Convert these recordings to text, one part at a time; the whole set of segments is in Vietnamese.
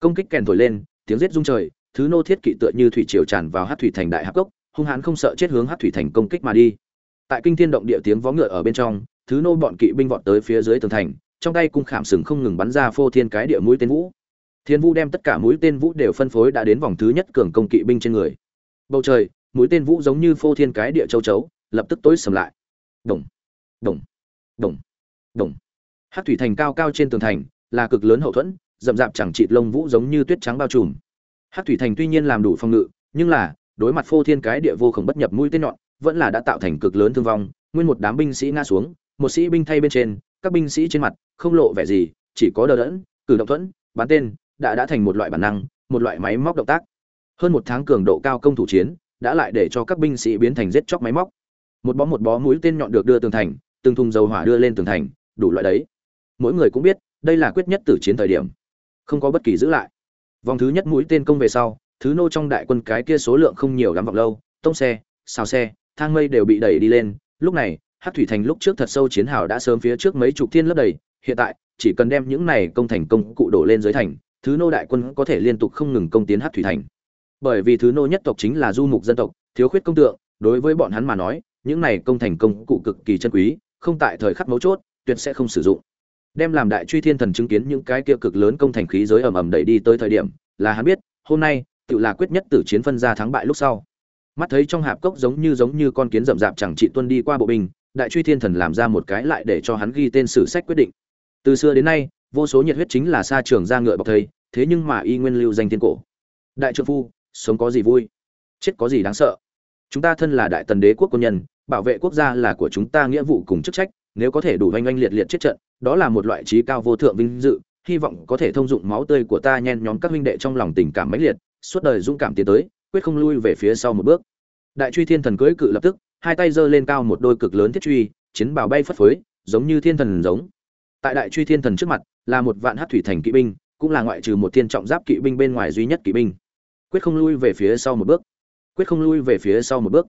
công kích kèn thổi lên, tiếng giết rung trời, thứ nô thiết kỵ tựa như thủy triều tràn vào hát thủy thành đại hạp cốc, hung hãn không sợ chết hướng hát thủy thành công kích mà đi. Tại kinh thiên động địa tiếng vó ngựa ở bên trong, thứ nô bọn kỵ binh vọt tới phía dưới tường thành, trong tay cung khảm sừng không ngừng bắn ra phô thiên cái địa mũi tên vũ. Thiên vũ đem tất cả mũi tên vũ đều phân phối đã đến vòng thứ nhất cường công kỵ binh trên người. Bầu trời, mũi tên vũ giống như phô thiên cái địa châu chấu, lập tức tối sầm lại. Đồng đồng đồng đồng hát thủy thành cao cao trên tường thành, là cực lớn hậu thuẫn rậm rạp chẳng chịt lông vũ giống như tuyết trắng bao trùm. Hắc thủy thành tuy nhiên làm đủ phòng ngự, nhưng là, đối mặt phô thiên cái địa vô khổng bất nhập mũi tên nhọn, vẫn là đã tạo thành cực lớn thương vong. Nguyên một đám binh sĩ ngã xuống, một sĩ binh thay bên trên, các binh sĩ trên mặt, không lộ vẻ gì, chỉ có đờ đẫn, cử động thuẫn, bắn tên, đã đã thành một loại bản năng, một loại máy móc động tác. Hơn một tháng cường độ cao công thủ chiến, đã lại để cho các binh sĩ biến thành giết chóc máy móc. Một bó một bó mũi tên nhọn được đưa tường thành, từng thùng dầu hỏa đưa lên tường thành, đủ loại đấy. Mỗi người cũng biết, đây là quyết nhất tử chiến thời điểm không có bất kỳ giữ lại. Vòng thứ nhất mũi tên công về sau, thứ nô trong đại quân cái kia số lượng không nhiều lắm vọng lâu, tông xe, xào xe, thang mây đều bị đẩy đi lên. Lúc này hát thủy thành lúc trước thật sâu chiến hào đã sớm phía trước mấy chục thiên lớp đầy, hiện tại, chỉ cần đem những này công thành công cụ đổ lên dưới thành, thứ nô đại quân có thể liên tục không ngừng công tiến hát thủy thành. Bởi vì thứ nô nhất tộc chính là du mục dân tộc, thiếu khuyết công tượng, đối với bọn hắn mà nói, những này công thành công cụ cực kỳ chân quý, không tại thời khắc mấu chốt, tuyệt sẽ không sử dụng đem làm đại truy thiên thần chứng kiến những cái kia cực lớn công thành khí giới ầm ầm đẩy đi tới thời điểm, là hắn biết, hôm nay, tự là quyết nhất tử chiến phân ra thắng bại lúc sau. Mắt thấy trong hạp cốc giống như giống như con kiến rậm rạp chẳng trị tuân đi qua bộ binh, đại truy thiên thần làm ra một cái lại để cho hắn ghi tên sử sách quyết định. Từ xưa đến nay, vô số nhiệt huyết chính là xa trường ra ngựa bọc thầy, thế nhưng mà y nguyên lưu danh thiên cổ. Đại trượng phu, sống có gì vui? Chết có gì đáng sợ? Chúng ta thân là đại tần đế quốc quân nhân, bảo vệ quốc gia là của chúng ta nghĩa vụ cùng chức trách nếu có thể đủ oanh oanh liệt liệt chết trận, đó là một loại trí cao vô thượng vinh dự, hy vọng có thể thông dụng máu tươi của ta nhen nhóm các huynh đệ trong lòng tình cảm mãnh liệt, suốt đời dũng cảm tiến tới, quyết không lui về phía sau một bước. Đại truy thiên thần cưỡi cự lập tức, hai tay giơ lên cao một đôi cực lớn thiết truy, chiến bào bay phất phới, giống như thiên thần giống. Tại đại truy thiên thần trước mặt, là một vạn hát thủy thành kỵ binh, cũng là ngoại trừ một thiên trọng giáp kỵ binh bên ngoài duy nhất kỵ binh. Quyết không lui về phía sau một bước. Quyết không lui về phía sau một bước.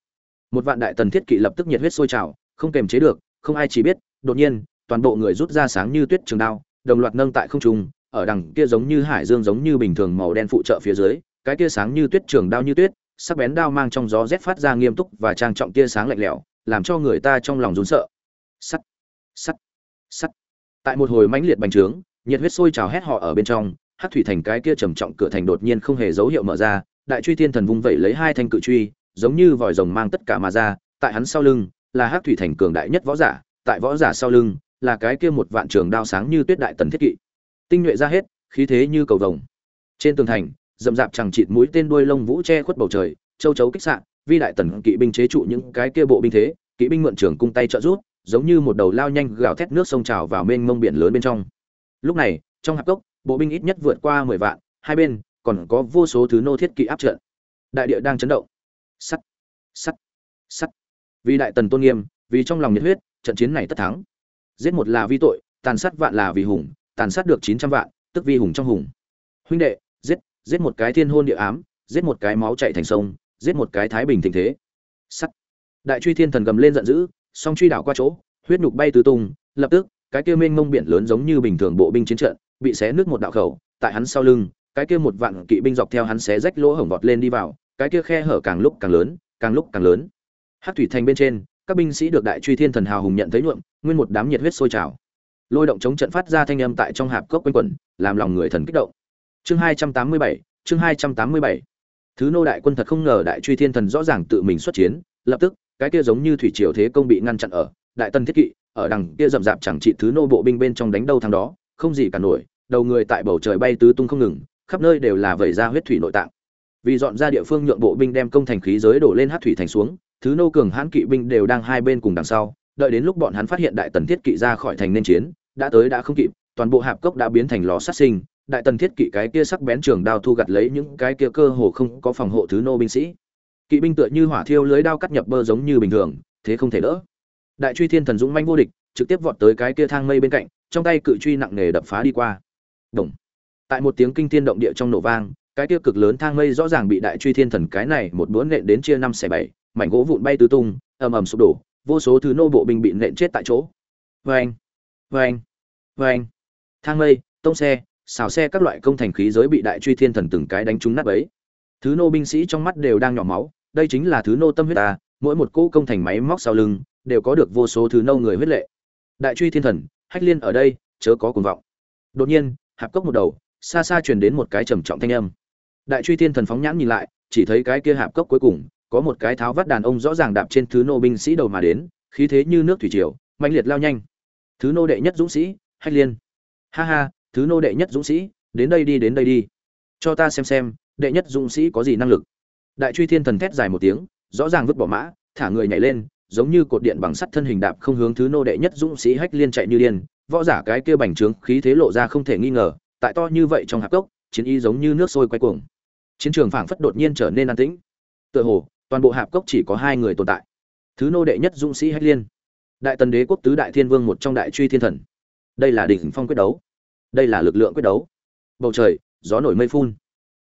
Một vạn đại tần thiết kỵ lập tức nhiệt huyết sôi trào, không kềm chế được không ai chỉ biết, đột nhiên, toàn bộ người rút ra sáng như tuyết trường đao, đồng loạt nâng tại không trung, ở đằng kia giống như hải dương giống như bình thường màu đen phụ trợ phía dưới, cái kia sáng như tuyết trường đao như tuyết, sắc bén đao mang trong gió rét phát ra nghiêm túc và trang trọng tia sáng lạnh lẽo, làm cho người ta trong lòng run sợ. Sắt sắt sắt. Tại một hồi mãnh liệt bành trướng, nhiệt huyết sôi trào hét họ ở bên trong Hắc thủy thành cái kia trầm trọng cửa thành đột nhiên không hề dấu hiệu mở ra, đại truy thiên thần vung vẩy lấy hai thanh cự truy, giống như vòi rồng mang tất cả mà ra, tại hắn sau lưng là hắc thủy thành cường đại nhất võ giả, tại võ giả sau lưng, là cái kia một vạn trường đao sáng như tuyết đại tần thiết kỵ. Tinh nhuệ ra hết, khí thế như cầu vồng. Trên tường thành, rậm rạp chẳng chịt mũi tên đuôi lông vũ che khuất bầu trời, châu chấu kích sạn vi đại tần kỵ binh chế trụ những cái kia bộ binh thế, kỵ binh mượn trường cung tay trợ rút giống như một đầu lao nhanh gào thét nước sông trào vào mênh mông biển lớn bên trong. Lúc này, trong hạp cốc, bộ binh ít nhất vượt qua mười vạn, hai bên, còn có vô số thứ nô thiết kỵ áp trận. Đại địa đang chấn động. Sắt sắt sắt vì đại tần tôn nghiêm, vì trong lòng nhiệt huyết, trận chiến này tất thắng. Giết một là vi tội, tàn sát vạn là vì hùng, tàn sát được chín trăm vạn, tức vi hùng trong hùng. Huynh đệ, giết giết một cái thiên hôn địa ám, giết một cái máu chạy thành sông, giết một cái thái bình tình thế. Sắt. Đại truy thiên thần gầm lên giận dữ, song truy đảo qua chỗ, huyết nhục bay tứ tung, lập tức, cái kia mênh mông biển lớn giống như bình thường bộ binh chiến trận, bị xé nước một đạo khẩu, tại hắn sau lưng, cái kia một vạn kỵ binh dọc theo hắn xé rách lỗ hổng vọt lên đi vào, cái kia khe hở càng lúc càng lớn, càng lúc càng lớn hát thủy thành bên trên, các binh sĩ được đại truy thiên thần hào hùng nhận thấy nhuộm, nguyên một đám nhiệt huyết sôi trào. Lôi động chống trận phát ra thanh âm tại trong hạp cốc quanh quẩn, làm lòng người thần kích động. Chương hai trăm tám mươi bảy, chương hai trăm tám mươi bảy. Thứ nô đại quân thật không ngờ đại truy thiên thần rõ ràng tự mình xuất chiến, lập tức, cái kia giống như thủy triều thế công bị ngăn chặn ở, đại tân thiết kỵ, ở đằng kia rậm rạp chẳng trị thứ nô bộ binh bên trong đánh đâu thằng đó, không gì cả nổi, đầu người tại bầu trời bay tứ tung không ngừng, khắp nơi đều là vẩy ra huyết thủy nội tạng. Vì dọn ra địa phương nhượng bộ binh đem công thành khí giới đổ lên hát thủy thành xuống thứ nô cường hãn kỵ binh đều đang hai bên cùng đằng sau, đợi đến lúc bọn hắn phát hiện đại tần thiết kỵ ra khỏi thành nên chiến, đã tới đã không kịp, toàn bộ hạp cốc đã biến thành lò sát sinh, đại tần thiết kỵ cái kia sắc bén trường đao thu gặt lấy những cái kia cơ hồ không có phòng hộ thứ nô binh sĩ. Kỵ binh tựa như hỏa thiêu lưới đao cắt nhập bơ giống như bình thường, thế không thể đỡ. Đại truy thiên thần dũng manh vô địch, trực tiếp vọt tới cái kia thang mây bên cạnh, trong tay cự truy nặng nề đập phá đi qua. Đồng. tại một tiếng kinh thiên động địa trong nổ vang, cái kia cực lớn thang mây rõ ràng bị đại truy thiên thần cái này một búa nện đến chia năm xẻ bảy mảnh gỗ vụn bay tứ tung, ầm ầm sụp đổ, vô số thứ nô bộ binh bị nện chết tại chỗ. Vê anh vê anh vê anh thang mây, tông xe, xào xe các loại công thành khí giới bị đại truy thiên thần từng cái đánh trúng nát bấy. Thứ nô binh sĩ trong mắt đều đang nhỏ máu, đây chính là thứ nô tâm huyết ta, mỗi một cỗ công thành máy móc sau lưng đều có được vô số thứ nô người huyết lệ. Đại truy thiên thần, hách liên ở đây, chớ có cuồng vọng. Đột nhiên, hạp cốc một đầu, xa xa truyền đến một cái trầm trọng thanh âm. Đại truy thiên thần phóng nhãn nhìn lại, chỉ thấy cái kia hạp cốc cuối cùng có một cái tháo vắt đàn ông rõ ràng đạp trên thứ nô binh sĩ đầu mà đến, khí thế như nước thủy triều mạnh liệt lao nhanh. Thứ nô đệ nhất dũng sĩ, hách liên. Ha ha, thứ nô đệ nhất dũng sĩ, đến đây đi, đến đây đi. Cho ta xem xem, đệ nhất dũng sĩ có gì năng lực. Đại truy thiên thần thét dài một tiếng, rõ ràng vứt bỏ mã, thả người nhảy lên, giống như cột điện bằng sắt thân hình đạp không hướng thứ nô đệ nhất dũng sĩ hách liên chạy như điên. Võ giả cái kia bành trướng, khí thế lộ ra không thể nghi ngờ, tại to như vậy trong hạp cốc, chiến y giống như nước sôi quay cuồng. Chiến trường phảng phất đột nhiên trở nên an tĩnh. Tựa hồ toàn bộ hạp cốc chỉ có hai người tồn tại. Thứ nô đệ nhất dũng sĩ hách liên, đại tần đế quốc tứ đại thiên vương một trong đại truy thiên thần. Đây là đỉnh phong quyết đấu. Đây là lực lượng quyết đấu. Bầu trời, gió nổi mây phun.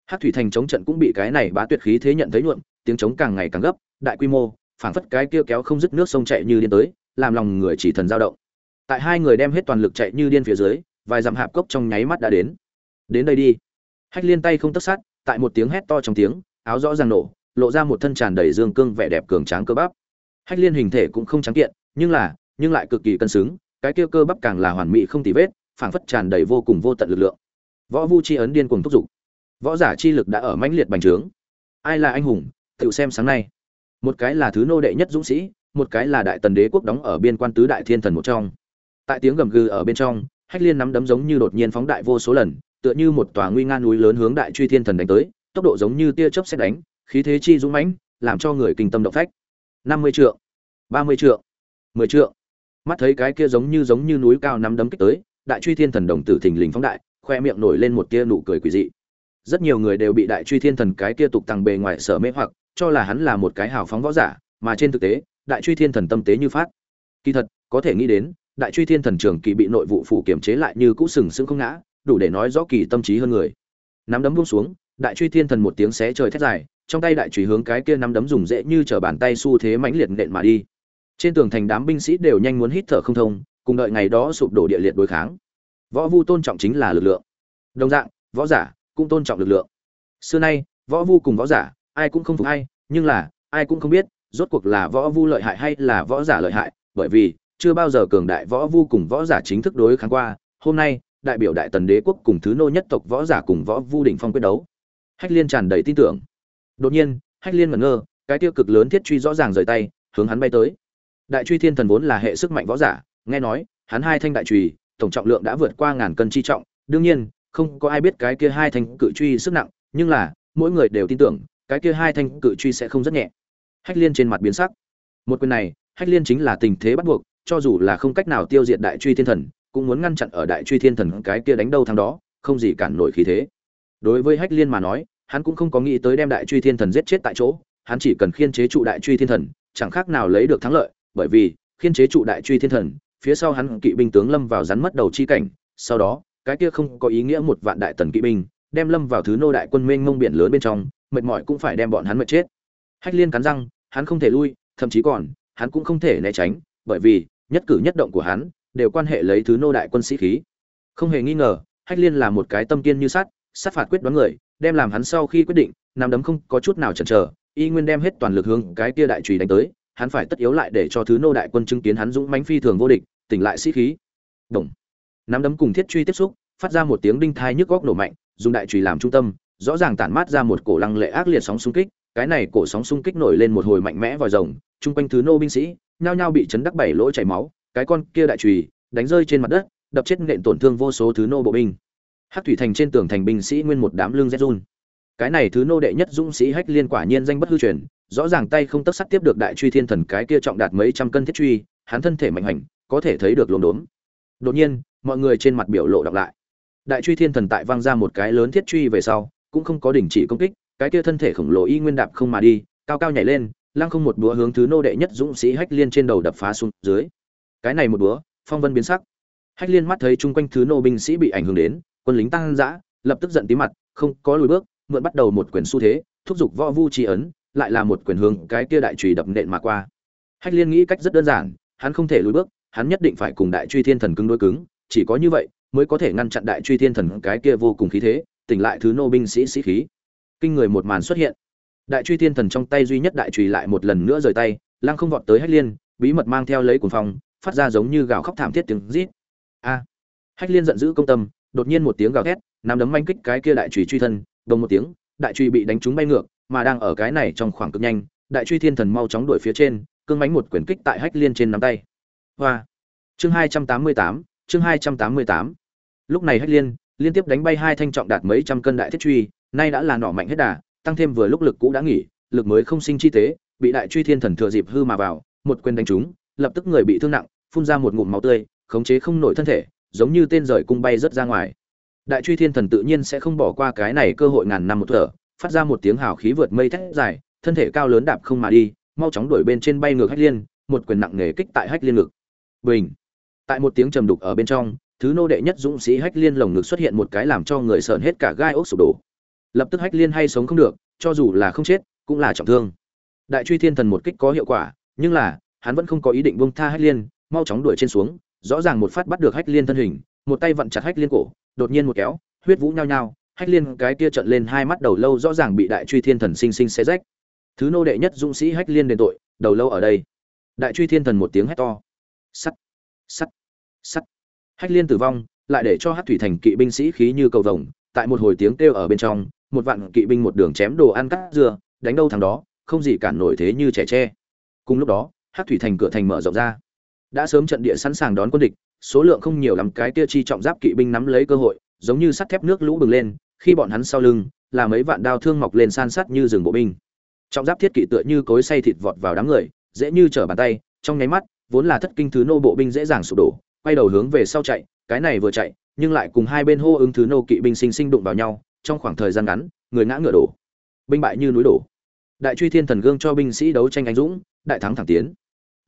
Hát thủy thành chống trận cũng bị cái này bá tuyệt khí thế nhận thấy nhuộm, tiếng chống càng ngày càng gấp, đại quy mô, phảng phất cái kia kéo không dứt nước sông chạy như điên tới, làm lòng người chỉ thần dao động. Tại hai người đem hết toàn lực chạy như điên phía dưới, vài dặm hạp cốc trong nháy mắt đã đến. Đến đây đi. Hách liên tay không tất sát, tại một tiếng hét to trong tiếng, áo rõ ràng nổ lộ ra một thân tràn đầy dương cương vẻ đẹp cường tráng cơ bắp. Hách liên hình thể cũng không trắng kiện, nhưng là, nhưng lại cực kỳ cân xứng, cái kia cơ bắp càng là hoàn mỹ không tì vết, phảng phất tràn đầy vô cùng vô tận lực lượng. Võ vu chi ấn điên cuồng thúc giục. Võ giả chi lực đã ở mãnh liệt bành trướng. Ai là anh hùng, tự xem sáng nay. Một cái là thứ nô đệ nhất dũng sĩ, một cái là đại tần đế quốc đóng ở biên quan tứ đại thiên thần một trong. Tại tiếng gầm gừ ở bên trong, hách liên nắm đấm giống như đột nhiên phóng đại vô số lần, tựa như một tòa nguy nga núi lớn hướng đại truy thiên thần đánh tới, tốc độ giống như tia chớp xét đánh khí thế chi dũng mãnh, làm cho người kinh tâm động phách. Năm mươi trượng, ba mươi trượng, mười trượng. Mắt thấy cái kia giống như giống như núi cao nắm đấm kích tới, đại truy thiên thần đồng tử thình lình phóng đại, khoe miệng nổi lên một tia nụ cười quỷ dị. Rất nhiều người đều bị đại truy thiên thần cái kia tục tăng bề ngoài sở mê hoặc, cho là hắn là một cái hào phóng võ giả, mà trên thực tế, đại truy thiên thần tâm tế như phát. Kỳ thật, có thể nghĩ đến, đại truy thiên thần trường kỳ bị nội vụ phủ kiểm chế lại như cũ sừng sững không ngã, đủ để nói rõ kỳ tâm trí hơn người. Nắm đấm buông xuống đại truy thiên thần một tiếng xé trời thét dài, trong tay đại truy hướng cái kia nắm đấm dùng dễ như trở bàn tay xu thế mãnh liệt nện mà đi. Trên tường thành đám binh sĩ đều nhanh muốn hít thở không thông, cùng đợi ngày đó sụp đổ địa liệt đối kháng. Võ vu tôn trọng chính là lực lượng. Đồng dạng, võ giả cũng tôn trọng lực lượng. Xưa nay, võ vu cùng võ giả, ai cũng không phục ai, nhưng là, ai cũng không biết, rốt cuộc là võ vu lợi hại hay là võ giả lợi hại, bởi vì, chưa bao giờ cường đại võ vu cùng võ giả chính thức đối kháng qua. Hôm nay, đại biểu đại tần đế quốc cùng thứ nô nhất tộc võ giả cùng võ vu đỉnh phong quyết đấu hách liên tràn đầy tin tưởng. Đột nhiên, hách liên ngẩn ngơ, cái tiêu cực lớn thiết truy rõ ràng rời tay, hướng hắn bay tới. Đại truy thiên thần vốn là hệ sức mạnh võ giả, nghe nói, hắn hai thanh đại truy, tổng trọng lượng đã vượt qua ngàn cân chi trọng. Đương nhiên, không có ai biết cái kia hai thanh cự truy sức nặng, nhưng là, mỗi người đều tin tưởng, cái kia hai thanh cự truy sẽ không rất nhẹ. Hách liên trên mặt biến sắc. Một quyền này, hách liên chính là tình thế bắt buộc, cho dù là không cách nào tiêu diệt đại truy thiên thần, cũng muốn ngăn chặn ở đại truy thiên thần cái kia đánh đâu thắng đó, không gì cản nổi khí thế đối với hách liên mà nói, hắn cũng không có nghĩ tới đem đại truy thiên thần giết chết tại chỗ, hắn chỉ cần khiên chế trụ đại truy thiên thần, chẳng khác nào lấy được thắng lợi, bởi vì, khiên chế trụ đại truy thiên thần, phía sau hắn kỵ binh tướng lâm vào rắn mất đầu chi cảnh, sau đó, cái kia không có ý nghĩa một vạn đại tần kỵ binh, đem lâm vào thứ nô đại quân mênh mông biển lớn bên trong, mệt mỏi cũng phải đem bọn hắn mệt chết. Hách liên cắn răng, hắn không thể lui, thậm chí còn, hắn cũng không thể né tránh, bởi vì, nhất cử nhất động của hắn, đều quan hệ lấy thứ nô đại quân sĩ khí. Không hề nghi ngờ, hách liên là một cái tâm kiên như sắt sát phạt quyết đoán người, đem làm hắn sau khi quyết định, nắm đấm không có chút nào chần chờ, y nguyên đem hết toàn lực hướng cái kia đại chùy đánh tới, hắn phải tất yếu lại để cho thứ nô đại quân chứng kiến hắn dũng mãnh phi thường vô địch, tỉnh lại sĩ khí. Đồng nắm đấm cùng thiết truy tiếp xúc, phát ra một tiếng đinh thai nhức góc nổ mạnh, dùng đại chùy làm trung tâm, rõ ràng tản mát ra một cổ lăng lệ ác liệt sóng xung kích, cái này cổ sóng xung kích nổi lên một hồi mạnh mẽ vòi rồng, chung quanh thứ nô binh sĩ, nhao nhao bị chấn đắc bảy lỗ chảy máu, cái con kia đại chùy, đánh rơi trên mặt đất, đập chết nện tổn thương vô số thứ nô bộ binh. Hát thủy thành trên tường thành binh sĩ nguyên một đám lương rét run. Cái này thứ nô đệ nhất dũng sĩ hách liên quả nhiên danh bất hư truyền, rõ ràng tay không tấc sắt tiếp được đại truy thiên thần cái kia trọng đạt mấy trăm cân thiết truy, hắn thân thể mạnh hành, có thể thấy được lồn đốn. Đột nhiên, mọi người trên mặt biểu lộ đọc lại. Đại truy thiên thần tại vang ra một cái lớn thiết truy về sau, cũng không có đình chỉ công kích, cái kia thân thể khổng lồ y nguyên đạp không mà đi, cao cao nhảy lên, lăng không một búa hướng thứ nô đệ nhất dũng sĩ hách liên trên đầu đập phá xuống dưới. Cái này một búa, phong vân biến sắc. Hách liên mắt thấy chung quanh thứ nô binh sĩ bị ảnh hưởng đến quân lính tăng dã lập tức giận tí mặt, không có lùi bước, mượn bắt đầu một quyền xu thế, thúc giục võ vu trí ấn, lại là một quyền hướng cái kia đại trùy đập nện mà qua. Hách liên nghĩ cách rất đơn giản, hắn không thể lùi bước, hắn nhất định phải cùng đại truy thiên thần cứng đối cứng, chỉ có như vậy mới có thể ngăn chặn đại truy thiên thần cái kia vô cùng khí thế, tỉnh lại thứ nô binh sĩ sĩ khí. Kinh người một màn xuất hiện. Đại truy thiên thần trong tay duy nhất đại trùy lại một lần nữa rời tay, lăng không vọt tới hách liên, bí mật mang theo lấy cuồng phong, phát ra giống như gào khóc thảm thiết tiếng rít. A! Hách liên giận dữ công tâm đột nhiên một tiếng gào thét, nắm đấm manh kích cái kia đại truy truy thân đồng một tiếng, đại truy bị đánh trúng bay ngược, mà đang ở cái này trong khoảng cực nhanh, đại truy thiên thần mau chóng đuổi phía trên, cương mãnh một quyền kích tại hách liên trên nắm tay. Hoa. Chương hai trăm tám mươi tám, chương hai trăm tám mươi tám. Lúc này hách liên liên tiếp đánh bay hai thanh trọng đạt mấy trăm cân đại thiết truy, nay đã là nỏ mạnh hết đà, tăng thêm vừa lúc lực cũ đã nghỉ, lực mới không sinh chi tế, bị đại truy thiên thần thừa dịp hư mà vào, một quyền đánh trúng, lập tức người bị thương nặng, phun ra một ngụm máu tươi, khống chế không nổi thân thể giống như tên rời cung bay rất ra ngoài. Đại truy thiên thần tự nhiên sẽ không bỏ qua cái này cơ hội ngàn năm một thở, phát ra một tiếng hào khí vượt mây thét dài, thân thể cao lớn đạp không mà đi, mau chóng đuổi bên trên bay ngược hách liên, một quyền nặng nề kích tại hách liên ngực. Bình! Tại một tiếng trầm đục ở bên trong, thứ nô đệ nhất dũng sĩ hách liên lồng ngực xuất hiện một cái làm cho người sợn hết cả gai ốc sụp đổ. Lập tức hách liên hay sống không được, cho dù là không chết, cũng là trọng thương. Đại truy thiên thần một kích có hiệu quả, nhưng là, hắn vẫn không có ý định buông tha hách liên, mau chóng đuổi trên xuống rõ ràng một phát bắt được hách liên thân hình, một tay vặn chặt hách liên cổ, đột nhiên một kéo, huyết vũ nhao nhao, hách liên cái kia trận lên hai mắt đầu lâu rõ ràng bị đại truy thiên thần sinh sinh xé rách. Thứ nô đệ nhất dũng sĩ hách liên đền tội, đầu lâu ở đây. Đại truy thiên thần một tiếng hét to. Sắt sắt sắt. Hách liên tử vong, lại để cho hát thủy thành kỵ binh sĩ khí như cầu vồng, tại một hồi tiếng kêu ở bên trong, một vạn kỵ binh một đường chém đồ ăn cắt dưa đánh đâu thằng đó, không gì cản nổi thế như trẻ tre. Cùng lúc đó hát thủy thành cửa thành mở rộng ra đã sớm trận địa sẵn sàng đón quân địch, số lượng không nhiều lắm, cái tia chi trọng giáp kỵ binh nắm lấy cơ hội, giống như sắt thép nước lũ bừng lên, khi bọn hắn sau lưng, là mấy vạn đao thương mọc lên san sát như rừng bộ binh. Trọng giáp thiết kỵ tựa như cối say thịt vọt vào đám người, dễ như trở bàn tay, trong nháy mắt, vốn là thất kinh thứ nô bộ binh dễ dàng sụp đổ, quay đầu hướng về sau chạy, cái này vừa chạy, nhưng lại cùng hai bên hô ứng thứ nô kỵ binh sinh sinh đụng vào nhau, trong khoảng thời gian ngắn, người ngã ngựa đổ, binh bại như núi đổ. Đại truy thiên thần gương cho binh sĩ đấu tranh anh dũng, đại thắng thẳng tiến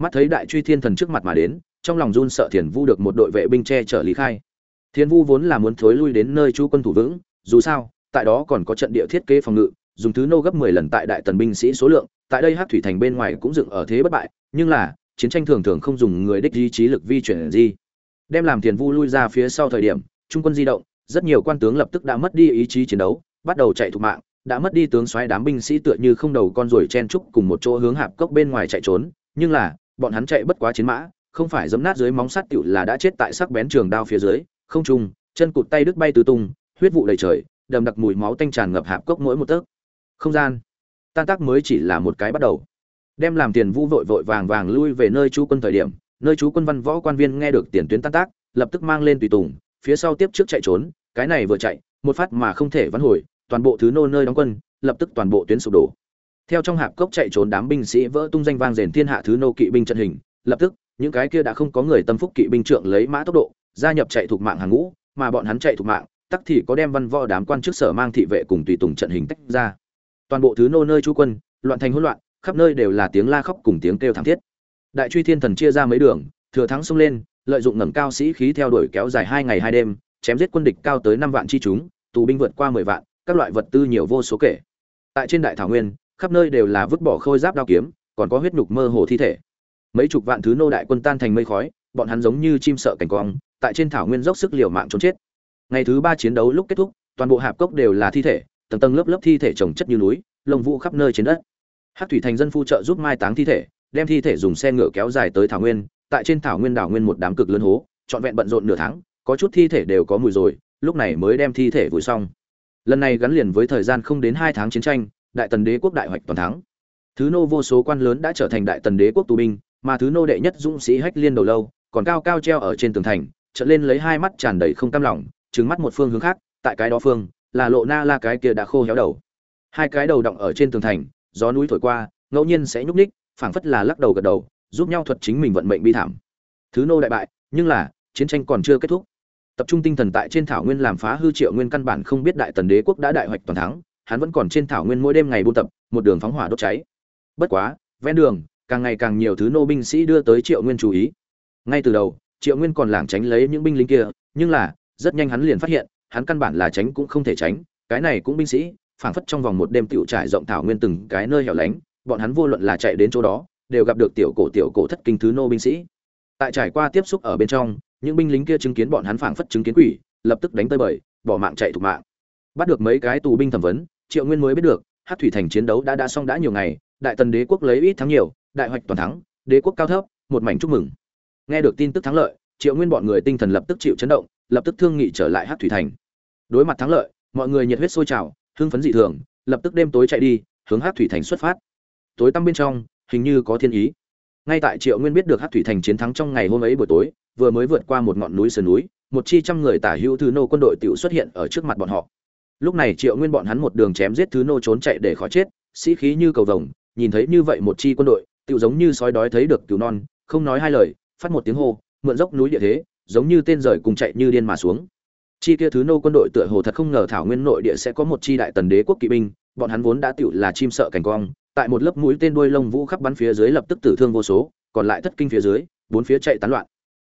mắt thấy đại truy thiên thần trước mặt mà đến, trong lòng run sợ thiền vu được một đội vệ binh che chở lý khai. Thiên vu vốn là muốn thối lui đến nơi chú quân thủ vững, dù sao, tại đó còn có trận địa thiết kế phòng ngự, dùng thứ nô gấp 10 lần tại đại tần binh sĩ số lượng, tại đây hát thủy thành bên ngoài cũng dựng ở thế bất bại, nhưng là, chiến tranh thường thường không dùng người đích di trí lực vi chuyển gì. Đem làm thiền vu lui ra phía sau thời điểm, trung quân di động, rất nhiều quan tướng lập tức đã mất đi ý chí chiến đấu, bắt đầu chạy thục mạng, đã mất đi tướng xoáy đám binh sĩ tựa như không đầu con ruồi chen trúc cùng một chỗ hướng hạp cốc bên ngoài chạy trốn, nhưng là bọn hắn chạy bất quá chiến mã, không phải giấm nát dưới móng sắt tựu là đã chết tại sắc bén trường đao phía dưới, không trung, chân cụt tay đứt bay tứ tung, huyết vụ đầy trời, đầm đặc mùi máu tanh tràn ngập hạp cốc mỗi một tấc. Không gian, tan tác mới chỉ là một cái bắt đầu. Đem làm tiền vũ vội vội vàng vàng lui về nơi chú quân thời điểm, nơi chú quân văn võ quan viên nghe được tiền tuyến tan tác, lập tức mang lên tùy tùng, phía sau tiếp trước chạy trốn, cái này vừa chạy, một phát mà không thể vãn hồi, toàn bộ thứ nô nơi đóng quân, lập tức toàn bộ tuyến sụp đổ theo trong hạp cốc chạy trốn đám binh sĩ vỡ tung danh vang rền thiên hạ thứ nô kỵ binh trận hình, lập tức, những cái kia đã không có người tâm phúc kỵ binh trượng lấy mã tốc độ, gia nhập chạy thuộc mạng hàng ngũ, mà bọn hắn chạy thuộc mạng, tắc thì có đem văn võ đám quan chức sở mang thị vệ cùng tùy tùng trận hình tách ra. Toàn bộ thứ nô nơi chú quân, loạn thành hỗn loạn, khắp nơi đều là tiếng la khóc cùng tiếng kêu thảm thiết. Đại truy thiên thần chia ra mấy đường, thừa thắng xông lên, lợi dụng ngầm cao sĩ khí theo đuổi kéo dài hai ngày hai đêm, chém giết quân địch cao tới năm vạn chi chúng, tù binh vượt qua mười vạn, các loại vật tư nhiều vô số kể. Tại trên đại thảo nguyên khắp nơi đều là vứt bỏ khôi giáp đao kiếm, còn có huyết nhục mơ hồ thi thể. Mấy chục vạn thứ nô đại quân tan thành mây khói, bọn hắn giống như chim sợ cảnh quang, tại trên thảo nguyên dốc sức liều mạng trốn chết. Ngày thứ ba chiến đấu lúc kết thúc, toàn bộ hạp cốc đều là thi thể, tầng tầng lớp lớp thi thể trồng chất như núi lồng vũ khắp nơi trên đất. Hát thủy thành dân phu trợ giúp mai táng thi thể, đem thi thể dùng xe ngựa kéo dài tới thảo nguyên, tại trên thảo nguyên đảo nguyên một đám cực lớn hố, trọn vẹn bận rộn nửa tháng, có chút thi thể đều có mùi rồi, lúc này mới đem thi thể vùi xong. Lần này gắn liền với thời gian không đến hai tháng chiến tranh đại tần đế quốc đại hoạch toàn thắng. Thứ nô vô số quan lớn đã trở thành đại tần đế quốc tù binh, mà thứ nô đệ nhất dũng sĩ hách liên đầu lâu, còn cao cao treo ở trên tường thành trở lên lấy hai mắt tràn đầy không cam lòng trứng mắt một phương hướng khác, tại cái đó phương, là lộ na la cái kia đã khô héo đầu. Hai cái đầu động ở trên tường thành, gió núi thổi qua, ngẫu nhiên sẽ nhúc ních phảng phất là lắc đầu gật đầu, giúp nhau thuật chính mình vận mệnh bi thảm. Thứ nô đại bại, nhưng là, chiến tranh còn chưa kết thúc. Tập trung tinh thần tại trên thảo nguyên làm phá hư triệu nguyên căn bản không biết đại tần đế quốc đã đại hoạch toàn thắng hắn vẫn còn trên thảo nguyên mỗi đêm ngày buôn tập, một đường phóng hỏa đốt cháy. Bất quá, ven đường, càng ngày càng nhiều thứ nô binh sĩ đưa tới triệu nguyên chú ý. Ngay từ đầu, triệu nguyên còn lảng tránh lấy những binh lính kia, nhưng là, rất nhanh hắn liền phát hiện, hắn căn bản là tránh cũng không thể tránh, cái này cũng binh sĩ, phảng phất trong vòng một đêm tiểu trải rộng thảo nguyên từng cái nơi hẻo lánh, bọn hắn vô luận là chạy đến chỗ đó, đều gặp được tiểu cổ tiểu cổ thất kinh thứ nô binh sĩ. Tại trải qua tiếp xúc ở bên trong, những binh lính kia chứng kiến bọn hắn phảng phất chứng kiến quỷ, lập tức đánh tơi bời, bỏ mạng chạy thục mạng. Bắt được mấy cái tù binh thẩm vấn triệu nguyên mới biết được, hát thủy thành chiến đấu đã đã xong đã nhiều ngày, đại tần đế quốc lấy ít thắng nhiều, đại hoạch toàn thắng, đế quốc cao thấp, một mảnh chúc mừng. Nghe được tin tức thắng lợi, triệu nguyên bọn người tinh thần lập tức chịu chấn động, lập tức thương nghị trở lại hát thủy thành. Đối mặt thắng lợi, mọi người nhiệt huyết sôi trào, hưng phấn dị thường, lập tức đêm tối chạy đi, hướng hát thủy thành xuất phát. Tối tăm bên trong, hình như có thiên ý. Ngay tại triệu nguyên biết được hát thủy thành chiến thắng trong ngày hôm ấy buổi tối, vừa mới vượt qua một ngọn núi sườn núi, một chi trăm người tả hữu thứ nô quân đội tiểu xuất hiện ở trước mặt bọn họ lúc này triệu nguyên bọn hắn một đường chém giết thứ nô trốn chạy để khỏi chết, sĩ khí như cầu vồng, nhìn thấy như vậy một chi quân đội tiểu giống như sói đói thấy được cứu non, không nói hai lời, phát một tiếng hô, mượn dốc núi địa thế, giống như tên rời cùng chạy như điên mà xuống. Chi kia thứ nô quân đội tựa hồ thật không ngờ thảo nguyên nội địa sẽ có một chi đại tần đế quốc kỵ binh, bọn hắn vốn đã tựu là chim sợ cảnh quang tại một lớp mũi tên đuôi lông vũ khắp bắn phía dưới lập tức tử thương vô số, còn lại thất kinh phía dưới, bốn phía chạy tán loạn.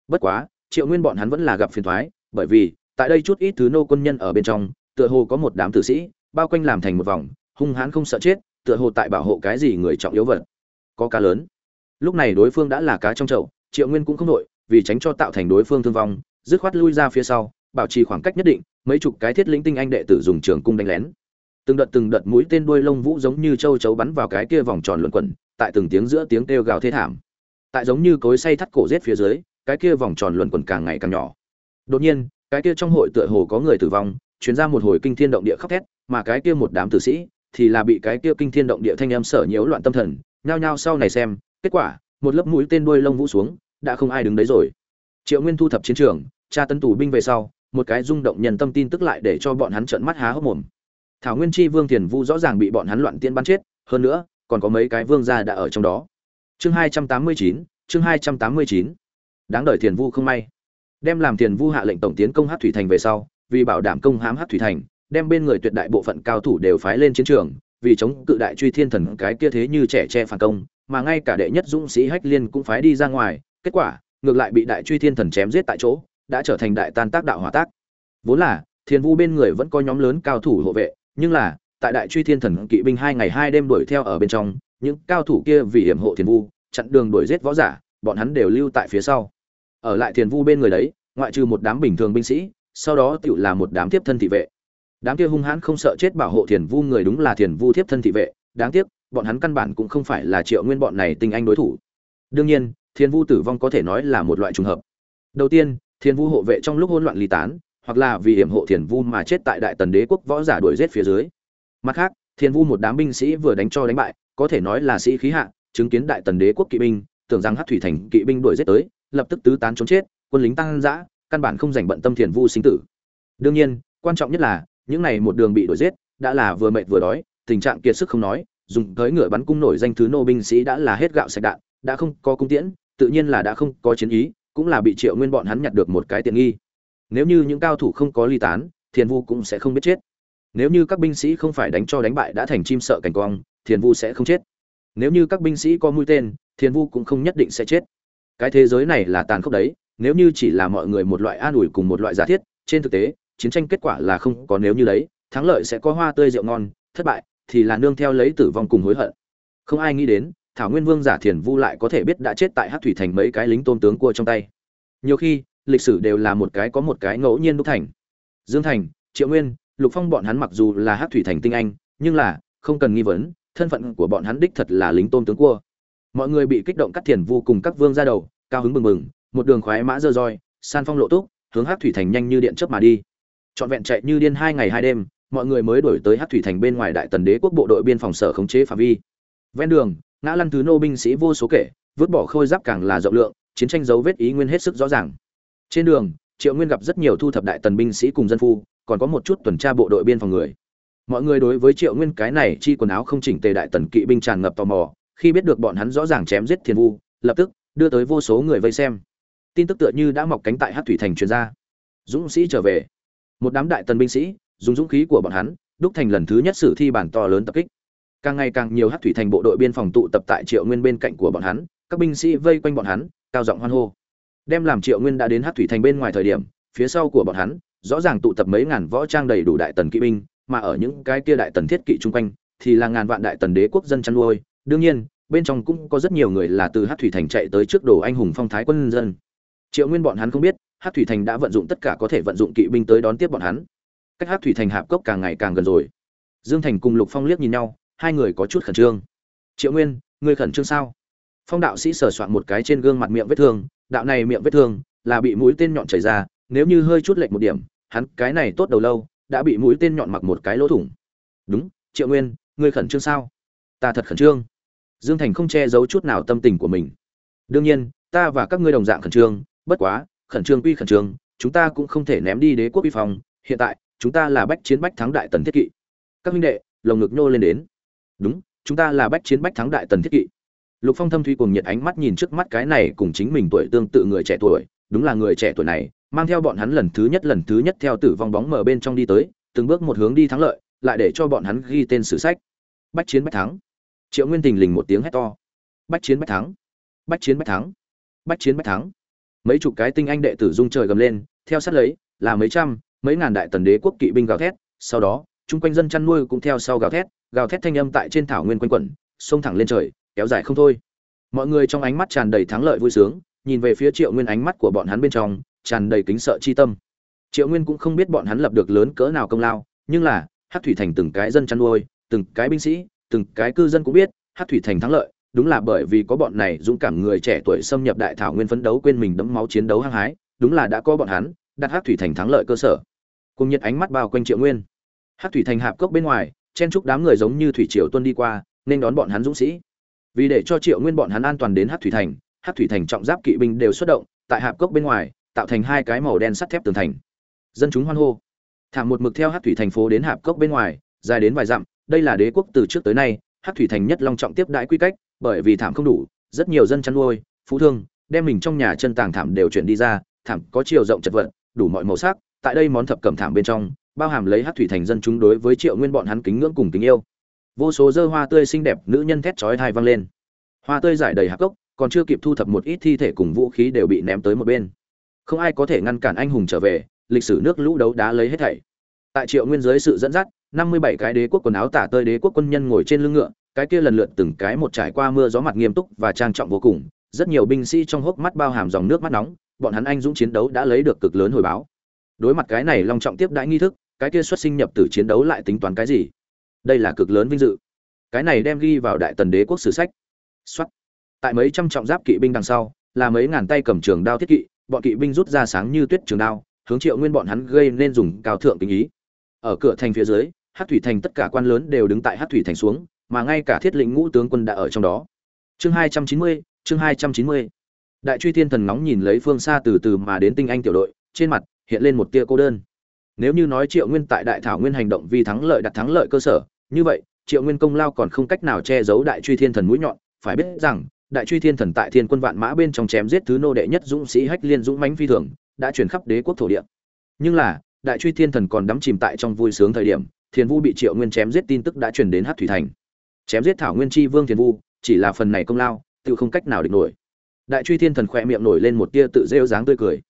Bất quá, triệu nguyên bọn hắn vẫn là gặp phiền thoái, bởi vì, tại đây chút ít thứ nô quân nhân ở bên trong tựa hồ có một đám tử sĩ, bao quanh làm thành một vòng, hung hãn không sợ chết, tựa hồ tại bảo hộ cái gì người trọng yếu vật. Có cá lớn. Lúc này đối phương đã là cá trong chậu, triệu nguyên cũng không nội vì tránh cho tạo thành đối phương thương vong, dứt khoát lui ra phía sau, bảo trì khoảng cách nhất định, mấy chục cái thiết lĩnh tinh anh đệ tử dùng trường cung đánh lén. Từng đợt từng đợt mũi tên đuôi lông vũ giống như châu chấu bắn vào cái kia vòng tròn luẩn quẩn, tại từng tiếng giữa tiếng kêu gào thê thảm. Tại giống như cối say thắt cổ rết phía dưới, cái kia vòng tròn luẩn quẩn càng ngày càng nhỏ. Đột nhiên, cái kia trong hội tựa hồ có người tử vong truyền ra một hồi kinh thiên động địa khóc thét, mà cái kia một đám tử sĩ thì là bị cái kia kinh thiên động địa thanh âm sở nhiễu loạn tâm thần, nhao nhao sau này xem, kết quả, một lớp mũi tên đuôi lông vũ xuống, đã không ai đứng đấy rồi. Triệu nguyên thu thập chiến trường, tra Tấn tù binh về sau, một cái rung động nhân tâm tin tức lại để cho bọn hắn trợn mắt há hốc mồm. Thảo nguyên chi vương Tiền vu rõ ràng bị bọn hắn loạn tiên bắn chết, hơn nữa, còn có mấy cái vương gia đã ở trong đó. Chương hai trăm tám mươi chín, chương hai trăm tám mươi chín. Đáng đời Tiền vu không may. Đem làm Tiền vu hạ lệnh tổng tiến công Hắc thủy thành về sau vì bảo đảm công hãm hát thủy thành, đem bên người tuyệt đại bộ phận cao thủ đều phái lên chiến trường, vì chống cự đại truy thiên thần cái kia thế như trẻ che phản công, mà ngay cả đệ nhất dũng sĩ hách liên cũng phái đi ra ngoài, kết quả, ngược lại bị đại truy thiên thần chém giết tại chỗ, đã trở thành đại tan tác đạo hỏa tác. Vốn là, thiên vu bên người vẫn có nhóm lớn cao thủ hộ vệ, nhưng là, tại đại truy thiên thần kỵ binh hai ngày hai đêm đuổi theo ở bên trong, những cao thủ kia vì hiểm hộ thiên vu chặn đường đuổi giết võ giả, bọn hắn đều lưu tại phía sau. Ở lại thiên vu bên người đấy, ngoại trừ một đám bình thường binh sĩ sau đó tựu là một đám tiếp thân thị vệ. Đám kia hung hãn không sợ chết bảo hộ thiền vu người đúng là thiền vu tiếp thân thị vệ. Đáng tiếc, bọn hắn căn bản cũng không phải là triệu nguyên bọn này tinh anh đối thủ. Đương nhiên, thiền vu tử vong có thể nói là một loại trùng hợp. Đầu tiên, thiền vu hộ vệ trong lúc hỗn loạn ly tán, hoặc là vì hiểm hộ thiền vu mà chết tại đại tần đế quốc võ giả đuổi giết phía dưới. Mặt khác, thiền vu một đám binh sĩ vừa đánh cho đánh bại, có thể nói là sĩ khí hạ, chứng kiến đại tần đế quốc kỵ binh, tưởng rằng hát thủy thành kỵ binh đuổi giết tới, lập tức tứ tán trốn chết, quân lính tăng dã căn bản không dành bận tâm thiền vu sinh tử. Đương nhiên, quan trọng nhất là, những này một đường bị đuổi giết, đã là vừa mệt vừa đói, tình trạng kiệt sức không nói, dùng tới ngựa bắn cung nổi danh thứ nô binh sĩ đã là hết gạo sạch đạn, đã không có cung tiễn, tự nhiên là đã không có chiến ý, cũng là bị triệu nguyên bọn hắn nhặt được một cái tiện nghi. Nếu như những cao thủ không có ly tán, thiền vu cũng sẽ không biết chết. Nếu như các binh sĩ không phải đánh cho đánh bại đã thành chim sợ cảnh quang, thiền vu sẽ không chết. Nếu như các binh sĩ có mũi tên, thiền vu cũng không nhất định sẽ chết. Cái thế giới này là tàn khốc đấy nếu như chỉ là mọi người một loại an ủi cùng một loại giả thiết, trên thực tế, chiến tranh kết quả là không có nếu như đấy, thắng lợi sẽ có hoa tươi rượu ngon, thất bại thì là nương theo lấy tử vong cùng hối hận. Không ai nghĩ đến, thảo nguyên vương giả thiền vu lại có thể biết đã chết tại hát thủy thành mấy cái lính tôn tướng cua trong tay. Nhiều khi, lịch sử đều là một cái có một cái ngẫu nhiên đúc thành. Dương thành, triệu nguyên, lục phong bọn hắn mặc dù là hát thủy thành tinh anh, nhưng là, không cần nghi vấn, thân phận của bọn hắn đích thật là lính tôn tướng cua. Mọi người bị kích động cắt thiền vu cùng các vương ra đầu, cao hứng mừng mừng một đường khoái mã dơ roi, san phong lộ túc, hướng hát thủy thành nhanh như điện chớp mà đi. Trọn vẹn chạy như điên hai ngày hai đêm, mọi người mới đổi tới hát thủy thành bên ngoài đại tần đế quốc bộ đội biên phòng sở khống chế phạm vi. Ven đường, ngã lăn thứ nô binh sĩ vô số kể, vứt bỏ khôi giáp càng là rộng lượng, chiến tranh dấu vết ý nguyên hết sức rõ ràng. Trên đường, triệu nguyên gặp rất nhiều thu thập đại tần binh sĩ cùng dân phu, còn có một chút tuần tra bộ đội biên phòng người. Mọi người đối với triệu nguyên cái này chi quần áo không chỉnh tề đại tần kỵ binh tràn ngập tò mò, khi biết được bọn hắn rõ ràng chém giết thiên vu, lập tức đưa tới vô số người vây xem tin tức tựa như đã mọc cánh tại hát thủy thành truyền ra dũng sĩ trở về. Một đám đại tần binh sĩ, dùng dũng khí của bọn hắn, đúc thành lần thứ nhất sử thi bản to lớn tập kích. Càng ngày càng nhiều hát thủy thành bộ đội biên phòng tụ tập tại triệu nguyên bên cạnh của bọn hắn, các binh sĩ vây quanh bọn hắn, cao giọng hoan hô. Đem làm triệu nguyên đã đến hát thủy thành bên ngoài thời điểm, phía sau của bọn hắn, rõ ràng tụ tập mấy ngàn võ trang đầy đủ đại tần kỵ binh, mà ở những cái kia đại tần thiết kỵ chung quanh, thì là ngàn vạn đại tần đế quốc dân chăn nuôi. Đương nhiên, bên trong cũng có rất nhiều người là từ hát thủy thành chạy tới trước đồ anh hùng phong thái quân dân triệu nguyên bọn hắn không biết hát thủy thành đã vận dụng tất cả có thể vận dụng kỵ binh tới đón tiếp bọn hắn. Cách hát thủy thành hạp cốc càng ngày càng gần rồi. Dương thành cùng lục phong liếc nhìn nhau, hai người có chút khẩn trương. Triệu nguyên, ngươi khẩn trương sao? Phong đạo sĩ sờ soạn một cái trên gương mặt miệng vết thương, đạo này miệng vết thương là bị mũi tên nhọn chảy ra, nếu như hơi chút lệch một điểm, hắn cái này tốt đầu lâu đã bị mũi tên nhọn mặc một cái lỗ thủng. Đúng, triệu nguyên, ngươi khẩn trương sao? Ta thật khẩn trương. Dương thành không che giấu chút nào tâm tình của mình. Đương nhiên, ta và các ngươi đồng dạng khẩn trương bất quá, khẩn trương quy khẩn trương, chúng ta cũng không thể ném đi đế quốc uy phong. Hiện tại, chúng ta là bách chiến bách thắng đại tần thiết kỵ. Các huynh đệ, lồng ngực nhô lên đến. Đúng, chúng ta là bách chiến bách thắng đại tần thiết kỵ. Lục phong thâm thuy cùng nhiệt ánh mắt nhìn trước mắt cái này cùng chính mình tuổi tương tự người trẻ tuổi. Đúng là người trẻ tuổi này, mang theo bọn hắn lần thứ nhất lần thứ nhất theo tử vong bóng mở bên trong đi tới, từng bước một hướng đi thắng lợi, lại để cho bọn hắn ghi tên sử sách. Bách chiến bách thắng. Triệu nguyên tình lình một tiếng hét to. Bách chiến bách thắng. Bách chiến bách thắng. Bách chiến bách thắng mấy chục cái tinh anh đệ tử dung trời gầm lên, theo sát lấy, là mấy trăm, mấy ngàn đại tần đế quốc kỵ binh gào thét, sau đó, chung quanh dân chăn nuôi cũng theo sau gào thét gào thét thanh âm tại trên thảo nguyên quanh quẩn, xông thẳng lên trời, kéo dài không thôi. Mọi người trong ánh mắt tràn đầy thắng lợi vui sướng, nhìn về phía triệu nguyên ánh mắt của bọn hắn bên trong, tràn đầy kính sợ chi tâm. Triệu nguyên cũng không biết bọn hắn lập được lớn cỡ nào công lao, nhưng là hát thủy thành từng cái dân chăn nuôi, từng cái binh sĩ, từng cái cư dân cũng biết hát thủy thành thắng lợi đúng là bởi vì có bọn này dũng cảm người trẻ tuổi xâm nhập đại thảo nguyên phấn đấu quên mình đẫm máu chiến đấu hăng hái, đúng là đã có bọn hắn, đặt hắc thủy thành thắng lợi cơ sở. Cùng nhiệt ánh mắt bao quanh triệu nguyên. Hắc thủy thành hạp cốc bên ngoài, chen chúc đám người giống như thủy triều tuôn đi qua, nên đón bọn hắn dũng sĩ. Vì để cho triệu nguyên bọn hắn an toàn đến hắc thủy thành, hắc thủy thành trọng giáp kỵ binh đều xuất động, tại hạp cốc bên ngoài, tạo thành hai cái màu đen sắt thép tường thành. Dân chúng hoan hô. Thảm một mực theo hắc thủy thành phố đến hạp cốc bên ngoài, dài đến vài dặm, đây là đế quốc từ trước tới nay hát thủy thành nhất long trọng tiếp đãi quy cách, bởi vì thảm không đủ, rất nhiều dân chăn nuôi, phú thương, đem mình trong nhà chân tàng thảm đều chuyển đi ra, thảm có chiều rộng chật vật, đủ mọi màu sắc, tại đây món thập cẩm thảm bên trong, bao hàm lấy hát thủy thành dân chúng đối với triệu nguyên bọn hắn kính ngưỡng cùng tình yêu. Vô số dơ hoa tươi xinh đẹp nữ nhân thét chói thai vang lên. Hoa tươi giải đầy hạc cốc còn chưa kịp thu thập một ít thi thể cùng vũ khí đều bị ném tới một bên. Không ai có thể ngăn cản anh hùng trở về, lịch sử nước lũ đấu đá lấy hết thảy. Tại triệu nguyên dưới sự dẫn dắt năm mươi bảy cái đế quốc quần áo tả tơi đế quốc quân nhân ngồi trên lưng ngựa, cái kia lần lượt từng cái một trải qua mưa gió mặt nghiêm túc và trang trọng vô cùng, rất nhiều binh sĩ trong hốc mắt bao hàm dòng nước mắt nóng, bọn hắn anh dũng chiến đấu đã lấy được cực lớn hồi báo. Đối mặt cái này long trọng tiếp đãi nghi thức, cái kia xuất sinh nhập tử chiến đấu lại tính toán cái gì? Đây là cực lớn vinh dự. Cái này đem ghi vào đại tần đế quốc sử sách. Xuất tại mấy trăm trọng giáp kỵ binh đằng sau, là mấy ngàn tay cầm trường đao thiết kỵ, bọn kỵ binh rút ra sáng như tuyết trường đao, hướng triệu nguyên bọn hắn gây nên dùng cao thượng tình ý. Ở cửa thành phía dưới hát thủy thành tất cả quan lớn đều đứng tại hát thủy thành xuống, mà ngay cả thiết lĩnh ngũ tướng quân đã ở trong đó. Chương hai trăm chín mươi, chương hai trăm chín mươi. Đại truy thiên thần nóng nhìn lấy phương xa từ từ mà đến tinh anh tiểu đội, trên mặt hiện lên một tia cô đơn. Nếu như nói triệu nguyên tại đại thảo nguyên hành động vì thắng lợi đặt thắng lợi cơ sở, như vậy, triệu nguyên công lao còn không cách nào che giấu đại truy thiên thần mũi nhọn, phải biết rằng, đại truy thiên thần tại thiên quân vạn mã bên trong chém giết thứ nô đệ nhất dũng sĩ hách liên dũng mãnh phi thường, đã truyền khắp đế quốc thổ địa. Nhưng là, đại truy thiên thần còn đắm chìm tại trong vui sướng thời điểm thiền vu bị triệu nguyên chém giết tin tức đã truyền đến hát thủy thành. Chém giết thảo nguyên chi vương thiền vu, chỉ là phần này công lao, tự không cách nào địch nổi. Đại truy thiên thần khỏe miệng nổi lên một tia tự rêu dáng tươi cười.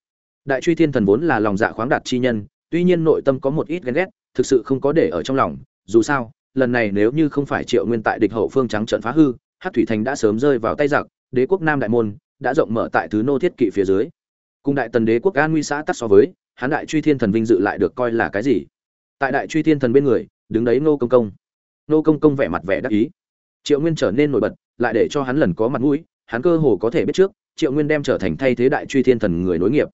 Đại truy thiên thần vốn là lòng dạ khoáng đạt chi nhân, tuy nhiên nội tâm có một ít ghen ghét, thực sự không có để ở trong lòng. Dù sao, lần này nếu như không phải triệu nguyên tại địch hậu phương trắng trận phá hư hát thủy thành đã sớm rơi vào tay giặc, đế quốc nam đại môn đã rộng mở tại thứ nô thiết kỵ phía dưới. Cùng đại tần đế quốc an nguy xã tắc so với, hắn đại truy thiên thần vinh dự lại được coi là cái gì? Tại đại truy thiên thần bên người, đứng đấy nô công công. Nô công công vẻ mặt vẻ đắc ý. Triệu nguyên trở nên nổi bật, lại để cho hắn lần có mặt mũi, hắn cơ hồ có thể biết trước, triệu nguyên đem trở thành thay thế đại truy thiên thần người nối nghiệp.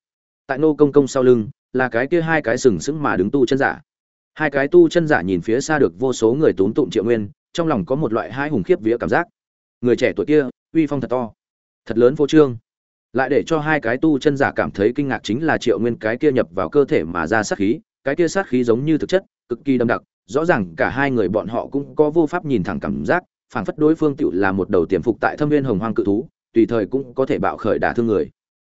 Tại nô công công sau lưng, là cái kia hai cái sừng sững mà đứng tu chân giả. Hai cái tu chân giả nhìn phía xa được vô số người túm tụng triệu nguyên, trong lòng có một loại hai hùng khiếp vía cảm giác. Người trẻ tuổi kia, uy phong thật to, thật lớn vô trương. Lại để cho hai cái tu chân giả cảm thấy kinh ngạc chính là triệu nguyên cái kia nhập vào cơ thể mà ra sát khí cái kia sát khí giống như thực chất, cực kỳ đậm đặc, rõ ràng cả hai người bọn họ cũng có vô pháp nhìn thẳng cảm giác, phảng phất đối phương tựu là một đầu tiềm phục tại thâm viên hồng hoang cự thú, tùy thời cũng có thể bạo khởi đả thương người.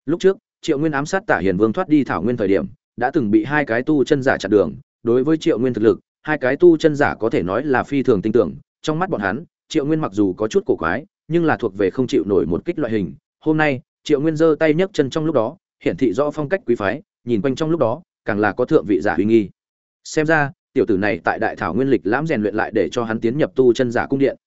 Lúc trước, triệu nguyên ám sát tả hiền vương thoát đi thảo nguyên thời điểm, đã từng bị hai cái tu chân giả chặn đường, đối với triệu nguyên thực lực, hai cái tu chân giả có thể nói là phi thường tin tưởng, trong mắt bọn hắn, triệu nguyên mặc dù có chút cổ quái, nhưng là thuộc về không chịu nổi một kích loại hình. Hôm nay, triệu nguyên giơ tay nhấc chân trong lúc đó, hiển thị rõ phong cách quý phái, nhìn quanh trong lúc đó càng là có thượng vị giả uy nghi. Xem ra, tiểu tử này tại đại thảo nguyên lịch lãm rèn luyện lại để cho hắn tiến nhập tu chân giả cung điện.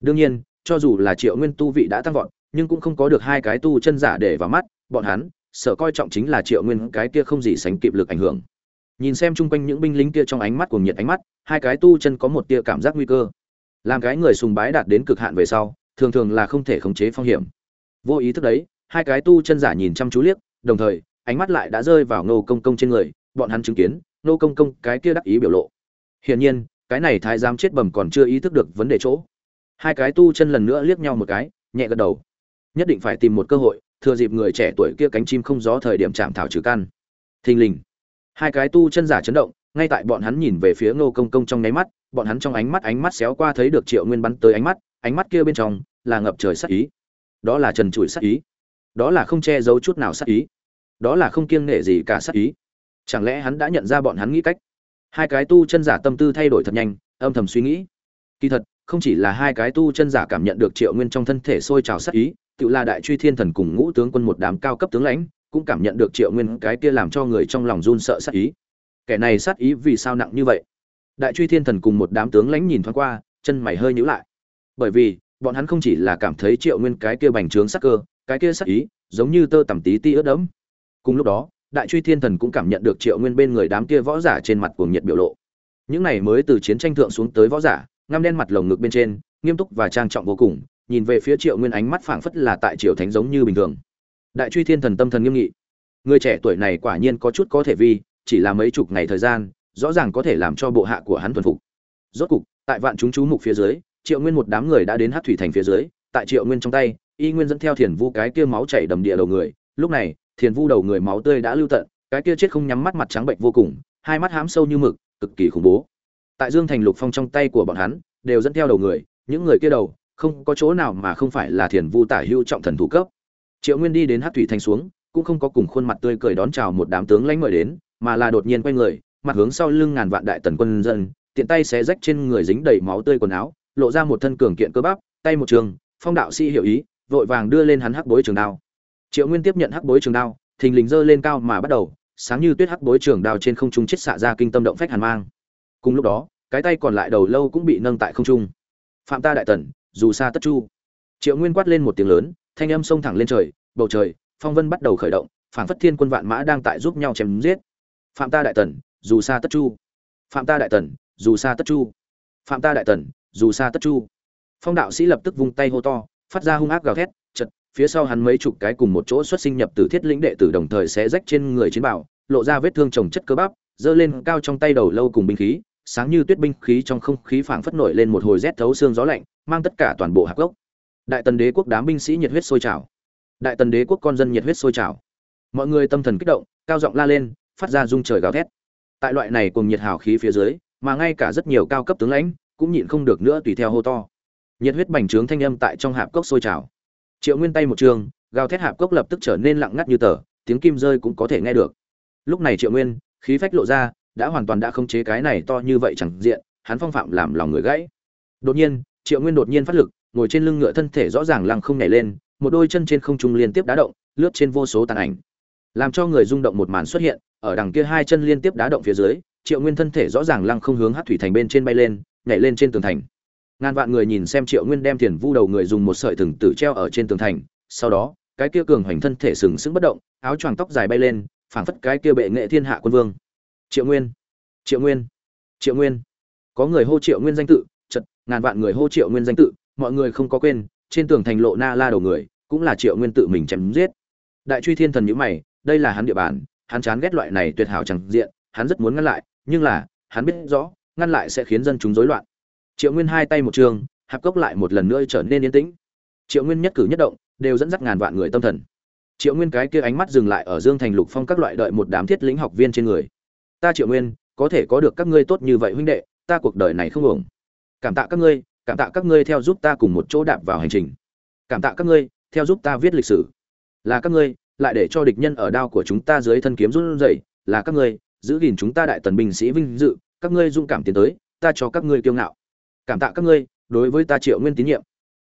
Đương nhiên, cho dù là triệu nguyên tu vị đã tăng vọt, nhưng cũng không có được hai cái tu chân giả để vào mắt, bọn hắn, sợ coi trọng chính là triệu nguyên, cái kia không gì sánh kịp lực ảnh hưởng. Nhìn xem chung quanh những binh lính kia trong ánh mắt cùng nhiệt ánh mắt, hai cái tu chân có một tia cảm giác nguy cơ. Làm cái người sùng bái đạt đến cực hạn về sau, thường thường là không thể khống chế phong hiểm. Vô ý thức đấy, hai cái tu chân giả nhìn chăm chú liếc, đồng thời, ánh mắt lại đã rơi vào Ngô công công trên người bọn hắn chứng kiến, nô công công cái kia đắc ý biểu lộ. Hiển nhiên, cái này thái giám chết bầm còn chưa ý thức được vấn đề chỗ. Hai cái tu chân lần nữa liếc nhau một cái, nhẹ gật đầu. Nhất định phải tìm một cơ hội, thừa dịp người trẻ tuổi kia cánh chim không gió thời điểm chạm thảo trừ căn. Thình lình, hai cái tu chân giả chấn động, ngay tại bọn hắn nhìn về phía ngô công công trong nháy mắt, bọn hắn trong ánh mắt ánh mắt xéo qua thấy được triệu nguyên bắn tới ánh mắt ánh mắt kia bên trong là ngập trời sắc ý. Đó là trần trụi sắc ý. Đó là không che giấu chút nào sắc ý. Đó là không kiêng nể gì cả sắc ý chẳng lẽ hắn đã nhận ra bọn hắn nghĩ cách? Hai cái tu chân giả tâm tư thay đổi thật nhanh, âm thầm suy nghĩ. Kỳ thật, không chỉ là hai cái tu chân giả cảm nhận được triệu nguyên trong thân thể sôi trào sắc ý, tự là đại truy thiên thần cùng ngũ tướng quân một đám cao cấp tướng lãnh, cũng cảm nhận được triệu nguyên cái kia làm cho người trong lòng run sợ sát ý. Kẻ này sát ý vì sao nặng như vậy? Đại truy thiên thần cùng một đám tướng lãnh nhìn thoáng qua, chân mày hơi nhíu lại. Bởi vì, bọn hắn không chỉ là cảm thấy triệu nguyên cái kia bành trướng sắc cơ, cái kia sắc ý, giống như tơ tằm tí ti ướt đẫm. Cùng lúc đó đại truy thiên thần cũng cảm nhận được triệu nguyên bên người đám kia võ giả trên mặt cuồng nhiệt biểu lộ. Những này mới từ chiến tranh thượng xuống tới võ giả, ngăm đen mặt lồng ngực bên trên, nghiêm túc và trang trọng vô cùng, nhìn về phía triệu nguyên ánh mắt phảng phất là tại triều thánh giống như bình thường. Đại truy thiên thần tâm thần nghiêm nghị. Người trẻ tuổi này quả nhiên có chút có thể vi, chỉ là mấy chục ngày thời gian, rõ ràng có thể làm cho bộ hạ của hắn thuần phục. Rốt cục, tại vạn chúng chú mục phía dưới, triệu nguyên một đám người đã đến hát thủy thành phía dưới, tại triệu nguyên trong tay, y nguyên dẫn theo thiền vu cái kia máu chảy đầm địa đầu người. Lúc này thiền vu đầu người máu tươi đã lưu tận, cái kia chết không nhắm mắt mặt trắng bệnh vô cùng, hai mắt hám sâu như mực, cực kỳ khủng bố. Tại dương thành lục phong trong tay của bọn hắn, đều dẫn theo đầu người, những người kia đầu, không có chỗ nào mà không phải là thiền vu tả hưu trọng thần thủ cấp. Triệu nguyên đi đến hát thủy thành xuống, cũng không có cùng khuôn mặt tươi cười đón chào một đám tướng lãnh mời đến, mà là đột nhiên quay người, mặt hướng sau lưng ngàn vạn đại tần quân dân, tiện tay xé rách trên người dính đầy máu tươi quần áo, lộ ra một thân cường kiện cơ bắp, tay một trường, phong đạo sĩ hiểu ý, vội vàng đưa lên hắn hắc bối trường đao triệu nguyên tiếp nhận hắc bối trường đao, thình lình giơ lên cao mà bắt đầu, sáng như tuyết hắc bối trường đao trên không trung chết xạ ra kinh tâm động phách hàn mang. Cùng lúc đó, cái tay còn lại đầu lâu cũng bị nâng tại không trung. Phạm ta đại tần, dù xa tất chu. Triệu nguyên quát lên một tiếng lớn, thanh âm xông thẳng lên trời, bầu trời, phong vân bắt đầu khởi động, phảng phất thiên quân vạn mã đang tại giúp nhau chém giết. Phạm ta đại tần, dù xa tất chu. Phạm ta đại tần, dù xa tất chu. Phạm ta đại tần, dù xa tất chu. Phong đạo sĩ lập tức vung tay hô to, phát ra hung ác gào thét, chật phía sau hắn mấy chục cái cùng một chỗ xuất sinh nhập từ thiết lĩnh đệ tử đồng thời xé rách trên người chiến bảo, lộ ra vết thương trồng chất cơ bắp, giơ lên cao trong tay đầu lâu cùng binh khí, sáng như tuyết binh khí trong không khí phảng phất nổi lên một hồi rét thấu xương gió lạnh, mang tất cả toàn bộ hạc gốc. Đại tần đế quốc đám binh sĩ nhiệt huyết sôi trào. Đại tần đế quốc con dân nhiệt huyết sôi trào. Mọi người tâm thần kích động, cao giọng la lên, phát ra rung trời gào thét. Tại loại này cùng nhiệt hào khí phía dưới, mà ngay cả rất nhiều cao cấp tướng lãnh cũng nhịn không được nữa tùy theo hô to. Nhiệt huyết bành trướng thanh âm tại trong hạp cốc sôi trào triệu nguyên tay một trường, gào thét hạp cốc lập tức trở nên lặng ngắt như tờ, tiếng kim rơi cũng có thể nghe được. Lúc này triệu nguyên, khí phách lộ ra, đã hoàn toàn đã khống chế cái này to như vậy chẳng diện, hắn phong phạm làm lòng người gãy. Đột nhiên, triệu nguyên đột nhiên phát lực, ngồi trên lưng ngựa thân thể rõ ràng lăng không nhảy lên, một đôi chân trên không trung liên tiếp đá động, lướt trên vô số tàn ảnh. Làm cho người rung động một màn xuất hiện, ở đằng kia hai chân liên tiếp đá động phía dưới, triệu nguyên thân thể rõ ràng lăng không hướng hát thủy thành bên trên bay lên, nhảy lên trên tường thành ngàn vạn người nhìn xem triệu nguyên đem tiền vu đầu người dùng một sợi thừng tử treo ở trên tường thành, sau đó, cái kia cường hoành thân thể sừng sững bất động, áo choàng tóc dài bay lên, phảng phất cái kia bệ nghệ thiên hạ quân vương. Triệu nguyên triệu nguyên triệu nguyên. Có người hô triệu nguyên danh tự, chật, ngàn vạn người hô triệu nguyên danh tự, mọi người không có quên, trên tường thành lộ na la đầu người, cũng là triệu nguyên tự mình chém giết. Đại truy thiên thần nhữ mày, đây là hắn địa bàn, hắn chán ghét loại này tuyệt hảo chẳng diện, hắn rất muốn ngăn lại, nhưng là, hắn biết rõ, ngăn lại sẽ khiến dân chúng rối loạn triệu nguyên hai tay một trường, hạp cốc lại một lần nữa trở nên yên tĩnh. Triệu nguyên nhất cử nhất động, đều dẫn dắt ngàn vạn người tâm thần. Triệu nguyên cái kia ánh mắt dừng lại ở dương thành lục phong các loại đợi một đám thiết lĩnh học viên trên người. Ta triệu nguyên, có thể có được các ngươi tốt như vậy huynh đệ, ta cuộc đời này không ổng cảm tạ các ngươi, cảm tạ các ngươi theo giúp ta cùng một chỗ đạp vào hành trình. Cảm tạ các ngươi, theo giúp ta viết lịch sử. Là các ngươi, lại để cho địch nhân ở đao của chúng ta dưới thân kiếm run rẩy. Là các ngươi, giữ gìn chúng ta đại tần binh sĩ vinh dự, các ngươi dung cảm tiến tới, ta cho các ngươi kiêu ngạo cảm tạ các ngươi đối với ta triệu nguyên tín nhiệm.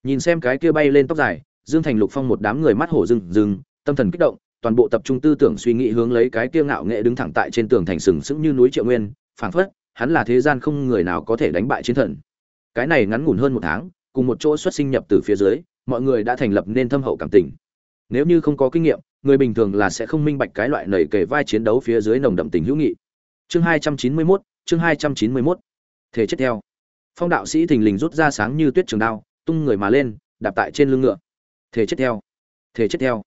Nhìn xem cái kia bay lên tóc dài dương thành lục phong một đám người mắt hổ rừng rừng tâm thần kích động toàn bộ tập trung tư tưởng suy nghĩ hướng lấy cái kia ngạo nghệ đứng thẳng tại trên tường thành sừng sững như núi triệu nguyên phảng phất hắn là thế gian không người nào có thể đánh bại chiến thần. Cái này ngắn ngủn hơn một tháng cùng một chỗ xuất sinh nhập từ phía dưới mọi người đã thành lập nên thâm hậu cảm tình. Nếu như không có kinh nghiệm người bình thường là sẽ không minh bạch cái loại nảy kề vai chiến đấu phía dưới nồng đậm tình hữu nghị. Chương hai trăm chín mươi 291, chương hai trăm chín mươi 291. thể chết theo phong đạo sĩ thình lình rút ra sáng như tuyết trường đao, tung người mà lên, đạp tại trên lưng ngựa. Thế chết theo thế chết theo.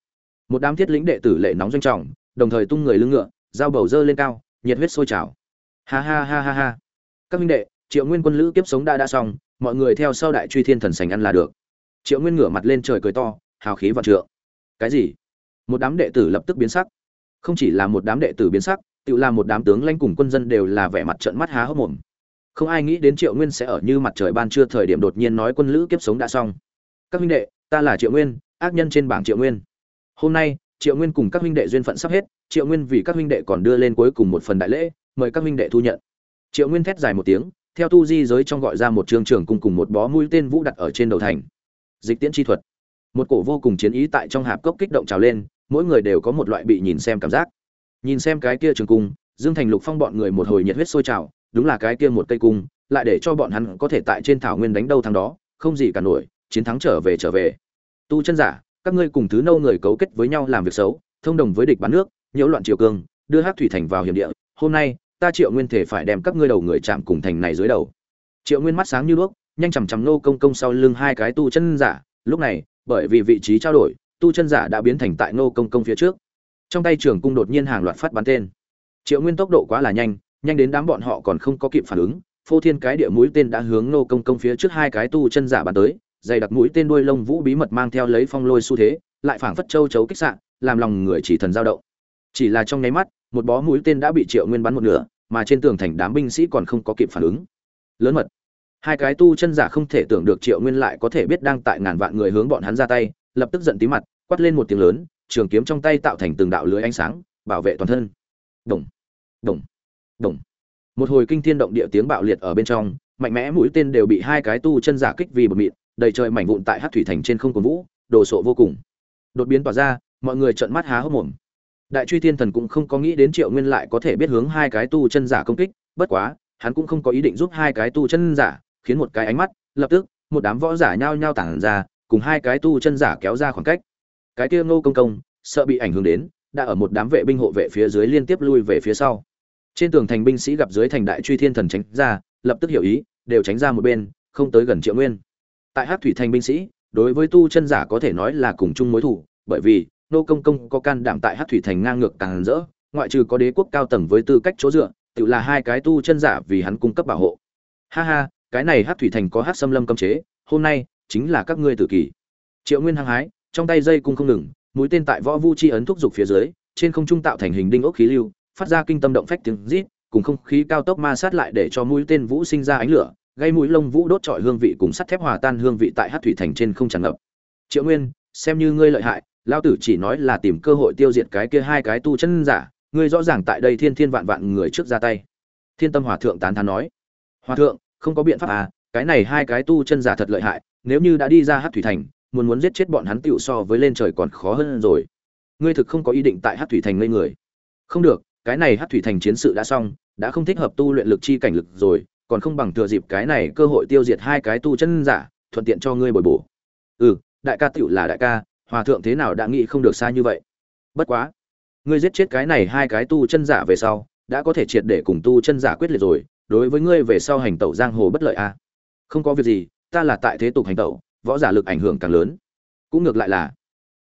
Một đám thiết lĩnh đệ tử lệ nóng doanh trọng, đồng thời tung người lưng ngựa, dao bầu dơ lên cao, nhiệt huyết sôi trào. Ha ha ha ha ha. Các minh đệ, triệu nguyên quân lữ kiếp sống đã đã xong, mọi người theo sau đại truy thiên thần sành ăn là được. Triệu nguyên ngửa mặt lên trời cười to, hào khí vạn trượng. Cái gì? Một đám đệ tử lập tức biến sắc. Không chỉ là một đám đệ tử biến sắc, tự là một đám tướng lãnh cùng quân dân đều là vẻ mặt trợn mắt há hốc mồm không ai nghĩ đến triệu nguyên sẽ ở như mặt trời ban trưa thời điểm đột nhiên nói quân lữ kiếp sống đã xong. Các huynh đệ, ta là triệu nguyên, ác nhân trên bảng triệu nguyên. Hôm nay, triệu nguyên cùng các huynh đệ duyên phận sắp hết, triệu nguyên vì các huynh đệ còn đưa lên cuối cùng một phần đại lễ, mời các huynh đệ thu nhận. Triệu nguyên thét dài một tiếng, theo tu di giới trong gọi ra một trường trường cùng cùng một bó mũi tên vũ đặt ở trên đầu thành. Dịch tiễn chi thuật. Một cổ vô cùng chiến ý tại trong hạp cốc kích động trào lên, mỗi người đều có một loại bị nhìn xem cảm giác. Nhìn xem cái kia trường cung, dương thành lục phong bọn người một hồi nhiệt huyết sôi trào đúng là cái kia một cây cung, lại để cho bọn hắn có thể tại trên thảo nguyên đánh đâu thắng đó, không gì cả nổi, chiến thắng trở về trở về. Tu chân giả, các ngươi cùng thứ nâu người cấu kết với nhau làm việc xấu, thông đồng với địch bán nước, nhiễu loạn triều cương, đưa hắc thủy thành vào hiểm địa, hôm nay, ta triệu nguyên thể phải đem các ngươi đầu người chạm cùng thành này dưới đầu. Triệu nguyên mắt sáng như đuốc, nhanh chằm chằm nô công công sau lưng hai cái tu chân giả, lúc này, bởi vì vị trí trao đổi, tu chân giả đã biến thành tại nô công công phía trước. Trong tay trưởng cung đột nhiên hàng loạt phát bắn tên. Triệu nguyên tốc độ quá là nhanh nhanh đến đám bọn họ còn không có kịp phản ứng, phô thiên cái địa mũi tên đã hướng nô công công phía trước hai cái tu chân giả bắn tới, dày đặc mũi tên đuôi lông vũ bí mật mang theo lấy phong lôi xu thế, lại phảng phất châu chấu kích sạn làm lòng người chỉ thần giao động. Chỉ là trong nháy mắt, một bó mũi tên đã bị triệu nguyên bắn một nửa, mà trên tường thành đám binh sĩ còn không có kịp phản ứng. Lớn mật. Hai cái tu chân giả không thể tưởng được triệu nguyên lại có thể biết đang tại ngàn vạn người hướng bọn hắn ra tay, lập tức giận tí mặt, quát lên một tiếng lớn, trường kiếm trong tay tạo thành từng đạo lưới ánh sáng, bảo vệ toàn thân. Đồng đồng đồng. Một hồi kinh thiên động địa tiếng bạo liệt ở bên trong, mạnh mẽ mũi tên đều bị hai cái tu chân giả kích vì bột mịn đầy trời mảnh vụn tại Hắc thủy thành trên không còn vũ, đồ sộ vô cùng. Đột biến tỏa ra, mọi người trợn mắt há hốc mồm. Đại truy thiên thần cũng không có nghĩ đến triệu nguyên lại có thể biết hướng hai cái tu chân giả công kích, bất quá, hắn cũng không có ý định giúp hai cái tu chân giả, khiến một cái ánh mắt, lập tức, một đám võ giả nhao nhao tản ra, cùng hai cái tu chân giả kéo ra khoảng cách. Cái kia ngô công công, sợ bị ảnh hưởng đến, đã ở một đám vệ binh hộ vệ phía dưới liên tiếp lui về phía sau trên tường thành binh sĩ gặp dưới thành đại truy thiên thần tránh ra, lập tức hiểu ý, đều tránh ra một bên, không tới gần triệu nguyên. Tại hát thủy thành binh sĩ, đối với tu chân giả có thể nói là cùng chung mối thủ, bởi vì, nô công công có can đảm tại hát thủy thành ngang ngược càng rỡ, ngoại trừ có đế quốc cao tầng với tư cách chỗ dựa, tự là hai cái tu chân giả vì hắn cung cấp bảo hộ. Ha ha, cái này hát thủy thành có hát xâm lâm cấm chế, hôm nay chính là các ngươi tử kỳ. Triệu nguyên hăng hái, trong tay dây cung không ngừng, mũi tên tại võ vu chi ấn thúc giục phía dưới, trên không trung tạo thành hình đinh ốc khí lưu phát ra kinh tâm động phách tiếng rít, cùng không khí cao tốc ma sát lại để cho mũi tên vũ sinh ra ánh lửa, gây mũi lông vũ đốt trọi hương vị cùng sắt thép hòa tan hương vị tại hát thủy thành trên không tràn ngập. Triệu nguyên, xem như ngươi lợi hại lao tử chỉ nói là tìm cơ hội tiêu diệt cái kia hai cái tu chân giả, ngươi rõ ràng tại đây thiên thiên vạn vạn người trước ra tay. Thiên tâm hòa thượng tán thán nói. Hòa thượng, không có biện pháp à cái này hai cái tu chân giả thật lợi hại, nếu như đã đi ra hát thủy thành, muốn muốn giết chết bọn hắn tựu so với lên trời còn khó hơn rồi. Ngươi thực không có ý định tại hát thủy thành ngây người. Không được cái này hát thủy thành chiến sự đã xong, đã không thích hợp tu luyện lực chi cảnh lực rồi, còn không bằng thừa dịp cái này cơ hội tiêu diệt hai cái tu chân giả, thuận tiện cho ngươi bồi bổ. Ừ đại ca tựu là đại ca, hòa thượng thế nào đã nghĩ không được xa như vậy? Bất quá, ngươi giết chết cái này hai cái tu chân giả về sau, đã có thể triệt để cùng tu chân giả quyết liệt rồi, đối với ngươi về sau hành tẩu giang hồ bất lợi a à? không có việc gì, ta là tại thế tục hành tẩu, võ giả lực ảnh hưởng càng lớn. Cũng ngược lại là,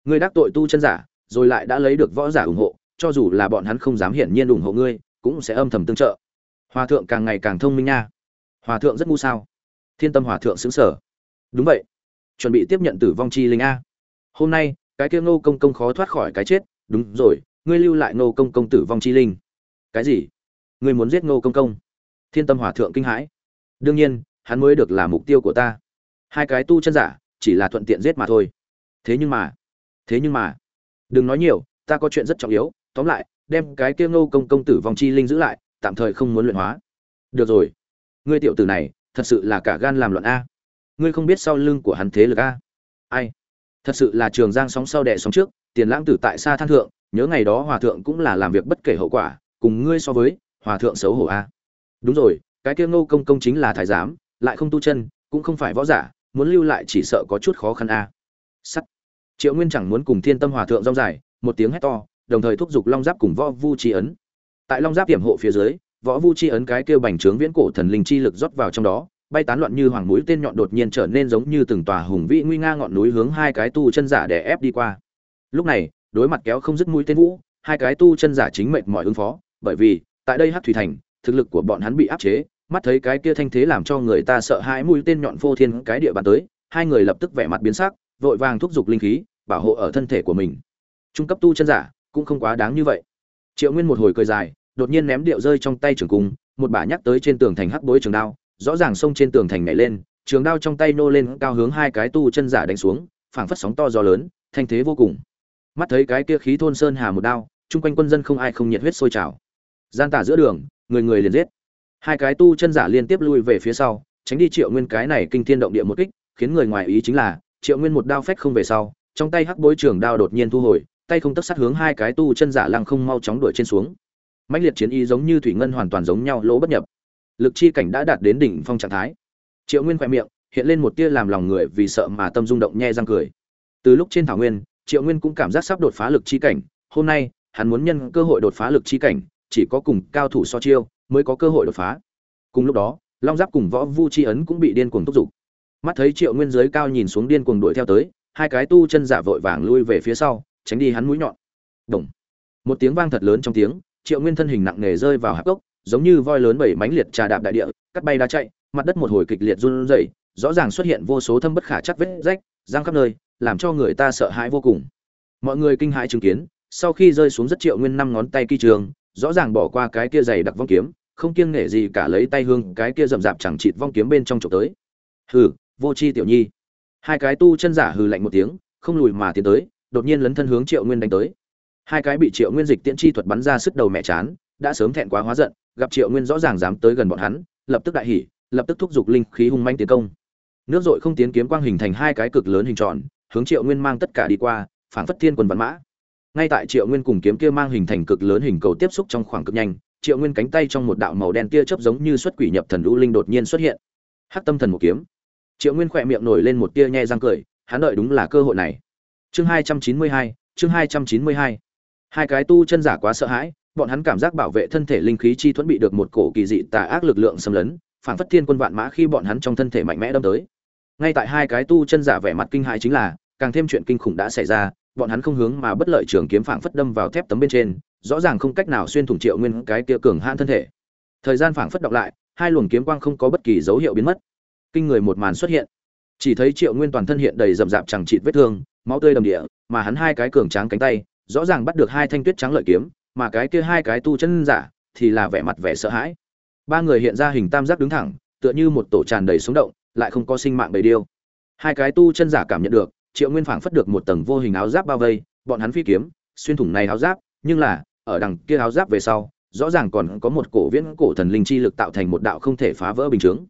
ngươi đắc tội tu chân giả, rồi lại đã lấy được võ giả ủng hộ cho dù là bọn hắn không dám hiển nhiên ủng hộ ngươi, cũng sẽ âm thầm tương trợ. Hòa thượng càng ngày càng thông minh nha. Hòa thượng rất ngu sao? Thiên tâm hòa thượng xứng sở. Đúng vậy. Chuẩn bị tiếp nhận tử vong chi linh a. Hôm nay, cái kia ngô công công khó thoát khỏi cái chết. Đúng rồi, ngươi lưu lại ngô công công tử vong chi linh. Cái gì? Ngươi muốn giết ngô công công? Thiên tâm hòa thượng kinh hãi. Đương nhiên, hắn mới được là mục tiêu của ta. Hai cái tu chân giả, chỉ là thuận tiện giết mà thôi. Thế nhưng mà, thế nhưng mà, đừng nói nhiều, ta có chuyện rất trọng yếu tóm lại, đem cái kia ngô công công tử vong chi linh giữ lại, tạm thời không muốn luyện hóa. Được rồi. Ngươi tiểu tử này, thật sự là cả gan làm loạn a. Ngươi không biết sau lưng của hắn thế lực a. Ai? Thật sự là trường giang sóng sau đẻ sóng trước, tiền lãng tử tại xa than thượng, nhớ ngày đó hòa thượng cũng là làm việc bất kể hậu quả, cùng ngươi so với, hòa thượng xấu hổ a. Đúng rồi, cái kia ngô công công chính là thái giám, lại không tu chân, cũng không phải võ giả, muốn lưu lại chỉ sợ có chút khó khăn a. Sắt. Triệu nguyên chẳng muốn cùng thiên tâm hòa thượng rong dài, một tiếng hét to đồng thời thúc giục long giáp cùng võ vu chi ấn. Tại long giáp tiềm hộ phía dưới, võ vu chi ấn cái kêu bành trướng viễn cổ thần linh chi lực rót vào trong đó, bay tán loạn như hoàng mũi tên nhọn đột nhiên trở nên giống như từng tòa hùng vĩ nguy nga ngọn núi hướng hai cái tu chân giả để ép đi qua. Lúc này, đối mặt kéo không dứt mũi tên vũ, hai cái tu chân giả chính mệnh mọi ứng phó, bởi vì, tại đây hát thủy thành, thực lực của bọn hắn bị áp chế, mắt thấy cái kia thanh thế làm cho người ta sợ hãi mũi tên nhọn vô thiên cái địa bàn tới, hai người lập tức vẻ mặt biến sắc, vội vàng thúc giục linh khí, bảo hộ ở thân thể của mình. Trung cấp tu chân giả cũng không quá đáng như vậy. Triệu nguyên một hồi cười dài, đột nhiên ném điệu rơi trong tay trường cung, một bả nhắc tới trên tường thành hắc bối trường đao, rõ ràng xông trên tường thành nhảy lên, trường đao trong tay nô lên cao hướng hai cái tu chân giả đánh xuống, phảng phất sóng to gió lớn, thanh thế vô cùng. Mắt thấy cái kia khí thôn sơn hà một đao, chung quanh quân dân không ai không nhiệt huyết sôi trào. Gian tả giữa đường, người người liền giết. Hai cái tu chân giả liên tiếp lui về phía sau, tránh đi triệu nguyên cái này kinh thiên động địa một kích, khiến người ngoài ý chính là, triệu nguyên một đao phách không về sau, trong tay hắc bối trường đao đột nhiên thu hồi tay không tất sát hướng hai cái tu chân giả lăng không mau chóng đuổi trên xuống. Mãnh liệt chiến ý giống như thủy ngân hoàn toàn giống nhau lỗ bất nhập. Lực chi cảnh đã đạt đến đỉnh phong trạng thái. Triệu nguyên khoe miệng, hiện lên một tia làm lòng người vì sợ mà tâm rung động nhe răng cười. Từ lúc trên thảo nguyên, triệu nguyên cũng cảm giác sắp đột phá lực chi cảnh. Hôm nay, hắn muốn nhân cơ hội đột phá lực chi cảnh, chỉ có cùng cao thủ so chiêu mới có cơ hội đột phá. Cùng lúc đó, long giáp cùng võ vu chi ấn cũng bị điên cuồng thúc giục. Mắt thấy triệu nguyên giới cao nhìn xuống điên cuồng đuổi theo tới, hai cái tu chân giả vội vàng lui về phía sau tránh đi hắn mũi nhọn. Đồng. một tiếng vang thật lớn trong tiếng, triệu nguyên thân hình nặng nề rơi vào hạp cốc, giống như voi lớn bảy mánh liệt trà đạp đại địa, cắt bay đá chạy, mặt đất một hồi kịch liệt run rẩy, rõ ràng xuất hiện vô số thâm bất khả chắc vết rách, giang khắp nơi, làm cho người ta sợ hãi vô cùng. Mọi người kinh hãi chứng kiến, sau khi rơi xuống rất triệu nguyên năm ngón tay kỳ trường, rõ ràng bỏ qua cái kia dày đặc vong kiếm, không kiêng nể gì cả lấy tay hương cái kia rậm rạp chẳng chịt vong kiếm bên trong trộm tới. Hừ, vô c h i tiểu nhi. Hai cái tu chân giả hừ lạnh một tiếng, không lùi mà tiến tới đột nhiên lấn thân hướng triệu nguyên đánh tới. Hai cái bị triệu nguyên dịch tiễn chi thuật bắn ra sức đầu mẹ chán, đã sớm thẹn quá hóa giận, gặp triệu nguyên rõ ràng dám tới gần bọn hắn, lập tức đại hỉ, lập tức thúc giục linh khí hung manh tiến công. Nước dội không tiến kiếm quang hình thành hai cái cực lớn hình tròn, hướng triệu nguyên mang tất cả đi qua phản phất thiên quần văn mã. Ngay tại triệu nguyên cùng kiếm kia mang hình thành cực lớn hình cầu tiếp xúc trong khoảng cực nhanh, triệu nguyên cánh tay trong một đạo màu đen tia chớp giống như xuất quỷ nhập thần lũ linh đột nhiên xuất hiện. Hắc tâm thần một kiếm. Triệu nguyên khỏe miệng nổi lên một tia nhe răng cười, hắn đợi đúng là cơ hội này chương hai trăm chín mươi hai, chương hai trăm chín mươi hai. Hai cái tu chân giả quá sợ hãi, bọn hắn cảm giác bảo vệ thân thể linh khí chi thuẫn bị được một cổ kỳ dị tà ác lực lượng xâm lấn, phản phất thiên quân vạn mã khi bọn hắn trong thân thể mạnh mẽ đâm tới. Ngay tại hai cái tu chân giả vẻ mặt kinh hãi chính là, càng thêm chuyện kinh khủng đã xảy ra, bọn hắn không hướng mà bất lợi trường kiếm phảng phất đâm vào thép tấm bên trên, rõ ràng không cách nào xuyên thủng triệu nguyên cái kia cường hãn thân thể. Thời gian phảng phất đọc lại, hai luồng kiếm quang không có bất kỳ dấu hiệu biến mất. Kinh người một màn xuất hiện chỉ thấy triệu nguyên toàn thân hiện đầy rậm rạp chẳng chịt vết thương, máu tươi đầm địa, mà hắn hai cái cường tráng cánh tay, rõ ràng bắt được hai thanh tuyết trắng lợi kiếm, mà cái kia hai cái tu chân giả thì là vẻ mặt vẻ sợ hãi. Ba người hiện ra hình tam giác đứng thẳng, tựa như một tổ tràn đầy sống động, lại không có sinh mạng bầy điêu. Hai cái tu chân giả cảm nhận được, triệu nguyên phảng phất được một tầng vô hình áo giáp bao vây, bọn hắn phi kiếm, xuyên thủng này áo giáp, nhưng là, ở đằng kia áo giáp về sau, rõ ràng còn có một cổ viễn cổ thần linh chi lực tạo thành một đạo không thể phá vỡ bình chướng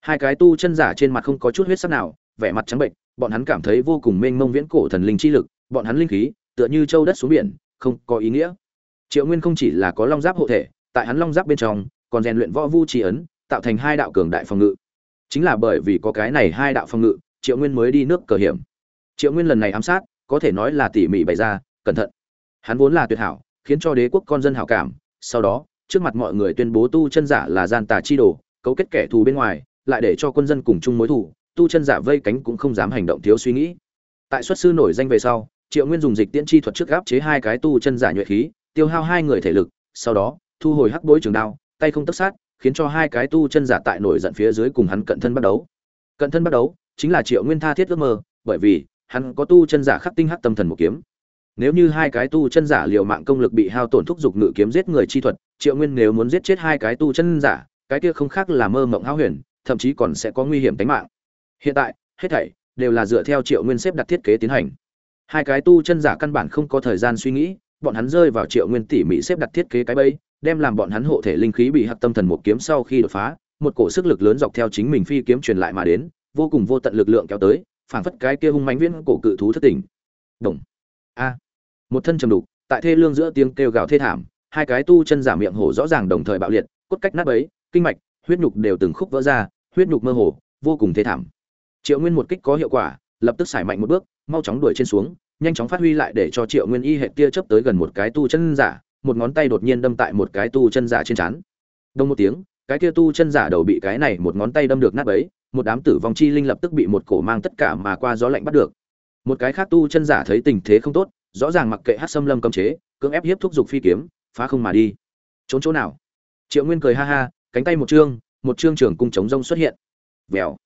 hai cái tu chân giả trên mặt không có chút huyết sắc nào, vẻ mặt trắng bệnh bọn hắn cảm thấy vô cùng mênh mông viễn cổ thần linh chi lực, bọn hắn linh khí, tựa như châu đất xuống biển, không có ý nghĩa. Triệu nguyên không chỉ là có long giáp hộ thể, tại hắn long giáp bên trong, còn rèn luyện võ vu tri ấn, tạo thành hai đạo cường đại phòng ngự. Chính là bởi vì có cái này hai đạo phòng ngự, triệu nguyên mới đi nước cờ hiểm. Triệu nguyên lần này ám sát, có thể nói là tỉ mỉ bày ra, cẩn thận. Hắn vốn là tuyệt hảo, khiến cho đế quốc con dân hảo cảm, sau đó, trước mặt mọi người tuyên bố tu chân giả là gian tà chi đồ, cấu kết kẻ thù bên ngoài lại để cho quân dân cùng chung mối thủ, tu chân giả vây cánh cũng không dám hành động thiếu suy nghĩ. Tại xuất sư nổi danh về sau triệu nguyên dùng dịch tiễn chi thuật trước gáp chế hai cái tu chân giả nhuệ khí tiêu hao hai người thể lực sau đó thu hồi hắc bối trường đao tay không tất sát khiến cho hai cái tu chân giả tại nổi giận phía dưới cùng hắn cận thân bắt đấu. Cận thân bắt đấu chính là triệu nguyên tha thiết ước mơ bởi vì hắn có tu chân giả khắc tinh hắc tâm thần một kiếm. Nếu như hai cái tu chân giả liều mạng công lực bị hao tổn thúc giục ngự kiếm giết người chi thuật triệu nguyên nếu muốn giết chết hai cái tu chân giả cái kia không khác là mơ mộng hao huyền thậm chí còn sẽ có nguy hiểm tính mạng. Hiện tại, hết thảy đều là dựa theo triệu nguyên xếp đặt thiết kế tiến hành. Hai cái tu chân giả căn bản không có thời gian suy nghĩ, bọn hắn rơi vào triệu nguyên tỉ mỉ xếp đặt thiết kế cái bẫy, đem làm bọn hắn hộ thể linh khí bị hắc tâm thần một kiếm sau khi đột phá, một cổ sức lực lớn dọc theo chính mình phi kiếm truyền lại mà đến, vô cùng vô tận lực lượng kéo tới, phảng phất cái kia hung mãnh viễn cổ cự thú thất tỉnh. Đồng a. Một thân trầm đục, tại thê lương giữa tiếng kêu gào thê thảm, hai cái tu chân giả miệng hổ rõ ràng đồng thời bạo liệt, cốt cách nát bấy, kinh mạch huyết nhục đều từng khúc vỡ ra, huyết nhục mơ hồ, vô cùng thê thảm. Triệu nguyên một kích có hiệu quả, lập tức xài mạnh một bước, mau chóng đuổi trên xuống, nhanh chóng phát huy lại để cho triệu nguyên y hệ tia chớp tới gần một cái tu chân giả, một ngón tay đột nhiên đâm tại một cái tu chân giả trên trán. Đông một tiếng, cái kia tu chân giả đầu bị cái này một ngón tay đâm được nát ấy một đám tử vong chi linh lập tức bị một cổ mang tất cả mà qua gió lạnh bắt được. Một cái khác tu chân giả thấy tình thế không tốt, rõ ràng mặc kệ hát xâm lâm cấm chế, cưỡng ép hiếp thúc giục phi kiếm, phá không mà đi. Trốn chỗ nào? Triệu nguyên cười ha ha cánh tay một trương, một trương trường cung chống rông xuất hiện. Vèo.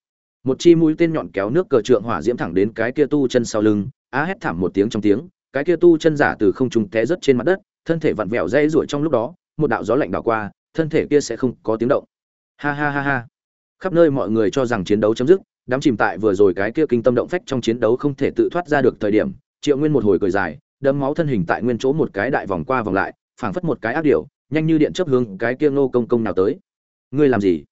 Một chi mũi tên nhọn kéo nước cờ trượng hỏa diễm thẳng đến cái kia tu chân sau lưng á hét thảm một tiếng trong tiếng cái kia tu chân giả từ không trung té rớt trên mặt đất thân thể vặn vẹo dây rủi trong lúc đó một đạo gió lạnh đảo qua thân thể kia sẽ không có tiếng động. Ha ha ha ha. Khắp nơi mọi người cho rằng chiến đấu chấm dứt đám chìm tại vừa rồi cái kia kinh tâm động phách trong chiến đấu không thể tự thoát ra được thời điểm triệu nguyên một hồi cười dài đấm máu thân hình tại nguyên chỗ một cái đại vòng qua vòng lại phảng phất một cái ác điểu nhanh như điện chớp hướng cái kia nô công công nào tới ngươi làm gì?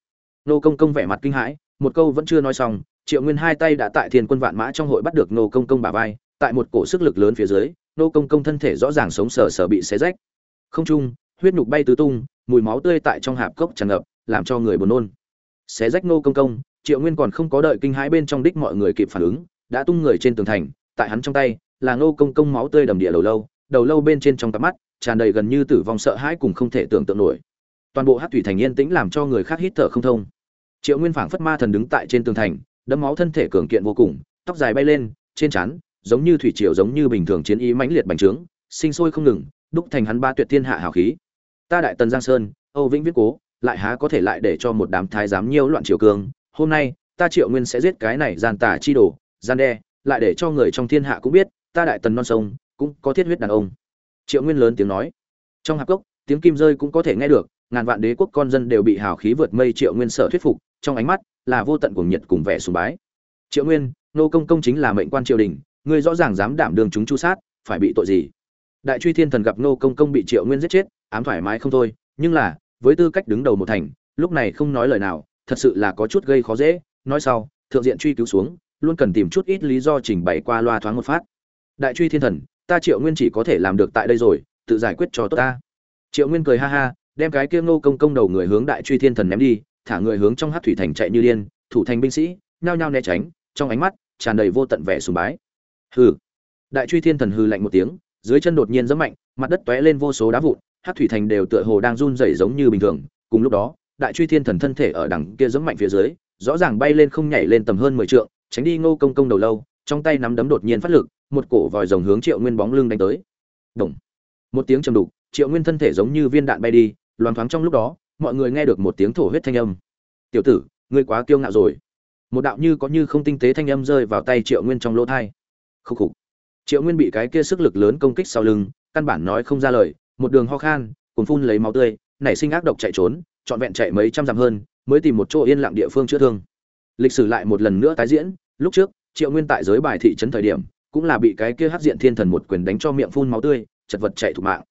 Nô công công vẻ mặt kinh hãi, một câu vẫn chưa nói xong, triệu nguyên hai tay đã tại thiên quân vạn mã trong hội bắt được nô công công bà vai, tại một cổ sức lực lớn phía dưới, nô công công thân thể rõ ràng sống sờ sờ bị xé rách. Không trung, huyết nhục bay tứ tung, mùi máu tươi tại trong hạp cốc tràn ngập, làm cho người buồn nôn. Xé rách nô công công, triệu nguyên còn không có đợi kinh hãi bên trong đích mọi người kịp phản ứng, đã tung người trên tường thành, tại hắn trong tay là nô công công máu tươi đầm địa đầu lâu đầu lâu bên trên trong tắm mắt, tràn đầy gần như tử vong sợ hãi cùng không thể tưởng tượng nổi toàn bộ hát thủy thành yên tĩnh làm cho người khác hít thở không thông. Triệu nguyên phảng phất ma thần đứng tại trên tường thành đấm máu thân thể cường kiện vô cùng, tóc dài bay lên, trên trán, giống như thủy triều giống như bình thường chiến ý mãnh liệt bành trướng, sinh sôi không ngừng, đúc thành hắn ba tuyệt thiên hạ hào khí. Ta đại tần giang sơn, âu vĩnh viết cố, lại há có thể lại để cho một đám thái giám nhiễu loạn triều cường. Hôm nay, ta triệu nguyên sẽ giết cái này gian tà chi đồ, gian đe, lại để cho người trong thiên hạ cũng biết, ta đại tần non sông, cũng có thiết huyết đàn ông. Triệu nguyên lớn tiếng nói. Trong hạp cốc, tiếng kim rơi cũng có thể nghe được ngàn vạn đế quốc con dân đều bị hào khí vượt mây triệu nguyên sở thuyết phục, trong ánh mắt là vô tận cuồng nhiệt cùng vẻ sùng bái. Triệu nguyên, nô công công chính là mệnh quan triều đình, ngươi rõ ràng dám đảm đường chúng chu sát, phải bị tội gì? Đại truy thiên thần gặp nô công công bị triệu nguyên giết chết, ám thoải mái không thôi, nhưng là, với tư cách đứng đầu một thành, lúc này không nói lời nào, thật sự là có chút gây khó dễ. Nói sau, thượng diện truy cứu xuống, luôn cần tìm chút ít lý do trình bày qua loa thoáng một phát. Đại truy thiên thần, ta triệu nguyên chỉ có thể làm được tại đây rồi, tự giải quyết cho tốt ta. Triệu nguyên cười ha ha đem cái kia ngô công công đầu người hướng đại truy thiên thần ném đi, thả người hướng trong Hắc thủy thành chạy như điên, thủ thành binh sĩ, nhao nhao né tránh, trong ánh mắt tràn đầy vô tận vẻ sùng bái. Hừ. Đại truy thiên thần hừ lạnh một tiếng, dưới chân đột nhiên giẫm mạnh, mặt đất tóe lên vô số đá vụn, Hắc thủy thành đều tựa hồ đang run rẩy giống như bình thường. Cùng lúc đó, đại truy thiên thần thân thể ở đằng kia giẫm mạnh phía dưới, rõ ràng bay lên không nhảy lên tầm hơn mười trượng, tránh đi ngô công công đầu lâu, trong tay nắm đấm đột nhiên phát lực, một cổ vòi rồng hướng triệu nguyên bóng lưng đánh tới. Đùng. Một tiếng trầm đục, triệu nguyên thân thể giống như viên đạn bay đi loáng thoáng trong lúc đó, mọi người nghe được một tiếng thổ huyết thanh âm. Tiểu tử, ngươi quá kiêu ngạo rồi. Một đạo như có như không tinh tế thanh âm rơi vào tay triệu nguyên trong lỗ thai khúc khục. Triệu nguyên bị cái kia sức lực lớn công kích sau lưng, căn bản nói không ra lời, một đường ho khan cùng phun lấy máu tươi, nảy sinh ác độc chạy trốn, trọn vẹn chạy mấy trăm dặm hơn, mới tìm một chỗ yên lặng địa phương chữa thương. Lịch sử lại một lần nữa tái diễn, lúc trước, triệu nguyên tại giới bài thị trấn thời điểm, cũng là bị cái kia hắc diện thiên thần một quyền đánh cho miệng phun máu tươi, chật vật chạy thủ mạng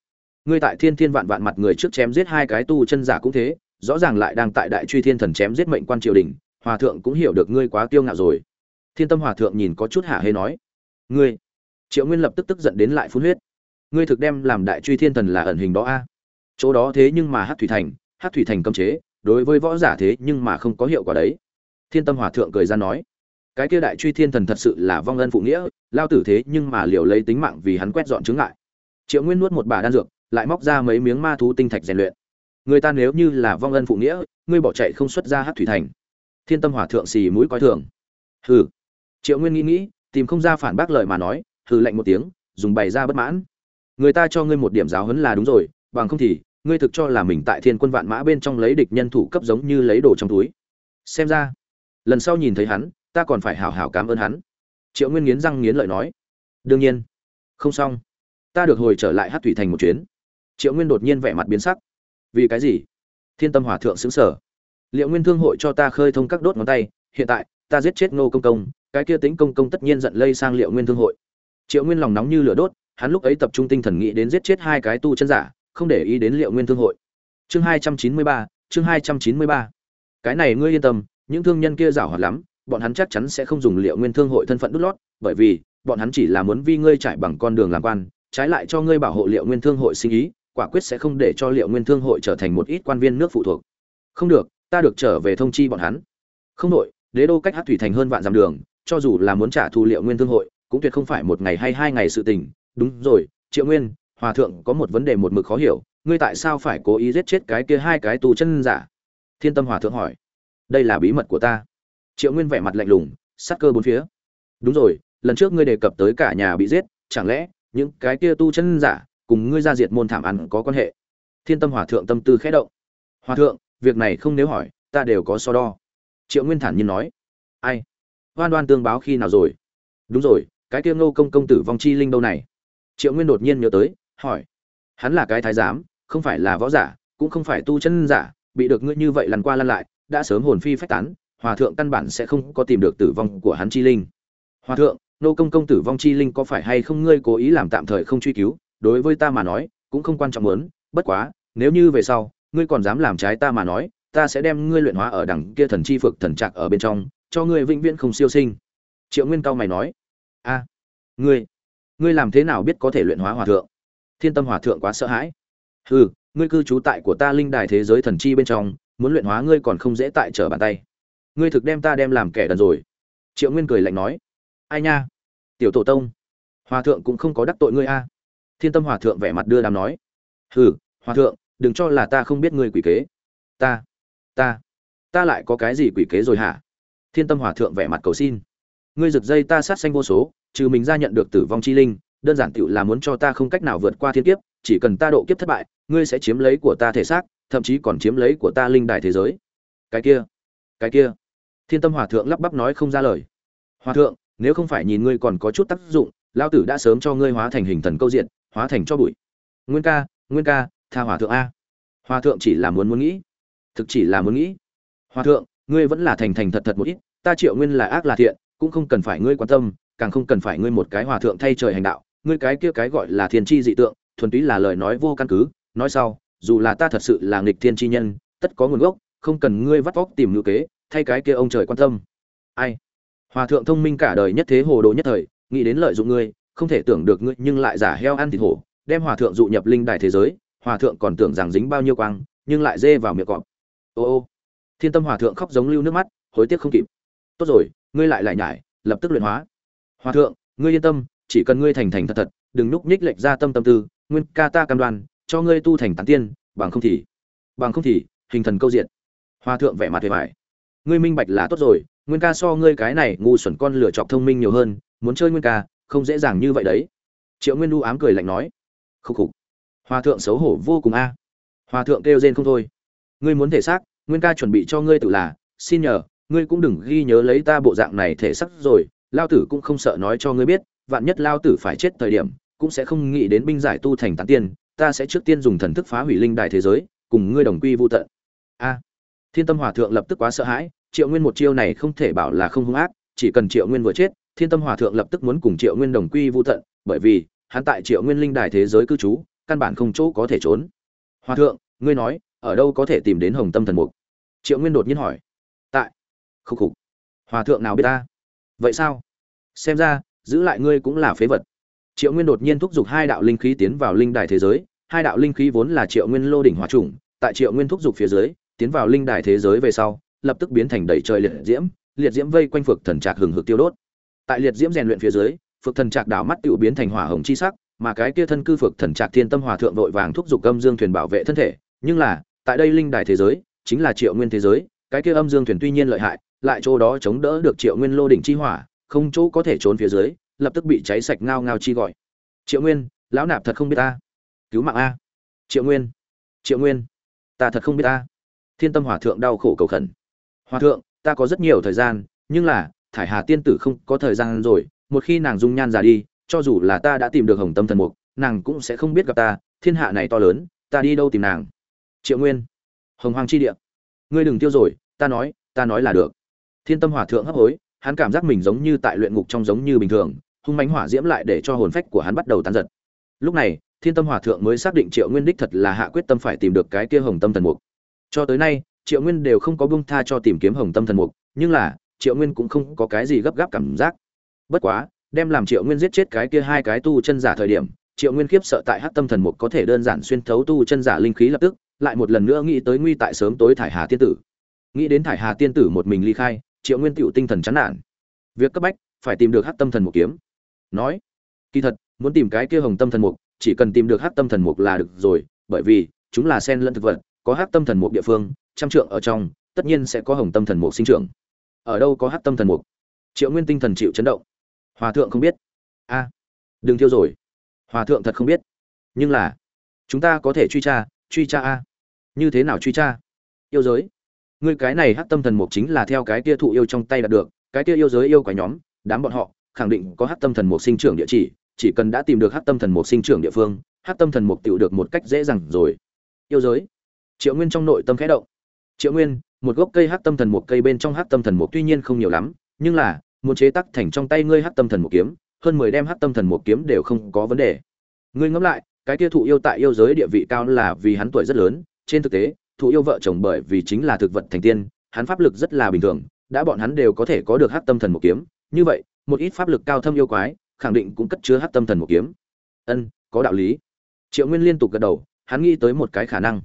ngươi tại thiên thiên vạn vạn mặt người trước chém giết hai cái tu chân giả cũng thế, rõ ràng lại đang tại đại truy thiên thần chém giết mệnh quan triều đình, hòa thượng cũng hiểu được ngươi quá kiêu ngạo rồi. Thiên tâm hòa thượng nhìn có chút hả hê nói, ngươi? Triệu nguyên lập tức tức giận đến lại phun huyết. Ngươi thực đem làm đại truy thiên thần là ẩn hình đó a. Chỗ đó thế nhưng mà hát thủy thành hát thủy thành cấm chế, đối với võ giả thế nhưng mà không có hiệu quả đấy. Thiên tâm hòa thượng cười ra nói, cái kia đại truy thiên thần thật sự là vong ân phụ nghĩa, lao tử thế nhưng mà liều lấy tính mạng vì hắn quét dọn chứng ngại. Triệu nguyên nuốt một bà đan dược lại móc ra mấy miếng ma thú tinh thạch rèn luyện. Người ta nếu như là vong ân phụ nghĩa, ngươi bỏ chạy không xuất ra hát thủy thành. Thiên tâm hỏa thượng xì mũi coi thường. Hừ. Triệu nguyên nghĩ nghĩ, tìm không ra phản bác lời mà nói, hừ lạnh một tiếng, dùng bày ra bất mãn. Người ta cho ngươi một điểm giáo huấn là đúng rồi, bằng không thì, ngươi thực cho là mình tại thiên quân vạn mã bên trong lấy địch nhân thủ cấp giống như lấy đồ trong túi. Xem ra, lần sau nhìn thấy hắn, ta còn phải hảo hảo cảm ơn hắn. Triệu nguyên nghiến răng nghiến lợi nói. Đương nhiên. Không xong. Ta được hồi trở lại hát thủy thành một chuyến triệu nguyên đột nhiên vẻ mặt biến sắc. Vì cái gì? Thiên tâm hòa thượng xứng sở liệu nguyên thương hội cho ta khơi thông các đốt ngón tay, hiện tại, ta giết chết ngô công công, cái kia tính công công tất nhiên giận lây sang liệu nguyên thương hội. Triệu nguyên lòng nóng như lửa đốt, hắn lúc ấy tập trung tinh thần nghĩ đến giết chết hai cái tu chân giả, không để ý đến liệu nguyên thương hội. Chương hai trăm chín mươi ba, chương hai trăm chín mươi ba. Cái này ngươi yên tâm, những thương nhân kia giảo hoạt lắm, bọn hắn chắc chắn sẽ không dùng liệu nguyên thương hội thân phận đút lót, bởi vì, bọn hắn chỉ là muốn vi ngươi trải bằng con đường làm quan, trái lại cho ngươi bảo hộ liệu nguyên thương hội sinh ý quả quyết sẽ không để cho liệu nguyên thương hội trở thành một ít quan viên nước phụ thuộc. Không được, ta được trở về thông chi bọn hắn. Không đội đế đô cách hát thủy thành hơn vạn dặm đường, cho dù là muốn trả thù liệu nguyên thương hội, cũng tuyệt không phải một ngày hay hai ngày sự tình. Đúng rồi, triệu nguyên, hòa thượng có một vấn đề một mực khó hiểu, ngươi tại sao phải cố ý giết chết cái kia hai cái tu chân giả? Thiên tâm hòa thượng hỏi. Đây là bí mật của ta. Triệu nguyên vẻ mặt lạnh lùng, sắc cơ bốn phía. Đúng rồi, lần trước ngươi đề cập tới cả nhà bị giết, chẳng lẽ những cái kia tu chân giả cùng ngươi ra diệt môn thảm ăn có quan hệ. Thiên tâm hòa thượng tâm tư khẽ động. Hòa thượng, việc này không nếu hỏi, ta đều có so đo. Triệu nguyên thản nhiên nói. Ai? Hoan đoan tương báo khi nào rồi? Đúng rồi, cái kia ngô công công tử vong chi linh đâu này? Triệu nguyên đột nhiên nhớ tới, hỏi. Hắn là cái thái giám, không phải là võ giả, cũng không phải tu chân giả, bị được ngươi như vậy lăn qua lăn lại, đã sớm hồn phi phách tán, hòa thượng căn bản sẽ không có tìm được tử vong của hắn chi linh. Hòa thượng nô công công tử vong chi linh có phải hay không ngươi cố ý làm tạm thời không truy cứu? Đối với ta mà nói, cũng không quan trọng muốn, bất quá, nếu như về sau, ngươi còn dám làm trái ta mà nói, ta sẽ đem ngươi luyện hóa ở đằng kia thần chi phược thần trạc ở bên trong, cho ngươi vĩnh viễn không siêu sinh. Triệu nguyên cao mày nói. A, ngươi ngươi làm thế nào biết có thể luyện hóa hòa thượng? Thiên tâm hòa thượng quá sợ hãi. Hừ, ngươi cư trú tại của ta linh đài thế giới thần chi bên trong, muốn luyện hóa ngươi còn không dễ tại trở bàn tay. Ngươi thực đem ta đem làm kẻ đần rồi. Triệu nguyên cười lạnh nói. Ai nha, tiểu tổ tông, hòa thượng cũng không có đắc tội ngươi a thiên tâm hòa thượng vẻ mặt đưa đám nói, hừ, hòa thượng, đừng cho là ta không biết ngươi quỷ kế. Ta ta ta lại có cái gì quỷ kế rồi hả? Thiên tâm hòa thượng vẻ mặt cầu xin, ngươi rực dây ta sát sanh vô số, trừ mình ra nhận được tử vong chi linh, đơn giản tựu là muốn cho ta không cách nào vượt qua thiên kiếp, chỉ cần ta độ kiếp thất bại, ngươi sẽ chiếm lấy của ta thể xác, thậm chí còn chiếm lấy của ta linh đài thế giới. Cái kia cái kia. Thiên tâm hòa thượng lắp bắp nói không ra lời. Hòa thượng, nếu không phải nhìn ngươi còn có chút tác dụng lao tử đã sớm cho ngươi hóa thành hình thần câu diện hóa thành cho bụi. Nguyên ca nguyên ca, tha hòa thượng a. Hòa thượng chỉ là muốn muốn nghĩ. Thực chỉ là muốn nghĩ. Hòa thượng, ngươi vẫn là thành thành thật thật một ít, ta triệu nguyên là ác là thiện, cũng không cần phải ngươi quan tâm, càng không cần phải ngươi một cái hòa thượng thay trời hành đạo. Ngươi cái kia cái gọi là thiên tri dị tượng, thuần túy là lời nói vô căn cứ. Nói sau, dù là ta thật sự là nghịch thiên tri nhân, tất có nguồn gốc, không cần ngươi vắt vóc tìm ngữ kế, thay cái kia ông trời quan tâm. Ai? Hòa thượng thông minh cả đời nhất thế hồ đồ nhất thời, nghĩ đến lợi dụng ngươi không thể tưởng được ngươi nhưng lại giả heo ăn thịt hổ, đem hòa thượng dụ nhập linh đài thế giới, hòa thượng còn tưởng rằng dính bao nhiêu quang, nhưng lại dê vào miệng cọp. Ô ô, thiên tâm hòa thượng khóc giống lưu nước mắt, hối tiếc không kịp. Tốt rồi, ngươi lại lại nhải, lập tức luyện hóa. Hòa thượng, ngươi yên tâm, chỉ cần ngươi thành thành thật thật, đừng núp nhích lệch ra tâm tâm tư, nguyên ca ta cam đoan, cho ngươi tu thành tán tiên, bằng không thì, bằng không thì, hình thần câu diện. Hòa thượng vẻ mặt hề vải ngươi minh bạch là tốt rồi, nguyên ca so ngươi cái này ngu xuẩn con lửa chọc thông minh nhiều hơn, muốn chơi nguyên ca không dễ dàng như vậy đấy. Triệu nguyên lu ám cười lạnh nói, khúc khục, hòa thượng xấu hổ vô cùng a. Hòa thượng kêu rên không thôi. Ngươi muốn thể xác, nguyên ca chuẩn bị cho ngươi tự là, xin nhờ, ngươi cũng đừng ghi nhớ lấy ta bộ dạng này thể xác rồi, lao tử cũng không sợ nói cho ngươi biết, vạn nhất lao tử phải chết thời điểm, cũng sẽ không nghĩ đến binh giải tu thành tán tiên, ta sẽ trước tiên dùng thần thức phá hủy linh đài thế giới, cùng ngươi đồng quy vô tận. A. Thiên tâm hòa thượng lập tức quá sợ hãi, triệu nguyên một chiêu này không thể bảo là không hung ác, chỉ cần triệu nguyên vừa chết thiên tâm hòa thượng lập tức muốn cùng triệu nguyên đồng quy vô tận, bởi vì, hắn tại triệu nguyên linh đài thế giới cư trú, căn bản không chỗ có thể trốn. Hòa thượng, ngươi nói, ở đâu có thể tìm đến hồng tâm thần mục? Triệu nguyên đột nhiên hỏi. Tại. Khúc khục. Hòa thượng nào biết ta? Vậy sao? Xem ra, giữ lại ngươi cũng là phế vật. Triệu nguyên đột nhiên thúc giục hai đạo linh khí tiến vào linh đài thế giới. Hai đạo linh khí vốn là triệu nguyên lô đỉnh hòa trùng, tại triệu nguyên thúc giục phía dưới, tiến vào linh đài thế giới về sau, lập tức biến thành đầy trời liệt diễm liệt diễm vây quanh phược thần trạc hừng hực tiêu đốt tại liệt diễm rèn luyện phía dưới phược thần trạc đảo mắt tự biến thành hỏa hồng chi sắc, mà cái kia thân cư phược thần trạc thiên tâm hòa thượng vội vàng thúc giục âm dương thuyền bảo vệ thân thể. Nhưng là, tại đây linh đài thế giới, chính là triệu nguyên thế giới, cái kia âm dương thuyền tuy nhiên lợi hại, lại chỗ đó chống đỡ được triệu nguyên lô đỉnh chi hỏa, không chỗ có thể trốn phía dưới, lập tức bị cháy sạch ngao ngao chi gọi. Triệu nguyên, lão nạp thật không biết ta. Cứu mạng a. Triệu nguyên triệu nguyên, ta thật không biết ta. Thiên tâm hòa thượng đau khổ cầu khẩn. Hòa thượng, ta có rất nhiều thời gian, nhưng là thải hà tiên tử không có thời gian rồi, một khi nàng dung nhan già đi, cho dù là ta đã tìm được hồng tâm thần mục, nàng cũng sẽ không biết gặp ta, thiên hạ này to lớn, ta đi đâu tìm nàng? Triệu nguyên, hồng hoàng chi địa. Ngươi đừng tiêu rồi, ta nói ta nói là được. Thiên tâm hòa thượng hấp hối, hắn cảm giác mình giống như tại luyện ngục trong giống như bình thường, hung mánh hỏa diễm lại để cho hồn phách của hắn bắt đầu tán giật. Lúc này, thiên tâm hòa thượng mới xác định triệu nguyên đích thật là hạ quyết tâm phải tìm được cái kia hồng tâm thần mục. Cho tới nay, triệu nguyên đều không có bung tha cho tìm kiếm hồng tâm thần mục, nhưng là triệu nguyên cũng không có cái gì gấp gáp cảm giác. Bất quá, đem làm triệu nguyên giết chết cái kia hai cái tu chân giả thời điểm, triệu nguyên khiếp sợ tại hát tâm thần mục có thể đơn giản xuyên thấu tu chân giả linh khí lập tức, lại một lần nữa nghĩ tới nguy tại sớm tối thải hà tiên tử. Nghĩ đến thải hà tiên tử một mình ly khai, triệu nguyên tựu tinh thần chán nản. Việc cấp bách, phải tìm được hát tâm thần một kiếm. Nói, kỳ thật, muốn tìm cái kia hồng tâm thần mục, chỉ cần tìm được hắc tâm thần mục là được rồi, bởi vì, chúng là sen lẫn thực vật, có hắc tâm thần mục địa phương, trăm trượng ở trong, tất nhiên sẽ có hồng tâm thần mục sinh trưởng ở đâu có hắc tâm thần mục. Triệu nguyên tinh thần chịu chấn động. Hòa thượng không biết. A, đừng thiêu rồi. Hòa thượng thật không biết. Nhưng là, chúng ta có thể truy tra truy tra a. Như thế nào truy tra? Yêu giới. Ngươi cái này hắc tâm thần mục chính là theo cái kia thụ yêu trong tay đạt được, cái kia yêu giới yêu quả nhóm, đám bọn họ, khẳng định có hắc tâm thần mục sinh trưởng địa chỉ chỉ cần đã tìm được hắc tâm thần mục sinh trưởng địa phương hắc tâm thần mục tựu được một cách dễ dàng rồi. Yêu giới. Triệu nguyên trong nội tâm khẽ động. Triệu nguyên một gốc cây hắc tâm thần một cây bên trong hắc tâm thần một tuy nhiên không nhiều lắm, nhưng là, muốn chế tác thành trong tay ngươi hắc tâm thần một kiếm, hơn mười đem hắc tâm thần một kiếm đều không có vấn đề. Ngươi ngẫm lại, cái kia thụ yêu tại yêu giới địa vị cao là vì hắn tuổi rất lớn, trên thực tế, thụ yêu vợ chồng bởi vì chính là thực vật thành tiên, hắn pháp lực rất là bình thường, đã bọn hắn đều có thể có được hắc tâm thần một kiếm, như vậy, một ít pháp lực cao thâm yêu quái, khẳng định cũng cất chứa hắc tâm thần một kiếm. Ân, có đạo lý. Triệu nguyên liên tục gật đầu, hắn nghĩ tới một cái khả năng.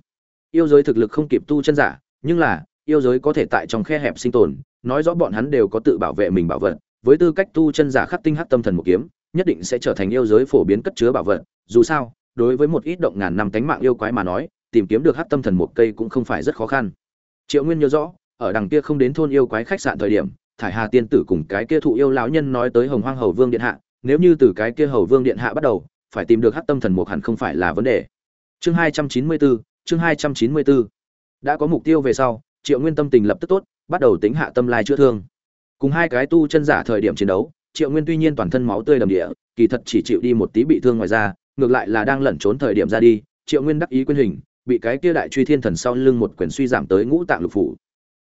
Yêu giới thực lực không kịp tu chân giả, nhưng là yêu giới có thể tại trong khe hẹp sinh tồn, nói rõ bọn hắn đều có tự bảo vệ mình bảo vật, với tư cách tu chân giả khắc tinh hắc tâm thần một kiếm, nhất định sẽ trở thành yêu giới phổ biến cất chứa bảo vật. Dù sao, đối với một ít động ngàn năm tánh mạng yêu quái mà nói, tìm kiếm được hắc tâm thần một cây cũng không phải rất khó khăn. Triệu nguyên nhớ rõ, ở đằng kia không đến thôn yêu quái khách sạn thời điểm, thải hà tiên tử cùng cái kia thụ yêu lão nhân nói tới hồng hoang hầu vương điện hạ, nếu như từ cái kia hầu vương điện hạ bắt đầu, phải tìm được hắc tâm thần một hẳn không phải là vấn đề. Chương hai trăm chín mươi bốn chương hai trăm chín mươi bốn đã có mục tiêu về sau triệu nguyên tâm tình lập tức tốt, bắt đầu tính hạ tâm lai chữa thương. Cùng hai cái tu chân giả thời điểm chiến đấu, triệu nguyên tuy nhiên toàn thân máu tươi đầm địa, kỳ thật chỉ chịu đi một tí bị thương ngoài ra ngược lại là đang lẩn trốn thời điểm ra đi, triệu nguyên đắc ý quyên hình, bị cái kia đại truy thiên thần sau lưng một quyền suy giảm tới ngũ tạng lục phủ.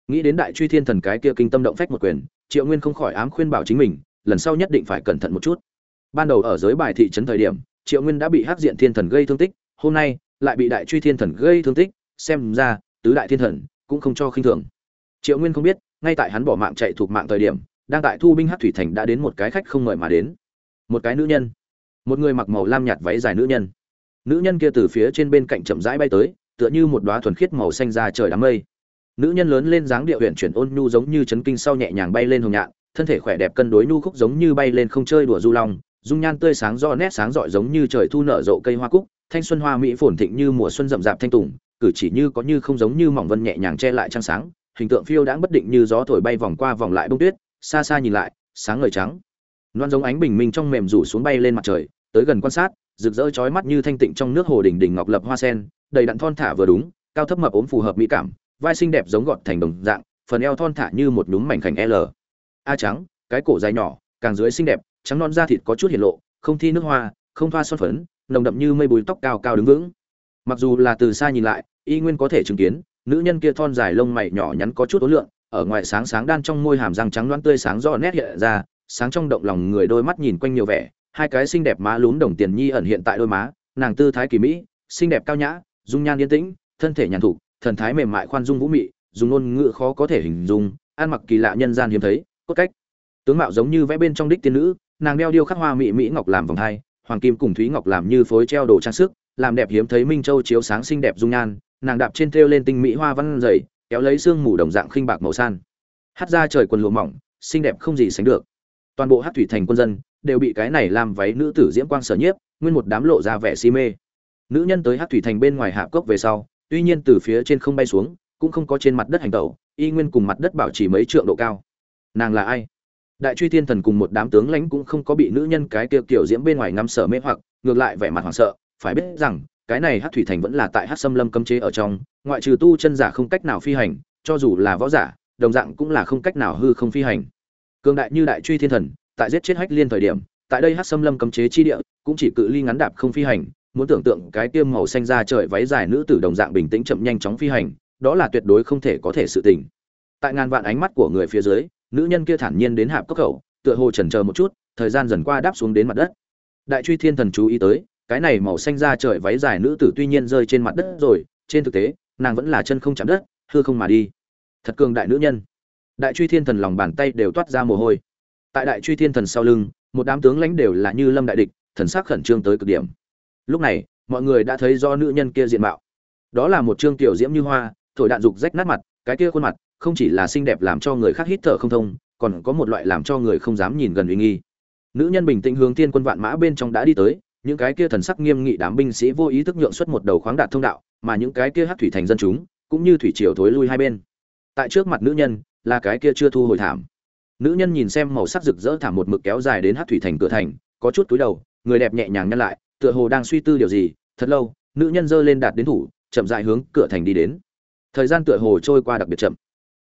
Nghĩ đến đại truy thiên thần cái kia kinh tâm động phách một quyền, triệu nguyên không khỏi ám khuyên bảo chính mình, lần sau nhất định phải cẩn thận một chút. Ban đầu ở giới bài thị trấn thời điểm, triệu nguyên đã bị hắc diện thiên thần gây thương tích, hôm nay lại bị đại truy thiên thần gây thương tích, xem ra tứ đại thiên thần cũng không cho khinh thường. Triệu nguyên không biết, ngay tại hắn bỏ mạng chạy thuộc mạng thời điểm, đang tại thu binh hát thủy thành đã đến một cái khách không mời mà đến. Một cái nữ nhân. Một người mặc màu lam nhạt váy dài nữ nhân. Nữ nhân kia từ phía trên bên cạnh chậm rãi bay tới, tựa như một đoá thuần khiết màu xanh ra trời đám mây. Nữ nhân lớn lên dáng điệu huyện chuyển ôn nhu giống như chấn kinh sau nhẹ nhàng bay lên hồng nhạn, thân thể khỏe đẹp cân đối nhu khúc giống như bay lên không chơi đùa du long, dung nhan tươi sáng do nét sáng rọi giống như trời thu nở rộ cây hoa cúc, thanh xuân hoa mỹ phồn thịnh như mùa xuân rậm rạp thanh tùng cử chỉ như có như không giống như mỏng vân nhẹ nhàng che lại trăng sáng, hình tượng phiêu đãng bất định như gió thổi bay vòng qua vòng lại bông tuyết, xa xa nhìn lại, sáng ngời trắng. Loan giống ánh bình minh trong mềm rủ xuống bay lên mặt trời, tới gần quan sát, rực rỡ chói mắt như thanh tịnh trong nước hồ đỉnh đỉnh ngọc lập hoa sen, đầy đặn thon thả vừa đúng, cao thấp mập ốm phù hợp mỹ cảm, vai xinh đẹp giống gọt thành đồng dạng, phần eo thon thả như một nhúm mảnh khảnh l. A trắng, cái cổ dài nhỏ, càng dưới xinh đẹp, trắng non da thịt có chút hiện lộ, không thi nước hoa, không thoa son phấn, nồng đậm như mây bùi tóc cao cao đứng vững mặc dù là từ xa nhìn lại, y nguyên có thể chứng kiến, nữ nhân kia thon dài lông mày nhỏ nhắn có chút ố lượng, ở ngoài sáng sáng đan trong môi hàm răng trắng loãng tươi sáng rõ nét hiện ra, sáng trong động lòng người đôi mắt nhìn quanh nhiều vẻ, hai cái xinh đẹp má lún đồng tiền nhi ẩn hiện tại đôi má, nàng tư thái kỳ mỹ, xinh đẹp cao nhã, dung nhan yên tĩnh, thân thể nhàn thục thần thái mềm mại khoan dung vũ mị, dùng ngôn ngữ khó có thể hình dung, ăn mặc kỳ lạ nhân gian hiếm thấy, cốt cách. Tướng mạo giống như vẽ bên trong đích tiên nữ, nàng đeo điêu khắc hoa mỹ mỹ ngọc làm vòng hai, hoàng kim cùng thúy ngọc làm như phối treo đồ trang sức làm đẹp hiếm thấy minh châu chiếu sáng xinh đẹp dung nhan, nàng đạp trên thêu lên tinh mỹ hoa văn dày, kéo lấy xương mù đồng dạng khinh bạc màu san. Hát ra trời quần lụa mỏng, xinh đẹp không gì sánh được. Toàn bộ hát thủy thành quân dân đều bị cái này làm váy nữ tử diễm quang sở nhiếp, nguyên một đám lộ ra vẻ si mê. Nữ nhân tới hát thủy thành bên ngoài hạ cốc về sau, tuy nhiên từ phía trên không bay xuống, cũng không có trên mặt đất hành tẩu, y nguyên cùng mặt đất bảo trì mấy trượng độ cao. Nàng là ai? Đại truy thiên thần cùng một đám tướng lãnh cũng không có bị nữ nhân cái kia kiểu diễm bên ngoài ngắm sở mê hoặc, ngược lại vẻ mặt hoảng sợ phải biết rằng, cái này hát thủy thành vẫn là tại hát xâm lâm cấm chế ở trong, ngoại trừ tu chân giả không cách nào phi hành, cho dù là võ giả, đồng dạng cũng là không cách nào hư không phi hành. Cường đại như đại truy thiên thần, tại giết chết hách liên thời điểm, tại đây hát xâm lâm cấm chế chi địa, cũng chỉ cự ly ngắn đạp không phi hành, muốn tưởng tượng cái tiêm màu xanh ra trời váy dài nữ tử đồng dạng bình tĩnh chậm nhanh chóng phi hành, đó là tuyệt đối không thể có thể sự tình. Tại ngàn vạn ánh mắt của người phía dưới, nữ nhân kia thản nhiên đến hạp cốc khẩu, tựa hồ chần chờ một chút, thời gian dần qua đáp xuống đến mặt đất. Đại truy thiên thần chú ý tới cái này màu xanh ra trời váy dài nữ tử tuy nhiên rơi trên mặt đất rồi, trên thực tế, nàng vẫn là chân không chạm đất, hư không mà đi. Thật cường đại nữ nhân. Đại truy thiên thần lòng bàn tay đều toát ra mồ hôi. Tại đại truy thiên thần sau lưng, một đám tướng lãnh đều là như lâm đại địch, thần sắc khẩn trương tới cực điểm. Lúc này, mọi người đã thấy do nữ nhân kia diện mạo. Đó là một trương tiểu diễm như hoa, thổi đạn dục rách nát mặt, cái kia khuôn mặt, không chỉ là xinh đẹp làm cho người khác hít thở không thông, còn có một loại làm cho người không dám nhìn gần uy nghi. Nữ nhân bình tĩnh hướng thiên quân vạn mã bên trong đã đi tới những cái kia thần sắc nghiêm nghị đám binh sĩ vô ý thức nhượng xuất một đầu khoáng đạt thông đạo, mà những cái kia hắc thủy thành dân chúng, cũng như thủy triều thối lui hai bên. Tại trước mặt nữ nhân, là cái kia chưa thu hồi thảm. Nữ nhân nhìn xem màu sắc rực rỡ thảm một mực kéo dài đến hắc thủy thành cửa thành, có chút túi đầu, người đẹp nhẹ nhàng nhăn lại, tựa hồ đang suy tư điều gì. Thật lâu, nữ nhân giơ lên đạt đến thủ, chậm rãi hướng cửa thành đi đến. Thời gian tựa hồ trôi qua đặc biệt chậm.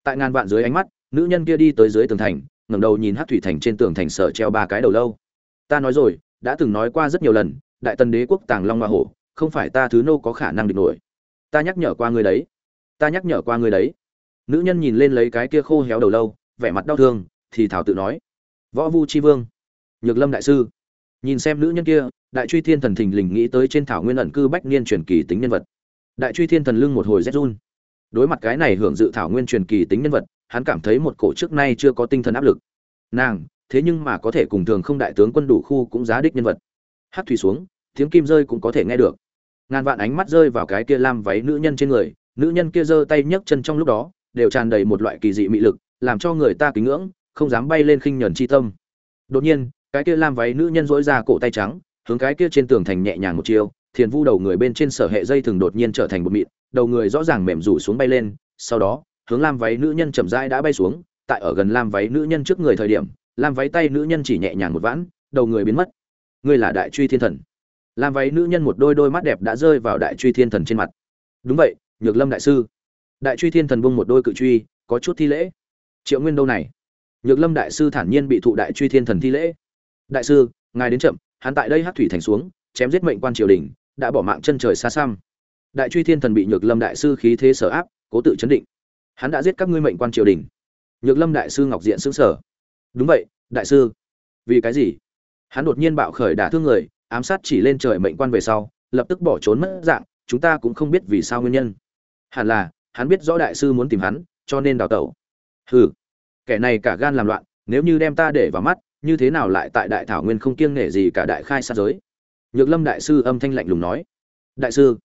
Tại ngàn vạn dưới ánh mắt, nữ nhân kia đi tới dưới tường thành, ngẩng đầu nhìn hắc thủy thành trên tường thành sở treo ba cái đầu lâu. Ta nói rồi đã từng nói qua rất nhiều lần, đại tần đế quốc tàng long hoa hổ, không phải ta thứ nô có khả năng địch nổi. Ta nhắc nhở qua người đấy. Ta nhắc nhở qua người đấy. Nữ nhân nhìn lên lấy cái kia khô héo đầu lâu, vẻ mặt đau thương, thì thảo tự nói. Võ vu chi vương, nhược lâm đại sư. Nhìn xem nữ nhân kia, đại truy thiên thần thình lình nghĩ tới trên thảo nguyên ẩn cư bách niên truyền kỳ tính nhân vật. Đại truy thiên thần lưng một hồi rét run. Đối mặt cái này hưởng dự thảo nguyên truyền kỳ tính nhân vật, hắn cảm thấy một cổ trước nay chưa có tinh thần áp lực. Nàng thế nhưng mà có thể cùng thường không đại tướng quân đủ khu cũng giá đích nhân vật. Hát thủy xuống, tiếng kim rơi cũng có thể nghe được. Ngàn vạn ánh mắt rơi vào cái kia lam váy nữ nhân trên người, nữ nhân kia giơ tay nhấc chân trong lúc đó, đều tràn đầy một loại kỳ dị mị lực, làm cho người ta kính ngưỡng, không dám bay lên khinh nhẫn chi tâm. Đột nhiên, cái kia lam váy nữ nhân dỗi ra cổ tay trắng, hướng cái kia trên tường thành nhẹ nhàng một chiều thiền vu đầu người bên trên sở hệ dây thường đột nhiên trở thành một mịn, đầu người rõ ràng mềm rủ xuống bay lên, sau đó, hướng lam váy nữ nhân chậm rãi đã bay xuống, tại ở gần lam váy nữ nhân trước người thời điểm lam váy tay nữ nhân chỉ nhẹ nhàng một vãn, đầu người biến mất. Ngươi là đại truy thiên thần. Lam váy nữ nhân một đôi đôi mắt đẹp đã rơi vào đại truy thiên thần trên mặt. Đúng vậy, nhược lâm đại sư. Đại truy thiên thần bung một đôi cự truy, có chút thi lễ. Triệu nguyên đâu này? Nhược lâm đại sư thản nhiên bị thụ đại truy thiên thần thi lễ. Đại sư, ngài đến chậm, hắn tại đây hát thủy thành xuống, chém giết mệnh quan triều đình, đã bỏ mạng chân trời xa xăm. Đại truy thiên thần bị nhược lâm đại sư khí thế sở áp, cố tự chấn định. Hắn đã giết các ngươi mệnh quan triều đình. Nhược lâm đại sư ngọc diện xứng sở đúng vậy, đại sư. Vì cái gì? Hắn đột nhiên bạo khởi đả thương người, ám sát chỉ lên trời mệnh quan về sau, lập tức bỏ trốn mất dạng, chúng ta cũng không biết vì sao nguyên nhân. Hẳn là, hắn biết rõ đại sư muốn tìm hắn, cho nên đào tẩu. Hừ, kẻ này cả gan làm loạn, nếu như đem ta để vào mắt, như thế nào lại tại đại thảo nguyên không kiêng nể gì cả đại khai sát giới? Nhược lâm đại sư âm thanh lạnh lùng nói. Đại sư,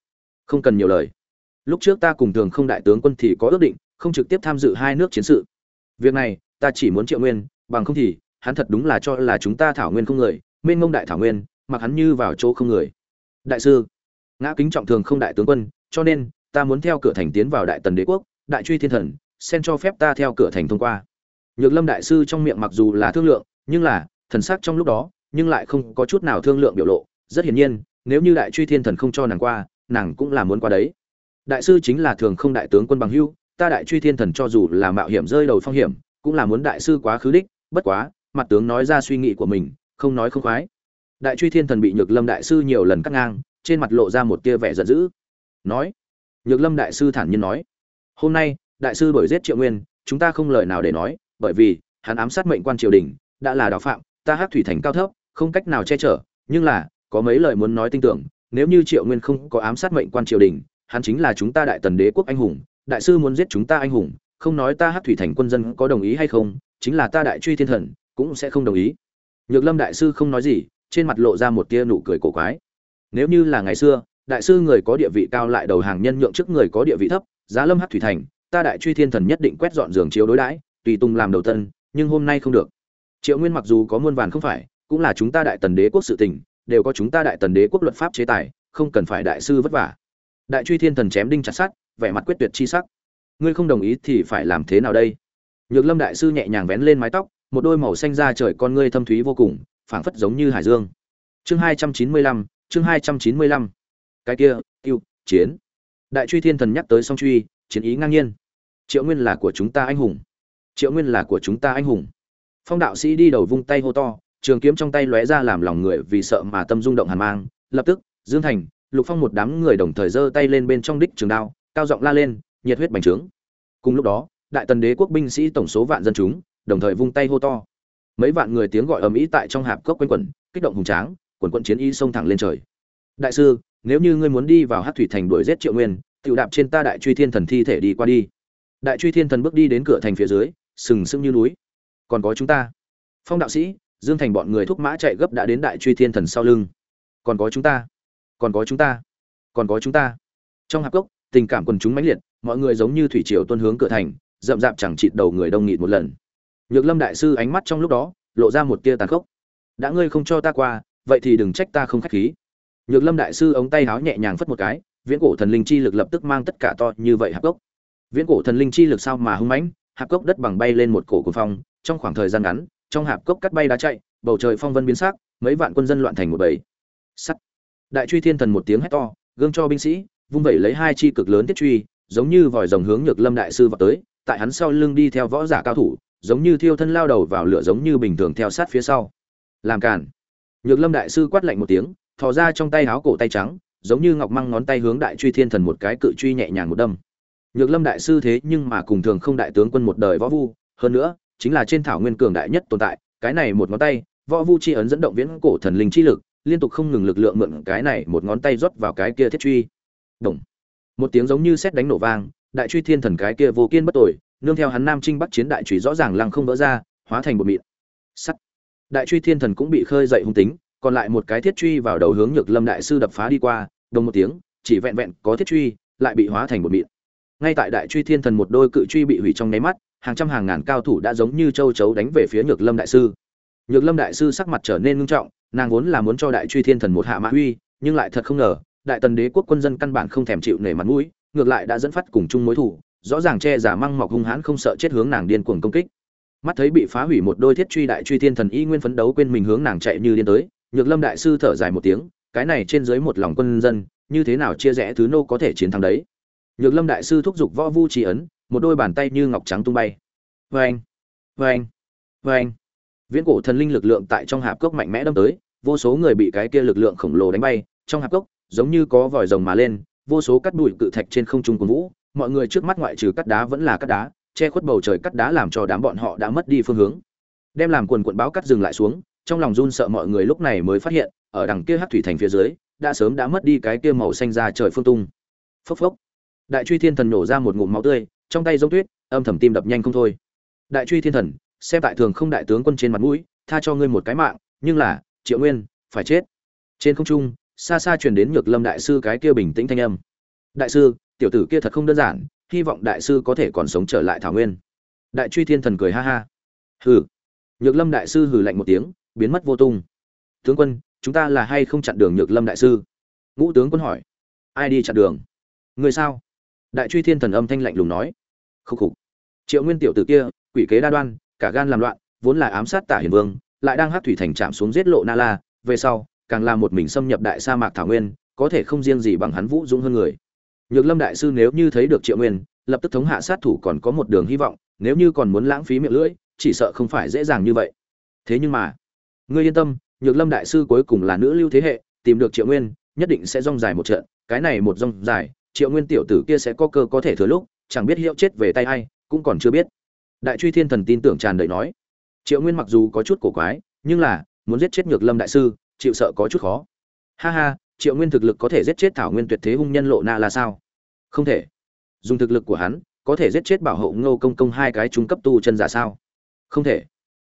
không cần nhiều lời. Lúc trước ta cùng thường không đại tướng quân thì có ước định, không trực tiếp tham dự hai nước chiến sự. Việc này, ta chỉ muốn triệu nguyên bằng không thì, hắn thật đúng là cho là chúng ta thảo nguyên không người, mênh mông đại thảo nguyên, mặc hắn như vào chỗ không người. Đại sư, ngã kính trọng thường không đại tướng quân, cho nên, ta muốn theo cửa thành tiến vào đại tần đế quốc, đại truy thiên thần, xen cho phép ta theo cửa thành thông qua. Nhược lâm đại sư trong miệng mặc dù là thương lượng, nhưng là, thần sắc trong lúc đó, nhưng lại không có chút nào thương lượng biểu lộ. Rất hiển nhiên, nếu như đại truy thiên thần không cho nàng qua, nàng cũng là muốn qua đấy. Đại sư chính là thường không đại tướng quân bằng hưu, ta đại truy thiên thần cho dù là mạo hiểm rơi đầu phong hiểm, cũng là muốn đại sư quá khứ đích bất quá, mặt tướng nói ra suy nghĩ của mình, không nói không khoái. Đại truy thiên thần bị nhược lâm đại sư nhiều lần cắt ngang, trên mặt lộ ra một tia vẻ giận dữ. Nói, nhược lâm đại sư thản nhiên nói, hôm nay, đại sư đổi giết triệu nguyên, chúng ta không lời nào để nói, bởi vì, hắn ám sát mệnh quan triều đình, đã là đạo phạm, ta hát thủy thành cao thấp, không cách nào che chở, nhưng là, có mấy lời muốn nói tin tưởng, nếu như triệu nguyên không có ám sát mệnh quan triều đình, hắn chính là chúng ta đại tần đế quốc anh hùng, đại sư muốn giết chúng ta anh hùng, không nói ta hát thủy thành quân dân có đồng ý hay không chính là ta đại truy thiên thần, cũng sẽ không đồng ý. Nhược lâm đại sư không nói gì, trên mặt lộ ra một tia nụ cười cổ quái. Nếu như là ngày xưa, đại sư người có địa vị cao lại đầu hàng nhân nhượng trước người có địa vị thấp, giá lâm hát thủy thành, ta đại truy thiên thần nhất định quét dọn giường chiếu đối đãi, tùy tung làm đầu tân, nhưng hôm nay không được. Triệu nguyên mặc dù có muôn vàn không phải, cũng là chúng ta đại tần đế quốc sự tình, đều có chúng ta đại tần đế quốc luật pháp chế tài, không cần phải đại sư vất vả. Đại truy thiên thần chém đinh chặt sát vẻ mặt quyết tuyệt chi sắc. Ngươi không đồng ý thì phải làm thế nào đây? Nhược lâm đại sư nhẹ nhàng vén lên mái tóc, một đôi màu xanh da trời con ngươi thâm thúy vô cùng, phảng phất giống như hải dương. Chương hai trăm chín mươi lăm, chương hai trăm chín mươi lăm. Cái kia tiêu chiến. Đại truy thiên thần nhắc tới song truy, chiến ý ngang nhiên. Triệu nguyên là của chúng ta anh hùng. Triệu nguyên là của chúng ta anh hùng. Phong đạo sĩ đi đầu vung tay hô to, trường kiếm trong tay lóe ra làm lòng người vì sợ mà tâm rung động hàn mang. Lập tức, dương thành, lục phong một đám người đồng thời giơ tay lên bên trong đích trường đao, cao giọng la lên, nhiệt huyết bành trướng. Cùng lúc đó đại tần đế quốc binh sĩ tổng số vạn dân chúng, đồng thời vung tay hô to. Mấy vạn người tiếng gọi ầm ĩ tại trong hạp cốc quanh quẩn, kích động hùng tráng, quần quận chiến y xông thẳng lên trời. Đại sư, nếu như ngươi muốn đi vào hát thủy thành đuổi giết triệu nguyên tự đạp trên ta đại truy thiên thần thi thể đi qua đi. Đại truy thiên thần bước đi đến cửa thành phía dưới, sừng sững như núi. Còn có chúng ta. Phong đạo sĩ, dương thành bọn người thúc mã chạy gấp đã đến đại truy thiên thần sau lưng. Còn có chúng ta. Còn có chúng ta. Còn có chúng ta. Trong hạp cốc, tình cảm quần chúng mãnh liệt, mọi người giống như thủy triều tuân hướng cửa thành rậm rạp chẳng chịt đầu người đông nghịt một lần. Nhược lâm đại sư ánh mắt trong lúc đó, lộ ra một tia tàn khốc. Đã ngươi không cho ta qua, vậy thì đừng trách ta không khách khí. Nhược lâm đại sư ống tay háo nhẹ nhàng phất một cái, viễn cổ thần linh chi lực lập tức mang tất cả to như vậy hạp cốc viễn cổ thần linh chi lực sao mà hung mãnh, hạp cốc đất bằng bay lên một cổ cuồng phong, trong khoảng thời gian ngắn, trong hạp cốc cắt bay đá chạy, bầu trời phong vân biến sắc, mấy vạn quân dân loạn thành một bầy. Sắt. Đại truy thiên thần một tiếng hét to, gương cho binh sĩ, vung vẩy lấy hai chi cực lớn tiết truy, giống như vòi rồng hướng nhược lâm đại sư vào tới tại hắn sau lưng đi theo võ giả cao thủ, giống như thiêu thân lao đầu vào lửa giống như bình thường theo sát phía sau. Làm cản nhược lâm đại sư quát lạnh một tiếng, thò ra trong tay áo cổ tay trắng, giống như ngọc măng ngón tay hướng đại truy thiên thần một cái cự truy nhẹ nhàng một đâm. Nhược lâm đại sư thế nhưng mà cùng thường không đại tướng quân một đời võ vu, hơn nữa, chính là trên thảo nguyên cường đại nhất tồn tại, cái này một ngón tay, võ vu chi ấn dẫn động viễn cổ thần linh chi lực, liên tục không ngừng lực lượng mượn cái này một ngón tay rót vào cái kia thiết truy. Đồng. Một tiếng giống như sét đánh nổ vang đại truy thiên thần cái kia vô kiên bất tội nương theo hắn nam trinh bắc chiến đại truy rõ ràng lăng không vỡ ra, hóa thành một mịn. Sắt. Đại truy thiên thần cũng bị khơi dậy hung tính, còn lại một cái thiết truy vào đầu hướng nhược lâm đại sư đập phá đi qua, đồng một tiếng, chỉ vẹn vẹn có thiết truy, lại bị hóa thành một mịn. Ngay tại đại truy thiên thần một đôi cự truy bị hủy trong nháy mắt, hàng trăm hàng ngàn cao thủ đã giống như châu chấu đánh về phía nhược lâm đại sư. Nhược lâm đại sư sắc mặt trở nên ngưng trọng, nàng vốn là muốn cho đại truy thiên thần một hạ mã uy, nhưng lại thật không ngờ, đại tần đế quốc quân dân căn bản không thèm chịu nể mặt mũi ngược lại đã dẫn phát cùng chung mối thủ rõ ràng che giả măng mọc hung hãn không sợ chết hướng nàng điên cuồng công kích. Mắt thấy bị phá hủy một đôi thiết truy đại truy thiên thần y nguyên phấn đấu quên mình hướng nàng chạy như điên tới, nhược lâm đại sư thở dài một tiếng, cái này trên dưới một lòng quân dân, như thế nào chia rẽ thứ nô có thể chiến thắng đấy? Nhược lâm đại sư thúc giục võ vu trì ấn, một đôi bàn tay như ngọc trắng tung bay. Vê anh vê anh vê anh viễn cổ thần linh lực lượng tại trong hạp cốc mạnh mẽ đâm tới, vô số người bị cái kia lực lượng khổng lồ đánh bay, trong hạp cốc, giống như có vòi rồng mà lên vô số cắt bụi cự thạch trên không trung cuồng vũ, mọi người trước mắt ngoại trừ cắt đá vẫn là cắt đá, che khuất bầu trời cắt đá làm cho đám bọn họ đã mất đi phương hướng. Đem làm quần quận báo cắt dừng lại xuống, trong lòng run sợ mọi người lúc này mới phát hiện, ở đằng kia hát thủy thành phía dưới, đã sớm đã mất đi cái kia màu xanh ra trời phương tung. Phốc phốc. Đại truy thiên thần nổ ra một ngụm máu tươi, trong tay giống tuyết, âm thầm tim đập nhanh không thôi. Đại truy thiên thần, xem tại thường không đại tướng quân trên mặt mũi, tha cho ngươi một cái mạng, nhưng là, triệu nguyên, phải chết. Trên không trung xa xa truyền đến nhược lâm đại sư cái kia bình tĩnh thanh âm. Đại sư, tiểu tử kia thật không đơn giản, hy vọng đại sư có thể còn sống trở lại thảo nguyên. Đại truy thiên thần cười ha ha. Hừ. Nhược lâm đại sư hừ lạnh một tiếng, biến mất vô tung. Tướng quân, chúng ta là hay không chặn đường nhược lâm đại sư? Ngũ tướng quân hỏi. Ai đi chặn đường? Người sao? Đại truy thiên thần âm thanh lạnh lùng nói. Khúc khục. Triệu nguyên tiểu tử kia, quỷ kế đa đoan, cả gan làm loạn, vốn là ám sát tả hiền vương, lại đang hát thủy thành chạm xuống giết lộ na la, về sau càng là một mình xâm nhập đại sa mạc thảo nguyên, có thể không riêng gì bằng hắn vũ dũng hơn người. Nhược lâm đại sư nếu như thấy được triệu nguyên, lập tức thống hạ sát thủ còn có một đường hy vọng, nếu như còn muốn lãng phí miệng lưỡi, chỉ sợ không phải dễ dàng như vậy. Thế nhưng mà, ngươi yên tâm, nhược lâm đại sư cuối cùng là nữ lưu thế hệ, tìm được triệu nguyên, nhất định sẽ rong dài một trận, cái này một rong dài, triệu nguyên tiểu tử kia sẽ có cơ có thể thừa lúc, chẳng biết hiệu chết về tay ai, cũng còn chưa biết. Đại truy thiên thần tin tưởng tràn đầy nói. Triệu nguyên mặc dù có chút cổ quái, nhưng là, muốn giết chết nhược lâm đại sư chịu sợ có chút khó. Ha ha, triệu nguyên thực lực có thể giết chết thảo nguyên tuyệt thế hung nhân lộ na là sao? Không thể. Dùng thực lực của hắn, có thể giết chết bảo hộ ngô công công hai cái trung cấp tu chân giả sao? Không thể.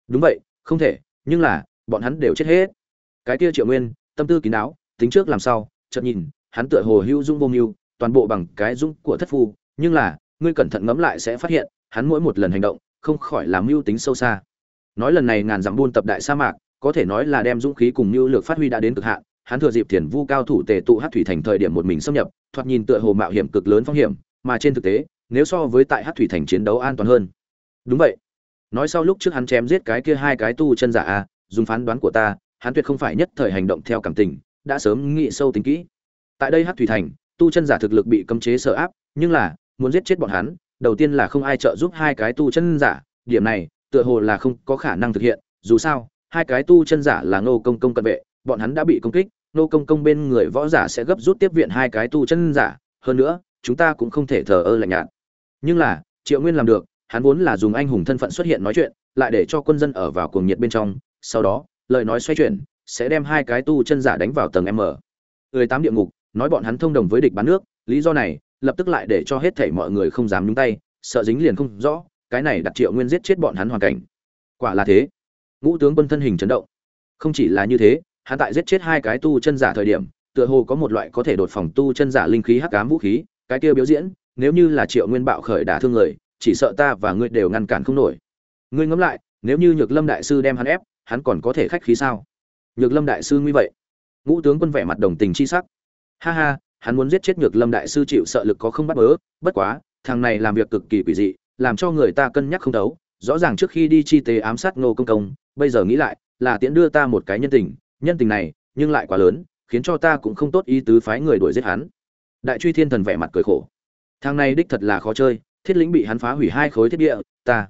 Đúng vậy, không thể, nhưng là, bọn hắn đều chết hết. Cái kia triệu nguyên, tâm tư kín đáo, tính trước làm sao, chợt nhìn, hắn tựa hồ hữu dung vô mưu, toàn bộ bằng cái dung của thất phu, nhưng là, ngươi cẩn thận ngẫm lại sẽ phát hiện, hắn mỗi một lần hành động, không khỏi làm mưu tính sâu xa. Nói lần này ngàn dặm buôn tập đại sa mạc có thể nói là đem dũng khí cùng mưu lược phát huy đã đến cực hạn, hắn thừa dịp thiền vu cao thủ tề tụ hát thủy thành thời điểm một mình xâm nhập, thoạt nhìn tựa hồ mạo hiểm cực lớn phong hiểm, mà trên thực tế, nếu so với tại hát thủy thành chiến đấu an toàn hơn. Đúng vậy. Nói sau lúc trước hắn chém giết cái kia hai cái tu chân giả a, dùng phán đoán của ta, hắn tuyệt không phải nhất thời hành động theo cảm tình, đã sớm nghĩ sâu tính kỹ. Tại đây hát thủy thành, tu chân giả thực lực bị cấm chế sợ áp, nhưng là, muốn giết chết bọn hắn, đầu tiên là không ai trợ giúp hai cái tu chân giả, điểm này, tựa hồ là không có khả năng thực hiện, dù sao hai cái tu chân giả là ngô công công cận vệ, bọn hắn đã bị công kích nô công công bên người võ giả sẽ gấp rút tiếp viện hai cái tu chân giả, hơn nữa, chúng ta cũng không thể thờ ơ lạnh nhạt. Nhưng là, triệu nguyên làm được, hắn vốn là dùng anh hùng thân phận xuất hiện nói chuyện, lại để cho quân dân ở vào cuồng nhiệt bên trong, sau đó, lời nói xoay chuyển, sẽ đem hai cái tu chân giả đánh vào tầng m. Người tám địa ngục, nói bọn hắn thông đồng với địch bán nước, lý do này, lập tức lại để cho hết thảy mọi người không dám nhúng tay, sợ dính liền không rõ, cái này đặt triệu nguyên giết chết bọn hắn hoàn cảnh. Quả là thế ngũ tướng quân thân hình chấn động. Không chỉ là như thế, hắn tại giết chết hai cái tu chân giả thời điểm, tựa hồ có một loại có thể đột phòng tu chân giả linh khí hắc ám vũ khí, cái kia biểu diễn, nếu như là triệu nguyên bạo khởi đả thương người, chỉ sợ ta và ngươi đều ngăn cản không nổi. Ngươi ngẫm lại, nếu như nhược lâm đại sư đem hắn ép, hắn còn có thể khách khí sao? Nhược lâm đại sư nguy vậy. Ngũ tướng quân vẻ mặt đồng tình chi sắc. Ha ha, hắn muốn giết chết nhược lâm đại sư chịu sợ lực có không bắt bớ, bất quá, thằng này làm việc cực kỳ quỷ dị, làm cho người ta cân nhắc không đấu rõ ràng trước khi đi chi tế ám sát ngô công công bây giờ nghĩ lại, là tiễn đưa ta một cái nhân tình nhân tình này, nhưng lại quá lớn, khiến cho ta cũng không tốt ý tứ phái người đuổi giết hắn. Đại truy thiên thần vẻ mặt cười khổ. Thằng này đích thật là khó chơi, thiết lĩnh bị hắn phá hủy hai khối thiết địa, ta.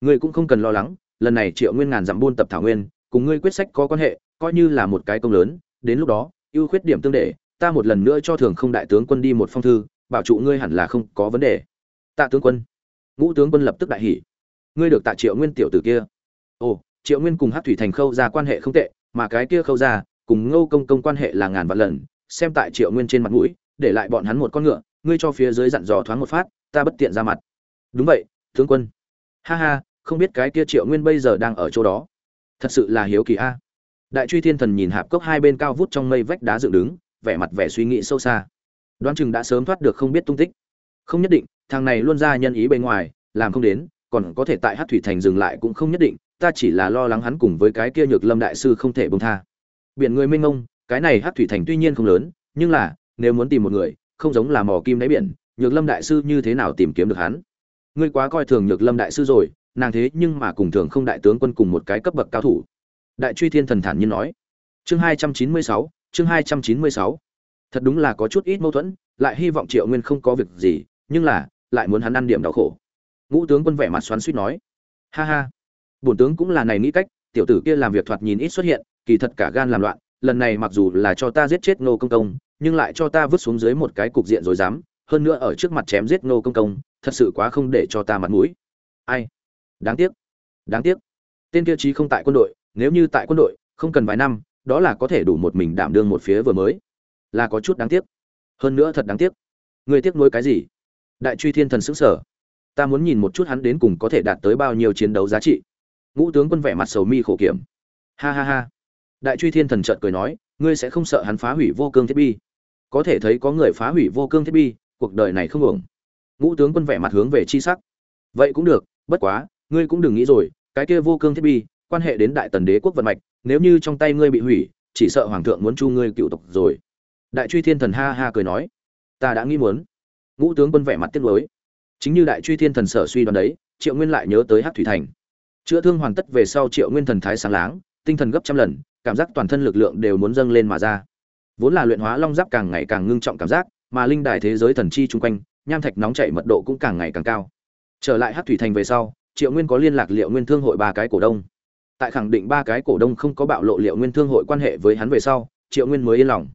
Ngươi cũng không cần lo lắng, lần này triệu nguyên ngàn dặm buôn tập thảo nguyên, cùng ngươi quyết sách có quan hệ, coi như là một cái công lớn, đến lúc đó, ưu khuyết điểm tương đệ ta một lần nữa cho thường không đại tướng quân đi một phong thư, bảo trụ ngươi hẳn là không có vấn đề. Tạ tướng quân. Ngũ tướng quân lập tức đại hỉ. Ngươi được tạ triệu nguyên tiểu tử kia. Ồ triệu nguyên cùng hát thủy thành khâu ra quan hệ không tệ, mà cái kia khâu ra cùng ngô công công quan hệ là ngàn vạn lần, xem tại triệu nguyên trên mặt mũi, để lại bọn hắn một con ngựa, ngươi cho phía dưới dặn dò thoáng một phát, ta bất tiện ra mặt. Đúng vậy, tướng quân. Ha ha, không biết cái kia triệu nguyên bây giờ đang ở chỗ đó. Thật sự là hiếu kỳ a. Đại truy thiên thần nhìn hạp cốc hai bên cao vút trong mây vách đá dựng đứng, vẻ mặt vẻ suy nghĩ sâu xa. Đoán chừng đã sớm thoát được không biết tung tích. Không nhất định, thằng này luôn ra nhân ý bên ngoài, làm không đến, còn có thể tại hát thủy thành dừng lại cũng không nhất định ta chỉ là lo lắng hắn cùng với cái kia nhược lâm đại sư không thể bông tha. Biển người mênh mông, cái này hát thủy thành tuy nhiên không lớn, nhưng là, nếu muốn tìm một người, không giống là mò kim đáy biển, nhược lâm đại sư như thế nào tìm kiếm được hắn? Ngươi quá coi thường nhược lâm đại sư rồi, nàng thế nhưng mà cùng thường không đại tướng quân cùng một cái cấp bậc cao thủ. Đại truy thiên thần thản nhiên nói. Chương hai trăm chín mươi sáu, chương hai trăm chín mươi sáu. Thật đúng là có chút ít mâu thuẫn, lại hy vọng triệu nguyên không có việc gì, nhưng là, lại muốn hắn ăn điểm đau khổ. Ngũ tướng quân vẻ mặt xoắn suýt nói. Ha ha bổn tướng cũng là này nghĩ cách, tiểu tử kia làm việc thoạt nhìn ít xuất hiện, kỳ thật cả gan làm loạn, lần này mặc dù là cho ta giết chết ngô công công, nhưng lại cho ta vứt xuống dưới một cái cục diện rồi dám, hơn nữa ở trước mặt chém giết ngô công công, thật sự quá không để cho ta mặt mũi. Ai? Đáng tiếc. Đáng tiếc. Tên kia chí không tại quân đội, nếu như tại quân đội, không cần vài năm, đó là có thể đủ một mình đảm đương một phía vừa mới. Là có chút đáng tiếc. Hơn nữa thật đáng tiếc. Người tiếc nuối cái gì? Đại truy thiên thần xứng sở ta muốn nhìn một chút hắn đến cùng có thể đạt tới bao nhiêu chiến đấu giá trị ngũ tướng quân vẻ mặt sầu mi khổ kiểm. Ha ha ha. Đại truy thiên thần trợt cười nói, ngươi sẽ không sợ hắn phá hủy vô cương thiết bi. Có thể thấy có người phá hủy vô cương thiết bi, cuộc đời này không ổng ngũ tướng quân vẻ mặt hướng về chi sắc. Vậy cũng được, bất quá, ngươi cũng đừng nghĩ rồi, cái kia vô cương thiết bi, quan hệ đến đại tần đế quốc vận mạch, nếu như trong tay ngươi bị hủy, chỉ sợ hoàng thượng muốn chu ngươi cựu tộc rồi. Đại truy thiên thần ha ha cười nói, ta đã nghĩ muốn. Ngũ tướng quân vẻ mặt tiếc nuối. Chính như đại truy thiên thần sở suy đoán đấy, triệu nguyên lại nhớ tới hát thủy thành chữa thương hoàn tất về sau triệu nguyên thần thái sáng láng, tinh thần gấp trăm lần, cảm giác toàn thân lực lượng đều muốn dâng lên mà ra. Vốn là luyện hóa long giáp càng ngày càng ngưng trọng cảm giác, mà linh đài thế giới thần chi chung quanh, nham thạch nóng chảy mật độ cũng càng ngày càng cao. Trở lại hát thủy thành về sau, triệu nguyên có liên lạc liệu nguyên thương hội ba cái cổ đông. Tại khẳng định ba cái cổ đông không có bạo lộ liệu nguyên thương hội quan hệ với hắn về sau, triệu nguyên mới yên lòng.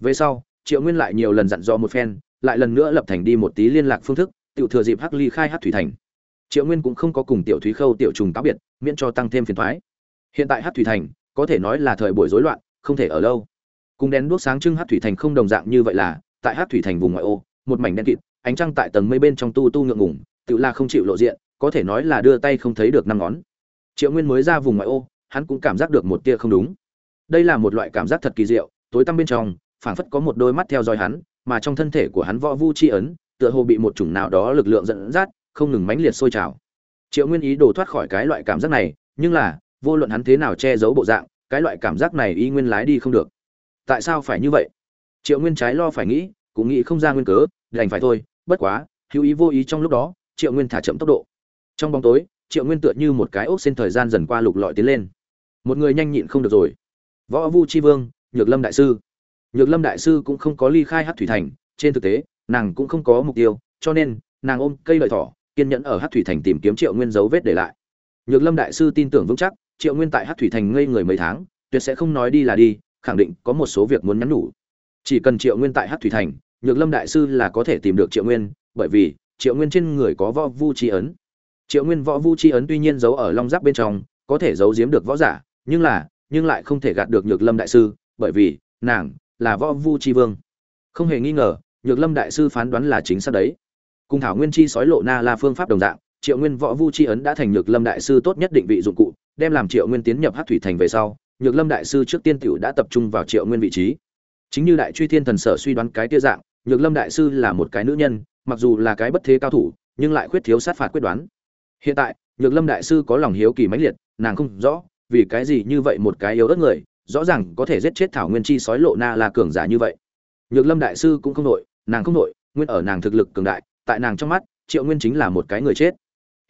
Về sau, triệu nguyên lại nhiều lần dặn dò một phen, lại lần nữa lập thành đi một tí liên lạc phương thức, tự thừa dịp hắc ly khai hát thủy thành triệu nguyên cũng không có cùng tiểu thúy khâu, tiểu trùng cáo biệt, miễn cho tăng thêm phiền thoái. Hiện tại hát thủy thành, có thể nói là thời buổi rối loạn, không thể ở lâu. Cùng đèn đuốc sáng trưng hát thủy thành không đồng dạng như vậy là, tại hát thủy thành vùng ngoại ô, một mảnh đen kịt, ánh trăng tại tầng mây bên trong tu tu ngượng ngủng tự là không chịu lộ diện, có thể nói là đưa tay không thấy được năm ngón. Triệu nguyên mới ra vùng ngoại ô, hắn cũng cảm giác được một tia không đúng. Đây là một loại cảm giác thật kỳ diệu, tối tăm bên trong, phảng phất có một đôi mắt theo dõi hắn, mà trong thân thể của hắn võ vu chi ấn, tựa hồ bị một chủng nào đó lực lượng dẫn dắt không ngừng mãnh liệt sôi trào. Triệu nguyên ý đồ thoát khỏi cái loại cảm giác này, nhưng là, vô luận hắn thế nào che giấu bộ dạng, cái loại cảm giác này y nguyên lái đi không được. Tại sao phải như vậy? Triệu nguyên trái lo phải nghĩ, cũng nghĩ không ra nguyên cớ, đành phải thôi, bất quá, hữu ý vô ý trong lúc đó, triệu nguyên thả chậm tốc độ. Trong bóng tối, triệu nguyên tựa như một cái ốc xin thời gian dần qua lục lọi tiến lên. Một người nhanh nhịn không được rồi. Võ vu chi vương, nhược lâm đại sư. Nhược lâm đại sư cũng không có ly khai hát thủy thành, trên thực tế, nàng cũng không có mục tiêu, cho nên, nàng ôm cây lợi thỏ kiên nhẫn ở hát thủy thành tìm kiếm triệu nguyên dấu vết để lại. Nhược lâm đại sư tin tưởng vững chắc, triệu nguyên tại hát thủy thành ngây người mấy tháng, tuyệt sẽ không nói đi là đi, khẳng định có một số việc muốn nhắn nhủ. Chỉ cần triệu nguyên tại hát thủy thành, nhược lâm đại sư là có thể tìm được triệu nguyên, bởi vì triệu nguyên trên người có võ vu tri ấn. Triệu nguyên võ vu chi ấn tuy nhiên giấu ở long giáp bên trong, có thể giấu giếm được võ giả, nhưng là, nhưng lại không thể gạt được nhược lâm đại sư, bởi vì nàng là võ vu chi vương. Không hề nghi ngờ, nhược lâm đại sư phán đoán là chính xác đấy cùng thảo nguyên chi sói lộ na là phương pháp đồng dạng, triệu nguyên võ vu chi ấn đã thành nhược lâm đại sư tốt nhất định vị dụng cụ, đem làm triệu nguyên tiến nhập hát thủy thành về sau, nhược lâm đại sư trước tiên t đã tập trung vào triệu nguyên vị trí. Chính như đại truy thiên thần sở suy đoán cái tia dạng, nhược lâm đại sư là một cái nữ nhân, mặc dù là cái bất thế cao thủ, nhưng lại khuyết thiếu sát phạt quyết đoán. Hiện tại, nhược lâm đại sư có lòng hiếu kỳ mãnh liệt, nàng không rõ, vì cái gì như vậy một cái yếu ớt người, rõ ràng có thể giết chết thảo nguyên chi sói lộ na là cường giả như vậy. Nhược lâm đại sư cũng không nội nàng không nội nguyên ở nàng thực lực cường đại tại nàng trong mắt, triệu nguyên chính là một cái người chết.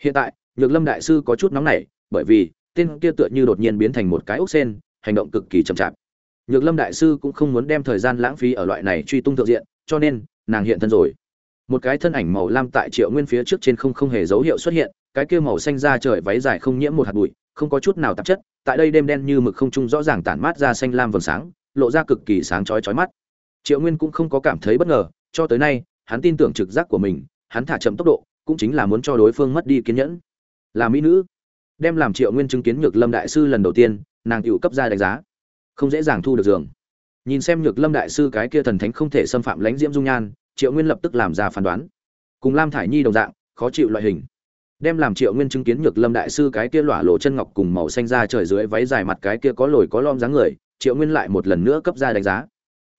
Hiện tại, nhược lâm đại sư có chút nóng nảy, bởi vì, tên kia tựa như đột nhiên biến thành một cái ốc sen, hành động cực kỳ chậm chạp. Nhược lâm đại sư cũng không muốn đem thời gian lãng phí ở loại này truy tung thượng diện, cho nên, nàng hiện thân rồi. Một cái thân ảnh màu lam tại triệu nguyên phía trước trên không không hề dấu hiệu xuất hiện, cái kia màu xanh ra trời váy dài không nhiễm một hạt bụi, không có chút nào tạp chất, tại đây đêm đen như mực không trung rõ ràng tản mát ra xanh lam vầng sáng, lộ ra cực kỳ sáng chói chói mắt. Triệu nguyên cũng không có cảm thấy bất ngờ, cho tới nay hắn tin tưởng trực giác của mình, hắn thả chậm tốc độ, cũng chính là muốn cho đối phương mất đi kiên nhẫn. Là mỹ nữ. Đem làm triệu nguyên chứng kiến nhược lâm đại sư lần đầu tiên, nàng cựu cấp ra đánh giá. Không dễ dàng thu được giường. Nhìn xem nhược lâm đại sư cái kia thần thánh không thể xâm phạm lãnh diễm dung nhan, triệu nguyên lập tức làm ra phán đoán. Cùng lam thải nhi đồng dạng, khó chịu loại hình. Đem làm triệu nguyên chứng kiến nhược lâm đại sư cái kia lỏa lộ chân ngọc cùng màu xanh ra trời dưới váy dài mặt cái kia có lồi có lom dáng người, triệu nguyên lại một lần nữa cấp ra đánh giá.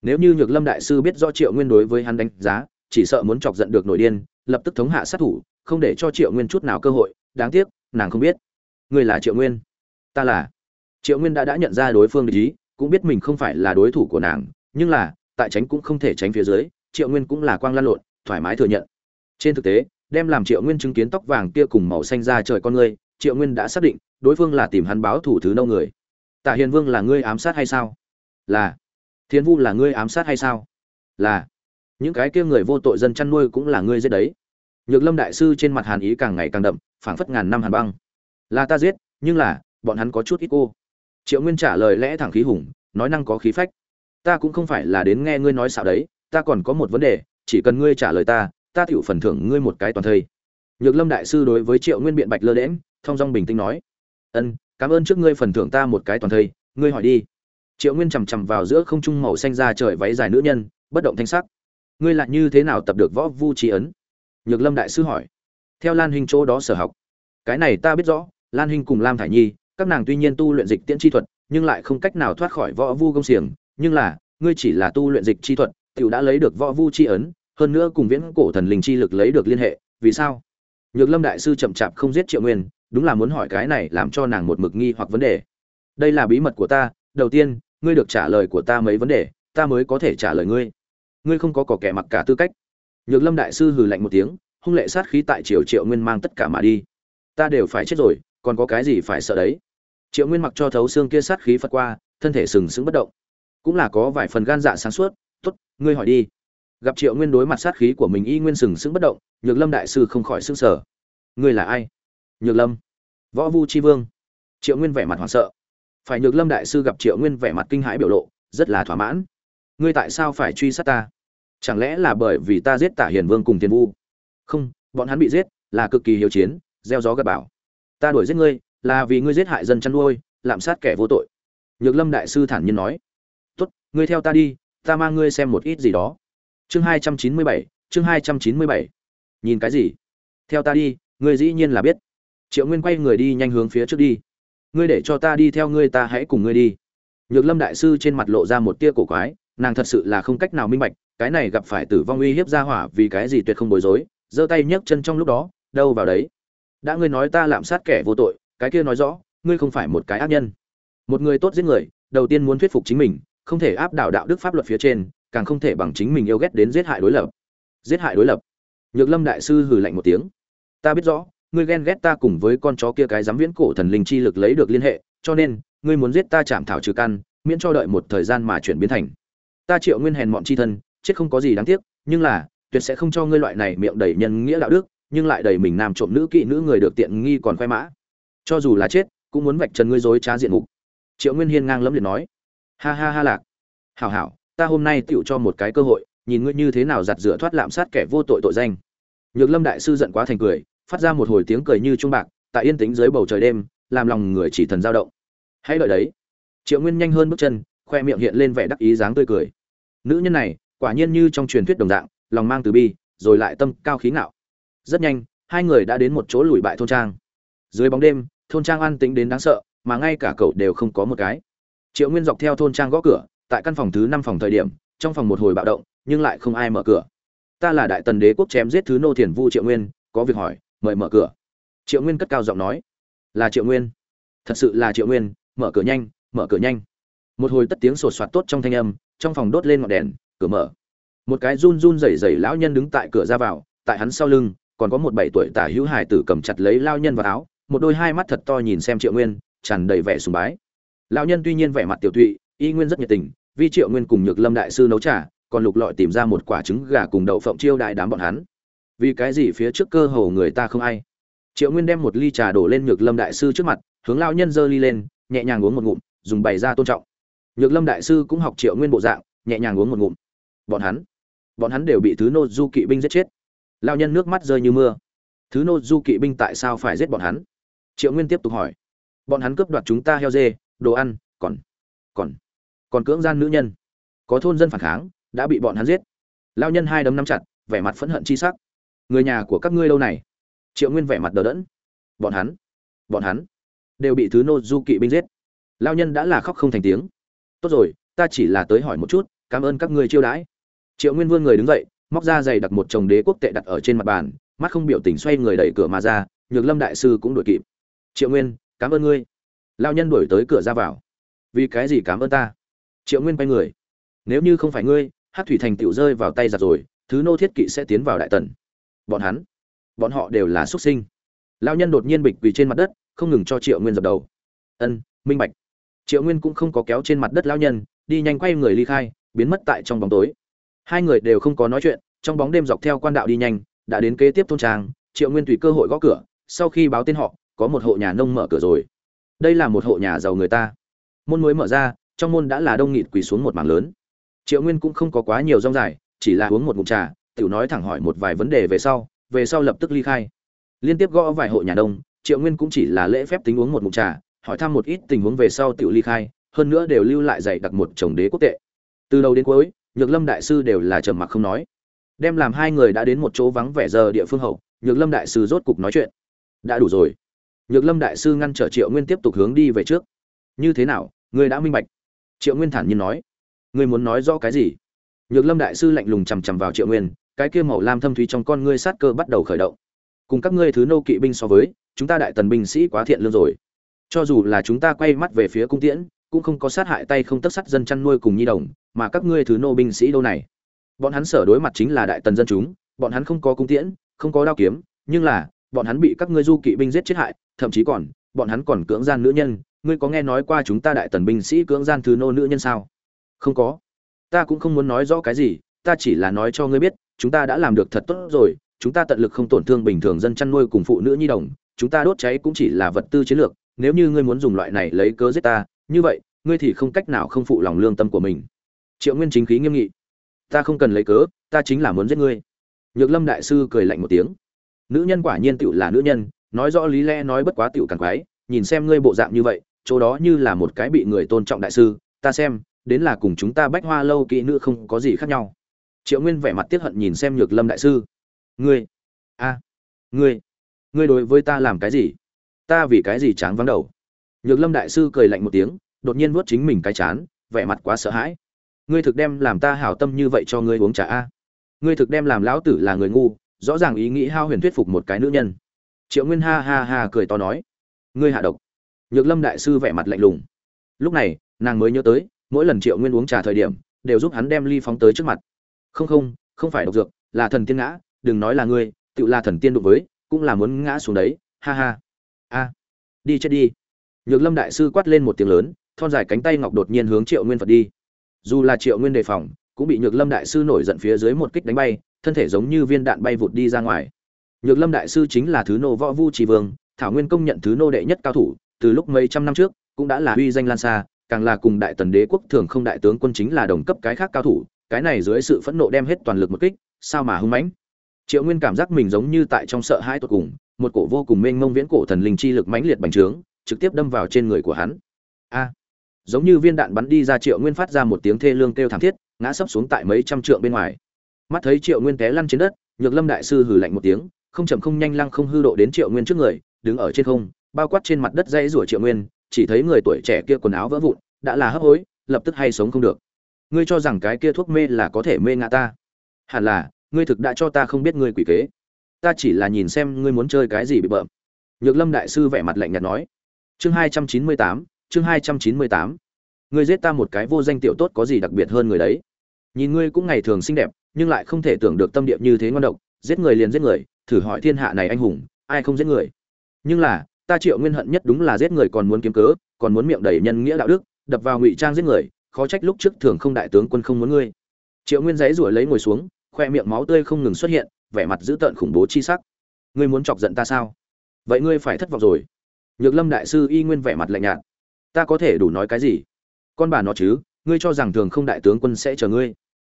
Nếu như nhược lâm đại sư biết do triệu nguyên đối với hắn đánh giá chỉ sợ muốn chọc giận được nội điên, lập tức thống hạ sát thủ, không để cho triệu nguyên chút nào cơ hội, đáng tiếc, nàng không biết. Người là triệu nguyên? Ta là. Triệu nguyên đã đã nhận ra đối phương để ý, cũng biết mình không phải là đối thủ của nàng, nhưng là, tại tránh cũng không thể tránh phía dưới, triệu nguyên cũng là quang lan lộn, thoải mái thừa nhận. Trên thực tế, đem làm triệu nguyên chứng kiến tóc vàng kia cùng màu xanh ra trời con ngươi triệu nguyên đã xác định, đối phương là tìm hắn báo thủ thứ nâu người. Tạ hiền vương là ngươi ám sát hay sao? Là. Thiên vu là ngươi ám sát hay sao? Là những cái kia người vô tội dân chăn nuôi cũng là ngươi giết đấy. Nhược lâm đại sư trên mặt hàn ý càng ngày càng đậm, phảng phất ngàn năm hàn băng. Là ta giết, nhưng là, bọn hắn có chút ít cô. Triệu nguyên trả lời lẽ thẳng khí hùng, nói năng có khí phách. Ta cũng không phải là đến nghe ngươi nói xạo đấy, ta còn có một vấn đề, chỉ cần ngươi trả lời ta ta tựu phần thưởng ngươi một cái toàn thây. Nhược lâm đại sư đối với triệu nguyên biện bạch lơ đễm thong dong bình tĩnh nói. Ân, cảm ơn trước ngươi phần thưởng ta một cái toàn thây, ngươi hỏi đi. Triệu nguyên chằm chằm vào giữa không trung màu xanh ra trời váy dài nữ nhân, bất động thanh sắc ngươi lại như thế nào tập được võ vu trí ấn? Nhược lâm đại sư hỏi. Theo lan hình chỗ đó sở học. Cái này ta biết rõ, lan hình cùng lam thải nhi, các nàng tuy nhiên tu luyện dịch tiễn chi thuật, nhưng lại không cách nào thoát khỏi võ vu công xiềng. Nhưng là, ngươi chỉ là tu luyện dịch chi thuật, tiểu đã lấy được võ vu chi ấn, hơn nữa cùng viễn cổ thần linh chi lực lấy được liên hệ, vì sao? Nhược lâm đại sư chậm chạp không giết triệu nguyên, đúng là muốn hỏi cái này làm cho nàng một mực nghi hoặc vấn đề. Đây là bí mật của ta, đầu tiên, ngươi được trả lời của ta mấy vấn đề, ta mới có thể trả lời ngươi ngươi không có cỏ kẻ mặc cả tư cách. Nhược lâm đại sư hừ lạnh một tiếng, hung lệ sát khí tại triều triệu nguyên mang tất cả mà đi. Ta đều phải chết rồi, còn có cái gì phải sợ đấy? Triệu nguyên mặc cho thấu xương kia sát khí phật qua, thân thể sừng sững bất động. Cũng là có vài phần gan dạ sáng suốt t ố t ngươi hỏi đi. Gặp triệu nguyên đối mặt sát khí của mình y nguyên sừng sững bất động, nhược lâm đại sư không khỏi s ư n g sở ngươi là ai? Nhược lâm. Võ vu c h i vương. Triệu nguyên vẻ mặt hoảng sợ. Phải nhược lâm đại sư gặp triệu nguyên vẻ mặt kinh hãi biểu lộ, rất là thỏa mãn ngươi tại sao phải truy sát ta? Chẳng lẽ là bởi vì ta giết tả hiền vương cùng tiền vu? Không, bọn hắn bị giết là cực kỳ hiếu chiến, gieo gió gật bảo ta đuổi giết ngươi là vì ngươi giết hại dân chăn nuôi, lạm sát kẻ vô tội. Nhược lâm đại sư thản nhiên nói. Tốt, ngươi theo ta đi, ta mang ngươi xem một ít gì đó. Chương hai trăm chín mươi bảy, chương hai trăm chín mươi bảy. Nhìn cái gì? Theo ta đi, ngươi dĩ nhiên là biết. Triệu nguyên quay người đi nhanh hướng phía trước đi. Ngươi để cho ta đi theo ngươi, ta hãy cùng ngươi đi. Nhược lâm đại sư trên mặt lộ ra một tia cổ quái nàng thật sự là không cách nào minh bạch, cái này gặp phải tử vong uy hiếp ra hỏa vì cái gì tuyệt không bối rối, giơ tay nhấc chân trong lúc đó, đâu vào đấy. Đã ngươi nói ta lạm sát kẻ vô tội, cái kia nói rõ, ngươi không phải một cái ác nhân. Một người tốt giết người, đầu tiên muốn thuyết phục chính mình, không thể áp đảo đạo đức pháp luật phía trên, càng không thể bằng chính mình yêu ghét đến giết hại đối lập. Giết hại đối lập. Nhược lâm đại sư hừ lạnh một tiếng. Ta biết rõ, ngươi ghen ghét ta cùng với con chó kia cái dám viễn cổ thần linh chi lực lấy được liên hệ, cho nên, ngươi muốn giết ta chạm thảo trừ căn, miễn cho đợi một thời gian mà chuyển biến thành ta triệu nguyên hèn mọn chi thân, chết không có gì đáng tiếc, nhưng là, tuyệt sẽ không cho ngươi loại này miệng đầy nhân nghĩa đạo đức, nhưng lại đầy mình nam trộm nữ kỵ nữ người được tiện nghi còn khoe mã. Cho dù là chết, cũng muốn vạch trần ngươi dối trá diện mục. Triệu nguyên hiên ngang lẫm liệt nói. Ha ha ha lạc. Hảo hảo, ta hôm nay tựu cho một cái cơ hội, nhìn ngươi như thế nào giặt rửa thoát lạm sát kẻ vô tội tội danh. Nhược lâm đại sư giận quá thành cười, phát ra một hồi tiếng cười như trung bạc, tại yên tĩnh dưới bầu trời đêm, làm lòng người chỉ thần dao động. Hãy đợi đấy. Triệu nguyên nhanh hơn bước chân, khoe miệng hiện lên vẻ đắc ý dáng tươi cười nữ nhân này, quả nhiên như trong truyền thuyết đồng dạng, lòng mang từ bi, rồi lại tâm cao khí ngạo. Rất nhanh, hai người đã đến một chỗ lùi bại thôn trang. Dưới bóng đêm, thôn trang an tĩnh đến đáng sợ, mà ngay cả cậu đều không có một cái. Triệu nguyên dọc theo thôn trang gõ cửa, tại căn phòng thứ năm phòng thời điểm, trong phòng một hồi bạo động, nhưng lại không ai mở cửa. Ta là đại tần đế quốc chém giết thứ nô thiền vu triệu nguyên, có việc hỏi, mời mở cửa. Triệu nguyên cất cao giọng nói. Là triệu nguyên. Thật sự là triệu nguyên, mở cửa nhanh, mở cửa nhanh. Một hồi tất tiếng sột soạt tốt trong thanh âm trong phòng đốt lên ngọn đèn, cửa mở. Một cái run run rẩy rẩy lão nhân đứng tại cửa ra vào, tại hắn sau lưng, còn có một bảy tuổi tả hữu hải tử cầm chặt lấy lao nhân vào áo, một đôi hai mắt thật to nhìn xem triệu nguyên, tràn đầy vẻ sùng bái. Lão nhân tuy nhiên vẻ mặt tiểu thụy y nguyên rất nhiệt tình, vì triệu nguyên cùng nhược lâm đại sư nấu trà, còn lục lọi tìm ra một quả trứng gà cùng đậu phộng chiêu đại đám bọn hắn. Vì cái gì phía trước cơ hồ người ta không ai? Triệu nguyên đem một ly trà đổ lên nhược lâm đại sư trước mặt, hướng lao nhân giơ ly lên, nhẹ nhàng uống một ngụm, dùng bày ra tôn trọng nhược lâm đại sư cũng học triệu nguyên bộ dạng, nhẹ nhàng uống một ngụm. Bọn hắn bọn hắn đều bị thứ nô du kỵ binh giết chết. Lao nhân nước mắt rơi như mưa. Thứ nô du kỵ binh tại sao phải giết bọn hắn? Triệu nguyên tiếp tục hỏi. Bọn hắn cướp đoạt chúng ta heo dê, đồ ăn, còn còn còn cưỡng gian nữ nhân. Có thôn dân phản kháng, đã bị bọn hắn giết. Lao nhân hai đấm nắm chặt, vẻ mặt phẫn hận chi sắc. Người nhà của các ngươi lâu này? Triệu nguyên vẻ mặt đờ đẫn. Bọn hắn bọn hắn đều bị thứ nô du kỵ binh giết. Lao nhân đã là khóc không thành tiếng tốt rồi, ta chỉ là tới hỏi một chút, cảm ơn các ngươi chiêu đãi. Triệu nguyên vươn người đứng dậy, móc ra giày đặt một chồng đế quốc tệ đặt ở trên mặt bàn, mắt không biểu tình xoay người đẩy cửa mà ra, nhược lâm đại sư cũng đuổi kịp. Triệu nguyên, cảm ơn ngươi. Lao nhân đuổi tới cửa ra vào. Vì cái gì cảm ơn ta? Triệu nguyên quay người. Nếu như không phải ngươi hát thủy thành tựu rơi vào tay giặt rồi, thứ nô thiết kỵ sẽ tiến vào đại tần. Bọn hắn, bọn họ đều là xuất sinh. Lao nhân đột nhiên bịch quỳ trên mặt đất, không ngừng cho triệu nguyên dập đầu. Ân, minh bạch triệu nguyên cũng không có kéo trên mặt đất lao nhân, đi nhanh quay người ly khai, biến mất tại trong bóng tối. Hai người đều không có nói chuyện, trong bóng đêm dọc theo quan đạo đi nhanh, đã đến kế tiếp thôn trang, triệu nguyên tùy cơ hội gõ cửa, sau khi báo tên họ, có một hộ nhà nông mở cửa rồi. Đây là một hộ nhà giàu người ta. Môn mới mở ra, trong môn đã là đông nghịt quỳ xuống một mảng lớn. Triệu nguyên cũng không có quá nhiều rong dài, chỉ là uống một ngụm trà, tiểu nói thẳng hỏi một vài vấn đề về sau về sau lập tức ly khai. Liên tiếp gõ vài hộ nhà đông triệu nguyên cũng chỉ là lễ phép tính uống một ngụm trà hỏi thăm một ít tình huống về sau tiểu ly khai, hơn nữa đều lưu lại dạy đặt một chồng đế quốc tệ. Từ đầu đến cuối, nhược lâm đại sư đều là trầm mặc không nói. Đem làm hai người đã đến một chỗ vắng vẻ giờ địa phương hậu, nhược lâm đại sư rốt cục nói chuyện. Đã đủ rồi. Nhược lâm đại sư ngăn trở triệu nguyên tiếp tục hướng đi về trước. Như thế nào, ngươi đã minh bạch? Triệu nguyên thản nhiên nói. Ngươi muốn nói rõ cái gì? Nhược lâm đại sư lạnh lùng chằm chằm vào triệu nguyên, cái kia màu lam thâm thúy trong con ngươi sát cơ bắt đầu khởi động. Cùng các ngươi thứ nô kỵ binh so với, chúng ta đại tần binh sĩ quá thiện lương rồi cho dù là chúng ta quay mắt về phía cung tiễn, cũng không có sát hại tay không tất sắt dân chăn nuôi cùng nhi đồng, mà các ngươi thứ nô binh sĩ đâu này. Bọn hắn sở đối mặt chính là đại tần dân chúng, bọn hắn không có cung tiễn, không có đao kiếm, nhưng là, bọn hắn bị các ngươi du kỵ binh giết chết hại, thậm chí còn, bọn hắn còn cưỡng gian nữ nhân. Ngươi có nghe nói qua chúng ta đại tần binh sĩ cưỡng gian thứ nô nữ nhân sao? Không có. Ta cũng không muốn nói rõ cái gì, ta chỉ là nói cho ngươi biết, chúng ta đã làm được thật tốt rồi, chúng ta tận lực không tổn thương bình thường dân chăn nuôi cùng phụ nữ nhi đồng, chúng ta đốt cháy cũng chỉ là vật tư chiến lược nếu như ngươi muốn dùng loại này lấy cớ giết ta, như vậy, ngươi thì không cách nào không phụ lòng lương tâm của mình. Triệu nguyên chính khí nghiêm nghị. Ta không cần lấy cớ, ta chính là muốn giết ngươi. Nhược lâm đại sư cười lạnh một tiếng. Nữ nhân quả nhiên tựu là nữ nhân, nói rõ lý lẽ nói bất quá tựu càng quái, nhìn xem ngươi bộ dạng như vậy, chỗ đó như là một cái bị người tôn trọng đại sư, ta xem, đến là cùng chúng ta bách hoa lâu kỹ nữ không có gì khác nhau. Triệu nguyên vẻ mặt tiếp hận nhìn xem nhược lâm đại sư. Ngươi, a, ngươi ngươi đối với ta làm cái gì? Ta vì cái gì chán vắng đầu? Nhược lâm đại sư cười lạnh một tiếng, đột nhiên vuốt chính mình cái chán, vẻ mặt quá sợ hãi. Ngươi thực đem làm ta hảo tâm như vậy cho ngươi uống trà a? Ngươi thực đem làm lão tử là người ngu, rõ ràng ý nghĩ hao huyền thuyết phục một cái nữ nhân. Triệu nguyên ha ha ha cười to nói, ngươi hạ độc. Nhược lâm đại sư vẻ mặt lạnh lùng. Lúc này, nàng mới nhớ tới, mỗi lần triệu nguyên uống trà thời điểm, đều giúp hắn đem ly phóng tới trước mặt. Không không không phải độc dược, là thần tiên ngã, đừng nói là ngươi, tự là thần tiên đụng với, cũng là muốn ngã xuống đấy, ha ha a, đi chết đi. Nhược lâm đại sư quát lên một tiếng lớn, thon dài cánh tay ngọc đột nhiên hướng triệu nguyên phật đi. Dù là triệu nguyên đề phòng, cũng bị nhược lâm đại sư nổi giận phía dưới một kích đánh bay, thân thể giống như viên đạn bay vụt đi ra ngoài. Nhược lâm đại sư chính là thứ nô võ vu trì vương, thảo nguyên công nhận thứ nô đệ nhất cao thủ, từ lúc mấy trăm năm trước, cũng đã là uy danh lan xa, càng là cùng đại tần đế quốc thường không đại tướng quân chính là đồng cấp cái khác cao thủ, cái này dưới sự phẫn nộ đem hết toàn lực một kích, sao mà hung mãnh? Triệu nguyên cảm giác mình giống như tại trong sợ hãi tột cùng một cổ vô cùng mênh mông viễn cổ thần linh chi lực mãnh liệt bành trướng, trực tiếp đâm vào trên người của hắn. A! Giống như viên đạn bắn đi ra triệu nguyên phát ra một tiếng thê lương kêu thảm thiết, ngã sấp xuống tại mấy trăm trượng bên ngoài. Mắt thấy triệu nguyên té lăn trên đất, nhược lâm đại sư hừ lạnh một tiếng, không chậm không nhanh lăng không hư độ đến triệu nguyên trước người, đứng ở trên không, bao quát trên mặt đất dãy rủa triệu nguyên, chỉ thấy người tuổi trẻ kia quần áo vỡ vụn, đã là hấp hối, lập tức hay sống không được. Ngươi cho rằng cái kia thuốc mê là có thể mê ngã ta? Hẳn là, ngươi thực đã cho ta không biết ngươi quỷ kế ta chỉ là nhìn xem ngươi muốn chơi cái gì bị bợm. Nhược lâm đại sư vẻ mặt lạnh nhạt nói. Chương hai trăm chín mươi tám, chương hai trăm chín mươi tám. Ngươi giết ta một cái vô danh tiểu tốt có gì đặc biệt hơn người đấy? Nhìn ngươi cũng ngày thường xinh đẹp, nhưng lại không thể tưởng được tâm địa như thế ngon độc, giết người liền giết người, thử hỏi thiên hạ này anh hùng, ai không giết người? Nhưng là, ta triệu nguyên hận nhất đúng là giết người còn muốn kiếm cớ, còn muốn miệng đầy nhân nghĩa đạo đức, đập vào ngụy trang giết người, khó trách lúc trước thường không đại tướng quân không muốn ngươi. Triệu nguyên dãy rủi lấy ngồi xuống khoe miệng máu tươi không ngừng xuất hiện, vẻ mặt dữ tợn khủng bố chi sắc. Ngươi muốn chọc giận ta sao? Vậy ngươi phải thất vọng rồi. Nhược lâm đại sư y nguyên vẻ mặt lạnh nhạt. Ta có thể đủ nói cái gì? Con bà nó chứ, ngươi cho rằng thường không đại tướng quân sẽ chờ ngươi.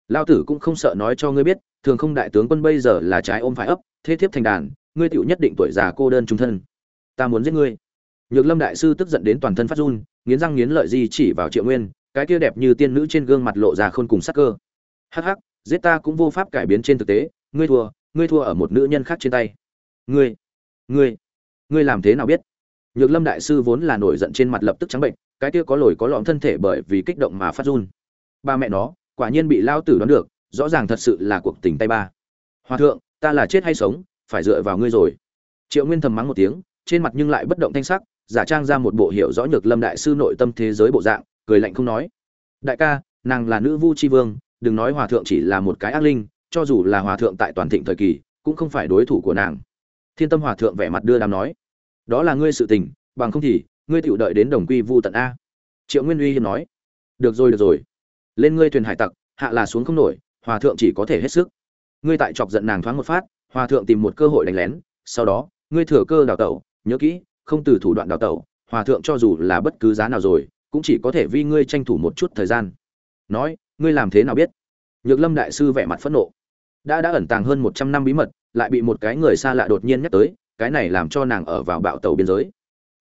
Lao tử cũng không sợ nói cho ngươi biết, thường không đại tướng quân bây giờ là trái ôm phải ấp, thế thiếp thành đàn, ngươi tựu nhất định tuổi già cô đơn trung thân. Ta muốn giết ngươi. Nhược lâm đại sư tức giận đến toàn thân phát run, nghiến răng nghiến lợi gì chỉ vào triệu nguyên, cái kia đẹp như tiên nữ trên gương mặt lộ ra khôn cùng sắc cơ. Hắc hắc giết ta cũng vô pháp cải biến trên thực tế, ngươi thua ngươi thua ở một nữ nhân khác trên tay. Ngươi ngươi ngươi làm thế nào biết? Nhược lâm đại sư vốn là nổi giận trên mặt lập tức trắng bệnh, cái kia có lồi có lõm thân thể bởi vì kích động mà phát run. Ba mẹ nó, quả nhiên bị lao tử đoán được, rõ ràng thật sự là cuộc tình tay ba. Hòa thượng, ta là chết hay sống, phải dựa vào ngươi rồi. Triệu nguyên thầm mắng một tiếng, trên mặt nhưng lại bất động thanh sắc, giả trang ra một bộ hiểu rõ nhược lâm đại sư nội tâm thế giới bộ dạng, cười lạnh không nói. Đại ca, nàng là nữ vu tri vương đừng nói hòa thượng chỉ là một cái ác linh, cho dù là hòa thượng tại toàn thịnh thời kỳ, cũng không phải đối thủ của nàng. Thiên tâm hòa thượng vẻ mặt đưa đàm nói, đó là ngươi sự tình, bằng không thì, ngươi tựu đợi đến đồng quy vu tận a. Triệu nguyên uy hiếm nói, được rồi được rồi. Lên ngươi thuyền hải tặc, hạ là xuống không nổi, hòa thượng chỉ có thể hết sức. Ngươi tại chọc giận nàng thoáng một phát, hòa thượng tìm một cơ hội đánh lén, sau đó, ngươi thừa cơ đào tẩu, nhớ kỹ, không từ thủ đoạn đào tẩu, hòa thượng cho dù là bất cứ giá nào rồi, cũng chỉ có thể vì ngươi tranh thủ một chút thời gian. Nói ngươi làm thế nào biết? Nhược lâm đại sư vẻ mặt phẫn nộ. Đã đã ẩn tàng hơn một trăm năm bí mật, lại bị một cái người xa lạ đột nhiên nhắc tới, cái này làm cho nàng ở vào bạo tàu biên giới.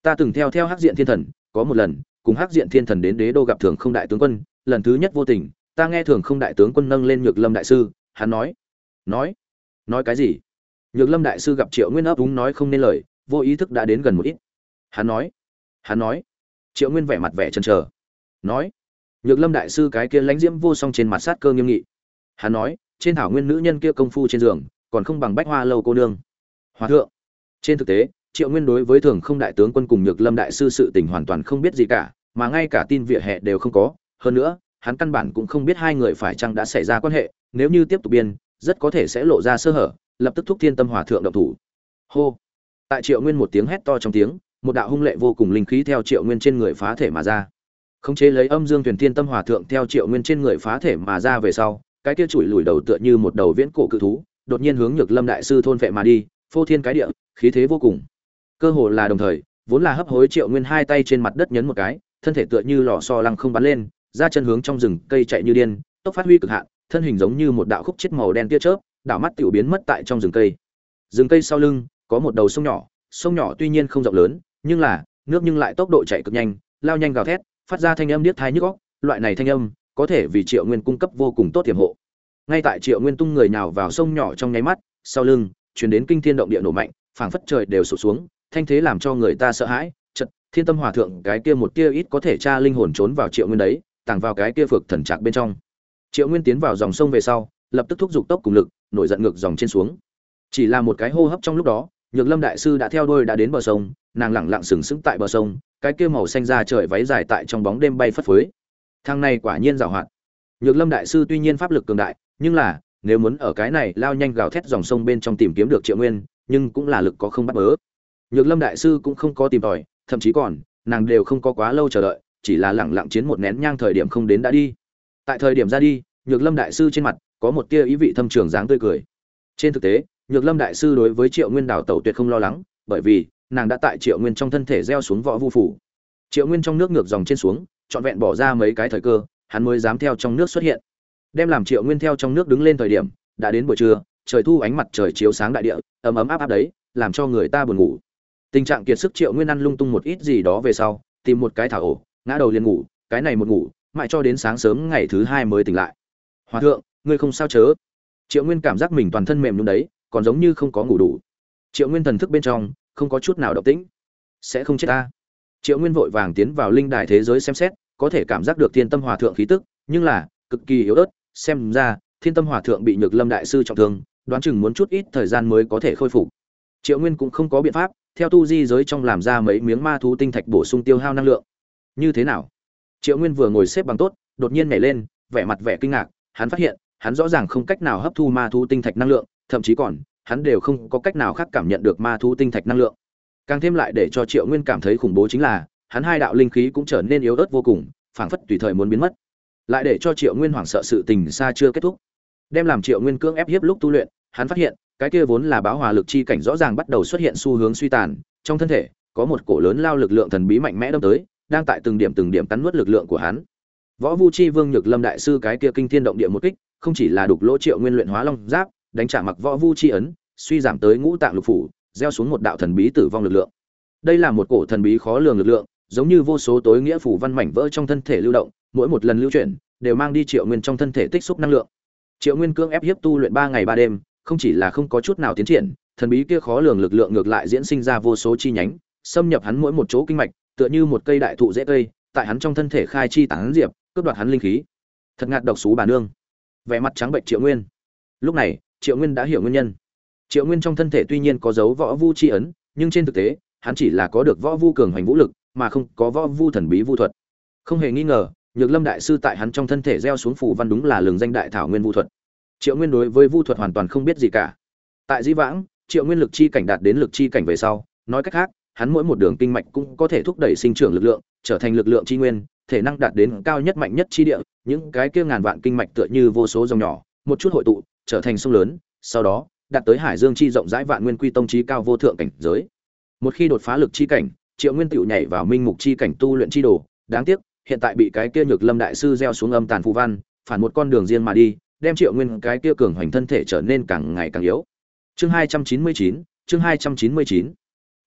Ta từng theo theo hắc diện thiên thần, có một lần, cùng hắc diện thiên thần đến đế đô gặp thường không đại tướng quân, lần thứ nhất vô tình, ta nghe thường không đại tướng quân nâng lên nhược lâm đại sư, hắn nói nói nói cái gì? Nhược lâm đại sư gặp triệu nguyên ấp đúng nói không nên lời, vô ý thức đã đến gần một ít. Hắn nói hắn nói. Triệu nguyên vẻ mặt vẻ chần chờ, nói nhược lâm đại sư cái kia lãnh diễm vô song trên mặt sát cơ nghiêm nghị. Hắn nói, trên thảo nguyên nữ nhân kia công phu trên giường, còn không bằng bách hoa lâu cô nương. Hòa thượng. Trên thực tế, triệu nguyên đối với thường không đại tướng quân cùng nhược lâm đại sư sự tình hoàn toàn không biết gì cả, mà ngay cả tin vỉa hè đều không có. Hơn nữa, hắn căn bản cũng không biết hai người phải chăng đã xảy ra quan hệ, nếu như tiếp tục biên, rất có thể sẽ lộ ra sơ hở, lập tức thúc thiên tâm hòa thượng động thủ. Hô. Tại triệu nguyên một tiếng hét to trong tiếng, một đạo hung lệ vô cùng linh khí theo triệu nguyên trên người phá thể mà ra khống chế lấy âm dương thuyền thiên tâm hòa thượng theo triệu nguyên trên người phá thể mà ra về sau, cái kia chùi lùi đầu tựa như một đầu viễn cổ cự thú, đột nhiên hướng nhược lâm đại sư thôn vệ mà đi, phô thiên cái địa, khí thế vô cùng. Cơ hồ là đồng thời, vốn là hấp hối triệu nguyên hai tay trên mặt đất nhấn một cái, thân thể tựa như lò xo lăng không bắn lên, ra chân hướng trong rừng cây chạy như điên, tốc phát huy cực hạn, thân hình giống như một đạo khúc chết màu đen tia chớp, đảo mắt tiểu biến mất tại trong rừng cây. Rừng cây sau lưng, có một đầu sông nhỏ sông nhỏ tuy nhiên không rộng lớn, nhưng là, nước nhưng lại tốc độ chạy cực nhanh, lao nhanh gào thét phát ra thanh âm điếc thai nhức óc loại này thanh âm có thể vì triệu nguyên cung cấp vô cùng tốt tiềm hộ. Ngay tại triệu nguyên tung người nào vào sông nhỏ trong nháy mắt sau lưng truyền đến kinh thiên động địa nổ mạnh phảng phất trời đều sụp xuống thanh thế làm cho người ta sợ hãi chợt, thiên tâm hòa thượng cái kia một kia ít có thể tra linh hồn trốn vào triệu nguyên đấy tàng vào cái kia phược thần trạc bên trong. Triệu nguyên tiến vào dòng sông về sau lập tức thúc giục tốc cùng lực nổi giận ngược dòng trên xuống. Chỉ là một cái hô hấp trong lúc đó nhược lâm đại sư đã theo đuôi đã đến bờ sông nàng lẳng lặng sừng sững tại bờ sông cái kia màu xanh ra trời váy dài tại trong bóng đêm bay phất phới. Thang này quả nhiên giàu hoạt. Nhược lâm đại sư tuy nhiên pháp lực cường đại, nhưng là, nếu muốn ở cái này lao nhanh gào thét dòng sông bên trong tìm kiếm được triệu nguyên, nhưng cũng là lực có không bắt bớ. Nhược lâm đại sư cũng không có tìm tòi, thậm chí còn, nàng đều không có quá lâu chờ đợi, chỉ là lẳng lặng chiến một nén nhang thời điểm không đến đã đi. Tại thời điểm ra đi, nhược lâm đại sư trên mặt có một tia ý vị thâm trường dáng tươi cười. Trên thực tế, nhược lâm đại sư đối với triệu nguyên đào tẩu tuyệt không lo lắng, bởi vì nàng đã tại triệu nguyên trong thân thể gieo xuống võ vu phủ. Triệu nguyên trong nước ngược dòng trên xuống, trọn vẹn bỏ ra mấy cái thời cơ, hắn mới dám theo trong nước xuất hiện. Đem làm triệu nguyên theo trong nước đứng lên thời điểm, đã đến buổi trưa, trời thu ánh mặt trời chiếu sáng đại địa, ấm ấm áp áp đấy, làm cho người ta buồn ngủ. Tình trạng kiệt sức triệu nguyên ăn lung tung một ít gì đó về sau, tìm một cái thả ổ, ngã đầu liền ngủ, cái này một ngủ, mãi cho đến sáng sớm ngày thứ hai mới tỉnh lại. Hòa thượng, ngươi không sao chớ? Triệu nguyên cảm giác mình toàn thân mềm nhung đấy, còn giống như không có ngủ đủ. Triệu nguyên thần thức bên trong không có chút nào động tĩnh. Sẽ không chết ta. Triệu nguyên vội vàng tiến vào linh đài thế giới xem xét, có thể cảm giác được thiên tâm hòa thượng khí tức, nhưng là, cực kỳ yếu ớt, xem ra, thiên tâm hòa thượng bị nhược lâm đại sư trọng thương, đoán chừng muốn chút ít thời gian mới có thể khôi phục. Triệu nguyên cũng không có biện pháp, theo tu di giới trong làm ra mấy miếng ma thú tinh thạch bổ sung tiêu hao năng lượng. Như thế nào? Triệu nguyên vừa ngồi xếp bằng tốt, đột nhiên nhảy lên, vẻ mặt vẻ kinh ngạc, hắn phát hiện, hắn rõ ràng không cách nào hấp thu ma thú tinh thạch năng lượng, thậm chí còn hắn đều không có cách nào khác cảm nhận được ma thú tinh thạch năng lượng. Càng thêm lại để cho triệu nguyên cảm thấy khủng bố chính là, hắn hai đạo linh khí cũng trở nên yếu ớt vô cùng, phảng phất tùy thời muốn biến mất. Lại để cho triệu nguyên hoảng sợ sự tình xa chưa kết thúc. Đem làm triệu nguyên cưỡng ép hiếp lúc tu luyện, hắn phát hiện, cái kia vốn là báo hòa lực chi cảnh rõ ràng bắt đầu xuất hiện xu hướng suy tàn, trong thân thể, có một cổ lớn lao lực lượng thần bí mạnh mẽ đâm tới, đang tại từng điểm từng điểm cắn nuốt lực lượng của hắn. Võ vu chi vương nhược lâm đại sư cái kia kinh thiên động địa một kích, không chỉ là đục lỗ triệu nguyên luyện hóa long giáp đánh trả mặc võ vu chi ấn, suy giảm tới ngũ tạng lục phủ, gieo xuống một đạo thần bí tử vong lực lượng. Đây là một cổ thần bí khó lường lực lượng, giống như vô số tối nghĩa phủ văn mảnh vỡ trong thân thể lưu động, mỗi một lần lưu chuyển, đều mang đi triệu nguyên trong thân thể tích xúc năng lượng. Triệu nguyên cưỡng ép hiếp tu luyện ba ngày ba đêm, không chỉ là không có chút nào tiến triển, thần bí kia khó lường lực lượng ngược lại diễn sinh ra vô số chi nhánh, xâm nhập hắn mỗi một chỗ kinh mạch, tựa như một cây đại thụ dễ cây, tại hắn trong thân thể khai chi tán diệp, cướp đoạt hắn linh khí. Thật ngạt độc xú bà nương. Vẻ mặt trắng bệnh triệu nguyên. Lúc này triệu nguyên đã hiểu nguyên nhân. Triệu nguyên trong thân thể tuy nhiên có dấu võ vu tri ấn, nhưng trên thực tế, hắn chỉ là có được võ vu cường hoành vũ lực, mà không có võ vu thần bí vu thuật. Không hề nghi ngờ, nhược lâm đại sư tại hắn trong thân thể gieo xuống phủ văn đúng là lường danh đại thảo nguyên vu thuật. Triệu nguyên đối với vu thuật hoàn toàn không biết gì cả. Tại di vãng, triệu nguyên lực chi cảnh đạt đến lực chi cảnh về sau, nói cách khác, hắn mỗi một đường kinh mạch cũng có thể thúc đẩy sinh trưởng lực lượng, trở thành lực lượng chi nguyên, thể năng đạt đến cao nhất mạnh nhất chi địa, những cái kia ngàn vạn kinh mạch tựa như vô số dòng nhỏ, một chút hội tụ trở thành sông lớn, sau đó, đạt tới hải dương chi rộng rãi vạn nguyên quy tông trí cao vô thượng cảnh giới. Một khi đột phá lực chi cảnh, triệu nguyên tiểu nhảy vào minh mục chi cảnh tu luyện chi đồ. Đáng tiếc, hiện tại bị cái kia nhược lâm đại sư gieo xuống âm tàn phù văn, phản một con đường riêng mà đi, đem triệu nguyên cái kia cường hoành thân thể trở nên càng ngày càng yếu. Chương hai trăm chín mươi chín, chương hai trăm chín mươi chín.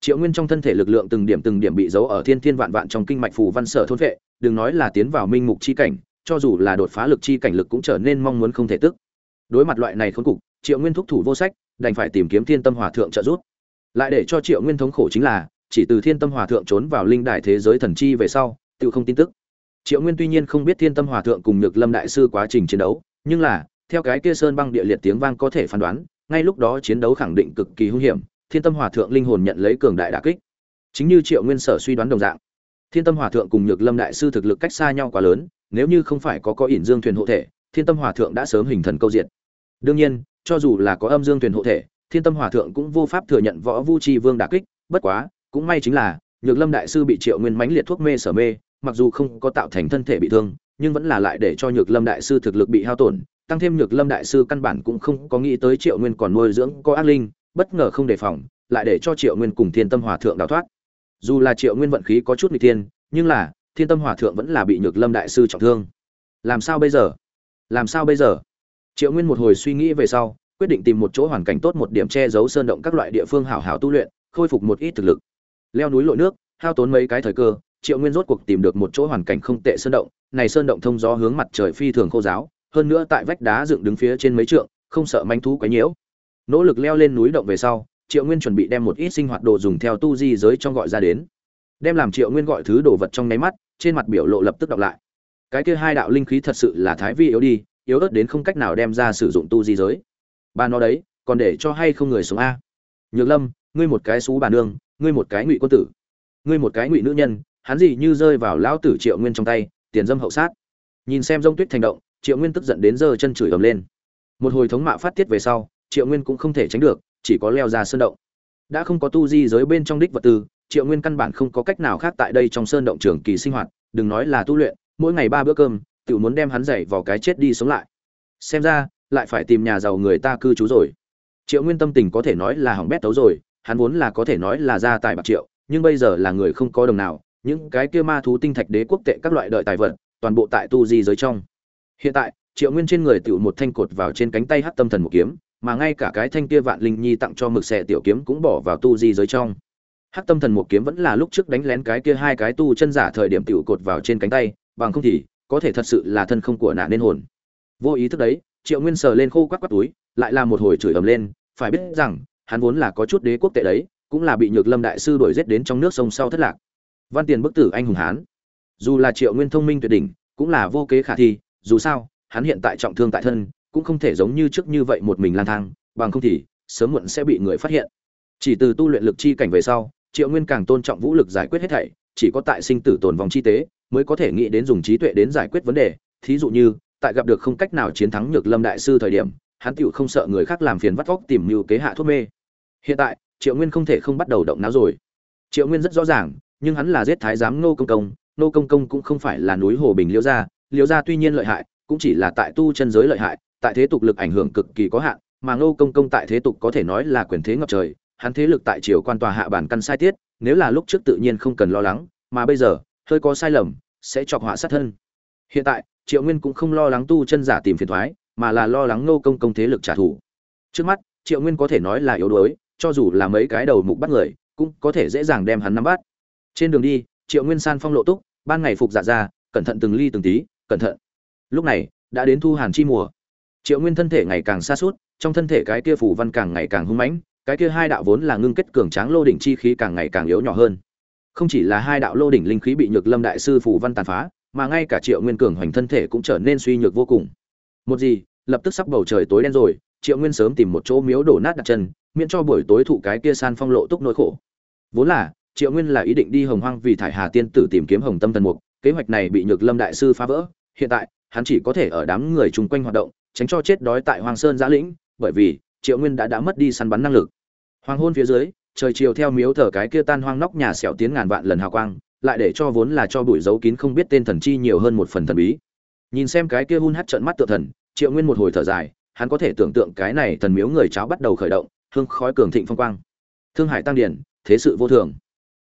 Triệu nguyên trong thân thể lực lượng từng điểm từng điểm bị giấu ở thiên thiên vạn vạn trong kinh mạch phù văn sở thôn vệ, đừng nói là tiến vào minh mục chi cảnh, cho dù là đột phá lực chi cảnh lực cũng trở nên mong muốn không thể tức đối mặt loại này khốn cục, triệu nguyên thúc thủ vô sách, đành phải tìm kiếm thiên tâm hòa thượng trợ giúp. Lại để cho triệu nguyên thống khổ chính là, chỉ từ thiên tâm hòa thượng trốn vào linh đài thế giới thần chi về sau, tự không tin tức. Triệu nguyên tuy nhiên không biết thiên tâm hòa thượng cùng nhược lâm đại sư quá trình chiến đấu, nhưng là, theo cái kia sơn băng địa liệt tiếng vang có thể phán đoán, ngay lúc đó chiến đấu khẳng định cực kỳ hung hiểm, thiên tâm hòa thượng linh hồn nhận lấy cường đại đả kích. Chính như triệu nguyên sở suy đoán đồng dạng, thiên tâm hòa thượng cùng nhược lâm đại sư thực lực cách xa nhau quá lớn, nếu như không phải có có ỉn dương thuyền hộ thể, thiên tâm hòa thượng đã sớm hình thần câu diện đương nhiên, cho dù là có âm dương thuyền hộ thể, thiên tâm hòa thượng cũng vô pháp thừa nhận võ vu chi vương đả kích, bất quá, cũng may chính là, nhược lâm đại sư bị triệu nguyên mãnh liệt thuốc mê sở mê, mặc dù không có tạo thành thân thể bị thương, nhưng vẫn là lại để cho nhược lâm đại sư thực lực bị hao tổn, tăng thêm nhược lâm đại sư căn bản cũng không có nghĩ tới triệu nguyên còn nuôi dưỡng có ác linh, bất ngờ không đề phòng, lại để cho triệu nguyên cùng thiên tâm hòa thượng đào thoát. Dù là triệu nguyên vận khí có chút n g tiên nhưng là, thiên tâm hòa thượng vẫn là bị nhược lâm đại sư trọng thương. Làm sao bây giờ? Làm sao bây giờ? Triệu nguyên một hồi suy nghĩ về sau, quyết định tìm một chỗ hoàn cảnh tốt một điểm che giấu sơn động các loại địa phương hảo hảo tu luyện, khôi phục một ít thực lực. Leo núi lội nước, hao tốn mấy cái thời cơ, triệu nguyên rốt cuộc tìm được một chỗ hoàn cảnh không tệ sơn động, này sơn động thông gió hướng mặt trời phi thường khô giáo, hơn nữa tại vách đá dựng đứng phía trên mấy trượng, không sợ manh thú quấy nhiễu. Nỗ lực leo lên núi động về sau, triệu nguyên chuẩn bị đem một ít sinh hoạt đồ dùng theo tu di giới trong gọi ra đến. Đem làm triệu nguyên gọi thứ đồ vật trong nháy mắt, trên mặt biểu lộ lập tức đọc lại. Cái kia hai đạo linh khí thật sự là thái vi yếu đi yếu ớt đến không cách nào đem ra sử dụng tu di giới. Bà nó đấy, còn để cho hay không người sống a? Nhược lâm, ngươi một cái xú bà nương, ngươi một cái ngụy quân tử. Ngươi một cái ngụy nữ nhân, hắn gì như rơi vào lão tử triệu nguyên trong tay, tiền dâm hậu sát. Nhìn xem rông tuyết thành động, triệu nguyên tức giận đến giờ chân chửi ầm lên. Một hồi thống mạ phát tiết về sau, triệu nguyên cũng không thể tránh được, chỉ có leo ra sơn động. Đã không có tu di giới bên trong đích vật tư, triệu nguyên căn bản không có cách nào khác tại đây trong sơn động trường kỳ sinh hoạt, đừng nói là tu luyện, mỗi ngày ba bữa cơm tự muốn đem hắn dậy vào cái chết đi sống lại. Xem ra, lại phải tìm nhà giàu người ta cư trú rồi. Triệu nguyên tâm tình có thể nói là hỏng bét tấu rồi, hắn vốn là có thể nói là gia tài bạc triệu, nhưng bây giờ là người không có đồng nào, những cái kia ma thú tinh thạch đế quốc tệ các loại đợi tài vật, toàn bộ tại tu di giới trong. Hiện tại, triệu nguyên trên người tựu một thanh cột vào trên cánh tay hát tâm thần một kiếm, mà ngay cả cái thanh kia vạn linh nhi tặng cho mực xẻ tiểu kiếm cũng bỏ vào tu di giới trong. Hát tâm thần một kiếm vẫn là lúc trước đánh lén cái kia hai cái tu chân giả thời điểm tựu cột vào trên cánh tay, bằng không thì có thể thật sự là thân không của nạn nên hồn. Vô ý thức đấy, triệu nguyên sờ lên khô quắc quắc túi, lại là một hồi chửi ầm lên, phải biết rằng, hắn vốn là có chút đế quốc tệ đấy, cũng là bị nhược lâm đại sư đuổi giết đến trong nước sông sau thất lạc. Văn tiền bức tử anh hùng hán. Dù là triệu nguyên thông minh tuyệt đỉnh, cũng là vô kế khả thi, dù sao, hắn hiện tại trọng thương tại thân, cũng không thể giống như trước như vậy một mình lang thang, bằng không thì, sớm muộn sẽ bị người phát hiện. Chỉ từ tu luyện lực chi cảnh về sau, triệu nguyên càng tôn trọng vũ lực giải quyết hết thảy, chỉ có tại sinh tử tồn vòng chi tế mới có thể nghĩ đến dùng trí tuệ đến giải quyết vấn đề. Thí dụ như, tại gặp được không cách nào chiến thắng nhược lâm đại sư thời điểm, hắn tựu không sợ người khác làm phiền vắt vóc tìm mưu kế hạ thuốc mê. Hiện tại, triệu nguyên không thể không bắt đầu động não rồi. Triệu nguyên rất rõ ràng, nhưng hắn là giết thái giám nô công công nô công công cũng không phải là núi hồ bình liễu gia liễu gia tuy nhiên lợi hại, cũng chỉ là tại tu chân giới lợi hại, tại thế tục lực ảnh hưởng cực kỳ có hạn, mà nô công công tại thế tục có thể nói là quyền thế ngập trời, hắn thế lực tại triều quan tòa hạ bản căn sai tiết, nếu là lúc trước tự nhiên không cần lo lắng, mà bây giờ, hơi có sai lầm sẽ chọc họa sát thân. Hiện tại, triệu nguyên cũng không lo lắng tu chân giả tìm phiền thoái, mà là lo lắng nô công công thế lực trả thù. Trước mắt, triệu nguyên có thể nói là yếu đuối, cho dù là mấy cái đầu mục bắt người, cũng có thể dễ dàng đem hắn nắm bắt. Trên đường đi, triệu nguyên san phong lộ túc, ban ngày phục dạ ra, cẩn thận từng ly từng tí, cẩn thận. Lúc này, đã đến thu hàn chi mùa. Triệu nguyên thân thể ngày càng xa suốt trong thân thể cái kia phủ văn càng ngày càng hung mãnh, cái kia hai đạo vốn là ngưng kết cường tráng lô đỉnh chi khí càng ngày càng yếu nhỏ hơn không chỉ là hai đạo lô đỉnh linh khí bị nhược lâm đại sư phủ văn tàn phá, mà ngay cả triệu nguyên cường hoành thân thể cũng trở nên suy nhược vô cùng. Một gì, lập tức sắp bầu trời tối đen rồi, triệu nguyên sớm tìm một chỗ miếu đổ nát đặt chân, miễn cho buổi tối thụ cái kia san phong lộ túc nỗi khổ. Vốn là, triệu nguyên là ý định đi hồng hoang vì thải hà tiên tử tìm kiếm hồng tâm thần mục, kế hoạch này bị nhược lâm đại sư phá vỡ, hiện tại, hắn chỉ có thể ở đám người chung quanh hoạt động, tránh cho chết đói tại hoàng sơn giã lĩnh, bởi vì triệu nguyên đã đã mất đi săn bắn năng lực. Hoàng hôn phía dưới trời chiều theo miếu thờ cái kia tan hoang nóc nhà xẻo tiến ngàn vạn lần hào quang, lại để cho vốn là cho bụi dấu kín không biết tên thần chi nhiều hơn một phần thần bí. Nhìn xem cái kia hun hắt trợn mắt tự thần, triệu nguyên một hồi thở dài, hắn có thể tưởng tượng cái này thần miếu người cháo bắt đầu khởi động, hương khói cường thịnh phong quang. Thương hải tăng điển, thế sự vô thường.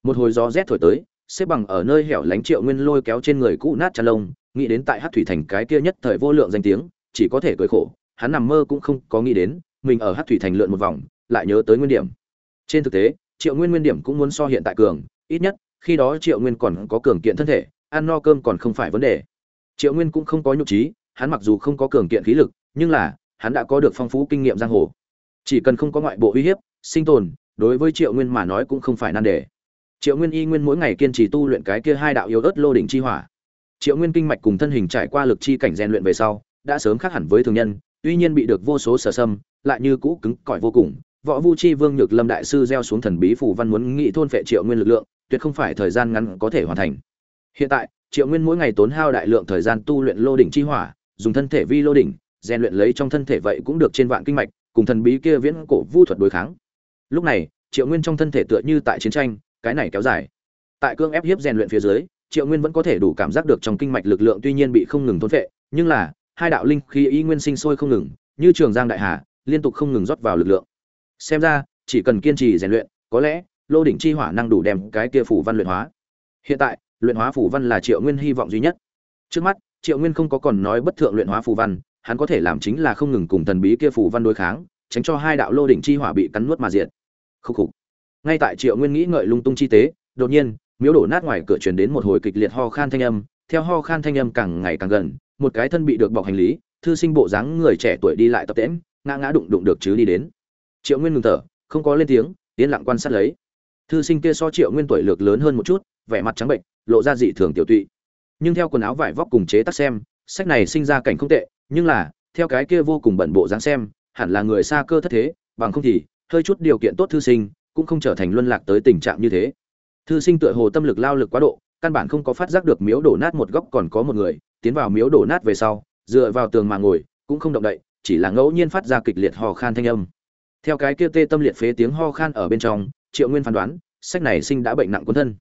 Một hồi gió rét thổi tới, xếp bằng ở nơi hẻo lánh triệu nguyên lôi kéo trên người cũ nát chăn lông, nghĩ đến tại hắc thủy thành cái kia nhất thời vô lượng danh tiếng, chỉ có thể cười khổ, hắn nằm mơ cũng không có nghĩ đến, mình ở hắc thủy thành lượn một vòng, lại nhớ tới nguyên điểm trên thực tế, triệu nguyên nguyên điểm cũng muốn so hiện tại cường, ít nhất, khi đó triệu nguyên còn có cường kiện thân thể, ăn no cơm còn không phải vấn đề. Triệu nguyên cũng không có nhục trí, hắn mặc dù không có cường kiện khí lực, nhưng là, hắn đã có được phong phú kinh nghiệm giang hồ. Chỉ cần không có ngoại bộ uy hiếp, sinh tồn, đối với triệu nguyên mà nói cũng không phải nan đề. Triệu nguyên y nguyên mỗi ngày kiên trì tu luyện cái kia hai đạo yếu ớt lô đỉnh chi hỏa. Triệu nguyên kinh mạch cùng thân hình trải qua lực chi cảnh rèn luyện về sau, đã sớm khác hẳn với thường nhân, tuy nhiên bị được vô số sở sâm, lại như cũ cứng cỏi vô cùng võ vu chi vương nhược lâm đại sư gieo xuống thần bí phủ văn muốn nghị thôn phệ triệu nguyên lực lượng, tuyệt không phải thời gian ngắn có thể hoàn thành. Hiện tại, triệu nguyên mỗi ngày tốn hao đại lượng thời gian tu luyện lô đỉnh chi hỏa, dùng thân thể vi lô đỉnh, rèn luyện lấy trong thân thể vậy cũng được trên vạn kinh mạch, cùng thần bí kia viễn cổ vu thuật đối kháng. Lúc này, triệu nguyên trong thân thể tựa như tại chiến tranh, cái này kéo dài. Tại cương ép hiếp rèn luyện phía dưới, triệu nguyên vẫn có thể đủ cảm giác được trong kinh mạch lực lượng tuy nhiên bị không ngừng thôn phệ, nhưng là, hai đạo linh khí y nguyên sinh sôi không ngừng, như trường giang đại hà, liên tục không ngừng rót vào lực lượng xem ra, chỉ cần kiên trì rèn luyện, có lẽ, lô đỉnh chi hỏa năng đủ đem cái kia phủ văn luyện hóa. Hiện tại, luyện hóa phủ văn là triệu nguyên hy vọng duy nhất. Trước mắt, triệu nguyên không có còn nói bất thượng luyện hóa phủ văn, hắn có thể làm chính là không ngừng cùng thần bí kia phủ văn đối kháng, tránh cho hai đạo lô đỉnh chi hỏa bị cắn nuốt mà diệt. Khúc khục. Ngay tại triệu nguyên nghĩ ngợi lung tung chi tế, đột nhiên, miếu đổ nát ngoài cửa truyền đến một hồi kịch liệt ho khan thanh âm. Theo ho khan thanh âm càng ngày càng gần, một cái thân bị được bọc hành lý, thư sinh bộ dáng người trẻ tuổi đi lại tập tễm ngã ngã đụng đụng được chứ đi đến triệu nguyên ngừng thở, không có lên tiếng, yên lặng quan sát lấy. Thư sinh kia so triệu nguyên tuổi lược lớn hơn một chút, vẻ mặt trắng bệnh, lộ ra dị thường tiểu tụy. Nhưng theo quần áo vải vóc cùng chế tác xem, sách này sinh ra cảnh không tệ, nhưng là, theo cái kia vô cùng bẩn bộ dáng xem, hẳn là người xa cơ thất thế, bằng không thì, hơi chút điều kiện tốt thư sinh cũng không trở thành luân lạc tới tình trạng như thế. Thư sinh tựa hồ tâm lực lao lực quá độ, căn bản không có phát giác được miếu đổ nát một góc còn có một người, tiến vào miếu đổ nát về sau, dựa vào tường mà ngồi, cũng không động đậy, chỉ là ngẫu nhiên phát ra kịch liệt hò khan thanh âm theo cái kia tê tâm liệt phế tiếng ho khan ở bên trong, triệu nguyên phán đoán, sách này sinh đã bệnh nặng quân thân.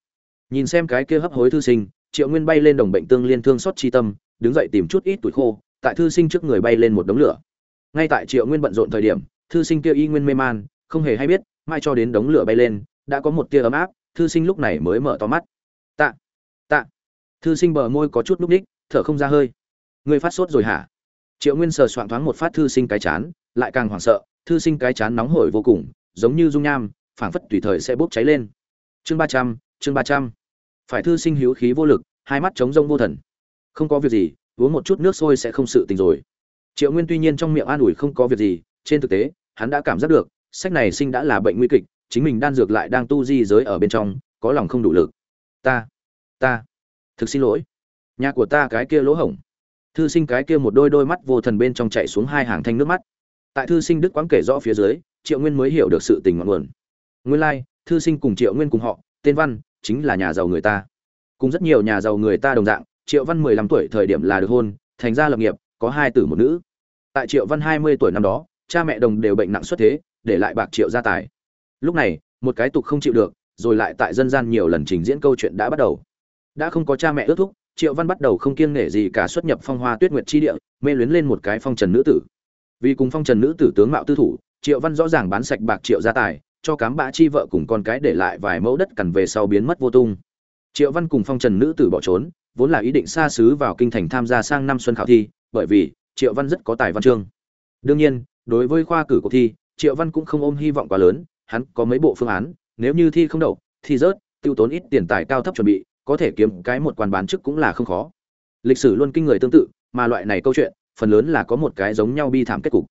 Nhìn xem cái kia hấp hối thư sinh, triệu nguyên bay lên đồng bệnh tương liên thương xót chi tâm, đứng dậy tìm chút ít tuổi khô, tại thư sinh trước người bay lên một đống lửa. Ngay tại triệu nguyên bận rộn thời điểm, thư sinh kia y nguyên mê man, không hề hay biết, mai cho đến đống lửa bay lên, đã có một tia ấm áp, thư sinh lúc này mới mở to mắt. Tạ tạ. Thư sinh bờ môi có chút núp ních, thở không ra hơi. Người phát sốt rồi hả? Triệu nguyên sờ soạn thoáng một phát thư sinh cái chán, lại càng hoảng sợ thư sinh cái chán nóng hổi vô cùng, giống như dung nham, phảng phất tùy thời sẽ bốc cháy lên. Chương ba trăm, chương ba trăm. Phải thư sinh hiếu khí vô lực, hai mắt trống rông vô thần. Không có việc gì, uống một chút nước sôi sẽ không sự tình rồi. Triệu nguyên tuy nhiên trong miệng an ủi không có việc gì, trên thực tế, hắn đã cảm giác được, sách này sinh đã là bệnh nguy kịch, chính mình đan dược lại đang tu di giới ở bên trong, có lòng không đủ lực. Ta ta, thực xin lỗi. Nhà của ta cái kia lỗ hổng. Thư sinh cái kia một đôi đôi mắt vô thần bên trong chạy xuống hai hàng thanh nước mắt tại thư sinh đức quán kể rõ phía dưới, triệu nguyên mới hiểu được sự tình ngọn nguồn. Nguyên lai, thư sinh cùng triệu nguyên cùng họ, tên văn, chính là nhà giàu người ta. Cùng rất nhiều nhà giàu người ta đồng dạng, triệu văn mười lăm tuổi thời điểm là được hôn, thành ra lập nghiệp, có hai tử một nữ. Tại triệu văn hai mươi tuổi năm đó, cha mẹ đồng đều bệnh nặng xuất thế, để lại bạc triệu gia tài. Lúc này, một cái tục không chịu được, rồi lại tại dân gian nhiều lần trình diễn câu chuyện đã bắt đầu. Đã không có cha mẹ ước thúc, triệu văn bắt đầu không kiêng nể gì cả xuất nhập phong hoa tuyết nguyệt chi địa, mê luyến lên một cái phong trần nữ tử vì cùng phong trần nữ tử tướng mạo tư thủ, triệu văn rõ ràng bán sạch bạc triệu gia tài, cho cám bã chi vợ cùng con cái để lại vài mẫu đất cằn về sau biến mất vô tung. Triệu văn cùng phong trần nữ tử bỏ trốn, vốn là ý định xa xứ vào kinh thành tham gia sang năm xuân khảo thi, bởi vì triệu văn rất có tài văn chương. Đương nhiên, đối với khoa cử cuộc thi, triệu văn cũng không ôm hy vọng quá lớn, hắn có mấy bộ phương án, nếu như thi không đậu, thi rớt, tiêu tốn ít tiền tài cao thấp chuẩn bị, có thể kiếm cái một quan bán chức cũng là không khó. Lịch sử luôn kinh người tương tự, mà loại này câu chuyện phần lớn là có một cái giống nhau bi thảm kết cục.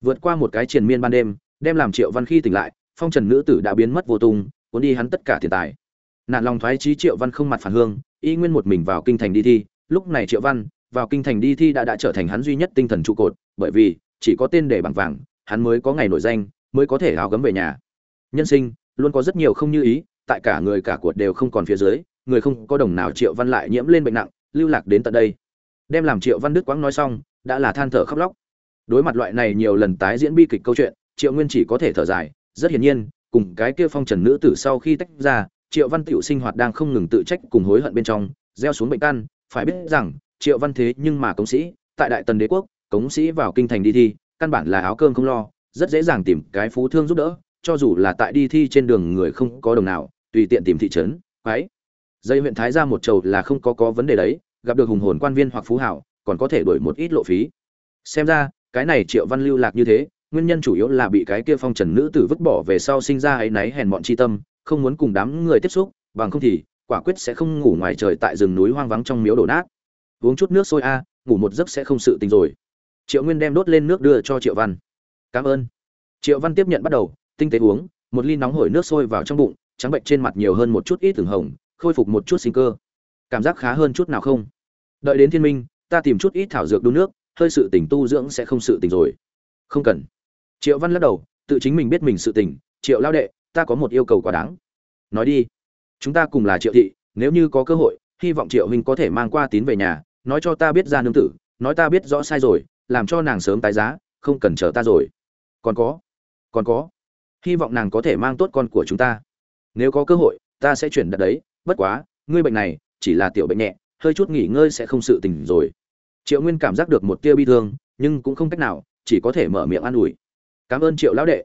Vượt qua một cái triền miên ban đêm, đem làm triệu văn khi tỉnh lại, phong trần nữ tử đã biến mất vô tung, cuốn đi hắn tất cả tiền tài. Nạn lòng thoái trí triệu văn không mặt phản hương, y nguyên một mình vào kinh thành đi thi. Lúc này triệu văn, vào kinh thành đi thi đã đã trở thành hắn duy nhất tinh thần trụ cột, bởi vì, chỉ có tên để bằng vàng, hắn mới có ngày nổi danh, mới có thể áo gấm về nhà. Nhân sinh, luôn có rất nhiều không như ý, tại cả người cả cuộc đều không còn phía dưới, người không có đồng nào triệu văn lại nhiễm lên bệnh nặng, lưu lạc đến tận đây. Đem làm triệu văn đức quãng nói xong đã là than thở khóc lóc. Đối mặt loại này nhiều lần tái diễn bi kịch câu chuyện, triệu nguyên chỉ có thể thở dài, rất hiển nhiên, cùng cái kia phong trần nữ tử sau khi tách ra, triệu văn tiểu sinh hoạt đang không ngừng tự trách cùng hối hận bên trong, gieo xuống bệnh căn, phải biết rằng, triệu văn thế nhưng mà cống sĩ, tại đại tần đế quốc, cống sĩ vào kinh thành đi thi, căn bản là áo cơm không lo, rất dễ dàng tìm cái phú thương giúp đỡ, cho dù là tại đi thi trên đường người không có đồng nào, tùy tiện tìm thị trấn quái dây huyện thái ra một chầu là không có có vấn đề đấy, gặp được hùng hồn quan viên hoặc phú hảo còn có thể đổi một ít lộ phí. Xem ra, cái này triệu văn lưu lạc như thế, nguyên nhân chủ yếu là bị cái kia phong trần nữ tử vứt bỏ về sau sinh ra ấy náy hèn bọn chi tâm, không muốn cùng đám người tiếp xúc, bằng không thì, quả quyết sẽ không ngủ ngoài trời tại rừng núi hoang vắng trong miếu đổ nát. Uống chút nước sôi a, ngủ một giấc sẽ không sự tình rồi. Triệu nguyên đem đốt lên nước đưa cho triệu văn. Cảm ơn. Triệu văn tiếp nhận bắt đầu, tinh tế uống, một ly nóng hổi nước sôi vào trong bụng, trắng bệnh trên mặt nhiều hơn một chút ít từng hồng, khôi phục một chút sinh cơ. Cảm giác khá hơn chút nào không? Đợi đến thiên minh ta tìm chút ít thảo dược đun nước, hơi sự tình tu dưỡng sẽ không sự tình rồi. Không cần. Triệu văn lắc đầu, tự chính mình biết mình sự tình. triệu lao đệ, ta có một yêu cầu quá đáng. Nói đi. Chúng ta cùng là triệu thị, nếu như có cơ hội, hy vọng triệu huynh có thể mang qua tín về nhà, nói cho ta biết ra nương tử, nói ta biết rõ sai rồi, làm cho nàng sớm tái giá, không cần chờ ta rồi. Còn có còn có, hy vọng nàng có thể mang tốt con của chúng ta. Nếu có cơ hội, ta sẽ chuyển đặt đấy, bất quá, ngươi bệnh này chỉ là tiểu bệnh nhẹ hơi chút nghỉ ngơi sẽ không sự tỉnh rồi. Triệu nguyên cảm giác được một tia bi thương, nhưng cũng không cách nào, chỉ có thể mở miệng an ủi. Cảm ơn triệu lão đệ.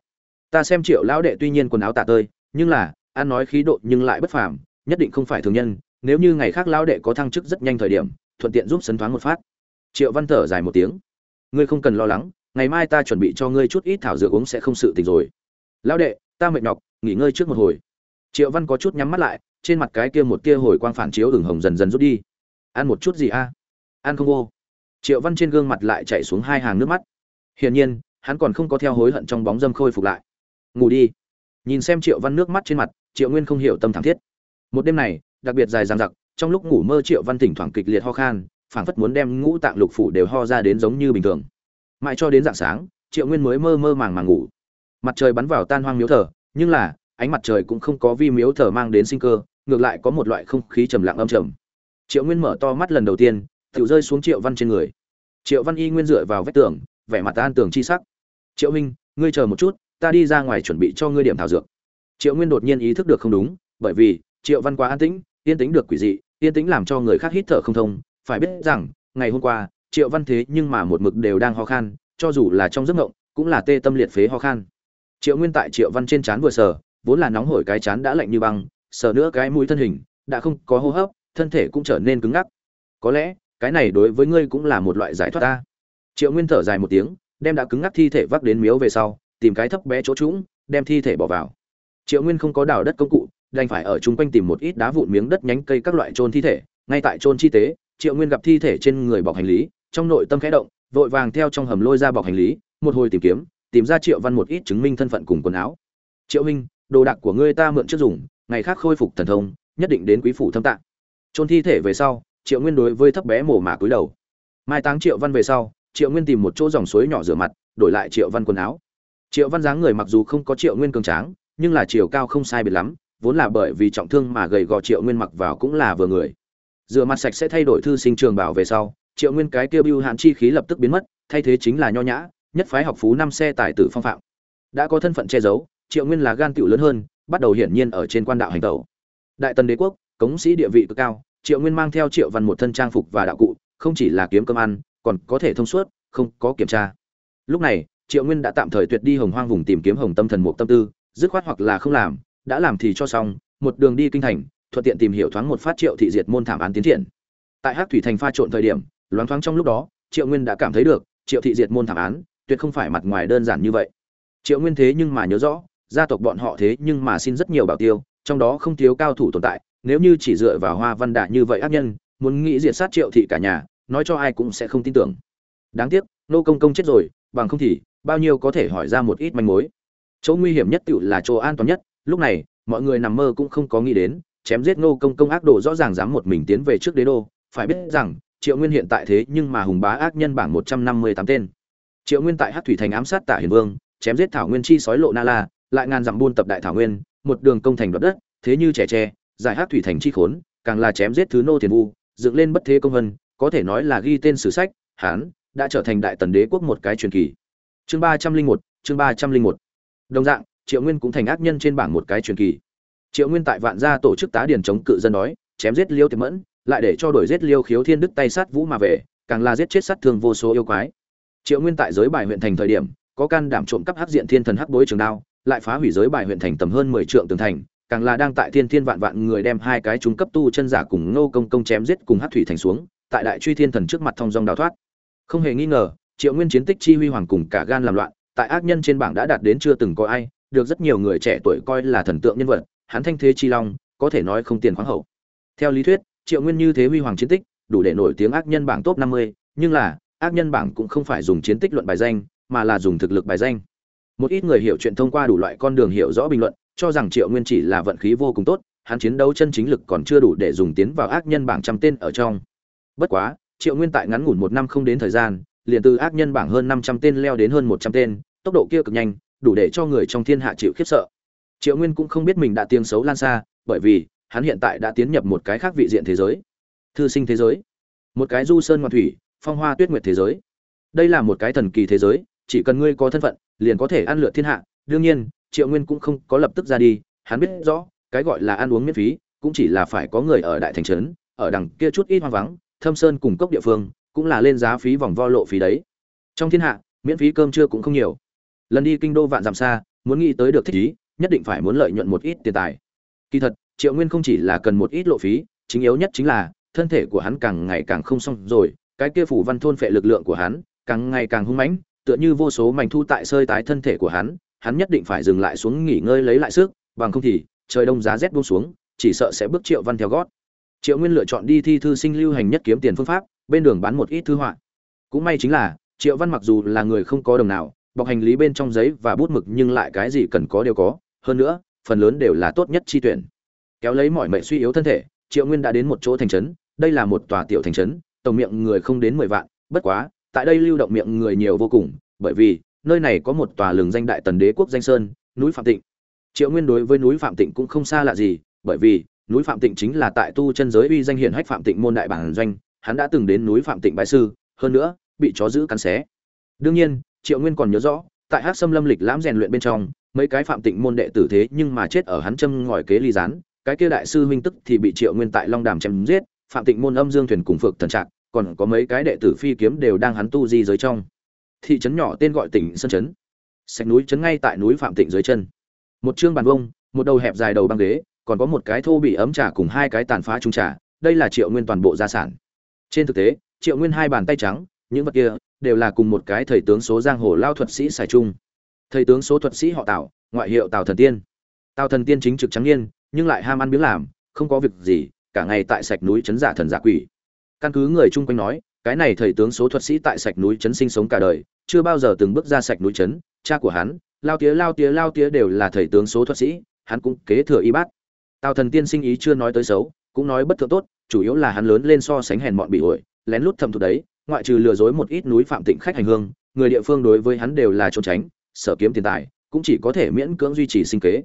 Ta xem triệu lão đệ tuy nhiên quần áo tả tơi, nhưng là, ăn nói khí độ nhưng lại bất phàm, nhất định không phải thường nhân, nếu như ngày khác lão đệ có thăng chức rất nhanh thời điểm, thuận tiện giúp sấn thoáng một phát. Triệu văn thở dài một tiếng. Ngươi không cần lo lắng, ngày mai ta chuẩn bị cho ngươi chút ít thảo dược uống sẽ không sự tình rồi. Lão đệ, ta mệt nhọc, nghỉ ngơi trước một hồi. Triệu văn có chút nhắm mắt lại, trên mặt cái kia một tia hồi quang phản chiếu ửng hồng dần dần rút đi ăn một chút gì a? Ăn không vô triệu văn trên gương mặt lại chạy xuống hai hàng nước mắt. Hiển nhiên, hắn còn không có theo hối hận trong bóng dâm khôi phục lại. Ngủ đi. Nhìn xem triệu văn nước mắt trên mặt, triệu nguyên không hiểu tâm thảm thiết. Một đêm này, đặc biệt dài dằng dặc, trong lúc ngủ mơ triệu văn thỉnh thoảng kịch liệt ho khan, phảng phất muốn đem ngũ tạng lục phủ đều ho ra đến giống như bình thường. Mãi cho đến dạng sáng, triệu nguyên mới mơ mơ màng màng ngủ. Mặt trời bắn vào tan hoang miếu thờ, nhưng là, ánh mặt trời cũng không có vi miếu thờ mang đến sinh cơ, ngược lại có một loại không khí trầm lặng âm trầm triệu nguyên mở to mắt lần đầu tiên tự rơi xuống triệu văn trên người. Triệu văn y nguyên dựa vào vách tường, vẻ mặt an tường chi sắc. Triệu minh ngươi chờ một chút, ta đi ra ngoài chuẩn bị cho ngươi điểm thảo dược. Triệu nguyên đột nhiên ý thức được không đúng, bởi vì triệu văn quá an tĩnh, yên tĩnh được quỷ dị, yên tĩnh làm cho người khác hít thở không thông. Phải biết rằng, ngày hôm qua, triệu văn thế nhưng mà một mực đều đang ho khan, cho dù là trong giấc ngộng cũng là tê tâm liệt phế ho khan. Triệu nguyên tại triệu văn trên trán vừa sờ, vốn là nóng hổi cái chán đã lạnh như băng, sờ nữa cái mũi thân hình, đã không có hô hấp thân thể cũng trở nên cứng ngắc. Có lẽ, cái này đối với ngươi cũng là một loại giải thoát ta. Triệu nguyên thở dài một tiếng, đem đã cứng ngắc thi thể vác đến miếu về sau, tìm cái thấp bé chỗ trũng, đem thi thể bỏ vào. Triệu nguyên không có đào đất công cụ, đành phải ở chung quanh tìm một ít đá vụn miếng đất nhánh cây các loại trôn thi thể. Ngay tại trôn chi tế, triệu nguyên gặp thi thể trên người bọc hành lý, trong nội tâm khẽ động, vội vàng theo trong hầm lôi ra bọc hành lý, một hồi tìm kiếm, tìm ra triệu văn một ít chứng minh thân phận cùng quần áo. Triệu minh đồ đạc của ngươi ta mượn trước dùng, ngày khác khôi phục thần thông, nhất định đến quý phủ thâm tạng trôn thi thể về sau, triệu nguyên đối với thấp bé mổ mả cúi đầu. Mai táng triệu văn về sau, triệu nguyên tìm một chỗ dòng suối nhỏ rửa mặt, đổi lại triệu văn quần áo. Triệu văn dáng người mặc dù không có triệu nguyên cường tráng, nhưng là chiều cao không sai biệt lắm, vốn là bởi vì trọng thương mà gầy gò triệu nguyên mặc vào cũng là vừa người. Rửa mặt sạch sẽ thay đổi thư sinh trường bảo về sau, triệu nguyên cái kia bưu hạn chi khí lập tức biến mất, thay thế chính là nho nhã, nhất phái học phú năm xe tài tử phong phạm. Đã có thân phận che giấu, triệu nguyên là gan tựu lớn hơn, bắt đầu hiển nhiên ở trên quan đạo hành tẩu. Đại tần đế quốc cống sĩ địa vị cực cao, triệu nguyên mang theo triệu văn một thân trang phục và đạo cụ, không chỉ là kiếm cơm ăn, còn có thể thông suốt, không có kiểm tra. Lúc này, triệu nguyên đã tạm thời tuyệt đi hồng hoang vùng tìm kiếm hồng tâm thần mục tâm tư, dứt khoát hoặc là không làm, đã làm thì cho xong, một đường đi kinh thành, thuận tiện tìm hiểu thoáng một phát triệu thị diệt môn thảm án tiến triển. Tại hắc thủy thành pha trộn thời điểm, loáng thoáng trong lúc đó, triệu nguyên đã cảm thấy được, triệu thị diệt môn thảm án, tuyệt không phải mặt ngoài đơn giản như vậy. Triệu nguyên thế nhưng mà nhớ rõ, gia tộc bọn họ thế nhưng mà xin rất nhiều bảo tiêu, trong đó không thiếu cao thủ tồn tại nếu như chỉ dựa vào hoa văn đạ như vậy ác nhân, muốn nghĩ diệt sát triệu thị cả nhà, nói cho ai cũng sẽ không tin tưởng. Đáng tiếc, nô công công chết rồi, bằng không thì, bao nhiêu có thể hỏi ra một ít manh mối. Chỗ nguy hiểm nhất tự là chỗ an toàn nhất, lúc này, mọi người nằm mơ cũng không có nghĩ đến, chém giết nô công công ác đồ rõ ràng dám một mình tiến về trước đế đô, phải biết rằng, triệu nguyên hiện tại thế nhưng mà hùng bá ác nhân bảng một trăm năm mươi tám tên. Triệu nguyên tại hát thủy thành ám sát tả hiền vương, chém giết thảo nguyên chi sói lộ na la, lại ngàn dặm buôn tập đại thảo nguyên, một đường công thành đoạt đất, thế như trẻ tre giải hát thủy thành chi khốn, càng là chém giết thứ nô thiền vu, dựng lên bất thế công vân, có thể nói là ghi tên sử sách, hán, đã trở thành đại tần đế quốc một cái truyền kỳ. Chương ba trăm linh một, chương ba trăm linh một. Đồng dạng, triệu nguyên cũng thành ác nhân trên bảng một cái truyền kỳ. Triệu nguyên tại vạn gia tổ chức tá điền chống cự dân đói, chém giết liêu tiệm mẫn, lại để cho đổi giết liêu khiếu thiên đức tay sát vũ mà về, càng là giết chết sát thương vô số yêu quái. Triệu nguyên tại giới bài huyện thành thời điểm, có can đảm trộm cắp hắc diện thiên thần hắc bối trường đao, lại phá hủy giới bài huyện thành tầm hơn mười trượng tường thành càng là đang tại thiên thiên vạn vạn người đem hai cái trung cấp tu chân giả cùng ngô công công chém giết cùng hắc thủy thành xuống, tại đại truy thiên thần trước mặt thông dong đào thoát. Không hề nghi ngờ, triệu nguyên chiến tích chi huy hoàng cùng cả gan làm loạn, tại ác nhân trên bảng đã đạt đến chưa từng có ai, được rất nhiều người trẻ tuổi coi là thần tượng nhân vật, hắn thanh thế chi long, có thể nói không tiền khoáng hậu. Theo lý thuyết, triệu nguyên như thế huy hoàng chiến tích, đủ để nổi tiếng ác nhân bảng top năm mươi, nhưng là, ác nhân bảng cũng không phải dùng chiến tích luận bài danh, mà là dùng thực lực bài danh. Một ít người hiểu chuyện thông qua đủ loại con đường hiểu rõ bình luận cho rằng triệu nguyên chỉ là vận khí vô cùng tốt, hắn chiến đấu chân chính lực còn chưa đủ để dùng tiến vào ác nhân bảng trăm tên ở trong. Bất quá, triệu nguyên tại ngắn ngủn một năm không đến thời gian, liền từ ác nhân bảng hơn năm trăm tên leo đến hơn một trăm tên, tốc độ kia cực nhanh, đủ để cho người trong thiên hạ chịu khiếp sợ. Triệu nguyên cũng không biết mình đã tiếng xấu lan xa, bởi vì hắn hiện tại đã tiến nhập một cái khác vị diện thế giới. Thư sinh thế giới. Một cái du sơn ngoạn thủy, phong hoa tuyết nguyệt thế giới. Đây là một cái thần kỳ thế giới, chỉ cần ngươi có thân phận, liền có thể ăn lượt thiên hạ. Đương nhiên triệu nguyên cũng không có lập tức ra đi hắn biết rõ cái gọi là ăn uống miễn phí cũng chỉ là phải có người ở đại thành trấn ở đằng kia chút ít hoang vắng thâm sơn cùng cốc địa phương cũng là lên giá phí vòng vo lộ phí đấy. Trong thiên hạ miễn phí cơm trưa cũng không nhiều. Lần đi kinh đô vạn dặm xa muốn nghĩ tới được thích ý nhất định phải muốn lợi nhuận một ít tiền tài. Kỳ thật triệu nguyên không chỉ là cần một ít lộ phí chính yếu nhất chính là thân thể của hắn càng ngày càng không xong rồi cái kia phủ văn thôn phệ lực lượng của hắn càng ngày càng hung mãnh tựa như vô số mảnh thu tại sơi tái thân thể của hắn hắn nhất định phải dừng lại xuống nghỉ ngơi lấy lại sức, bằng không thì trời đông giá rét buông xuống, chỉ sợ sẽ bước triệu văn theo gót. Triệu nguyên lựa chọn đi thi thư sinh lưu hành nhất kiếm tiền phương pháp, bên đường bán một ít thư họa. Cũng may chính là, triệu văn mặc dù là người không có đồng nào, bọc hành lý bên trong giấy và bút mực nhưng lại cái gì cần có đều có, hơn nữa, phần lớn đều là tốt nhất chi tuyển. Kéo lấy mọi mệnh suy yếu thân thể, triệu nguyên đã đến một chỗ thành trấn, đây là một tòa tiểu thành trấn, tổng miệng người không đến mười vạn, bất quá, tại đây lưu động miệng người nhiều vô cùng, bởi vì nơi này có một tòa lừng danh đại tần đế quốc danh sơn, núi phạm tịnh. Triệu nguyên đối với núi phạm tịnh cũng không xa lạ gì, bởi vì núi phạm tịnh chính là tại tu chân giới uy danh hiển hách phạm tịnh môn đại bản doanh, hắn đã từng đến núi phạm tịnh bái sư, hơn nữa bị chó giữ cắn xé. Đương nhiên, triệu nguyên còn nhớ rõ, tại hát xâm lâm lịch lãm rèn luyện bên trong, mấy cái phạm tịnh môn đệ tử thế nhưng mà chết ở hắn châm ngòi kế ly gián, cái kia đại sư huynh tức thì bị triệu nguyên tại long đàm chém giết, phạm tịnh môn âm dương thuyền cùng phược thần trạng, còn có mấy cái đệ tử phi kiếm đều đang hắn tu di giới trong thị trấn nhỏ tên gọi tỉnh sơn trấn. Sạch núi trấn ngay tại núi phạm tịnh dưới chân. Một chương bàn vông một đầu hẹp dài đầu băng ghế, còn có một cái thô bị ấm trà cùng hai cái tàn phá trung trà, đây là triệu nguyên toàn bộ gia sản. Trên thực tế, triệu nguyên hai bàn tay trắng, những vật kia đều là cùng một cái thầy tướng số giang hồ lao thuật sĩ xài chung. Thầy tướng số thuật sĩ họ tào, ngoại hiệu tào thần tiên. Tào thần tiên chính trực trắng niên, nhưng lại ham ăn biếng làm, không có việc gì, cả ngày tại sạch núi trấn giả thần giả quỷ. Căn cứ người chung quanh nói cái này thầy tướng số thuật sĩ tại sạch núi trấn sinh sống cả đời, chưa bao giờ từng bước ra sạch núi trấn, cha của hắn, lao tía lao tía lao tía đều là thầy tướng số thuật sĩ, hắn cũng kế thừa y bát. Tào thần tiên sinh ý chưa nói tới xấu, cũng nói bất thượng tốt, chủ yếu là hắn lớn lên so sánh hèn mọn bị ổi, lén lút thầm thụt đấy, ngoại trừ lừa dối một ít núi phạm tịnh khách hành hương, người địa phương đối với hắn đều là trốn tránh, sở kiếm tiền tài, cũng chỉ có thể miễn cưỡng duy trì sinh kế.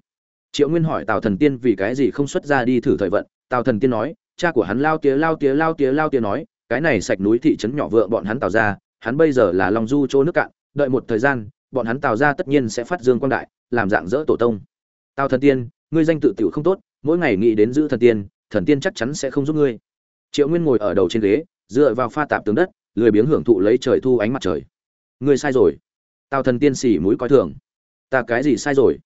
Triệu nguyên hỏi tào thần tiên vì cái gì không xuất ra đi thử thời vận, tào thần tiên nói, cha của hắn lao tía lao tía lao tía lao tía nói cái này sạch núi thị trấn nhỏ vượng bọn hắn tạo ra, hắn bây giờ là long du chỗ nước cạn, đợi một thời gian, bọn hắn tạo ra tất nhiên sẽ phát dương quang đại, làm dạng dỡ tổ tông. Tào thần tiên, ngươi danh tự tiểu không tốt, mỗi ngày nghĩ đến giữ thần tiên thần tiên chắc chắn sẽ không giúp ngươi. Triệu nguyên ngồi ở đầu trên ghế, dựa vào pha tạp tường đất, lười biếng hưởng thụ lấy trời thu ánh mặt trời. Ngươi sai rồi. Tào thần tiên xỉ mũi coi thường. Ta cái gì sai rồi?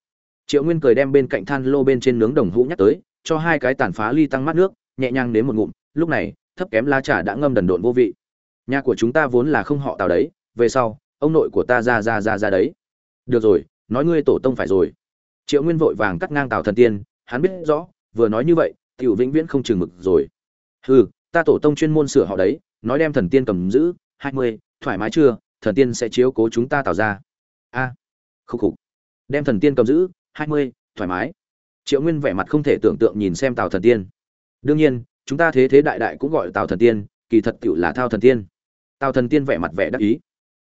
Triệu nguyên cười đem bên cạnh than lô bên trên nướng đồng hũ nhắc tới, cho hai cái tàn phá ly tăng mắt nước, nhẹ nhàng đến một ngụm, lúc này thấp kém lá trà đã ngâm đần độn vô vị. Nhà của chúng ta vốn là không họ tào đấy về sau ông nội của ta ra ra ra ra đấy. Được rồi nói ngươi tổ tông phải rồi. Triệu nguyên vội vàng cắt ngang tào thần tiên hắn biết rõ vừa nói như vậy tiểu vĩnh viễn không chừng mực rồi. Hừ ta tổ tông chuyên môn sửa họ đấy nói đem thần tiên cầm giữ hai mươi thoải mái chưa thần tiên sẽ chiếu cố chúng ta tạo ra a à, khúc khục. Đem thần tiên cầm giữ hai mươi thoải mái. Triệu nguyên vẻ mặt không thể tưởng tượng nhìn xem tào thần tiên. Đương nhiên chúng ta thế thế đại đại cũng gọi tào thần tiên, kỳ thật cựu là thao thần tiên. Tào thần tiên vẻ mặt vẻ đắc ý.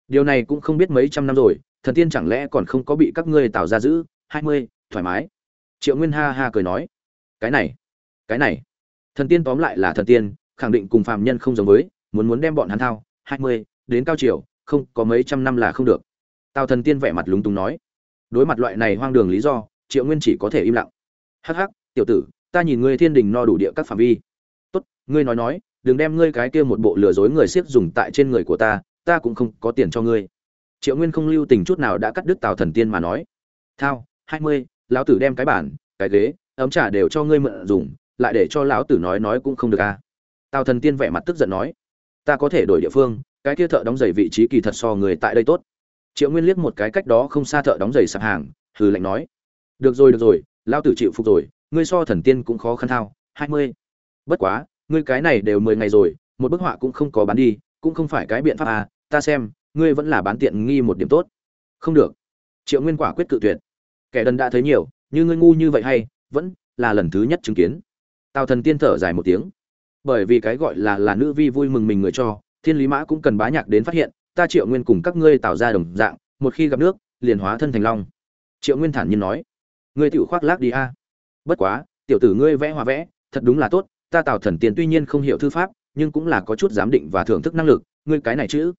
Điều này cũng không biết mấy trăm năm rồi, thần tiên chẳng lẽ còn không có bị các ngươi tạo ra giữ? Hai mươi, thoải mái. Triệu nguyên ha ha cười nói. Cái này cái này. Thần tiên tóm lại là thần tiên, khẳng định cùng phàm nhân không giống với, muốn muốn đem bọn hắn thao. Hai mươi, đến cao triều, không, có mấy trăm năm là không được. Tào thần tiên vẻ mặt lúng túng nói. Đối mặt loại này hoang đường lý do, triệu nguyên chỉ có thể im lặng. Hắc hắc, tiểu tử, ta nhìn ngươi thiên đình no đủ địa các phạm vi tốt, ngươi nói nói, đừng đem ngươi cái kia một bộ lừa dối người siết dùng tại trên người của ta ta cũng không có tiền cho ngươi. Triệu nguyên không lưu tình chút nào đã cắt đứt tào thần tiên mà nói. Thao, hai mươi, lão tử đem cái bản cái ghế, ấm trà đều cho ngươi mượn dùng, lại để cho lão tử nói nói cũng không được à. Tào thần tiên vẻ mặt tức giận nói. Ta có thể đổi địa phương, cái kia thợ đóng giày vị trí kỳ thật so người tại đây tốt. Triệu nguyên liếc một cái cách đó không xa thợ đóng giày sạp hàng, hừ lạnh nói. Được rồi được rồi, lão tử chịu phục rồi, ngươi so thần tiên cũng khó khăn thao, hai mươi bất quá, ngươi cái này đều mười ngày rồi, một bức họa cũng không có bán đi, cũng không phải cái biện pháp à ta xem, ngươi vẫn là bán tiện nghi một điểm tốt. Không được. Triệu nguyên quả quyết cự tuyệt. Kẻ đần đã thấy nhiều, như ngươi ngu như vậy hay, vẫn là lần thứ nhất chứng kiến. Tào thần tiên thở dài một tiếng. Bởi vì cái gọi là là nữ vi vui mừng mình người cho, thiên lý mã cũng cần bá nhạc đến phát hiện, ta triệu nguyên cùng các ngươi tạo ra đồng dạng, một khi gặp nước, liền hóa thân thành long. Triệu nguyên thản nhiên nói. Ngươi tiểu khoác lác đi a. Bất quá, tiểu tử ngươi vẽ hòa vẽ, thật đúng là tốt ta tào thần tiên tuy nhiên không hiểu thư pháp, nhưng cũng là có chút giám định và thưởng thức năng lực, ngươi cái này chữ.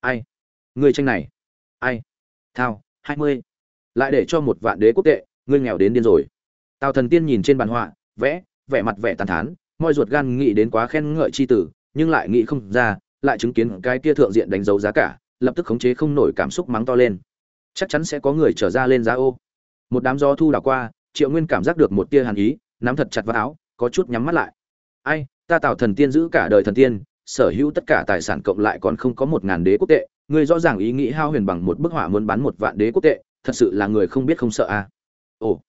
Ai? Ngươi tranh này. Ai? Thao, hai mươi. Lại để cho một vạn đế quốc tệ, ngươi nghèo đến điên rồi. Tào thần tiên nhìn trên bàn họa, vẽ, vẻ mặt vẻ tàn thán mọi ruột gan nghĩ đến quá khen ngợi chi tử, nhưng lại nghĩ không ra, lại chứng kiến cái kia thượng diện đánh dấu giá cả, lập tức khống chế không nổi cảm xúc mắng to lên. Chắc chắn sẽ có người trở ra lên giá ô. Một đám gió thu đảo qua, triệu nguyên cảm giác được một tia hàn ý, nắm thật chặt vào áo, có chút nhắm mắt lại ai, ta tạo thần tiên giữ cả đời thần tiên, sở hữu tất cả tài sản cộng lại còn không có một ngàn đế quốc tệ. Ngươi rõ ràng ý nghĩ hao huyền bằng một bức họa muốn bán một vạn đế quốc tệ, thật sự là người không biết không sợ à? Ồ,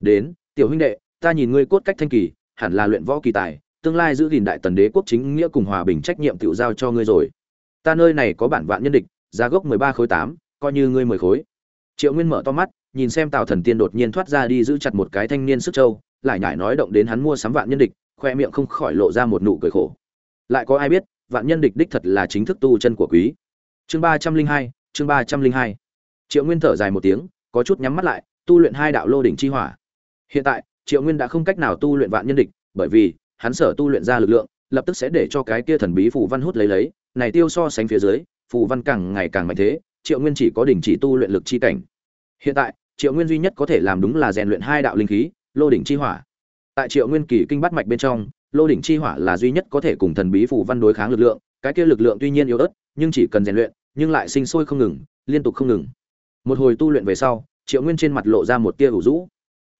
đến, tiểu huynh đệ, ta nhìn ngươi cốt cách thanh kỳ, hẳn là luyện võ kỳ tài, tương lai giữ gìn đại tần đế quốc chính nghĩa cùng hòa bình trách nhiệm tự giao cho ngươi rồi. Ta nơi này có bản vạn nhân địch, giá gốc mười ba khối tám, coi như ngươi mười khối. Triệu nguyên mở to mắt, nhìn xem tào thần tiên đột nhiên thoát ra đi giữ chặt một cái thanh niên sức trâu, lại nhải nói động đến hắn mua sắm vạn nhân địch khoe miệng không khỏi lộ ra một nụ cười khổ. Lại có ai biết, vạn nhân địch đích thật là chính thức tu chân của quý. Chương ba trăm linh hai, chương ba trăm linh hai. Triệu nguyên thở dài một tiếng, có chút nhắm mắt lại, tu luyện hai đạo lô đỉnh chi hỏa. Hiện tại, triệu nguyên đã không cách nào tu luyện vạn nhân địch, bởi vì, hắn sở tu luyện ra lực lượng, lập tức sẽ để cho cái kia thần bí phù văn hút lấy lấy, này tiêu so sánh phía dưới, phù văn càng ngày càng mạnh thế, triệu nguyên chỉ có đỉnh chỉ tu luyện lực chi cảnh. Hiện tại, triệu nguyên duy nhất có thể làm đúng là rèn luyện hai đạo linh khí, lô đỉnh chi hỏa tại triệu nguyên kỳ kinh bắt mạch bên trong, lô đỉnh chi hỏa là duy nhất có thể cùng thần bí phù văn đối kháng lực lượng, cái kia lực lượng tuy nhiên yếu ớt, nhưng chỉ cần rèn luyện, nhưng lại sinh sôi không ngừng, liên tục không ngừng. Một hồi tu luyện về sau, triệu nguyên trên mặt lộ ra một tia ủ rũ.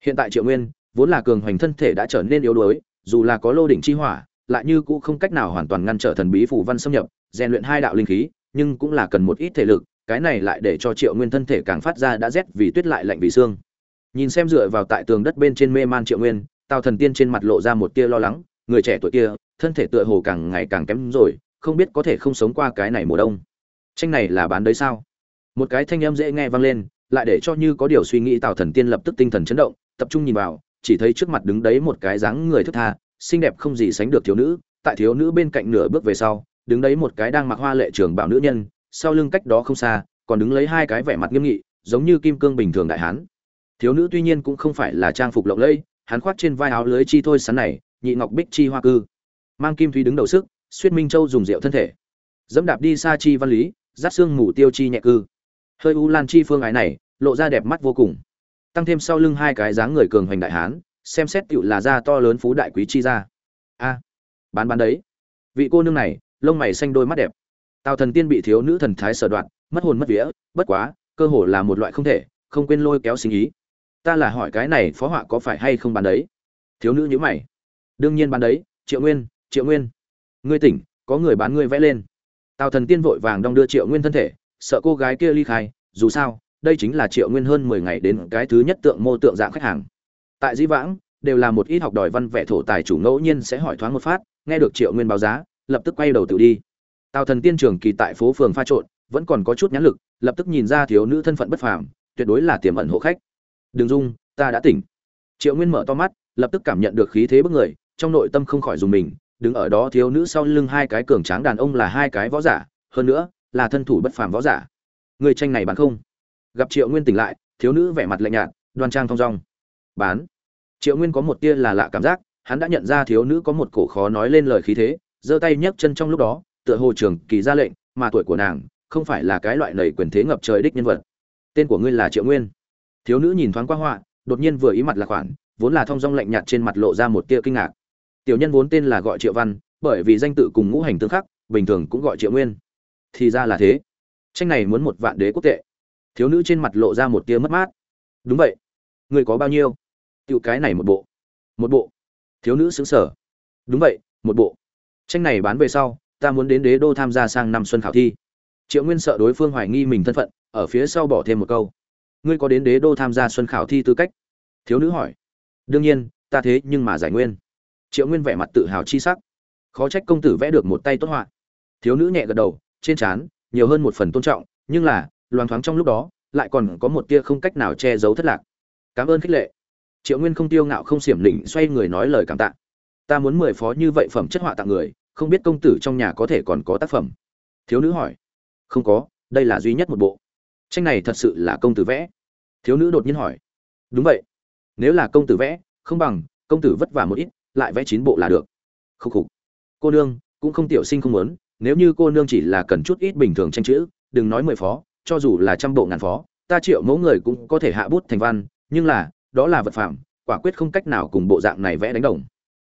Hiện tại triệu nguyên, vốn là cường hoành thân thể đã trở nên yếu đuối, dù là có lô đỉnh chi hỏa, lại như cũng không cách nào hoàn toàn ngăn trở thần bí phù văn xâm nhập, rèn luyện hai đạo linh khí, nhưng cũng là cần một ít thể lực, cái này lại để cho triệu nguyên thân thể càng phát ra đã rét vì tuyết lại lạnh vì xương. Nhìn xem dựa vào tại tường đất bên trên mê man triệu nguyên tào thần tiên trên mặt lộ ra một tia lo lắng, người trẻ tuổi kia, thân thể tựa hồ càng ngày càng kém rồi, không biết có thể không sống qua cái này mùa đông. Tranh này là bán đấy sao? Một cái thanh âm dễ nghe vang lên, lại để cho như có điều suy nghĩ tào thần tiên lập tức tinh thần chấn động, tập trung nhìn vào, chỉ thấy trước mặt đứng đấy một cái dáng người thức tha, xinh đẹp không gì sánh được thiếu nữ. Tại thiếu nữ bên cạnh nửa bước về sau, đứng đấy một cái đang mặc hoa lệ trường bảo nữ nhân, sau lưng cách đó không xa, còn đứng lấy hai cái vẻ mặt nghiêm nghị, giống như kim cương bình thường đại hán. Thiếu nữ tuy nhiên cũng không phải là trang phục lộng lẫy hắn khoác trên vai áo lưới chi thôi sắn này, nhị ngọc bích chi hoa cư. Mang kim thúy đứng đầu sức suýt minh châu dùng rượu thân thể. Dẫm đạp đi xa chi văn lý giáp xương mù tiêu chi nhẹ cư. Hơi u lan chi phương ái này, lộ ra đẹp mắt vô cùng. Tăng thêm sau lưng hai cái dáng người cường hoành đại hán, xem xét tựu là da to lớn phú đại quý chi ra a, bán bán đấy. Vị cô nương này, lông mày xanh đôi mắt đẹp. Tào thần tiên bị thiếu nữ thần thái sở đoạn mất hồn mất vía, bất quá, cơ hồ là một loại không thể, không quên lôi kéo sinh ý ta là hỏi cái này phó họa có phải hay không bán đấy? Thiếu nữ nhữ mày. Đương nhiên bán đấy, triệu nguyên triệu nguyên. Ngươi tỉnh, có người bán ngươi vẽ lên. Tào thần tiên vội vàng đong đưa triệu nguyên thân thể, sợ cô gái kia ly khai, dù sao, đây chính là triệu nguyên hơn mười ngày đến cái thứ nhất tượng mô tượng dạng khách hàng. Tại dĩ vãng, đều là một ít học đòi văn vẽ thổ tài chủ ngẫu nhiên sẽ hỏi thoáng một phát, nghe được triệu nguyên báo giá, lập tức quay đầu tự đi. Tào thần tiên trường kỳ tại phố phường pha trộn, vẫn còn có chút nhãn lực, lập tức nhìn ra thiếu nữ thân phận bất phàm, tuyệt đối là tiềm ẩn hộ khách đừng dung ta đã tỉnh. Triệu nguyên mở to mắt, lập tức cảm nhận được khí thế bức người, trong nội tâm không khỏi dùng mình, đứng ở đó thiếu nữ sau lưng hai cái cường tráng đàn ông là hai cái võ giả, hơn nữa, là thân thủ bất phàm võ giả. Người tranh này bán không? Gặp triệu nguyên tỉnh lại, thiếu nữ vẻ mặt lạnh nhạt, đoan trang thong dong. Bán. Triệu nguyên có một tia là lạ cảm giác, hắn đã nhận ra thiếu nữ có một cổ khó nói lên lời khí thế, giơ tay nhấc chân trong lúc đó, tựa hồ trường kỳ ra lệnh, mà tuổi của nàng không phải là cái loại nầy quyền thế ngập trời đích nhân vật. Tên của ngươi là triệu nguyên thiếu nữ nhìn thoáng qua họa, đột nhiên vừa ý mặt là khoản, vốn là thong dong lạnh nhạt trên mặt lộ ra một tia kinh ngạc. Tiểu nhân vốn tên là gọi triệu văn, bởi vì danh tự cùng ngũ hành tương khắc, bình thường cũng gọi triệu nguyên. Thì ra là thế. Tranh này muốn một vạn đế quốc tệ. Thiếu nữ trên mặt lộ ra một tia mất mát. Đúng vậy. Người có bao nhiêu? Tiểu cái này một bộ. Một bộ. Thiếu nữ xứng sở đúng vậy, một bộ. Tranh này bán về sau, ta muốn đến đế đô tham gia sang năm xuân khảo thi. Triệu nguyên sợ đối phương hoài nghi mình thân phận, ở phía sau bỏ thêm một câu ngươi có đến đế đô tham gia xuân khảo thi tư cách? Thiếu nữ hỏi. Đương nhiên, ta thế nhưng mà giải nguyên. Triệu nguyên vẻ mặt tự hào chi sắc. Khó trách công tử vẽ được một tay tốt họa. Thiếu nữ nhẹ gật đầu, trên trán, nhiều hơn một phần tôn trọng, nhưng là, loang thoáng trong lúc đó, lại còn có một tia không cách nào che giấu thất lạc. Cảm ơn khích lệ. Triệu nguyên không tiêu ngạo không xiểm lịnh xoay người nói lời cảm tạ. Ta muốn mười phó như vậy phẩm chất họa tặng người, không biết công tử trong nhà có thể còn có tác phẩm? Thiếu nữ hỏi. Không có, đây là duy nhất một bộ. Tranh này thật sự là công tử vẽ thiếu nữ đột nhiên hỏi. Đúng vậy. Nếu là công tử vẽ, không bằng, công tử vất vả một ít, lại vẽ chín bộ là được. Khúc khục. Cô nương, cũng không tiểu sinh không muốn, nếu như cô nương chỉ là cần chút ít bình thường tranh chữ, đừng nói mười phó, cho dù là trăm bộ ngàn phó, ta triệu mẫu người cũng có thể hạ bút thành văn, nhưng là, đó là vật phạm quả quyết không cách nào cùng bộ dạng này vẽ đánh đồng.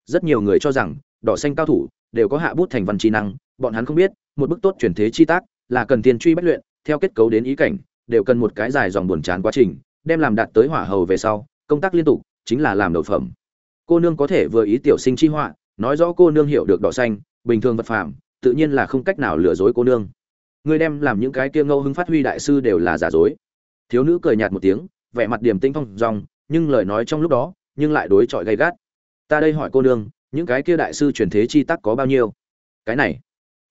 Rất nhiều người cho rằng, đỏ xanh cao thủ, đều có hạ bút thành văn chi năng, bọn hắn không biết, một bức tốt truyền thế chi tác, là cần tiền truy bất luyện, theo kết cấu đến ý cảnh đều cần một cái dài dòng buồn chán quá trình, đem làm đạt tới hỏa hầu về sau, công tác liên tục, chính là làm đầu phẩm. Cô nương có thể vừa ý tiểu sinh chi họa, nói rõ cô nương hiểu được đỏ xanh, bình thường vật phẩm tự nhiên là không cách nào lừa dối cô nương. Ngươi đem làm những cái kia ngẫu hứng phát huy đại sư đều là giả dối. Thiếu nữ cười nhạt một tiếng, vẻ mặt điềm tinh phong dong nhưng lời nói trong lúc đó, nhưng lại đối chọi gay gắt. Ta đây hỏi cô nương, những cái kia đại sư truyền thế chi tác có bao nhiêu? Cái này,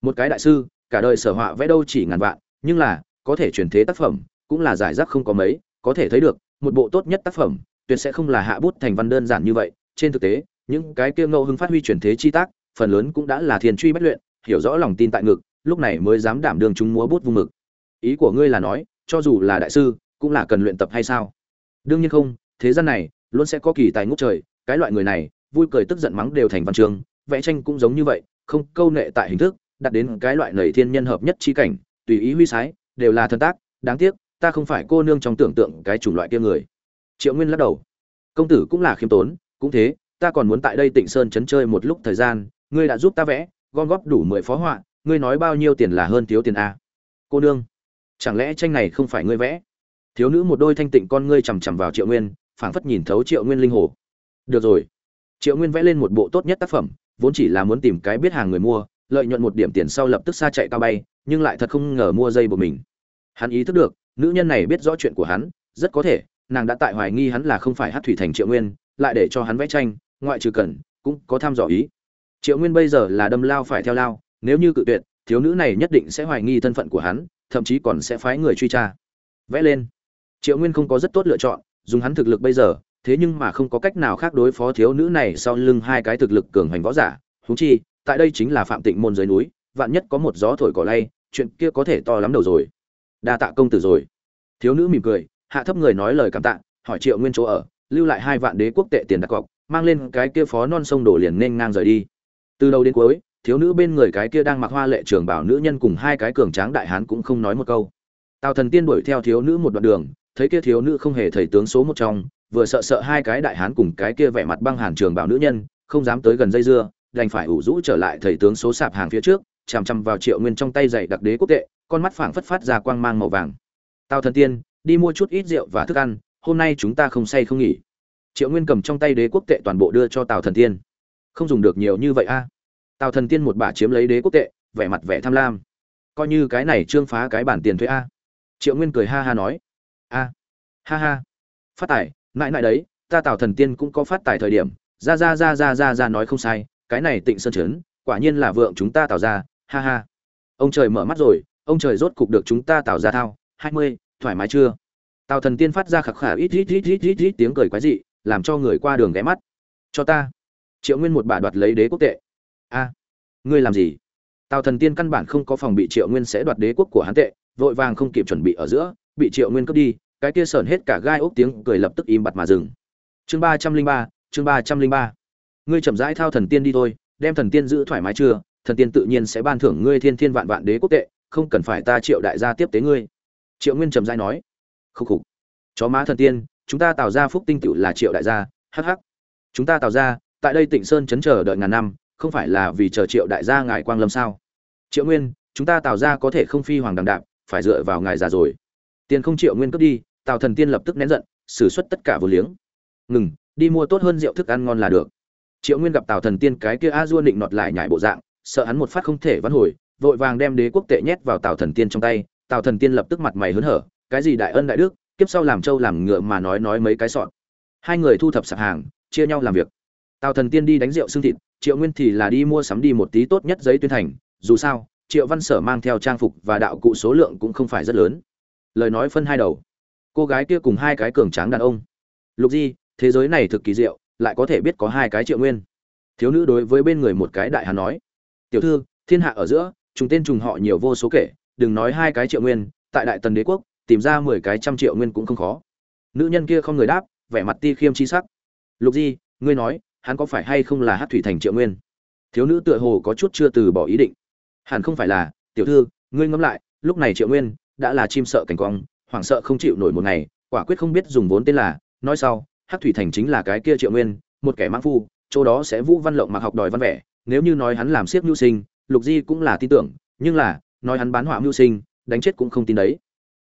một cái đại sư, cả đời sở họa vẽ đâu chỉ ngàn vạn, nhưng là có thể truyền thế tác phẩm, cũng là giải rác không có mấy, có thể thấy được, một bộ tốt nhất tác phẩm, tuyệt sẽ không là hạ bút thành văn đơn giản như vậy. Trên thực tế, những cái kia ngẫu Hưng phát huy truyền thế chi tác, phần lớn cũng đã là thiền truy bất luyện, hiểu rõ lòng tin tại ngực, lúc này mới dám đảm đương chúng múa bút vung mực ý của ngươi là nói, cho dù là đại sư, cũng là cần luyện tập hay sao? Đương nhiên không, thế gian này, luôn sẽ có kỳ tài ngút trời, cái loại người này, vui cười tức giận mắng đều thành văn chương, vẽ tranh cũng giống như vậy, không câu nệ tại hình thức, đặt đến cái loại nầy thiên nhân hợp nhất chi cảnh, tùy ý huy sái đều là thần tác, đáng tiếc, ta không phải cô nương trong tưởng tượng cái chủng loại kia người. Triệu nguyên lắc đầu. Công tử cũng là khiêm tốn, cũng thế, ta còn muốn tại đây tịnh sơn chấn chơi một lúc thời gian, ngươi đã giúp ta vẽ, gom góp đủ mười phó họa, ngươi nói bao nhiêu tiền là hơn thiếu tiền a? Cô nương, chẳng lẽ tranh này không phải ngươi vẽ? Thiếu nữ một đôi thanh tịnh con ngươi chằm chằm vào triệu nguyên, phảng phất nhìn thấu triệu nguyên linh hồ. Được rồi. Triệu nguyên vẽ lên một bộ tốt nhất tác phẩm, vốn chỉ là muốn tìm cái biết hàng người mua lợi nhuận một điểm tiền sau lập tức xa chạy cao bay, nhưng lại thật không ngờ mua dây của mình. Hắn ý thức được, nữ nhân này biết rõ chuyện của hắn, rất có thể, nàng đã tại hoài nghi hắn là không phải hát thủy thành triệu nguyên, lại để cho hắn vẽ tranh, ngoại trừ cần, cũng có tham dò ý. Triệu nguyên bây giờ là đâm lao phải theo lao, nếu như cự tuyệt, thiếu nữ này nhất định sẽ hoài nghi thân phận của hắn, thậm chí còn sẽ phái người truy tra. Vẽ lên. Triệu nguyên không có rất tốt lựa chọn, dùng hắn thực lực bây giờ, thế nhưng mà không có cách nào khác đối phó thiếu nữ này sau lưng hai cái thực lực cường hành võ giả húng chi tại đây chính là phạm tịnh môn dưới núi, vạn nhất có một gió thổi cỏ lay, chuyện kia có thể to lắm đầu rồi. Đa tạ công tử rồi. Thiếu nữ mỉm cười, hạ thấp người nói lời cảm tạ, hỏi triệu nguyên chỗ ở, lưu lại hai vạn đế quốc tệ tiền đặt cọc, mang lên cái kia phó non sông đổ liền nên ngang rời đi. Từ đầu đến cuối, thiếu nữ bên người cái kia đang mặc hoa lệ trường bảo nữ nhân cùng hai cái cường tráng đại hán cũng không nói một câu. Tào thần tiên đuổi theo thiếu nữ một đoạn đường, thấy kia thiếu nữ không hề thầy tướng số một trong, vừa sợ sợ hai cái đại hán cùng cái kia vẻ mặt băng hàn trường bảo nữ nhân, không dám tới gần dây dưa đành phải ủ rũ trở lại thầy tướng số sạp hàng phía trước, chằm chằm vào triệu nguyên trong tay dạy đặc đế quốc tệ, con mắt phảng phất phát ra quang mang màu vàng. Tào thần tiên, đi mua chút ít rượu và thức ăn, hôm nay chúng ta không say không nghỉ. Triệu nguyên cầm trong tay đế quốc tệ toàn bộ đưa cho tào thần tiên. Không dùng được nhiều như vậy a. Tào thần tiên một bà chiếm lấy đế quốc tệ, vẻ mặt vẻ tham lam. Coi như cái này trương phá cái bản tiền thuế a. Triệu nguyên cười ha ha nói. A, ha ha. Phát tài, mãi mãi đấy, ta tào thần tiên cũng có phát tài thời điểm. Ra ra ra ra ra ra nói không sai cái này tịnh sơn trấn, quả nhiên là vượng chúng ta tạo ra, ha ha. Ông trời mở mắt rồi, ông trời rốt cục được chúng ta tạo ra thao, hai mươi, thoải mái chưa? Tào thần tiên phát ra khạc khả ít ít ít ít ít ít tiếng cười quái dị, làm cho người qua đường ghé mắt. Cho ta. Triệu nguyên một bà đoạt lấy đế quốc tệ. A, ngươi làm gì? Tào thần tiên căn bản không có phòng bị triệu nguyên sẽ đoạt đế quốc của hắn tệ, vội vàng không kịp chuẩn bị ở giữa, bị triệu nguyên cướp đi, cái kia sởn hết cả gai ốc tiếng cười lập tức im bặt mà dừng. Chương ba trăm linh ba, chương ba trăm linh ba ngươi chậm rãi thao thần tiên đi thôi, đem thần tiên giữ thoải mái chưa? Thần tiên tự nhiên sẽ ban thưởng ngươi thiên thiên vạn vạn đế quốc tệ, không cần phải ta triệu đại gia tiếp tế ngươi. Triệu nguyên trầm rãi nói. Khúc khục, chó má thần tiên, chúng ta tạo ra phúc tinh tựu là triệu đại gia hh chúng ta tạo ra, tại đây tịnh sơn chấn chờ đợi ngàn năm, không phải là vì chờ triệu đại gia ngài quang lâm sao? Triệu nguyên, chúng ta tạo ra có thể không phi hoàng đằng đạp, phải dựa vào ngài già rồi. Tiền không triệu nguyên cướp đi tào thần tiên lập tức nén giận, xử suất tất cả vô liếng. Ngừng, đi mua tốt hơn rượu thức ăn ngon là được triệu nguyên gặp tào thần tiên cái kia a dua định nọt lại nhải bộ dạng, sợ hắn một phát không thể vãn hồi, vội vàng đem đế quốc tệ nhét vào tào thần tiên trong tay. Tào thần tiên lập tức mặt mày hớn hở, cái gì đại ân đại đức, kiếp sau làm trâu làm ngựa mà nói nói mấy cái sọn. Hai người thu thập sạp hàng, chia nhau làm việc. Tào thần tiên đi đánh rượu xương thịt, triệu nguyên thì là đi mua sắm đi một tí tốt nhất giấy tuyên thành. Dù sao, triệu văn sở mang theo trang phục và đạo cụ số lượng cũng không phải rất lớn. Lời nói phân hai đầu. Cô gái kia cùng hai cái cường tráng đàn ông. Lục di, thế giới này thực kỳ diệu lại có thể biết có hai cái triệu nguyên. Thiếu nữ đối với bên người một cái đại hán nói, tiểu thư, thiên hạ ở giữa chúng tên trùng họ nhiều vô số kể, đừng nói hai cái triệu nguyên, tại đại tần đế quốc, tìm ra mười cái trăm triệu nguyên cũng không khó. Nữ nhân kia không người đáp, vẻ mặt ti khiêm chi sắc. Lục di, ngươi nói, hắn có phải hay không là hát thủy thành triệu nguyên? Thiếu nữ tựa hồ có chút chưa từ bỏ ý định. Hẳn không phải là, tiểu thư, ngươi ngẫm lại, lúc này triệu nguyên, đã là chim sợ cảnh quang, hoảng sợ không chịu nổi một ngày, quả quyết không biết dùng vốn tên là, nói sau Hắc thủy thành chính là cái kia triệu nguyên, một kẻ mãn phu, chỗ đó sẽ vũ văn lộng mặc học đòi văn vẻ, nếu như nói hắn làm siếc mưu sinh, lục di cũng là tin tưởng, nhưng là, nói hắn bán họa mưu sinh, đánh chết cũng không tin đấy.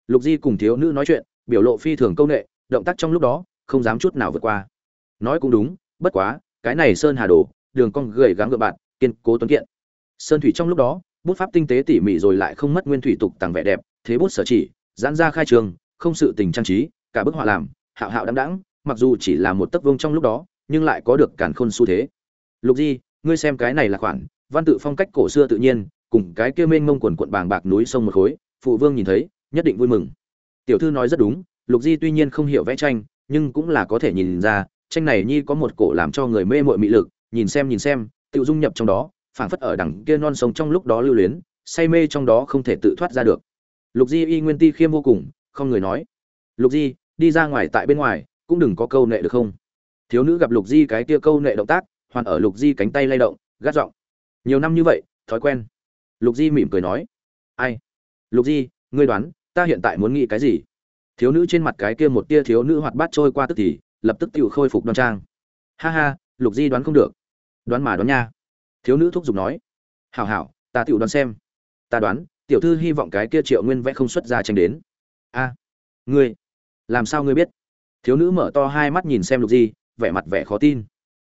Lục di cùng thiếu nữ nói chuyện, biểu lộ phi thường câu nghệ, động tác trong lúc đó, không dám chút nào vượt qua. Nói cũng đúng, bất quá, cái này sơn hà đồ, đường cong gầy gắng gượng bạn, kiên cố tuấn kiện. Sơn thủy trong lúc đó, bút pháp tinh tế tỉ mỉ rồi lại không mất nguyên thủy tục tàng vẻ đẹp, thế bút sở chỉ, giãn ra khai trường, không sự tình trang trí, cả bức họa làm, hạo hạo đăng đãng mặc dù chỉ là một tấc vương trong lúc đó, nhưng lại có được cản khôn xu thế. Lục di, ngươi xem cái này là khoản, văn tự phong cách cổ xưa tự nhiên, cùng cái kia mênh mông quần quận bàng bạc núi sông một khối, phụ vương nhìn thấy, nhất định vui mừng. Tiểu thư nói rất đúng, lục di tuy nhiên không hiểu vẽ tranh, nhưng cũng là có thể nhìn ra, tranh này nhi có một cổ làm cho người mê mội mị lực, nhìn xem nhìn xem tự dung nhập trong đó, phảng phất ở đằng kia non sông trong lúc đó lưu luyến, say mê trong đó không thể tự thoát ra được. Lục di y nguyên ti khiêm vô cùng, không người nói. Lục di, đi ra ngoài tại bên ngoài cũng đừng có câu nệ được không? Thiếu nữ gặp lục di cái kia câu nệ động tác, hoàn ở lục di cánh tay lay động, gắt giọng. Nhiều năm như vậy, thói quen. Lục di mỉm cười nói. Ai? Lục di, ngươi đoán, ta hiện tại muốn nghĩ cái gì? Thiếu nữ trên mặt cái kia một tia thiếu nữ hoạt bát trôi qua tức thì, lập tức tự khôi phục đoan trang. Ha ha, lục di đoán không được. Đoán mà đoán nha. Thiếu nữ thúc giục nói. Hảo hảo, ta tự đoán xem. Ta đoán, tiểu thư hy vọng cái kia triệu nguyên vẽ không xuất ra tranh đến. A, ngươi, làm sao ngươi biết? Thiếu nữ mở to hai mắt nhìn xem lục di, vẻ mặt vẻ khó tin.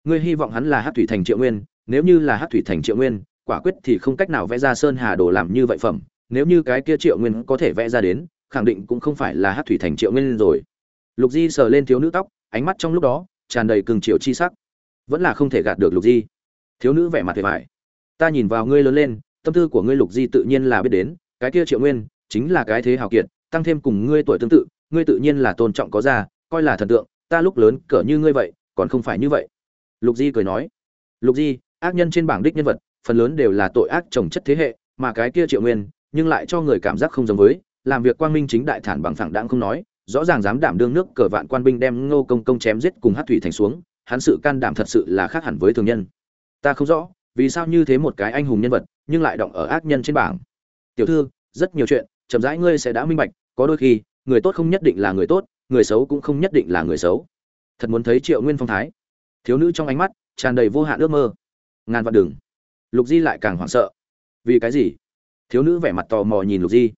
Ngươi hy vọng hắn là hát thủy thành triệu nguyên, nếu như là hát thủy thành triệu nguyên, quả quyết thì không cách nào vẽ ra sơn hà đồ làm như vậy phẩm. Nếu như cái kia triệu nguyên có thể vẽ ra đến, khẳng định cũng không phải là hát thủy thành triệu nguyên rồi. Lục di sờ lên thiếu nữ tóc, ánh mắt trong lúc đó tràn đầy cừng triệu chi sắc. Vẫn là không thể gạt được lục di. Thiếu nữ vẻ mặt vẻ vải ta nhìn vào ngươi lớn lên, tâm tư của ngươi lục di tự nhiên là biết đến, cái kia triệu nguyên chính là cái thế hào kiệt, tăng thêm cùng ngươi tuổi tương tự, ngươi tự nhiên là tôn trọng có ra coi là thần tượng, ta lúc lớn cỡ như ngươi vậy, còn không phải như vậy. Lục di cười nói. Lục di, ác nhân trên bảng đích nhân vật, phần lớn đều là tội ác trồng chất thế hệ, mà cái kia triệu nguyên, nhưng lại cho người cảm giác không giống với, làm việc quang minh chính đại thản bằng phẳng đãng không nói, rõ ràng dám đảm đương nước cờ vạn quan binh đem ngô công công chém giết cùng hát thủy thành xuống, hắn sự can đảm thật sự là khác hẳn với thường nhân. Ta không rõ, vì sao như thế một cái anh hùng nhân vật, nhưng lại động ở ác nhân trên bảng. Tiểu thư, rất nhiều chuyện, chậm rãi ngươi sẽ đã minh bạch, có đôi khi, người tốt không nhất định là người tốt người xấu cũng không nhất định là người xấu. Thật muốn thấy triệu nguyên phong thái. Thiếu nữ trong ánh mắt tràn đầy vô hạn ước mơ. Ngàn vạn đừng. Lục di lại càng hoảng sợ. Vì cái gì? Thiếu nữ vẻ mặt tò mò nhìn lục di.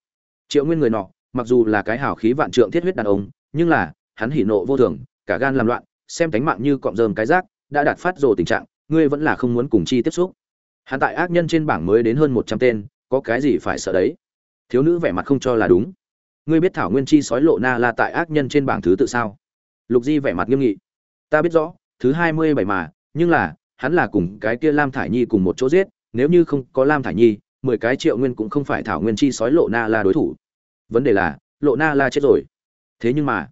Triệu nguyên người nọ, mặc dù là cái hào khí vạn trượng thiết huyết đàn ông, nhưng là, hắn hỉ nộ vô thường, cả gan làm loạn, xem tánh mạng như cọm rơm cái rác, đã đạt phát rồ tình trạng, ngươi vẫn là không muốn cùng chi tiếp xúc. Hắn tại ác nhân trên bảng mới đến hơn một trăm tên, có cái gì phải sợ đấy? Thiếu nữ vẻ mặt không cho là đúng ngươi biết thảo nguyên chi sói lộ na là tại ác nhân trên bảng thứ tự sao? Lục di vẻ mặt nghiêm nghị. Ta biết rõ, thứ hai mươi bảy mà, nhưng là, hắn là cùng cái kia lam thải nhi cùng một chỗ giết, nếu như không có lam thải nhi, mười cái triệu nguyên cũng không phải thảo nguyên chi sói lộ na là đối thủ. Vấn đề là, lộ na la chết rồi. Thế nhưng mà,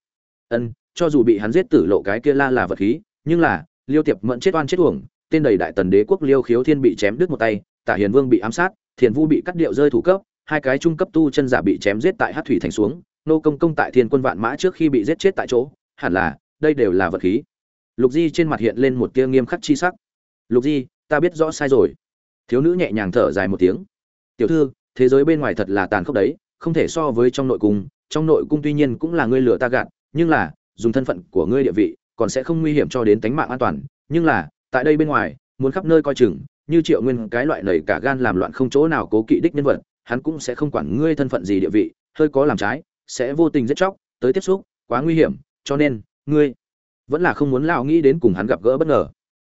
ân, cho dù bị hắn giết tử lộ cái kia la là vật khí, nhưng là, liêu tiệp mẫn chết oan chết uổng, tên đầy đại tần đế quốc liêu khiếu thiên bị chém đứt một tay, tả hiền vương bị ám sát, thiền vu bị cắt điệu rơi thủ cấp hai cái trung cấp tu chân giả bị chém giết tại hát thủy thành xuống, nô công công tại thiên quân vạn mã trước khi bị giết chết tại chỗ, hẳn là, đây đều là vật khí. Lục di trên mặt hiện lên một tia nghiêm khắc chi sắc. Lục di, ta biết rõ sai rồi. Thiếu nữ nhẹ nhàng thở dài một tiếng. Tiểu thư, thế giới bên ngoài thật là tàn khốc đấy, không thể so với trong nội cung. Trong nội cung tuy nhiên cũng là ngươi lừa ta gạt, nhưng là, dùng thân phận của ngươi địa vị, còn sẽ không nguy hiểm cho đến tính mạng an toàn. Nhưng là, tại đây bên ngoài, muốn khắp nơi coi chừng, như triệu nguyên cái loại nầy cả gan làm loạn không chỗ nào cố kỵ đích nhân vật hắn cũng sẽ không quản ngươi thân phận gì địa vị, hơi có làm trái, sẽ vô tình giết chóc, tới tiếp xúc, quá nguy hiểm, cho nên, ngươi vẫn là không muốn lão nghĩ đến cùng hắn gặp gỡ bất ngờ.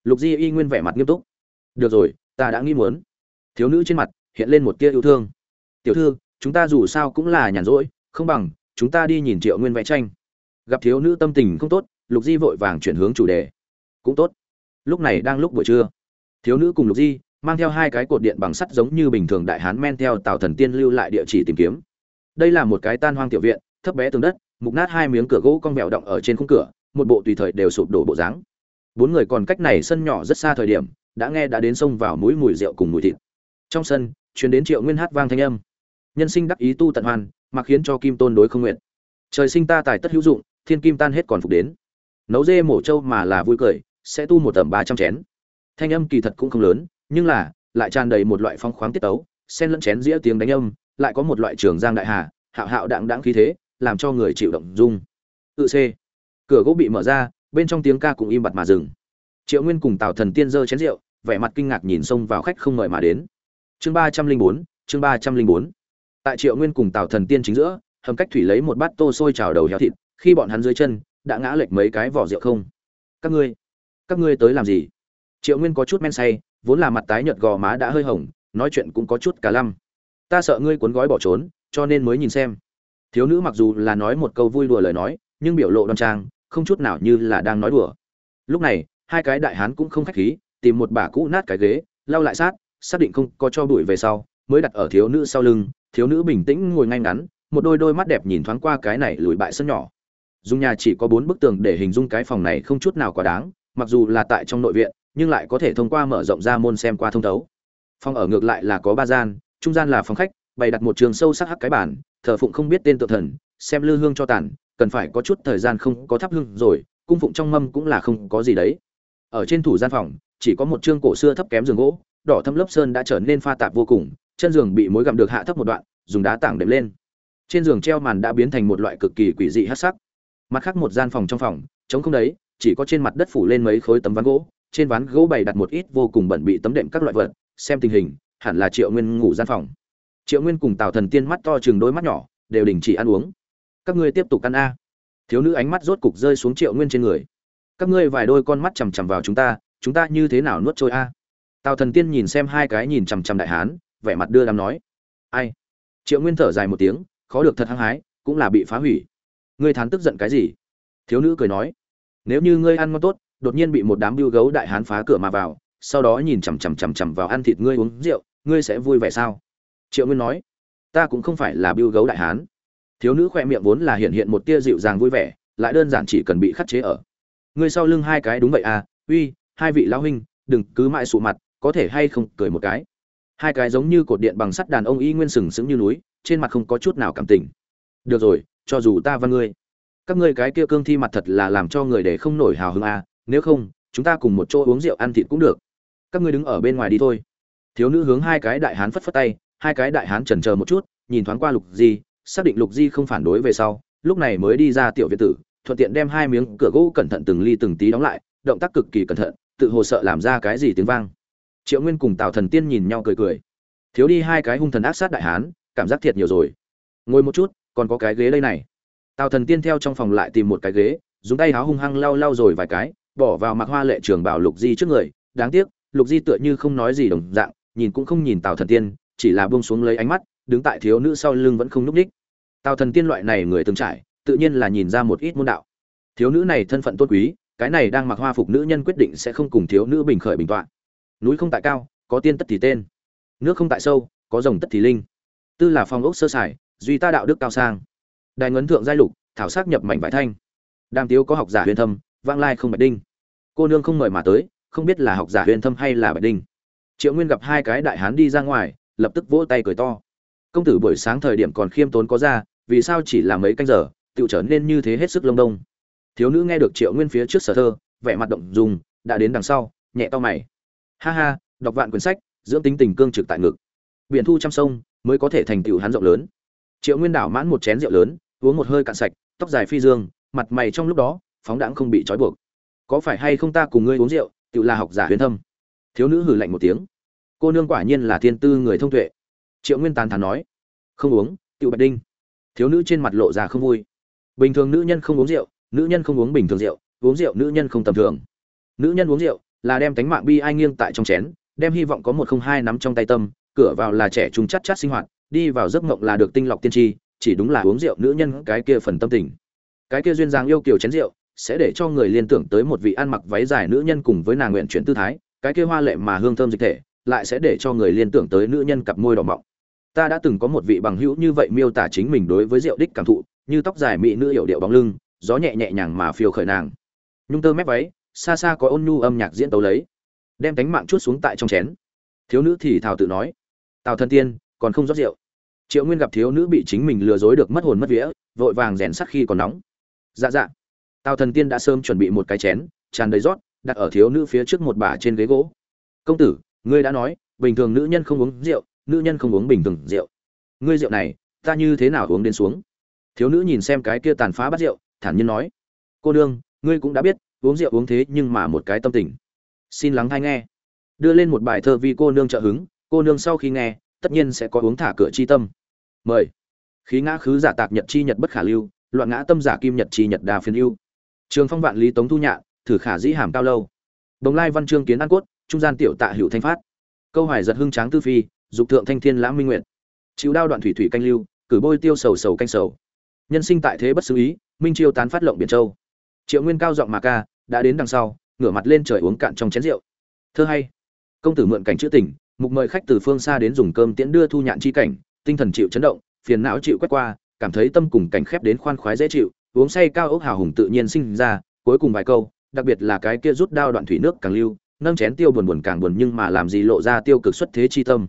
Lục di y nguyên vẻ mặt nghiêm túc. Được rồi, ta đã nghĩ muốn. Thiếu nữ trên mặt hiện lên một tia yêu thương. Tiểu thư, chúng ta dù sao cũng là nhàn rỗi, không bằng, chúng ta đi nhìn triệu nguyên vẽ tranh. Gặp thiếu nữ tâm tình không tốt, lục di vội vàng chuyển hướng chủ đề. Cũng tốt. Lúc này đang lúc buổi trưa. Thiếu nữ cùng lục di mang theo hai cái cột điện bằng sắt giống như bình thường đại hán men theo tàu thần tiên lưu lại địa chỉ tìm kiếm. Đây là một cái tan hoang tiểu viện, thấp bé tường đất, mục nát hai miếng cửa gỗ cong vẹo động ở trên khung cửa, một bộ tùy thời đều sụp đổ bộ dáng. Bốn người còn cách này sân nhỏ rất xa thời điểm, đã nghe đã đến sông vào mũi mùi rượu cùng mùi thịt. Trong sân chuyến đến triệu nguyên hát vang thanh âm. Nhân sinh đắc ý tu tận hoàn, mà khiến cho kim tôn đối không nguyện. Trời sinh ta tài tất hữu dụng, thiên kim tan hết còn phục đến. Nấu dê mổ trâu mà là vui cười, sẽ tu một tầm ba trăm chén. Thanh âm kỳ thật cũng không lớn nhưng là, lại tràn đầy một loại phong khoáng tiết tấu, xen lẫn chén dĩa tiếng đánh âm, lại có một loại trường giang đại hà, hạo hạo đạng đặng khí thế, làm cho người chịu động dung. Tự c cửa gỗ bị mở ra, bên trong tiếng ca cũng im bặt mà dừng. Triệu nguyên cùng tào thần tiên giơ chén rượu, vẻ mặt kinh ngạc nhìn xông vào khách không mời mà đến. Chương ba trăm linh bốn, chương ba trăm linh bốn. Tại triệu nguyên cùng tào thần tiên chính giữa, hầm cách thủy lấy một bát tô sôi trào đầu héo thịt, khi bọn hắn dưới chân, đã ngã lệch mấy cái vỏ rượu không. Các ngươi các ngươi tới làm gì? Triệu nguyên có chút men say vốn là mặt tái nhợt gò má đã hơi hồng, nói chuyện cũng có chút cả lăm. Ta sợ ngươi cuốn gói bỏ trốn, cho nên mới nhìn xem. Thiếu nữ mặc dù là nói một câu vui đùa lời nói, nhưng biểu lộ đoan trang, không chút nào như là đang nói đùa. Lúc này, hai cái đại hán cũng không khách khí, tìm một bà cũ nát cái ghế, lau lại sát, xác định không có cho bụi về sau, mới đặt ở thiếu nữ sau lưng. Thiếu nữ bình tĩnh ngồi ngay ngắn, một đôi đôi mắt đẹp nhìn thoáng qua cái này lùi bại sân nhỏ. Dung nhà chỉ có bốn bức tường để hình dung cái phòng này không chút nào quá đáng, mặc dù là tại trong nội viện nhưng lại có thể thông qua mở rộng ra môn xem qua thông thấu. Phòng ở ngược lại là có ba gian, trung gian là phòng khách, bày đặt một trường sâu sắc hắc cái bản thờ phụng không biết tên tự thần, xem lư hương cho tàn, cần phải có chút thời gian không có thắp hương rồi, cung phụng trong mâm cũng là không có gì đấy. Ở trên thủ gian phòng, chỉ có một chương cổ xưa thấp kém giường gỗ, đỏ thâm lớp sơn đã trở nên pha tạp vô cùng, chân giường bị mối gặm được hạ thấp một đoạn, dùng đá tảng đệm lên. Trên giường treo màn đã biến thành một loại cực kỳ quỷ dị hắc sắc. Mặt khác một gian phòng trong phòng chống không đấy, chỉ có trên mặt đất phủ lên mấy khối tấm ván gỗ trên ván gỗ bày đặt một ít vô cùng bẩn bị tấm đệm các loại vật, xem tình hình, hẳn là triệu nguyên ngủ gian phòng. Triệu nguyên cùng tào thần tiên mắt to chừng đôi mắt nhỏ, đều đình chỉ ăn uống. Các ngươi tiếp tục ăn a. Thiếu nữ ánh mắt rốt cục rơi xuống triệu nguyên trên người. Các ngươi vài đôi con mắt chằm chằm vào chúng ta chúng ta như thế nào nuốt trôi a? Tào thần tiên nhìn xem hai cái nhìn chằm chằm đại hán, vẻ mặt đưa đám nói. Ai? Triệu nguyên thở dài một tiếng, khó được thật hăng hái, cũng là bị phá hủy. Ngươi thán tức giận cái gì? Thiếu nữ cười nói. Nếu như ngươi ăn ngon tốt đột nhiên bị một đám bưu gấu đại hán phá cửa mà vào, sau đó nhìn chằm chằm chằm chằm vào ăn thịt ngươi uống rượu, ngươi sẽ vui vẻ sao? Triệu nguyên nói, ta cũng không phải là bưu gấu đại hán. Thiếu nữ khoe miệng vốn là hiện hiện một tia dịu dàng vui vẻ, lại đơn giản chỉ cần bị khắc chế ở. Ngươi sau lưng hai cái đúng vậy à uy, hai vị lão huynh, đừng cứ mãi sụ mặt, có thể hay không, cười một cái. Hai cái giống như cột điện bằng sắt đàn ông y nguyên sừng sững như núi, trên mặt không có chút nào cảm tình. Được rồi, cho dù ta văn ngươi, các ngươi cái kia cương thi mặt thật là làm cho người để không nổi hào hứng à nếu không, chúng ta cùng một chỗ uống rượu ăn thịt cũng được. Các ngươi đứng ở bên ngoài đi thôi. Thiếu nữ hướng hai cái đại hán phất phất tay, hai cái đại hán chần chờ một chút, nhìn thoáng qua lục di, xác định lục di không phản đối về sau, lúc này mới đi ra tiểu viện tử, thuận tiện đem hai miếng cửa gỗ cẩn thận từng ly từng tí đóng lại, động tác cực kỳ cẩn thận, tự hồ sợ làm ra cái gì tiếng vang. Triệu nguyên cùng tào thần tiên nhìn nhau cười cười. Thiếu đi hai cái hung thần ác sát đại hán, cảm giác thiệt nhiều rồi. Ngồi một chút, còn có cái ghế đây này. Tào thần tiên theo trong phòng lại tìm một cái ghế, dùng tay háo hung hăng lau lau rồi vài cái bỏ vào mặc hoa lệ trường bảo lục di trước người, đáng tiếc, lục di tựa như không nói gì đồng dạng, nhìn cũng không nhìn tào thần tiên, chỉ là buông xuống lấy ánh mắt, đứng tại thiếu nữ sau lưng vẫn không núp ních tào thần tiên loại này người từng trải, tự nhiên là nhìn ra một ít môn đạo. Thiếu nữ này thân phận tốt quý, cái này đang mặc hoa phục nữ nhân quyết định sẽ không cùng thiếu nữ bình khởi bình tọa núi không tại cao, có tiên tất thì tên. Nước không tại sâu, có rồng tất thì linh. Tư là phong ốc sơ sài, duy ta đạo đức cao sang. Đài ngấn thượng giai lục, thảo sắc nhập mảnh vải thanh. Đàm tiếu có học giả huyền thâm vang lai không bạch đinh cô nương không mời mà tới, không biết là học giả huyền thâm hay là bạch đinh. Triệu nguyên gặp hai cái đại hán đi ra ngoài, lập tức vỗ tay cười to. Công tử buổi sáng thời điểm còn khiêm tốn có ra, vì sao chỉ là mấy canh giờ tự trở nên như thế hết sức lông đông. Thiếu nữ nghe được triệu nguyên phía trước sở thơ, vẻ mặt động dùng đã đến đằng sau, nhẹ to mày. Ha ha, đọc vạn quyển sách, dưỡng tính tình cương trực tại ngực. Biển thu trăm sông, mới có thể thành tựu hắn rộng lớn. Triệu nguyên đảo mãn một chén rượu lớn, uống một hơi cạn sạch, tóc dài phi dương, mặt mày trong lúc đó, phóng đãng không bị trói buộc có phải hay không ta cùng ngươi uống rượu, tự là học giả huyền thâm. Thiếu nữ hử lạnh một tiếng. Cô nương quả nhiên là thiên tư người thông tuệ. Triệu nguyên tàn thắn nói. Không uống, tự bạch đinh. Thiếu nữ trên mặt lộ ra không vui. Bình thường nữ nhân không uống rượu, nữ nhân không uống bình thường rượu, uống rượu nữ nhân không tầm thường. Nữ nhân uống rượu là đem tánh mạng bi ai nghiêng tại trong chén, đem hy vọng có một không hai nắm trong tay tâm, cửa vào là trẻ trung chắt chắc sinh hoạt, đi vào giấc mộng là được tinh lọc tiên tri, chỉ đúng là uống rượu nữ nhân cái kia phần tâm tình. Cái kia duyên dáng yêu kiều chén rượu sẽ để cho người liên tưởng tới một vị ăn mặc váy dài nữ nhân cùng với nàng nguyện chuyển tư thái, cái kia hoa lệ mà hương thơm dịch thể, lại sẽ để cho người liên tưởng tới nữ nhân cặp môi đỏ mọng. Ta đã từng có một vị bằng hữu như vậy miêu tả chính mình đối với rượu đích cảm thụ, như tóc dài mỹ nữ hiệu điệu bóng lưng, gió nhẹ nhẹ nhàng mà phiêu khởi nàng. Nhung tơ mép váy, xa xa có ôn nhu âm nhạc diễn tấu lấy. Đem cánh mạng chút xuống tại trong chén. Thiếu nữ thì thào tự nói, tào thân tiên, còn không rót rượu? Triệu nguyên gặp thiếu nữ bị chính mình lừa dối được mất hồn mất vía, vội vàng rèn sắt khi còn nóng. Dạ dạ tào thần tiên đã sớm chuẩn bị một cái chén, tràn đầy rót, đặt ở thiếu nữ phía trước một bả trên ghế gỗ. Công tử, ngươi đã nói, bình thường nữ nhân không uống rượu, nữ nhân không uống bình thường rượu. Ngươi rượu này, ta như thế nào uống đến xuống? Thiếu nữ nhìn xem cái kia tàn phá bắt rượu, thản nhiên nói, cô nương, ngươi cũng đã biết, uống rượu uống thế nhưng mà một cái tâm tình. Xin lắng hay nghe. Đưa lên một bài thơ vì cô nương trợ hứng, cô nương sau khi nghe, tất nhiên sẽ có uống thả cửa chi tâm. Mời. Khí ngã khứ giả tạc nhật chi nhật bất khả lưu, loạn ngã tâm giả kim nhật chi nhật đà phiền ưu trường phong vạn lý tống thu nhạ thử khả dĩ hàm cao lâu. Đồng lai văn chương kiến an cốt, trung gian tiểu tạ hữu thanh phát. Câu hoài giật hưng tráng tư phi, dục thượng thanh thiên lãng minh nguyện chịu đao đoạn thủy thủy canh lưu, cử bôi tiêu sầu sầu canh sầu. Nhân sinh tại thế bất xứ ý, minh chiêu tán phát lộng biển châu. Triệu nguyên cao giọng mà ca, đã đến đằng sau, ngửa mặt lên trời uống cạn trong chén rượu. Thơ hay. Công tử mượn cảnh chữ tình, mục mời khách từ phương xa đến dùng cơm tiễn đưa thu nhạn chi cảnh, tinh thần chịu chấn động, phiền não chịu quét qua, cảm thấy tâm cùng cảnh khép đến khoan khoái dễ chịu uống say cao ốc hào hùng tự nhiên sinh ra, cuối cùng vài câu, đặc biệt là cái kia rút đao đoạn thủy nước càng lưu, nâng chén tiêu buồn buồn càng buồn nhưng mà làm gì lộ ra tiêu cực xuất thế chi tâm.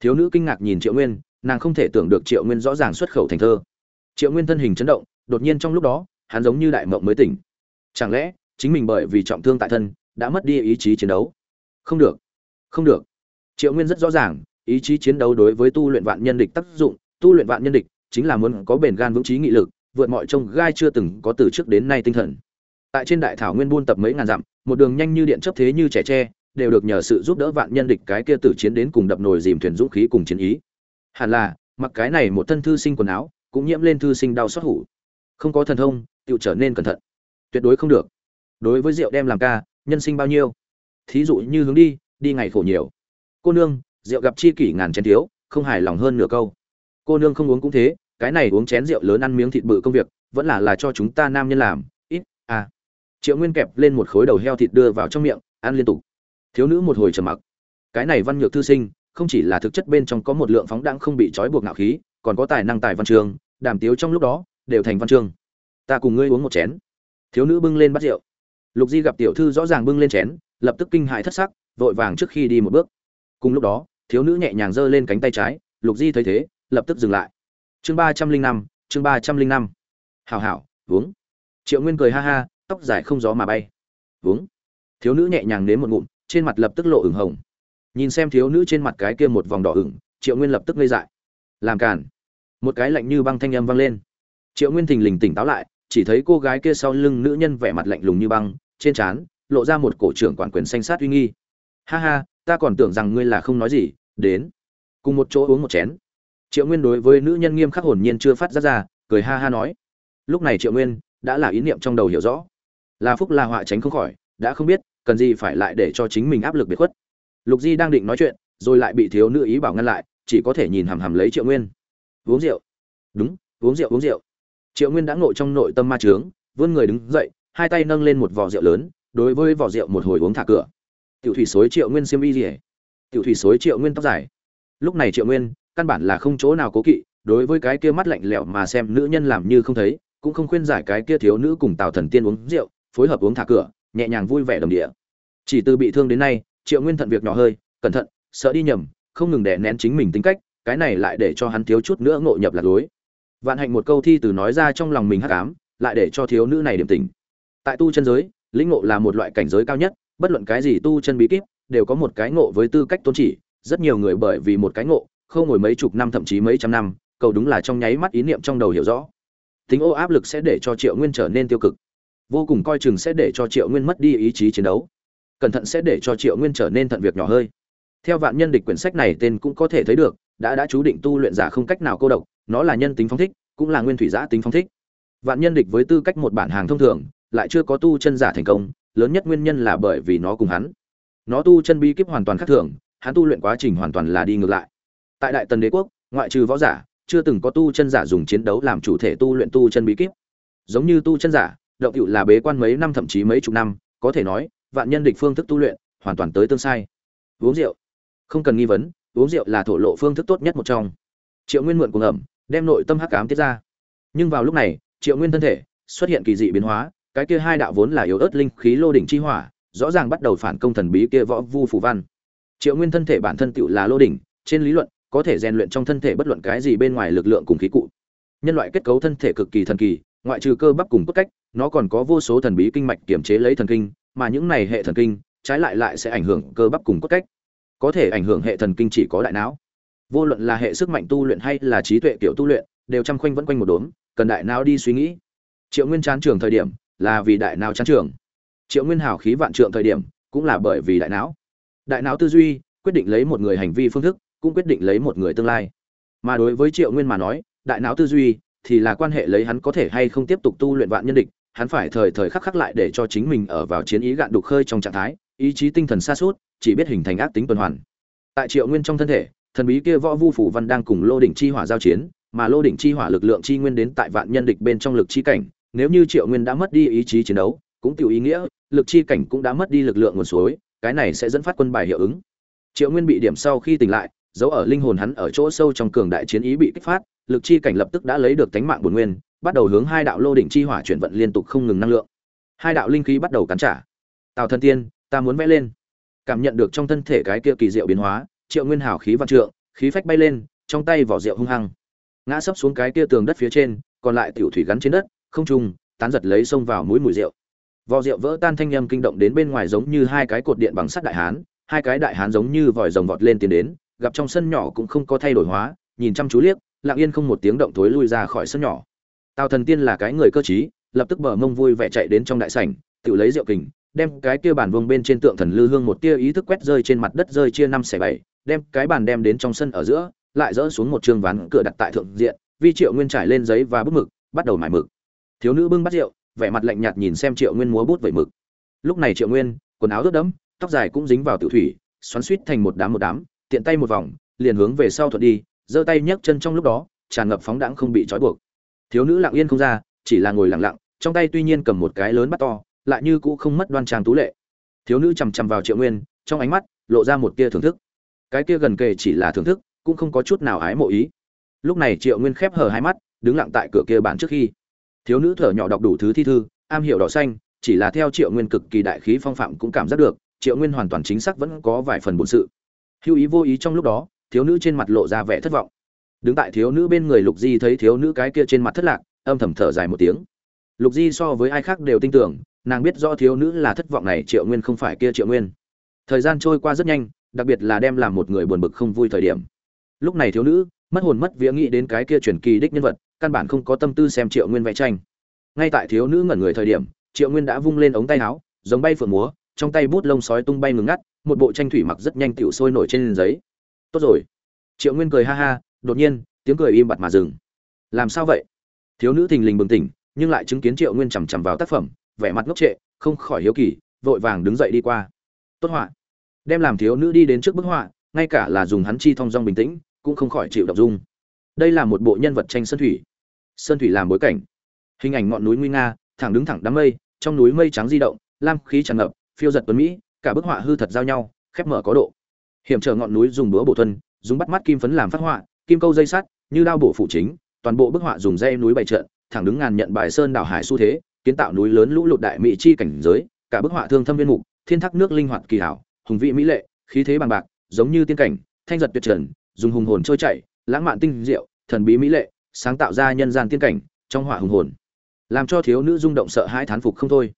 Thiếu nữ kinh ngạc nhìn triệu nguyên, nàng không thể tưởng được triệu nguyên rõ ràng xuất khẩu thành thơ. Triệu nguyên thân hình chấn động, đột nhiên trong lúc đó, hắn giống như đại mộng mới tỉnh. Chẳng lẽ, chính mình bởi vì trọng thương tại thân, đã mất đi ý chí chiến đấu? Không được không được. Triệu nguyên rất rõ ràng, ý chí chiến đấu đối với tu luyện vạn nhân địch tác dụng, tu luyện vạn nhân địch chính là muốn có bền gan vững trí nghị lực vượt mọi trông gai chưa từng có từ trước đến nay tinh thần. Tại trên đại thảo nguyên buôn tập mấy ngàn dặm, một đường nhanh như điện chấp thế như trẻ tre, đều được nhờ sự giúp đỡ vạn nhân địch cái kia tử chiến đến cùng đập nồi dìm thuyền dũng khí cùng chiến ý. Hẳn là, mặc cái này một thân thư sinh quần áo, cũng nhiễm lên thư sinh đau xót hủ. Không có thần thông tự trở nên cẩn thận. Tuyệt đối không được. Đối với rượu đem làm ca, nhân sinh bao nhiêu? Thí dụ như hướng đi đi ngày khổ nhiều. Cô nương, rượu gặp chi kỷ ngàn chén thiếu, không hài lòng hơn nửa câu. Cô nương không uống cũng thế cái này uống chén rượu lớn ăn miếng thịt bự công việc, vẫn là là cho chúng ta nam nhân làm, ít à. Triệu nguyên kẹp lên một khối đầu heo thịt đưa vào trong miệng, ăn liên tục. Thiếu nữ một hồi trầm mặc. Cái này văn nhược thư sinh, không chỉ là thực chất bên trong có một lượng phóng đãng không bị trói buộc ngạo khí, còn có tài năng tài văn trường, đàm tiếu trong lúc đó, đều thành văn chương ta cùng ngươi uống một chén. Thiếu nữ bưng lên bắt rượu. Lục di gặp tiểu thư rõ ràng bưng lên chén, lập tức kinh hại thất sắc, vội vàng trước khi đi một bước. Cùng lúc đó, thiếu nữ nhẹ nhàng giơ lên cánh tay trái, lục di thấy thế, lập tức dừng lại chương ba trăm linh năm, chương ba trăm linh năm. Hào hảo, uống. Triệu nguyên cười ha ha, tóc dài không gió mà bay. Uống. Thiếu nữ nhẹ nhàng nếm một ngụm, trên mặt lập tức lộ ửng hồng. Nhìn xem thiếu nữ trên mặt cái kia một vòng đỏ ửng, triệu nguyên lập tức ngây dại. Làm cản một cái lạnh như băng thanh âm vang lên. Triệu nguyên thình lình tỉnh táo lại, chỉ thấy cô gái kia sau lưng nữ nhân vẻ mặt lạnh lùng như băng, trên trán lộ ra một cổ trưởng quản quyền xanh sát uy nghi. Ha ha, ta còn tưởng rằng ngươi là không nói gì, đến. Cùng một chỗ uống một chén triệu nguyên đối với nữ nhân nghiêm khắc hồn nhiên chưa phát ra ra, cười ha ha nói. Lúc này triệu nguyên đã là ý niệm trong đầu hiểu rõ. Là phúc là họa tránh không khỏi, đã không biết cần gì phải lại để cho chính mình áp lực biệt khuất. Lục di đang định nói chuyện, rồi lại bị thiếu nữ ý bảo ngăn lại, chỉ có thể nhìn hằm hằm lấy triệu nguyên. Uống rượu. Đúng, uống rượu uống rượu. Triệu nguyên đã ngộ trong nội tâm ma trướng vươn người đứng dậy, hai tay nâng lên một vò rượu lớn, đối với vỏ rượu một hồi uống thả cửa. Tiểu thủy xối triệu nguyên xiêm y rỉa. Tiểu thủy xối triệu nguyên tóc dài. Lúc này triệu nguyên căn bản là không chỗ nào cố kỵ, đối với cái kia mắt lạnh lẽo mà xem nữ nhân làm như không thấy, cũng không khuyên giải cái kia thiếu nữ cùng tào thần tiên uống rượu, phối hợp uống thả cửa, nhẹ nhàng vui vẻ đồng địa. Chỉ từ bị thương đến nay, triệu nguyên thận việc nhỏ hơi, cẩn thận, sợ đi nhầm, không ngừng đè nén chính mình tính cách, cái này lại để cho hắn thiếu chút nữa ngộ nhập lạc lối. Vạn hạnh một câu thi từ nói ra trong lòng mình hắc ám, lại để cho thiếu nữ này điểm tình tại tu chân giới, lĩnh ngộ là một loại cảnh giới cao nhất, bất luận cái gì tu chân bí kíp, đều có một cái ngộ với tư cách tôn chỉ, rất nhiều người bởi vì một cái ngộ không ngồi mấy chục năm thậm chí mấy trăm năm cầu đúng là trong nháy mắt ý niệm trong đầu hiểu rõ. Tính ô áp lực sẽ để cho triệu nguyên trở nên tiêu cực. Vô cùng coi chừng sẽ để cho triệu nguyên mất đi ý chí chiến đấu. Cẩn thận sẽ để cho triệu nguyên trở nên thận việc nhỏ hơi. Theo vạn nhân địch quyển sách này tên cũng có thể thấy được, đã đã chú định tu luyện giả không cách nào cô độc, nó là nhân tính phong thích, cũng là nguyên thủy giả tính phong thích. Vạn nhân địch với tư cách một bản hàng thông thường, lại chưa có tu chân giả thành công, lớn nhất nguyên nhân là bởi vì nó cùng hắn. Nó tu chân bí kíp hoàn toàn khác thường, hắn tu luyện quá trình hoàn toàn là đi ngược lại tại đại tần đế quốc, ngoại trừ võ giả, chưa từng có tu chân giả dùng chiến đấu làm chủ thể tu luyện tu chân bí kíp. Giống như tu chân giả, động cựu là bế quan mấy năm, thậm chí mấy chục năm, có thể nói, vạn nhân địch phương thức tu luyện, hoàn toàn tới tương sai. Uống rượu. Không cần nghi vấn, uống rượu là thổ lộ phương thức tốt nhất một trong. Triệu nguyên mượn cuồng ẩm đem nội tâm hắc ám tiết ra. Nhưng vào lúc này, triệu nguyên thân thể xuất hiện kỳ dị biến hóa, cái kia hai đạo vốn là yếu ớt linh khí lô đỉnh chi hỏa, rõ ràng bắt đầu phản công thần bí kia võ vu phủ văn. Triệu nguyên thân thể bản thân tựu là lô đỉnh, trên lý luận có thể rèn luyện trong thân thể bất luận cái gì bên ngoài lực lượng cùng khí cụ. Nhân loại kết cấu thân thể cực kỳ thần kỳ, ngoại trừ cơ bắp cùng cốt cách, nó còn có vô số thần bí kinh mạch kiểm chế lấy thần kinh, mà những này hệ thần kinh, trái lại lại sẽ ảnh hưởng cơ bắp cùng cốt cách. Có thể ảnh hưởng hệ thần kinh chỉ có đại não. Vô luận là hệ sức mạnh tu luyện hay là trí tuệ kiểu tu luyện, đều chăm khoanh vẫn quanh một đốm, cần đại não đi suy nghĩ. Triệu nguyên chán trường thời điểm là vì đại não chán trường. Triệu nguyên hào khí vạn trượng thời điểm cũng là bởi vì đại não. Đại não tư duy quyết định lấy một người hành vi phương thức cũng quyết định lấy một người tương lai. Mà đối với triệu nguyên mà nói, đại não tư duy thì là quan hệ lấy hắn có thể hay không tiếp tục tu luyện vạn nhân địch, hắn phải thời thời khắc khắc lại để cho chính mình ở vào chiến ý gạn đục khơi trong trạng thái, ý chí tinh thần xa suốt chỉ biết hình thành ác tính tuần hoàn. Tại triệu nguyên trong thân thể, thần bí kia võ vu phủ văn đang cùng lô đỉnh chi hỏa giao chiến, mà lô đỉnh chi hỏa lực lượng chi nguyên đến tại vạn nhân địch bên trong lực chi cảnh, nếu như triệu nguyên đã mất đi ý chí chiến đấu, cũng tiểu ý nghĩa, lực chi cảnh cũng đã mất đi lực lượng nguồn suối, cái này sẽ dẫn phát quân bài hiệu ứng. Triệu nguyên bị điểm sau khi tỉnh lại dấu ở linh hồn hắn ở chỗ sâu trong cường đại chiến ý bị kích phát, lực chi cảnh lập tức đã lấy được tánh mạng bổn nguyên, bắt đầu hướng hai đạo lô đỉnh chi hỏa chuyển vận liên tục không ngừng năng lượng. Hai đạo linh khí bắt đầu cắn trả. Tào thân tiên, ta muốn vẽ lên. Cảm nhận được trong thân thể cái kia kỳ diệu biến hóa, triệu nguyên hào khí vạn trượng, khí phách bay lên, trong tay vỏ rượu hung hăng. Ngã sấp xuống cái kia tường đất phía trên, còn lại tiểu thủy gắn trên đất, không trung, tán giật lấy xông vào mũi mùi rượu. Vỏ rượu vỡ tan thanh âm kinh động đến bên ngoài giống như hai cái cột điện bằng sắt đại hán, hai cái đại hán giống như vòi rồng vọt lên tiến đến gặp trong sân nhỏ cũng không có thay đổi hóa, nhìn chăm chú liếc, lặng yên không một tiếng động thối lui ra khỏi sân nhỏ. Tào thần tiên là cái người cơ trí, lập tức bờ mông vui vẻ chạy đến trong đại sảnh, tự lấy rượu kình, đem cái kia bàn vương bên trên tượng thần lư hương một tia ý thức quét rơi trên mặt đất rơi chia năm xẻ bảy, đem cái bàn đem đến trong sân ở giữa, lại dỡ xuống một trường ván cửa đặt tại thượng diện, vi triệu nguyên trải lên giấy và bút mực, bắt đầu mải mực. Thiếu nữ bưng bắt rượu, vẻ mặt lạnh nhạt nhìn xem triệu nguyên múa bút vẩy mực. Lúc này triệu nguyên, quần áo ướt đẫm, tóc dài cũng dính vào tự thủy, xoắn suýt thành một đám một đám tiện tay một vòng, liền hướng về sau thuận đi, giơ tay nhấc chân trong lúc đó, tràn ngập phóng đãng không bị trói buộc. Thiếu nữ lặng yên không ra, chỉ là ngồi lặng lặng, trong tay tuy nhiên cầm một cái lớn bắt to, lại như cũ không mất đoan trang tú lệ. Thiếu nữ chằm chằm vào triệu nguyên, trong ánh mắt lộ ra một tia thưởng thức. Cái kia gần kề chỉ là thưởng thức, cũng không có chút nào ái mộ ý. Lúc này triệu nguyên khép hờ hai mắt, đứng lặng tại cửa kia bàn trước khi. Thiếu nữ thở nhỏ đọc đủ thứ thi thư, am hiểu đỏ xanh, chỉ là theo triệu nguyên cực kỳ đại khí phong phạm cũng cảm giác được, triệu nguyên hoàn toàn chính xác vẫn có vài phần bổn sự hữu ý vô ý trong lúc đó, thiếu nữ trên mặt lộ ra vẻ thất vọng. Đứng tại thiếu nữ bên người lục di thấy thiếu nữ cái kia trên mặt thất lạc, âm thầm thở dài một tiếng. Lục di so với ai khác đều tin tưởng, nàng biết rõ thiếu nữ là thất vọng này triệu nguyên không phải kia triệu nguyên. Thời gian trôi qua rất nhanh, đặc biệt là đem làm một người buồn bực không vui thời điểm. Lúc này thiếu nữ, mất hồn mất vía nghĩ đến cái kia truyền kỳ đích nhân vật, căn bản không có tâm tư xem triệu nguyên vẽ tranh. Ngay tại thiếu nữ ngẩn người thời điểm, triệu nguyên đã vung lên ống tay áo, giống bay phượng múa, trong tay bút lông sói tung bay ngừng ngắt một bộ tranh thủy mặc rất nhanh tựu sôi nổi trên giấy. Tốt rồi. Triệu nguyên cười ha ha, đột nhiên, tiếng cười im bặt mà dừng. Làm sao vậy? Thiếu nữ thình lình bừng tỉnh, nhưng lại chứng kiến triệu nguyên chằm chằm vào tác phẩm, vẻ mặt ngốc trệ, không khỏi hiếu kỳ, vội vàng đứng dậy đi qua. Tốt họa. Đem làm thiếu nữ đi đến trước bức họa, ngay cả là dùng hắn chi thong dong bình tĩnh, cũng không khỏi chịu động dung. Đây là một bộ nhân vật tranh sơn thủy. Sơn thủy làm bối cảnh. Hình ảnh ngọn núi nguy nga, thẳng đứng thẳng đám mây, trong núi mây trắng di động, lam khí tràn ngập, phiêu giật tuấn mỹ cả bức họa hư thật giao nhau, khép mở có độ. Hiểm trở ngọn núi dùng búa bổ thuần, dùng bắt mắt kim phấn làm phát họa, kim câu dây sắt, như đao bổ phụ chính, toàn bộ bức họa dùng dây núi bày trận, thẳng đứng ngàn nhận bài sơn đảo hải xu thế, kiến tạo núi lớn lũ lụt đại mỹ chi cảnh giới, cả bức họa thương thâm viên mục, thiên thác nước linh hoạt kỳ hảo, hùng vị mỹ lệ, khí thế bằng bạc, giống như tiên cảnh, thanh giật tuyệt trần, dùng hùng hồn trôi chảy, lãng mạn tinh diệu, thần bí mỹ lệ, sáng tạo ra nhân gian tiên cảnh, trong họa hùng hồn. Làm cho thiếu nữ rung động sợ hãi thán phục không thôi.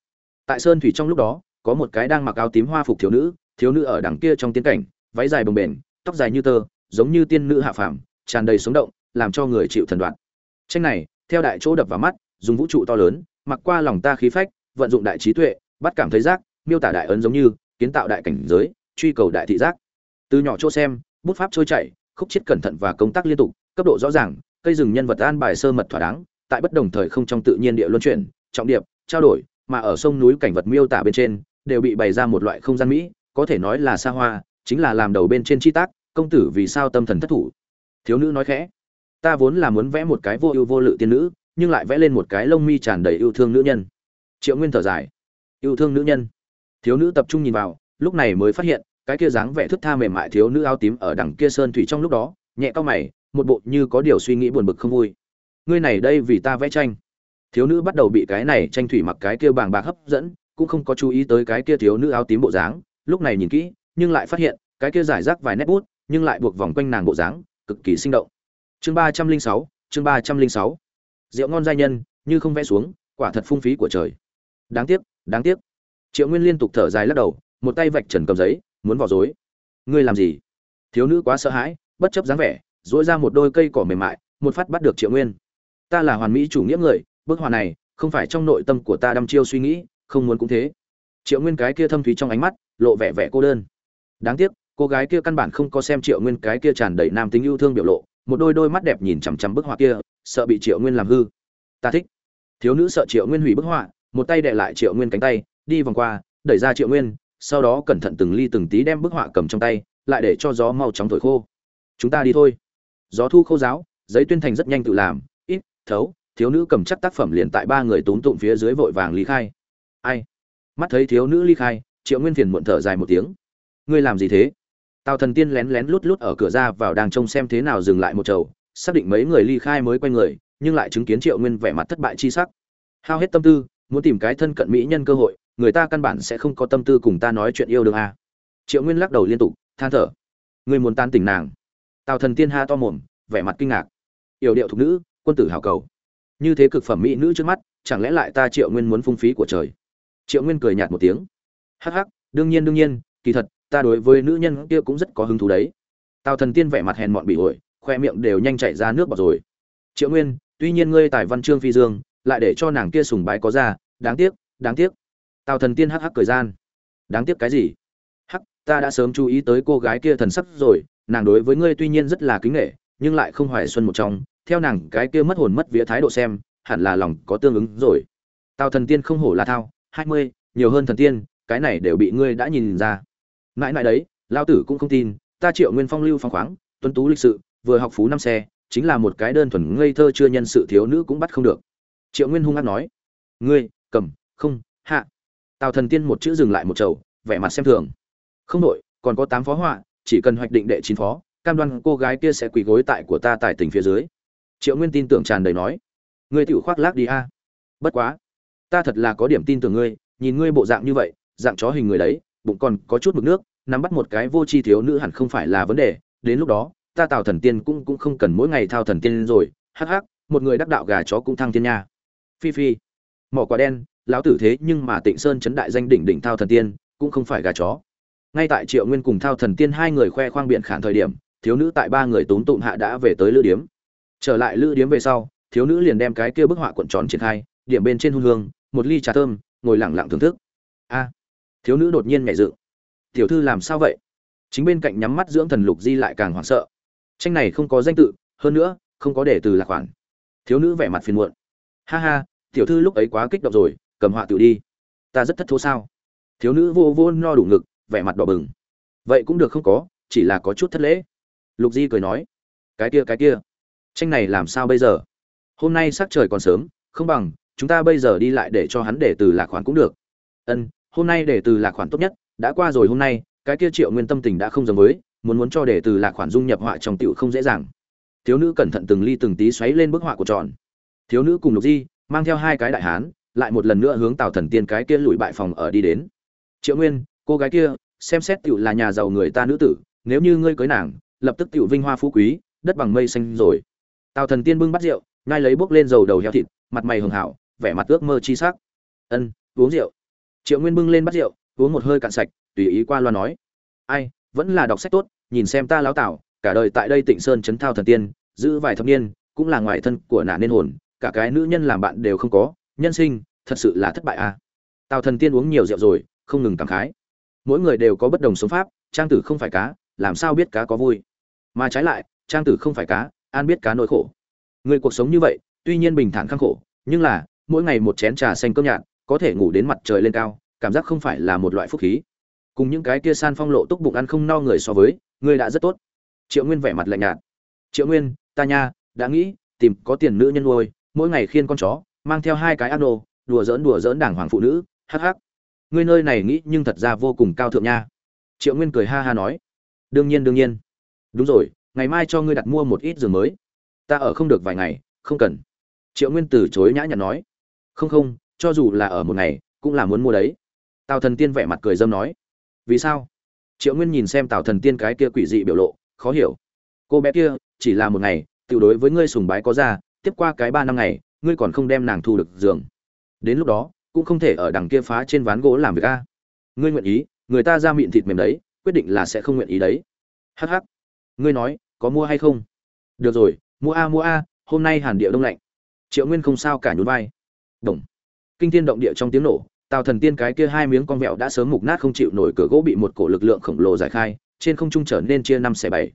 Tại sơn thủy trong lúc đó có một cái đang mặc áo tím hoa phục thiếu nữ thiếu nữ ở đằng kia trong tiên cảnh, váy dài bồng bềnh, tóc dài như tơ, giống như tiên nữ hạ phàm, tràn đầy sống động, làm cho người chịu thần đoạn. Tranh này, theo đại chỗ đập vào mắt, dùng vũ trụ to lớn, mặc qua lòng ta khí phách, vận dụng đại trí tuệ, bắt cảm thấy giác, miêu tả đại ấn giống như, kiến tạo đại cảnh giới, truy cầu đại thị giác. Từ nhỏ chỗ xem, bút pháp trôi chảy, khúc chiết cẩn thận và công tác liên tục, cấp độ rõ ràng, cây rừng nhân vật an bài sơ mật thỏa đáng, tại bất đồng thời không trong tự nhiên địa luân chuyển, trọng điệp, trao đổi, mà ở sông núi cảnh vật miêu tả bên trên đều bị bày ra một loại không gian mỹ, có thể nói là xa hoa, chính là làm đầu bên trên chi tác, công tử vì sao tâm thần thất thủ? Thiếu nữ nói khẽ, ta vốn là muốn vẽ một cái vô ưu vô lự tiên nữ, nhưng lại vẽ lên một cái lông mi tràn đầy yêu thương nữ nhân. Triệu nguyên thở dài, yêu thương nữ nhân? Thiếu nữ tập trung nhìn vào, lúc này mới phát hiện, cái kia dáng vẻ thức tha mềm mại thiếu nữ áo tím ở đằng kia sơn thủy trong lúc đó, nhẹ cao mày, một bộ như có điều suy nghĩ buồn bực không vui. Ngươi này đây vì ta vẽ tranh. Thiếu nữ bắt đầu bị cái này tranh thủy mặc cái kia bàng bạc hấp dẫn cũng không có chú ý tới cái kia thiếu nữ áo tím bộ dáng, lúc này nhìn kỹ, nhưng lại phát hiện, cái kia giải rác vài nét bút, nhưng lại buộc vòng quanh nàng bộ dáng, cực kỳ sinh động. Chương ba trăm linh sáu, chương ba trăm linh sáu. Rượu ngon giai nhân, như không vẽ xuống, quả thật phung phí của trời. Đáng tiếc đáng tiếc. Triệu nguyên liên tục thở dài lắc đầu, một tay vạch trần cầm giấy, muốn vào dối ngươi làm gì? Thiếu nữ quá sợ hãi, bất chấp dáng vẻ dỗi ra một đôi cây cỏ mềm mại, một phát bắt được triệu nguyên. Ta là hoàn mỹ chủ nghĩa người, bức họa này, không phải trong nội tâm của ta đăm chiêu suy nghĩ không muốn cũng thế. Triệu nguyên cái kia thâm thúy trong ánh mắt, lộ vẻ vẻ cô đơn. Đáng tiếc, cô gái kia căn bản không có xem triệu nguyên cái kia tràn đầy nam tính yêu thương biểu lộ, một đôi đôi mắt đẹp nhìn chằm chằm bức họa kia, sợ bị triệu nguyên làm hư. Ta thích. Thiếu nữ sợ triệu nguyên hủy bức họa, một tay đệ lại triệu nguyên cánh tay, đi vòng qua, đẩy ra triệu nguyên, sau đó cẩn thận từng ly từng tí đem bức họa cầm trong tay, lại để cho gió mau chóng thổi khô. Chúng ta đi thôi. Gió thu khô giáo, giấy tuyên thành rất nhanh tự làm, ít, thấu, thiếu nữ cầm chắc tác phẩm liền tại ba người túm tụm phía dưới vội vàng ly khai ai? Mắt thấy thiếu nữ ly khai, triệu nguyên phiền muộn thở dài một tiếng. Ngươi làm gì thế? Tào thần tiên lén lén lút lút ở cửa ra vào đang trông xem thế nào dừng lại một chầu, xác định mấy người ly khai mới quay người, nhưng lại chứng kiến triệu nguyên vẻ mặt thất bại chi sắc. Hao hết tâm tư, muốn tìm cái thân cận mỹ nhân cơ hội, người ta căn bản sẽ không có tâm tư cùng ta nói chuyện yêu đương a. À. triệu nguyên lắc đầu liên tục, than thở. Người muốn tan tỉnh nàng. Tào thần tiên ha to mồm, vẻ mặt kinh ngạc. Yểu điệu thục nữ, quân tử hào cầu. Như thế cực phẩm mỹ nữ trước mắt, chẳng lẽ lại ta triệu nguyên muốn phung phí của trời? Triệu nguyên cười nhạt một tiếng. Hắc hắc, đương nhiên đương nhiên, kỳ thật, ta đối với nữ nhân kia cũng rất có hứng thú đấy. Tào thần tiên vẻ mặt hèn mọn bị ổi, khoe miệng đều nhanh chảy ra nước bọt rồi. Triệu nguyên, tuy nhiên ngươi tài văn chương phi dương, lại để cho nàng kia sùng bái có ra, đáng tiếc đáng tiếc. Tào thần tiên hắc hắc cười gian. Đáng tiếc cái gì? Hắc, ta đã sớm chú ý tới cô gái kia thần sắc rồi, nàng đối với ngươi tuy nhiên rất là kính nghệ nhưng lại không hoài xuân một trong. Theo nàng, cái kia mất hồn mất vía thái độ xem, hẳn là lòng có tương ứng rồi. Tào thần tiên không hổ là thao hai mươi, nhiều hơn thần tiên, cái này đều bị ngươi đã nhìn ra. Mãi mãi đấy lao tử cũng không tin, ta triệu nguyên phong lưu phong khoáng tuân tú lịch sự, vừa học phú năm xe, chính là một cái đơn thuần ngây thơ chưa nhân sự thiếu nữ cũng bắt không được. Triệu nguyên hung hát nói, ngươi, cầm, không, hạ. Tào thần tiên một chữ dừng lại một chầu, vẻ mặt xem thường. Không đội còn có tám phó họa, chỉ cần hoạch định đệ chín phó, cam đoan cô gái kia sẽ quỳ gối tại của ta tại tỉnh phía dưới. Triệu nguyên tin tưởng tràn đầy nói, ngươi tiểu khoác lác đi a. Bất quá ta thật là có điểm tin tưởng ngươi, nhìn ngươi bộ dạng như vậy, dạng chó hình người đấy, bụng còn có chút mực nước, nắm bắt một cái vô tri thiếu nữ hẳn không phải là vấn đề, đến lúc đó, ta tào thần tiên cũng cũng không cần mỗi ngày thao thần tiên rồi, hắc hắc, một người đắc đạo gà chó cũng thăng tiên nha. Phi phi, mỏ quả đen, lão tử thế nhưng mà tịnh sơn chấn đại danh đỉnh đỉnh thao thần tiên, cũng không phải gà chó. Ngay tại triệu nguyên cùng thao thần tiên hai người khoe khoang biện khản thời điểm, thiếu nữ tại ba người tốn tụng hạ đã về tới lữ điếm. Trở lại lữ điếm về sau, thiếu nữ liền đem cái kia bức họa cuộn tròn triển khai, điểm bên trên hung hương một ly trà thơm, ngồi lẳng lặng thưởng thức. A, thiếu nữ đột nhiên nhảy dựng tiểu thư làm sao vậy? Chính bên cạnh nhắm mắt dưỡng thần lục di lại càng hoảng sợ. Tranh này không có danh tự, hơn nữa, không có để từ lạc khoản. Thiếu nữ vẻ mặt phiền muộn. Ha ha, tiểu thư lúc ấy quá kích động rồi, cầm họa tự đi. Ta rất thất thố sao? Thiếu nữ vô vô no đủ ngực, vẻ mặt đỏ bừng. Vậy cũng được không có, chỉ là có chút thất lễ. Lục di cười nói. Cái kia cái kia. Tranh này làm sao bây giờ? Hôm nay sắc trời còn sớm, không bằng chúng ta bây giờ đi lại để cho hắn để từ lạc khoản cũng được. Ân, hôm nay để từ lạc khoản tốt nhất, đã qua rồi hôm nay, cái kia triệu nguyên tâm tình đã không giống với, muốn muốn cho để từ lạc khoản dung nhập họa trong tiểu không dễ dàng. Thiếu nữ cẩn thận từng ly từng tí xoáy lên bức họa của tròn. Thiếu nữ cùng lục di, mang theo hai cái đại hán, lại một lần nữa hướng tào thần tiên cái kia lùi bại phòng ở đi đến. Triệu nguyên, cô gái kia, xem xét tiểu là nhà giàu người ta nữ tử, nếu như ngươi cưới nàng, lập tức tiểu vinh hoa phú quý, đất bằng mây xanh rồi. Tào thần tiên bưng bắt rượu ngay lấy bốc lên dầu đầu heo thịt, mặt mày hường hảo vẻ mặt ước mơ chi sắc. Ân, uống rượu. Triệu nguyên bưng lên bát rượu, uống một hơi cạn sạch, tùy ý qua loa nói. Ai, vẫn là đọc sách tốt, nhìn xem ta lão tảo, cả đời tại đây tịnh sơn chấn thao thần tiên, giữ vài thập niên, cũng là ngoại thân của nạn nên hồn, cả cái nữ nhân làm bạn đều không có, nhân sinh, thật sự là thất bại à. Tào thần tiên uống nhiều rượu rồi, không ngừng cảm khái. Mỗi người đều có bất đồng sống pháp, trang tử không phải cá, làm sao biết cá có vui? Mà trái lại, trang tử không phải cá, an biết cá nỗi khổ. Người cuộc sống như vậy, tuy nhiên bình thản khang khổ, nhưng là mỗi ngày một chén trà xanh cơm nhạt có thể ngủ đến mặt trời lên cao cảm giác không phải là một loại phúc khí. Cùng những cái kia san phong lộ túc bụng ăn không no người so với ngươi đã rất tốt. Triệu nguyên vẻ mặt lạnh nhạt. Triệu nguyên ta nha đã nghĩ tìm có tiền nữ nhân nuôi mỗi ngày khiên con chó mang theo hai cái ác đồ, đùa dỡn đùa dỡn đảng hoàng phụ nữ hắc hắc. Ngươi nơi này nghĩ nhưng thật ra vô cùng cao thượng nha. Triệu nguyên cười ha ha nói. Đương nhiên đương nhiên. Đúng rồi ngày mai cho ngươi đặt mua một ít giường mới. Ta ở không được vài ngày không cần. Triệu nguyên từ chối nhã nhặn nói không không, cho dù là ở một ngày, cũng là muốn mua đấy. Tào thần tiên vẻ mặt cười dâm nói. Vì sao? Triệu nguyên nhìn xem tào thần tiên cái kia quỷ dị biểu lộ, khó hiểu. Cô bé kia, chỉ là một ngày tự đối với ngươi sùng bái có ra, tiếp qua cái ba năm ngày, ngươi còn không đem nàng thu được giường. Đến lúc đó, cũng không thể ở đằng kia phá trên ván gỗ làm việc a. Ngươi nguyện ý, người ta ra miệng thịt mềm đấy, quyết định là sẽ không nguyện ý đấy. Hh ngươi nói, có mua hay không? Được rồi, mua a mua a, hôm nay hàn địa đông lạnh. Triệu nguyên không sao cả nhún vai đồng kinh thiên động địa trong tiếng nổ, tào thần tiên cái kia hai miếng con vẹo đã sớm mục nát không chịu nổi cửa gỗ bị một cổ lực lượng khổng lồ giải khai, trên không trung trở nên chia năm xẻ bảy.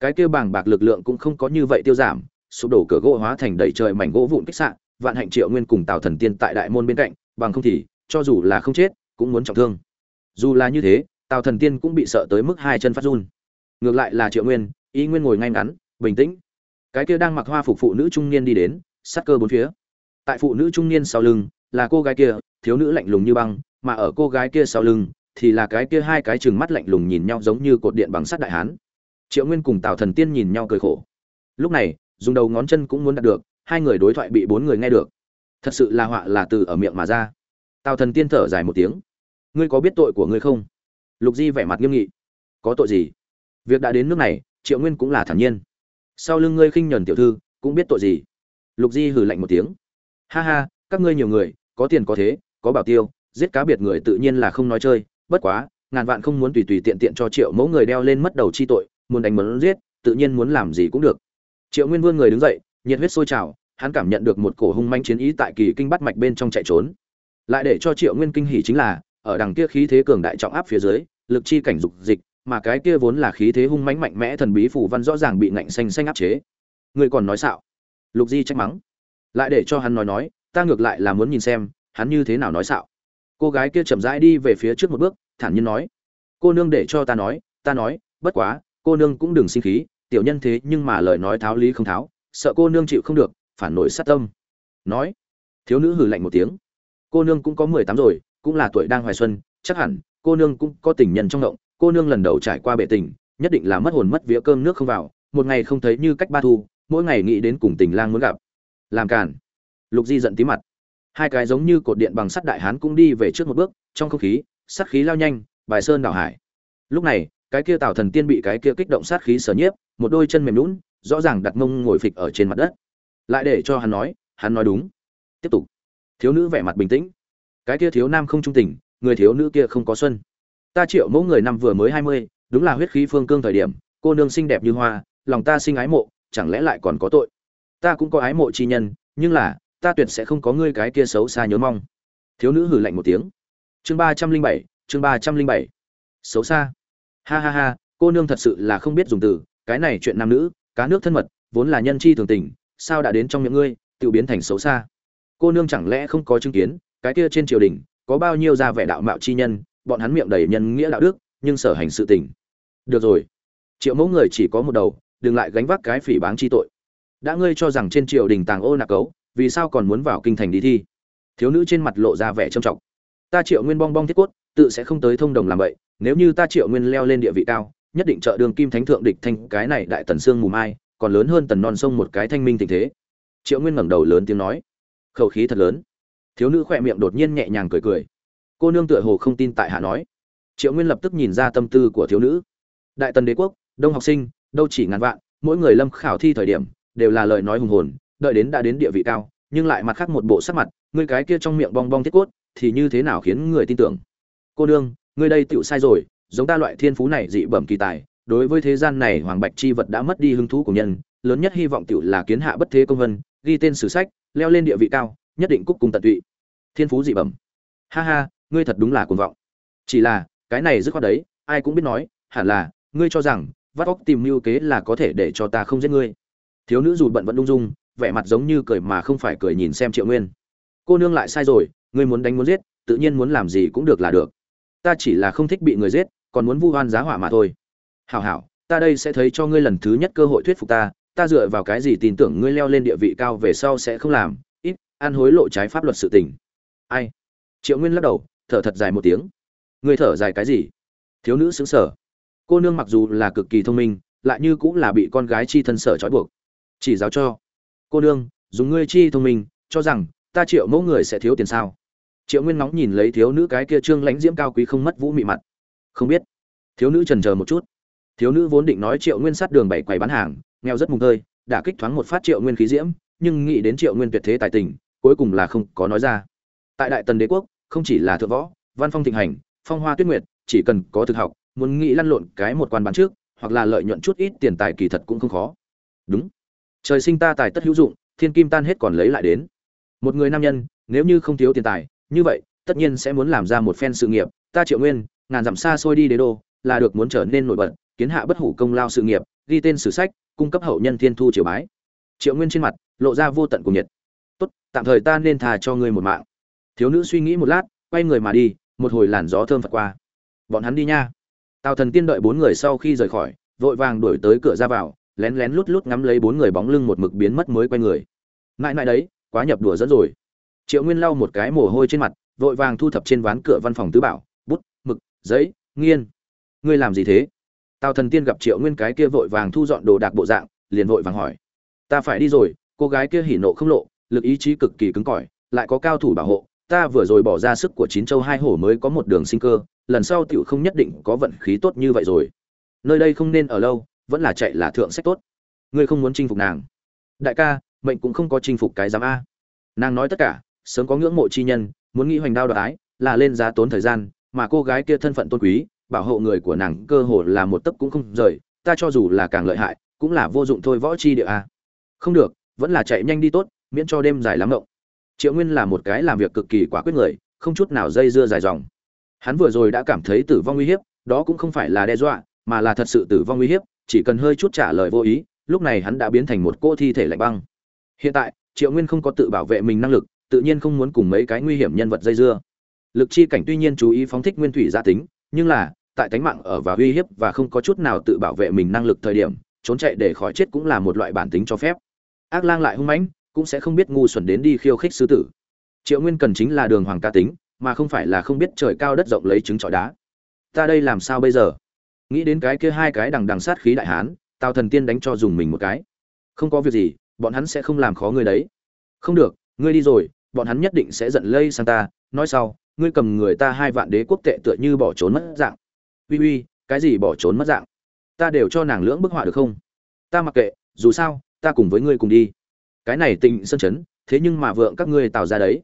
Cái kia bảng bạc lực lượng cũng không có như vậy tiêu giảm, sụp đổ cửa gỗ hóa thành đầy trời mảnh gỗ vụn kích sạn vạn hạnh triệu nguyên cùng tào thần tiên tại đại môn bên cạnh, bằng không thì, cho dù là không chết, cũng muốn trọng thương. Dù là như thế, tào thần tiên cũng bị sợ tới mức hai chân phát run. Ngược lại là triệu nguyên, y nguyên ngồi ngay ngắn, bình tĩnh. Cái kia đang mặc hoa phục phụ nữ trung niên đi đến, sát cơ bốn phía tại phụ nữ trung niên sau lưng là cô gái kia, thiếu nữ lạnh lùng như băng, mà ở cô gái kia sau lưng thì là cái kia hai cái chừng mắt lạnh lùng nhìn nhau giống như cột điện bằng sắt đại hán. Triệu nguyên cùng tào thần tiên nhìn nhau cười khổ. Lúc này, dùng đầu ngón chân cũng muốn đạt được, hai người đối thoại bị bốn người nghe được. Thật sự là họa là từ ở miệng mà ra. Tào thần tiên thở dài một tiếng. Ngươi có biết tội của ngươi không? Lục di vẻ mặt nghiêm nghị. Có tội gì? Việc đã đến nước này, triệu nguyên cũng là thản nhiên. Sau lưng ngươi khinh nhuần tiểu thư, cũng biết tội gì? Lục di hừ lạnh một tiếng ha ha, các ngươi nhiều người, có tiền có thế, có bảo tiêu, giết cá biệt người tự nhiên là không nói chơi, bất quá, ngàn vạn không muốn tùy tùy tiện tiện cho triệu mẫu người đeo lên mất đầu chi tội, muốn đánh muốn giết, tự nhiên muốn làm gì cũng được. Triệu nguyên vương người đứng dậy, nhiệt huyết sôi trào, hắn cảm nhận được một cổ hung manh chiến ý tại kỳ kinh bắt mạch bên trong chạy trốn. Lại để cho triệu nguyên kinh hỉ chính là, ở đằng kia khí thế cường đại trọng áp phía dưới, lực chi cảnh dục dịch, mà cái kia vốn là khí thế hung mãnh mạnh mẽ thần bí phủ văn rõ ràng bị ngạnh xanh xanh áp chế. Người còn nói xạo. Lục di trách mắng lại để cho hắn nói nói, ta ngược lại là muốn nhìn xem, hắn như thế nào nói xạo. Cô gái kia chậm rãi đi về phía trước một bước, thản nhiên nói. Cô nương để cho ta nói ta nói, bất quá, cô nương cũng đừng sinh khí, tiểu nhân thế nhưng mà lời nói tháo lý không tháo, sợ cô nương chịu không được, phản nổi sát tâm. Nói. Thiếu nữ hừ lạnh một tiếng. Cô nương cũng có mười tám rồi, cũng là tuổi đang hoài xuân, chắc hẳn, cô nương cũng có tình nhân trong động, cô nương lần đầu trải qua bệ tình, nhất định là mất hồn mất vía cơm nước không vào, một ngày không thấy như cách ba thu, mỗi ngày nghĩ đến cùng tình lang muốn gặp làm cản lục di giận tí mặt. Hai cái giống như cột điện bằng sắt đại hán cũng đi về trước một bước, trong không khí sắt khí lao nhanh, bài sơn đảo hải. Lúc này, cái kia tào thần tiên bị cái kia kích động sát khí sở nhiếp, một đôi chân mềm lún rõ ràng đặt mông ngồi phịch ở trên mặt đất. Lại để cho hắn nói hắn nói đúng. Tiếp tục. Thiếu nữ vẻ mặt bình tĩnh. Cái kia thiếu nam không trung tình, người thiếu nữ kia không có xuân. Ta triệu mẫu người năm vừa mới hai mươi, đúng là huyết khí phương cương thời điểm, cô nương xinh đẹp như hoa, lòng ta sinh ái mộ, chẳng lẽ lại còn có tội? Ta cũng có ái mộ chi nhân, nhưng là, ta tuyệt sẽ không có ngươi cái kia xấu xa nhớ mong. Thiếu nữ hử lạnh một tiếng. Chương ba trăm linh bảy, chương ba trăm linh bảy. Xấu xa. Ha ha ha, cô nương thật sự là không biết dùng từ, cái này chuyện nam nữ, cá nước thân mật, vốn là nhân chi thường tình, sao đã đến trong miệng ngươi, tự biến thành xấu xa. Cô nương chẳng lẽ không có chứng kiến, cái kia trên triều đình, có bao nhiêu gia vẻ đạo mạo chi nhân, bọn hắn miệng đầy nhân nghĩa đạo đức, nhưng sở hành sự tình. Được rồi. Triệu mẫu người chỉ có một đầu, đừng lại gánh vác cái phỉ báng chi tội đã ngươi cho rằng trên triều đình tàng ô nạc cấu, vì sao còn muốn vào kinh thành đi thi? Thiếu nữ trên mặt lộ ra vẻ trầm trọng. Ta triệu nguyên bong bong thiết cốt, tự sẽ không tới thông đồng làm vậy, nếu như ta triệu nguyên leo lên địa vị cao, nhất định trợ đường kim thánh thượng địch thanh, cái này đại tần xương mù mai, còn lớn hơn tần non sông một cái thanh minh tình thế. Triệu nguyên ngẩng đầu lớn tiếng nói. Khẩu khí thật lớn. Thiếu nữ khỏe miệng đột nhiên nhẹ nhàng cười cười. Cô nương tựa hồ không tin tại hạ nói. Triệu nguyên lập tức nhìn ra tâm tư của thiếu nữ. Đại tần đế quốc, đông học sinh, đâu chỉ ngàn vạn, mỗi người lâm khảo thi thời điểm đều là lời nói hùng hồn đợi đến đã đến địa vị cao nhưng lại mặt khác một bộ sắc mặt ngươi cái kia trong miệng bong bong thiết cốt thì như thế nào khiến người tin tưởng? Cô đương, ngươi đây tựu sai rồi giống ta loại thiên phú này dị bẩm kỳ tài đối với thế gian này hoàng bạch chi vật đã mất đi hứng thú của nhân lớn nhất hy vọng tựu là kiến hạ bất thế công vân ghi tên sử sách leo lên địa vị cao nhất định cúc cùng tận tụy. Thiên phú dị bẩm. Ha ha ngươi thật đúng là cuồng vọng. Chỉ là cái này dứt khoát đấy ai cũng biết nói hẳn là ngươi cho rằng vắt óc tìm mưu kế là có thể để cho ta không giết ngươi thiếu nữ dù bận vẫn ung dung, vẻ mặt giống như cười mà không phải cười nhìn xem triệu nguyên. Cô nương lại sai rồi ngươi muốn đánh muốn giết, tự nhiên muốn làm gì cũng được là được. Ta chỉ là không thích bị người giết, còn muốn vu oan giá hỏa mà thôi. Hảo hảo, ta đây sẽ thấy cho ngươi lần thứ nhất cơ hội thuyết phục ta ta dựa vào cái gì tin tưởng ngươi leo lên địa vị cao về sau sẽ không làm, ít, ăn hối lộ trái pháp luật sự tình. Ai? Triệu nguyên lắc đầu, thở thật dài một tiếng. Ngươi thở dài cái gì? Thiếu nữ xứng sở cô nương mặc dù là cực kỳ thông minh, lại như cũng là bị con gái chi thân sở trói buộc chỉ giáo cho. Cô nương, dùng ngươi chi thông minh, cho rằng ta triệu mẫu người sẽ thiếu tiền sao? Triệu nguyên nóng nhìn lấy thiếu nữ cái kia trương lãnh diễm cao quý không mất vũ mị mặt. Không biết. Thiếu nữ trần chờ một chút. Thiếu nữ vốn định nói triệu nguyên sát đường bảy quầy bán hàng, nghèo rất mùng tơi, đã kích thoáng một phát triệu nguyên khí diễm, nhưng nghĩ đến triệu nguyên tuyệt thế tài tình, cuối cùng là không có nói ra. Tại đại tần đế quốc, không chỉ là thượng võ, văn phong thịnh hành, phong hoa tuyết nguyệt, chỉ cần có thực học, muốn nghĩ lăn lộn cái một quan bán trước, hoặc là lợi nhuận chút ít tiền tài kỳ thật cũng không khó. Đúng trời sinh ta tài tất hữu dụng, thiên kim tan hết còn lấy lại đến. Một người nam nhân, nếu như không thiếu tiền tài, như vậy, tất nhiên sẽ muốn làm ra một phen sự nghiệp. Ta triệu nguyên, ngàn dặm xa xôi đi đế đô, là được muốn trở nên nổi bật, kiến hạ bất hủ công lao sự nghiệp, ghi tên sử sách, cung cấp hậu nhân thiên thu triều bái. Triệu nguyên trên mặt, lộ ra vô tận cùng nhiệt. Tốt, tạm thời ta nên thà cho ngươi một mạng. Thiếu nữ suy nghĩ một lát, quay người mà đi, một hồi làn gió thơm phật qua. Bọn hắn đi nha. Tào thần tiên đợi bốn người sau khi rời khỏi, vội vàng đuổi tới cửa ra vào lén lén lút lút ngắm lấy bốn người bóng lưng một mực biến mất mới quay người. Mãi mãi đấy, quá nhập đùa dẫn rồi. Triệu nguyên lau một cái mồ hôi trên mặt, vội vàng thu thập trên ván cửa văn phòng tứ bảo, bút, mực, giấy, nghiên. Ngươi làm gì thế? Tào thần tiên gặp triệu nguyên cái kia vội vàng thu dọn đồ đạc bộ dạng, liền vội vàng hỏi. Ta phải đi rồi, cô gái kia hỉ nộ không lộ, lực ý chí cực kỳ cứng cỏi, lại có cao thủ bảo hộ, ta vừa rồi bỏ ra sức của chín châu hai hổ mới có một đường sinh cơ, lần sau tiểu không nhất định có vận khí tốt như vậy rồi. Nơi đây không nên ở lâu vẫn là chạy là thượng sách tốt. Ngươi không muốn chinh phục nàng. Đại ca mệnh cũng không có chinh phục cái giám a. Nàng nói tất cả sớm có ngưỡng mộ chi nhân muốn nghĩ hoành đao đoái, là lên giá tốn thời gian mà cô gái kia thân phận tôn quý bảo hộ người của nàng cơ hồ là một tấc cũng không rời ta cho dù là càng lợi hại cũng là vô dụng thôi võ chi địa a. Không được vẫn là chạy nhanh đi tốt miễn cho đêm dài lắm động triệu nguyên là một cái làm việc cực kỳ quả quyết người không chút nào dây dưa dài dòng. Hắn vừa rồi đã cảm thấy tử vong uy hiếp đó cũng không phải là đe dọa mà là thật sự tử vong uy hiếp chỉ cần hơi chút trả lời vô ý, lúc này hắn đã biến thành một cô thi thể lạnh băng. Hiện tại, triệu nguyên không có tự bảo vệ mình năng lực, tự nhiên không muốn cùng mấy cái nguy hiểm nhân vật dây dưa. Lực chi cảnh tuy nhiên chú ý phóng thích nguyên thủy gia tính, nhưng là, tại tánh mạng ở và uy hiếp và không có chút nào tự bảo vệ mình năng lực thời điểm, trốn chạy để khỏi chết cũng là một loại bản tính cho phép. Ác lang lại hung mãnh, cũng sẽ không biết ngu xuẩn đến đi khiêu khích sư tử. Triệu nguyên cần chính là đường hoàng ca tính, mà không phải là không biết trời cao đất rộng lấy trứng trọi đá. Ta đây làm sao bây giờ? Nghĩ đến cái kia hai cái đằng đằng sát khí đại hán, tào thần tiên đánh cho dùng mình một cái. Không có việc gì, bọn hắn sẽ không làm khó ngươi đấy. Không được, ngươi đi rồi, bọn hắn nhất định sẽ giận lây sang ta. Nói sau, ngươi cầm người ta hai vạn đế quốc tệ tựa như bỏ trốn mất dạng. Uy uy, cái gì bỏ trốn mất dạng? Ta đều cho nàng lưỡng bức họa được không? Ta mặc kệ, dù sao, ta cùng với ngươi cùng đi. Cái này tình sân chấn, thế nhưng mà vượng các ngươi tạo ra đấy.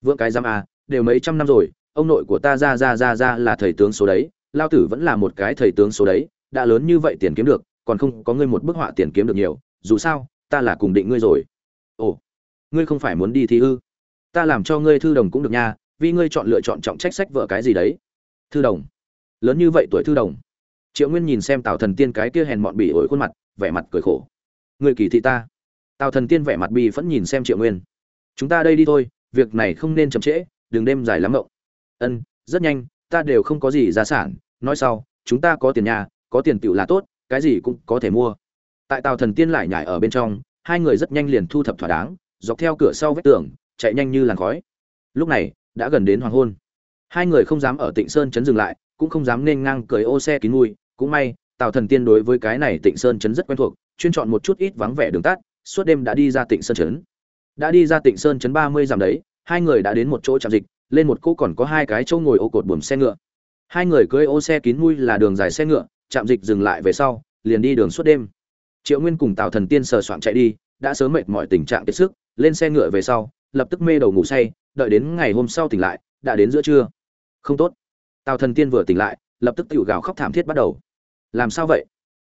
Vượng cái giam à đều mấy trăm năm rồi, ông nội của ta ra ra ra ra là thầy tướng số đấy lao tử vẫn là một cái thầy tướng số đấy, đã lớn như vậy tiền kiếm được, còn không có ngươi một bức họa tiền kiếm được nhiều, dù sao, ta là cùng định ngươi rồi. Ồ, ngươi không phải muốn đi thi ư ta làm cho ngươi thư đồng cũng được nha, vì ngươi chọn lựa chọn trọng trách sách vợ cái gì đấy. Thư đồng. Lớn như vậy tuổi thư đồng. Triệu nguyên nhìn xem tào thần tiên cái kia hèn mọn bỉ ổi khuôn mặt, vẻ mặt cười khổ. Người kỳ thị ta. Tào thần tiên vẻ mặt bi vẫn nhìn xem triệu nguyên. Chúng ta đây đi thôi, việc này không nên chậm trễ, đừng đêm dài lắm mộng ân, rất nhanh ta đều không có gì gia sản, nói sau, chúng ta có tiền nhà, có tiền tựu là tốt, cái gì cũng có thể mua. Tại tàu thần tiên lại nhảy ở bên trong, hai người rất nhanh liền thu thập thỏa đáng, dọc theo cửa sau vách tường, chạy nhanh như làn khói. Lúc này, đã gần đến hoàng hôn. Hai người không dám ở tịnh sơn chấn dừng lại, cũng không dám nên ngang cười ô xe kín mùi. Cũng may, tào thần tiên đối với cái này tịnh sơn chấn rất quen thuộc, chuyên chọn một chút ít vắng vẻ đường tắt, suốt đêm đã đi ra tịnh sơn chấn đã đi ra tịnh sơn chấn ba mươi dặm đấy, hai người đã đến một chỗ trạm dịch lên một cỗ còn có hai cái chỗ ngồi ô cột buồm xe ngựa. Hai người cưỡi ô xe kín mui là đường dài xe ngựa chạm dịch dừng lại về sau, liền đi đường suốt đêm. Triệu nguyên cùng tào thần tiên sờ soạn chạy đi, đã sớm mệt mọi tình trạng kiệt sức, lên xe ngựa về sau, lập tức mê đầu ngủ say, đợi đến ngày hôm sau tỉnh lại, đã đến giữa trưa. Không tốt. Tào thần tiên vừa tỉnh lại, lập tức tự gào khóc thảm thiết bắt đầu. Làm sao vậy?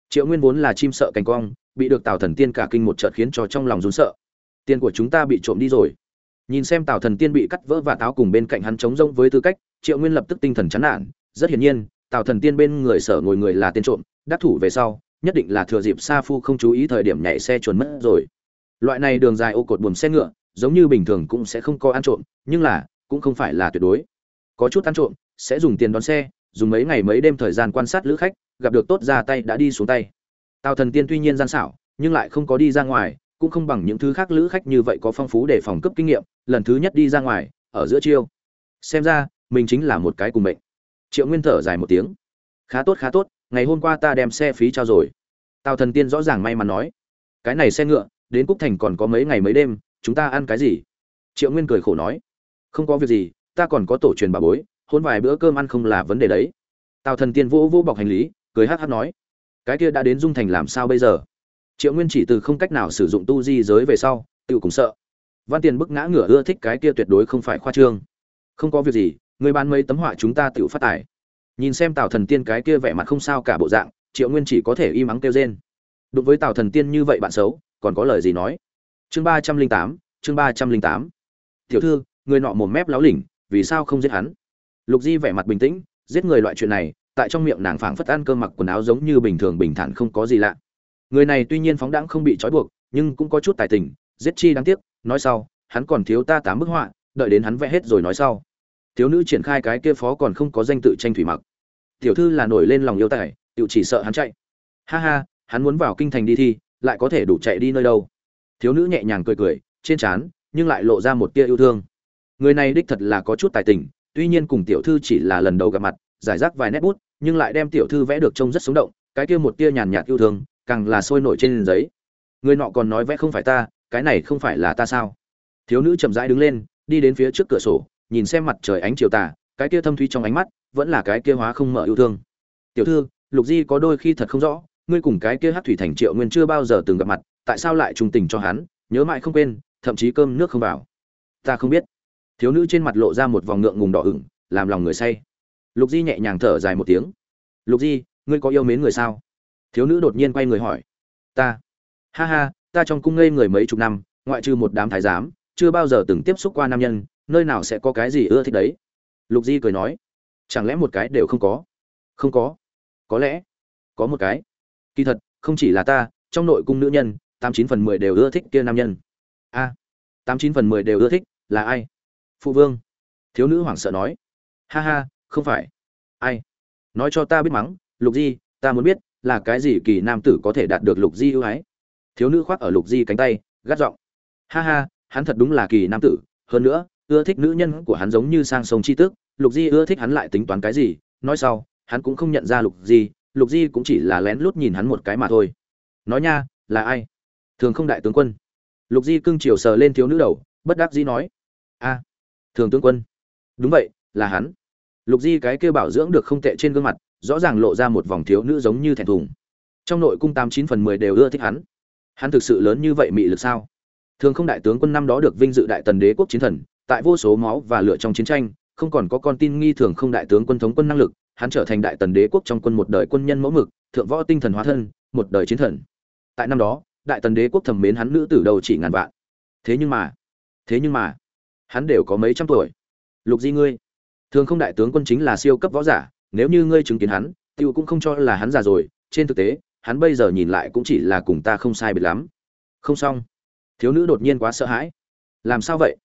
Triệu nguyên vốn là chim sợ cành cong, bị được tào thần tiên cả kinh một trợt khiến cho trong lòng rún sợ. Tiền của chúng ta bị trộm đi rồi nhìn xem tào thần tiên bị cắt vỡ và táo cùng bên cạnh hắn chống rông với tư cách, triệu nguyên lập tức tinh thần chán nản. Rất hiển nhiên, tào thần tiên bên người sở ngồi người là tên trộm, đắc thủ về sau, nhất định là thừa dịp sa phu không chú ý thời điểm nhảy xe chuồn mất rồi. Loại này đường dài ô cột buồm xe ngựa, giống như bình thường cũng sẽ không có ăn trộm, nhưng là, cũng không phải là tuyệt đối. Có chút ăn trộm, sẽ dùng tiền đón xe, dùng mấy ngày mấy đêm thời gian quan sát lữ khách, gặp được tốt ra tay đã đi xuống tay. Tào thần tiên tuy nhiên gian xảo, nhưng lại không có đi ra ngoài cũng không bằng những thứ khác lữ khách như vậy có phong phú để phòng cấp kinh nghiệm, lần thứ nhất đi ra ngoài, ở giữa chiêu. Xem ra, mình chính là một cái cùng bệnh triệu nguyên thở dài một tiếng. Khá tốt khá tốt, ngày hôm qua ta đem xe phí trao rồi. Tào thần tiên rõ ràng may mắn nói. Cái này xe ngựa, đến cúc thành còn có mấy ngày mấy đêm, chúng ta ăn cái gì? Triệu nguyên cười khổ nói. Không có việc gì, ta còn có tổ truyền bà bối, hôn vài bữa cơm ăn không là vấn đề đấy. Tào thần tiên vỗ vỗ bọc hành lý, cười hát hát nói. Cái kia đã đến dung thành làm sao bây giờ? Triệu nguyên chỉ từ không cách nào sử dụng tu di giới về sau, tự cùng sợ. Văn tiền bức ngã ngửa ưa thích cái kia tuyệt đối không phải khoa trương. Không có việc gì, người bán mấy tấm họa chúng ta tự phát tài nhìn xem tào thần tiên cái kia vẻ mặt không sao cả bộ dạng, triệu nguyên chỉ có thể im ắng kêu rên. Đụng với tào thần tiên như vậy bạn xấu, còn có lời gì nói? Chương ba trăm linh tám, chương ba trăm linh tám. Tiểu thư, người nọ mồm mép láo lỉnh, vì sao không giết hắn? Lục di vẻ mặt bình tĩnh, giết người loại chuyện này, tại trong miệng nàng phảng phất ăn cơm mặc quần áo giống như bình thường bình thản không có gì lạ người này tuy nhiên phóng đãng không bị trói buộc, nhưng cũng có chút tài tình, giết chi đáng tiếc, nói sau, hắn còn thiếu ta tám bức họa, đợi đến hắn vẽ hết rồi nói sau. Thiếu nữ triển khai cái kia phó còn không có danh tự tranh thủy mặc. Tiểu thư là nổi lên lòng yêu tài tự chỉ sợ hắn chạy. Ha ha, hắn muốn vào kinh thành đi thi, lại có thể đủ chạy đi nơi đâu. Thiếu nữ nhẹ nhàng cười cười, trên trán, nhưng lại lộ ra một tia yêu thương. Người này đích thật là có chút tài tình, tuy nhiên cùng tiểu thư chỉ là lần đầu gặp mặt, giải rác vài nét bút, nhưng lại đem tiểu thư vẽ được trông rất sống động, cái kia một tia nhàn nhạt yêu thương càng là sôi nổi trên giấy. Người nọ còn nói vẽ không phải ta, cái này không phải là ta sao? Thiếu nữ chậm rãi đứng lên, đi đến phía trước cửa sổ, nhìn xem mặt trời ánh chiều tà, cái kia thâm thuy trong ánh mắt, vẫn là cái kia hóa không mở yêu thương. Tiểu thư, lục di có đôi khi thật không rõ, ngươi cùng cái kia hát thủy thành triệu nguyên chưa bao giờ từng gặp mặt, tại sao lại trung tình cho hắn, nhớ mãi không quên, thậm chí cơm nước không vào. Ta không biết. Thiếu nữ trên mặt lộ ra một vòng ngượng ngùng đỏ ửng, làm lòng người say. Lục di nhẹ nhàng thở dài một tiếng. Lục di, ngươi có yêu mến người sao? Thiếu nữ đột nhiên quay người hỏi. Ta. Ha ha, ta trong cung ngây người mấy chục năm, ngoại trừ một đám thái giám, chưa bao giờ từng tiếp xúc qua nam nhân, nơi nào sẽ có cái gì ưa thích đấy? Lục di cười nói. Chẳng lẽ một cái đều không có? Không có. Có lẽ. Có một cái. Kỳ thật, không chỉ là ta, trong nội cung nữ nhân, tám chín phần mười đều ưa thích kia nam nhân. A. Tám chín phần mười đều ưa thích là ai? Phụ vương. Thiếu nữ hoảng sợ nói. Ha ha, không phải. Ai? Nói cho ta biết mắng, lục di, ta muốn biết là cái gì kỳ nam tử có thể đạt được lục di ưu ái? Thiếu nữ khoác ở lục di cánh tay, gắt giọng. Ha ha, hắn thật đúng là kỳ nam tử. Hơn nữa, ưa thích nữ nhân của hắn giống như sang sông chi tước. Lục di ưa thích hắn lại tính toán cái gì? Nói sau, hắn cũng không nhận ra lục di. Lục di cũng chỉ là lén lút nhìn hắn một cái mà thôi. Nói nha, là ai? Thường không đại tướng quân. Lục di cưng chiều sờ lên thiếu nữ đầu, bất đắc dĩ nói. A, thường tướng quân. Đúng vậy, là hắn. Lục di cái kêu bảo dưỡng được không tệ trên gương mặt rõ ràng lộ ra một vòng thiếu nữ giống như thẹn thùng. Trong nội cung tám chín phần mười đều ưa thích hắn. Hắn thực sự lớn như vậy mị lực sao? Thường không đại tướng quân năm đó được vinh dự đại tần đế quốc chiến thần, tại vô số máu và lửa trong chiến tranh, không còn có con tin nghi thường không đại tướng quân thống quân năng lực, hắn trở thành đại tần đế quốc trong quân một đời quân nhân mẫu mực, thượng võ tinh thần hóa thân, một đời chiến thần. Tại năm đó, đại tần đế quốc thầm mến hắn nữ tử đầu chỉ ngàn vạn. Thế nhưng mà, thế nhưng mà, hắn đều có mấy trăm tuổi. Lục di ngươi, thường không đại tướng quân chính là siêu cấp võ giả nếu như ngươi chứng kiến hắn, tiêu cũng không cho là hắn già rồi, trên thực tế, hắn bây giờ nhìn lại cũng chỉ là cùng ta không sai biệt lắm. Không xong. Thiếu nữ đột nhiên quá sợ hãi. Làm sao vậy?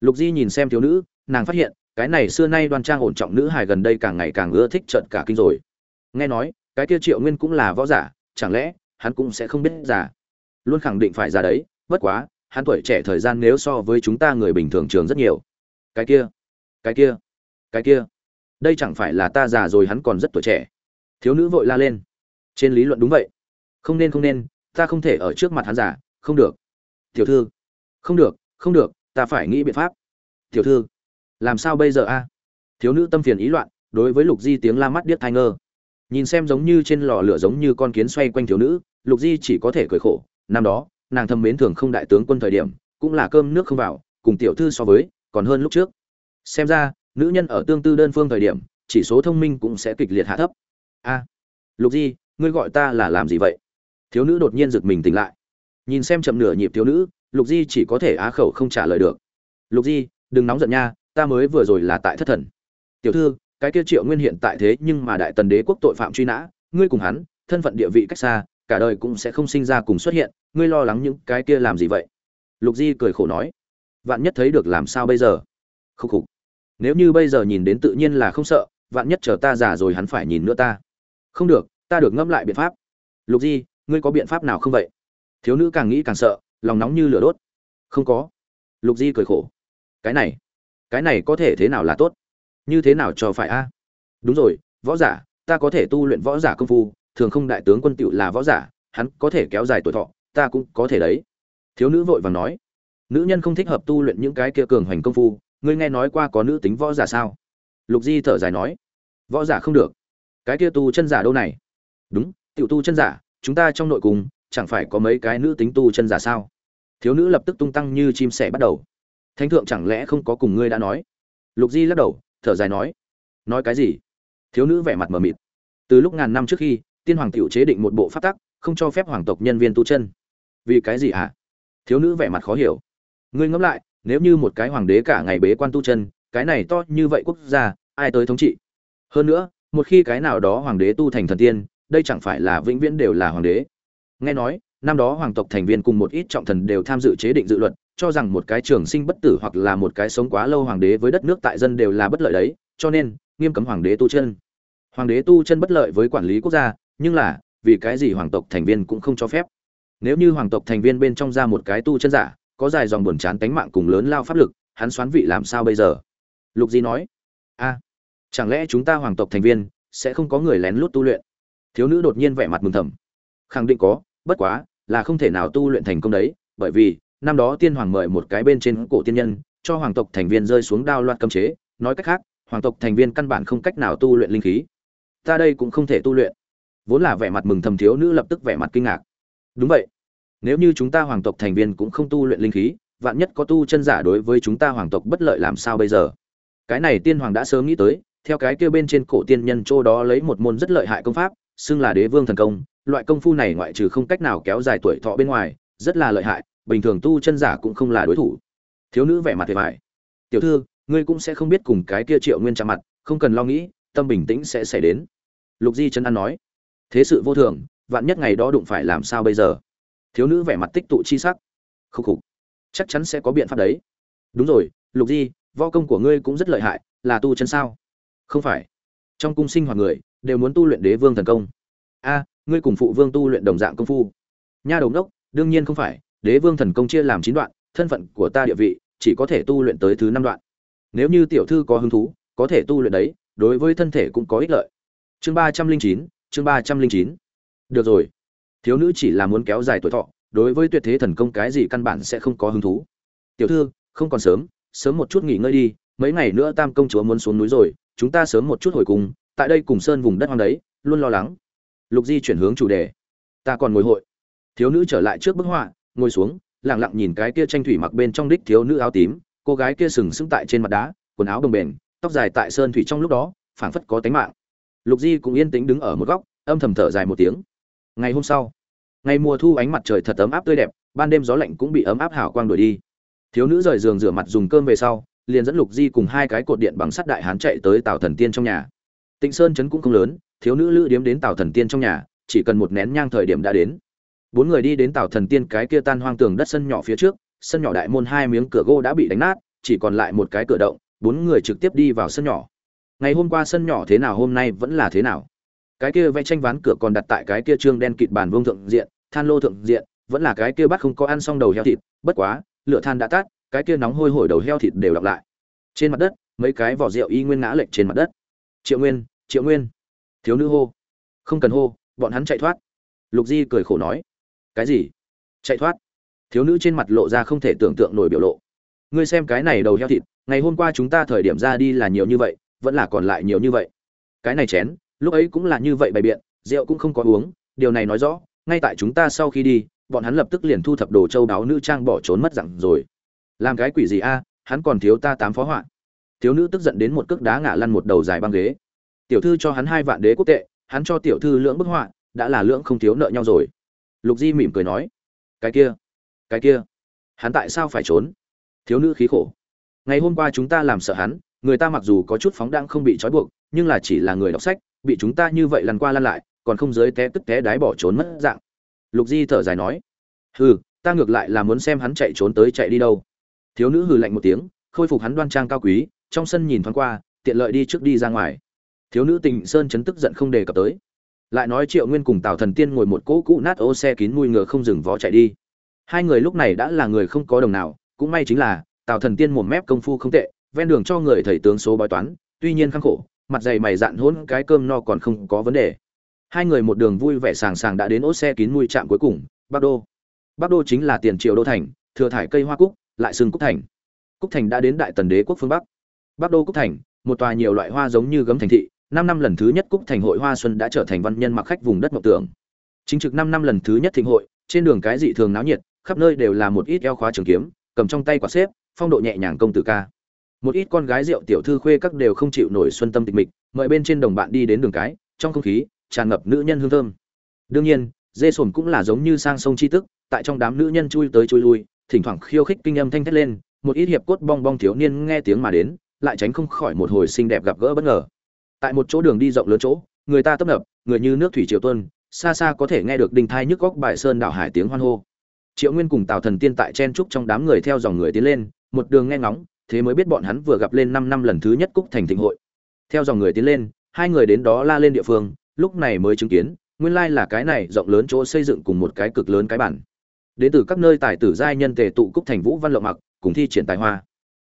Lục di nhìn xem thiếu nữ, nàng phát hiện, cái này xưa nay đoan trang ổn trọng nữ hài gần đây càng ngày càng ưa thích trợn cả kinh rồi. Nghe nói, cái kia triệu nguyên cũng là võ giả, chẳng lẽ, hắn cũng sẽ không biết già? Luôn khẳng định phải già đấy, bất quá, hắn tuổi trẻ thời gian nếu so với chúng ta người bình thường trường rất nhiều. Cái kia cái kia cái kia đây chẳng phải là ta già rồi hắn còn rất tuổi trẻ. Thiếu nữ vội la lên. Trên lý luận đúng vậy. Không nên không nên, ta không thể ở trước mặt hắn già. Không được. Tiểu thư. Không được không được, ta phải nghĩ biện pháp. Tiểu thư. Làm sao bây giờ a? Thiếu nữ tâm phiền ý loạn, đối với lục di tiếng la mắt điếc thai ngơ. Nhìn xem giống như trên lò lửa giống như con kiến xoay quanh thiếu nữ, lục di chỉ có thể cười khổ. Năm đó, nàng thâm mến thường không đại tướng quân thời điểm, cũng là cơm nước không vào, cùng tiểu thư so với, còn hơn lúc trước. Xem ra nữ nhân ở tương tư đơn phương thời điểm, chỉ số thông minh cũng sẽ kịch liệt hạ thấp. A, lục di, ngươi gọi ta là làm gì vậy? Thiếu nữ đột nhiên giật mình tỉnh lại. Nhìn xem chậm nửa nhịp thiếu nữ, lục di chỉ có thể á khẩu không trả lời được. Lục di, đừng nóng giận nha, ta mới vừa rồi là tại thất thần. Tiểu thư, cái kia triệu nguyên hiện tại thế nhưng mà đại tần đế quốc tội phạm truy nã, ngươi cùng hắn, thân phận địa vị cách xa, cả đời cũng sẽ không sinh ra cùng xuất hiện, ngươi lo lắng những cái kia làm gì vậy? Lục di cười khổ nói. Vạn nhất thấy được làm sao bây giờ? Khúc khục nếu như bây giờ nhìn đến tự nhiên là không sợ, vạn nhất chờ ta già rồi hắn phải nhìn nữa ta. Không được, ta được ngẫm lại biện pháp. Lục di, ngươi có biện pháp nào không vậy? Thiếu nữ càng nghĩ càng sợ, lòng nóng như lửa đốt. Không có. Lục di cười khổ. Cái này cái này có thể thế nào là tốt? Như thế nào cho phải a? À? Đúng rồi, võ giả, ta có thể tu luyện võ giả công phu, thường không đại tướng quân tựu là võ giả, hắn có thể kéo dài tuổi thọ, ta cũng có thể đấy. Thiếu nữ vội vàng nói. Nữ nhân không thích hợp tu luyện những cái kia cường hoành công phu ngươi nghe nói qua có nữ tính võ giả sao? Lục di thở dài nói, võ giả không được. Cái kia tu chân giả đâu này? Đúng, tiểu tu chân giả, chúng ta trong nội cùng, chẳng phải có mấy cái nữ tính tu chân giả sao? Thiếu nữ lập tức tung tăng như chim sẻ bắt đầu. Thánh thượng chẳng lẽ không có cùng ngươi đã nói? Lục di lắc đầu, thở dài nói nói cái gì? Thiếu nữ vẻ mặt mờ mịt. Từ lúc ngàn năm trước khi, tiên hoàng tiểu chế định một bộ pháp tắc, không cho phép hoàng tộc nhân viên tu chân. Vì cái gì hả? À? thiếu nữ vẻ mặt khó hiểu. Ngươi ngẫm lại nếu như một cái hoàng đế cả ngày bế quan tu chân, cái này to như vậy quốc gia, ai tới thống trị? Hơn nữa, một khi cái nào đó hoàng đế tu thành thần tiên, đây chẳng phải là vĩnh viễn đều là hoàng đế. Nghe nói, năm đó hoàng tộc thành viên cùng một ít trọng thần đều tham dự chế định dự luật, cho rằng một cái trường sinh bất tử hoặc là một cái sống quá lâu hoàng đế với đất nước tại dân đều là bất lợi đấy, cho nên, nghiêm cấm hoàng đế tu chân. Hoàng đế tu chân bất lợi với quản lý quốc gia, nhưng là, vì cái gì hoàng tộc thành viên cũng không cho phép? Nếu như hoàng tộc thành viên bên trong ra một cái tu chân giả có dài dòng buồn chán tánh mạng cùng lớn lao pháp lực, hắn xoán vị làm sao bây giờ? Lục di nói, a, chẳng lẽ chúng ta hoàng tộc thành viên sẽ không có người lén lút tu luyện? Thiếu nữ đột nhiên vẻ mặt mừng thầm. Khẳng định có, bất quá là không thể nào tu luyện thành công đấy, bởi vì năm đó tiên hoàng mời một cái bên trên cổ tiên nhân cho hoàng tộc thành viên rơi xuống đao loạt cấm chế, nói cách khác, hoàng tộc thành viên căn bản không cách nào tu luyện linh khí. Ta đây cũng không thể tu luyện. Vốn là vẻ mặt mừng thầm thiếu nữ lập tức vẻ mặt kinh ngạc. Đúng vậy nếu như chúng ta hoàng tộc thành viên cũng không tu luyện linh khí, vạn nhất có tu chân giả đối với chúng ta hoàng tộc bất lợi làm sao bây giờ? Cái này tiên hoàng đã sớm nghĩ tới, theo cái kia bên trên cổ tiên nhân châu đó lấy một môn rất lợi hại công pháp, xưng là đế vương thần công, loại công phu này ngoại trừ không cách nào kéo dài tuổi thọ bên ngoài, rất là lợi hại, bình thường tu chân giả cũng không là đối thủ. Thiếu nữ vẻ mặt thì phải tiểu thư, ngươi cũng sẽ không biết cùng cái kia triệu nguyên chạm mặt, không cần lo nghĩ, tâm bình tĩnh sẽ xảy đến. Lục di chân ăn nói. Thế sự vô thường, vạn nhất ngày đó đụng phải làm sao bây giờ? Thiếu nữ vẻ mặt tích tụ chi sắc. Khúc khục. Chắc chắn sẽ có biện pháp đấy. Đúng rồi, lục di, võ công của ngươi cũng rất lợi hại, là tu chân sao? Không phải. Trong cung sinh hoạt người, đều muốn tu luyện đế vương thần công. A, ngươi cùng phụ vương tu luyện đồng dạng công phu. Nha đồng đốc, đương nhiên không phải, đế vương thần công chia làm chín đoạn, thân phận của ta địa vị, chỉ có thể tu luyện tới thứ năm đoạn. Nếu như tiểu thư có hứng thú, có thể tu luyện đấy, đối với thân thể cũng có ích lợi. Chương ba trăm linh chín, chương ba trăm linh chín. Được rồi thiếu nữ chỉ là muốn kéo dài tuổi thọ, đối với tuyệt thế thần công cái gì căn bản sẽ không có hứng thú. Tiểu thư, không còn sớm sớm một chút nghỉ ngơi đi, mấy ngày nữa tam công chúa muốn xuống núi rồi, chúng ta sớm một chút hồi cùng, tại đây cùng sơn vùng đất hoang đấy, luôn lo lắng. Lục di chuyển hướng chủ đề. Ta còn ngồi hội. Thiếu nữ trở lại trước bức họa, ngồi xuống, lặng lặng nhìn cái kia tranh thủy mặc bên trong đích thiếu nữ áo tím, cô gái kia sừng sững tại trên mặt đá, quần áo đồng bền, tóc dài tại sơn thủy trong lúc đó, phảng phất có tánh mạng. Lục di cũng yên tĩnh đứng ở một góc, âm thầm thở dài một tiếng ngày hôm sau, ngày mùa thu ánh mặt trời thật ấm áp tươi đẹp, ban đêm gió lạnh cũng bị ấm áp hảo quang đuổi đi. Thiếu nữ rời giường rửa mặt dùng cơm về sau, liền dẫn lục di cùng hai cái cột điện bằng sắt đại hán chạy tới tào thần tiên trong nhà. Tịnh sơn trấn cũng không lớn, thiếu nữ lữ điếm đến tào thần tiên trong nhà, chỉ cần một nén nhang thời điểm đã đến. Bốn người đi đến tào thần tiên cái kia tan hoang tường đất sân nhỏ phía trước, sân nhỏ đại môn hai miếng cửa gỗ đã bị đánh nát, chỉ còn lại một cái cửa động, bốn người trực tiếp đi vào sân nhỏ. Ngày hôm qua sân nhỏ thế nào, hôm nay vẫn là thế nào? Cái kia vẽ tranh ván cửa còn đặt tại cái kia trương đen kịt bàn vương thượng diện, than lô thượng diện, vẫn là cái kia bắt không có ăn xong đầu heo thịt, bất quá, lửa than đã tắt, cái kia nóng hôi hổi đầu heo thịt đều đọc lại. Trên mặt đất, mấy cái vỏ rượu y nguyên ngã lệch trên mặt đất. Triệu nguyên triệu nguyên. Thiếu nữ hô. Không cần hô, bọn hắn chạy thoát. Lục di cười khổ nói. Cái gì? Chạy thoát. Thiếu nữ trên mặt lộ ra không thể tưởng tượng nổi biểu lộ. Ngươi xem cái này đầu heo thịt, ngày hôm qua chúng ta thời điểm ra đi là nhiều như vậy, vẫn là còn lại nhiều như vậy. Cái này chén lúc ấy cũng là như vậy bày biện, rượu cũng không có uống, điều này nói rõ, ngay tại chúng ta sau khi đi, bọn hắn lập tức liền thu thập đồ châu đáo nữ trang bỏ trốn mất dặn rồi. Làm cái quỷ gì a, hắn còn thiếu ta tám phó họa. Thiếu nữ tức giận đến một cước đá ngã lăn một đầu dài băng ghế. Tiểu thư cho hắn hai vạn đế quốc tệ, hắn cho tiểu thư lưỡng bức họa, đã là lưỡng không thiếu nợ nhau rồi. Lục di mỉm cười nói, cái kia cái kia, hắn tại sao phải trốn? Thiếu nữ khí khổ, ngày hôm qua chúng ta làm sợ hắn, người ta mặc dù có chút phóng đang không bị trói buộc nhưng là chỉ là người đọc sách, bị chúng ta như vậy lăn qua lăn lại, còn không dưới té tức té đái bỏ trốn mất dạng. Lục di thở dài nói, hừ, ta ngược lại là muốn xem hắn chạy trốn tới chạy đi đâu. Thiếu nữ hừ lạnh một tiếng, khôi phục hắn đoan trang cao quý, trong sân nhìn thoáng qua, tiện lợi đi trước đi ra ngoài. Thiếu nữ tình sơn chấn tức giận không đề cập tới. Lại nói triệu nguyên cùng tào thần tiên ngồi một cỗ cũ nát ô xe kín mùi ngựa không dừng vó chạy đi. Hai người lúc này đã là người không có đồng nào, cũng may chính là tào thần tiên một mép công phu không tệ, ven đường cho người thầy tướng số bói toán, tuy nhiên khăng khổ mặt dày mày dạn hỗn cái cơm no còn không có vấn đề. Hai người một đường vui vẻ sàng sàng đã đến ô xe kín mùi trạm cuối cùng, bắc đô. Bắc đô chính là tiền triệu đô thành, thừa thải cây hoa cúc, lại xưng cúc thành. Cúc thành đã đến đại tần đế quốc phương bắc. Bắc đô cúc thành, một tòa nhiều loại hoa giống như gấm thành thị, năm năm lần thứ nhất cúc thành hội hoa xuân đã trở thành văn nhân mặc khách vùng đất mộng tưởng. Chính trực năm năm lần thứ nhất thịnh hội, trên đường cái dị thường náo nhiệt, khắp nơi đều là một ít eo khóa trường kiếm, cầm trong tay quả xếp, phong độ nhẹ nhàng công tử ca một ít con gái rượu tiểu thư khuê các đều không chịu nổi xuân tâm tịch mịch, mời bên trên đồng bạn đi đến đường cái, trong không khí, tràn ngập nữ nhân hương thơm. Đương nhiên, dê sồn cũng là giống như sang sông chi tức, tại trong đám nữ nhân chui tới chui lui, thỉnh thoảng khiêu khích kinh âm thanh thét lên, một ít hiệp cốt bong bong thiếu niên nghe tiếng mà đến, lại tránh không khỏi một hồi xinh đẹp gặp gỡ bất ngờ. Tại một chỗ đường đi rộng lớn chỗ, người ta tấp nập, người như nước thủy triều tuân, xa xa có thể nghe được đinh thai nhức góc bài sơn đảo hải tiếng hoan hô. Triệu nguyên cùng tào thần tiên tại chen trúc trong đám người theo dòng người tiến lên, một đường nghe ngóng thế mới biết bọn hắn vừa gặp lên năm năm lần thứ nhất cúc thành thịnh hội. Theo dòng người tiến lên, hai người đến đó la lên địa phương, lúc này mới chứng kiến, nguyên lai là cái này rộng lớn chỗ xây dựng cùng một cái cực lớn cái bản. Đến từ các nơi tài tử giai nhân tề tụ cúc thành vũ văn lộng mặc, cùng thi triển tài hoa.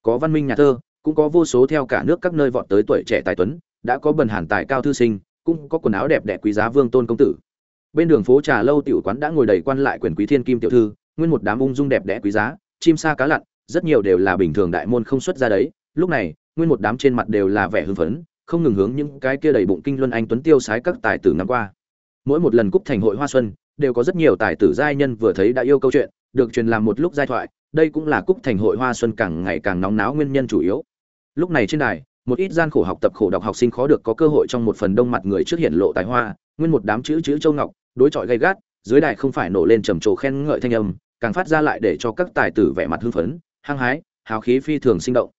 Có văn minh nhà thơ, cũng có vô số theo cả nước các nơi vọt tới tuổi trẻ tài tuấn, đã có bần hàn tài cao thư sinh, cũng có quần áo đẹp đẽ quý giá vương tôn công tử. Bên đường phố trà lâu tiểu quán đã ngồi đầy quan lại quyền quý thiên kim tiểu thư, nguyên một đám ung dung đẹp đẽ quý giá, chim sa cá lặn rất nhiều đều là bình thường đại môn không xuất ra đấy. Lúc này, nguyên một đám trên mặt đều là vẻ hưng phấn, không ngừng hướng những cái kia đầy bụng kinh luân anh tuấn tiêu sái các tài tử năm qua. Mỗi một lần cúc thành hội hoa xuân, đều có rất nhiều tài tử giai nhân vừa thấy đã yêu câu chuyện, được truyền làm một lúc giai thoại. Đây cũng là cúc thành hội hoa xuân càng ngày càng nóng náo nguyên nhân chủ yếu. Lúc này trên đài, một ít gian khổ học tập khổ đọc học sinh khó được có cơ hội trong một phần đông mặt người trước hiện lộ tài hoa. Nguyên một đám chữ chữ châu ngọc, đối chọi gay gắt, dưới đài không phải nổ lên trầm trồ khen ngợi thanh âm, càng phát ra lại để cho các tài tử vẻ mặt hưng phấn hăng hái, hào khí phi thường sinh động.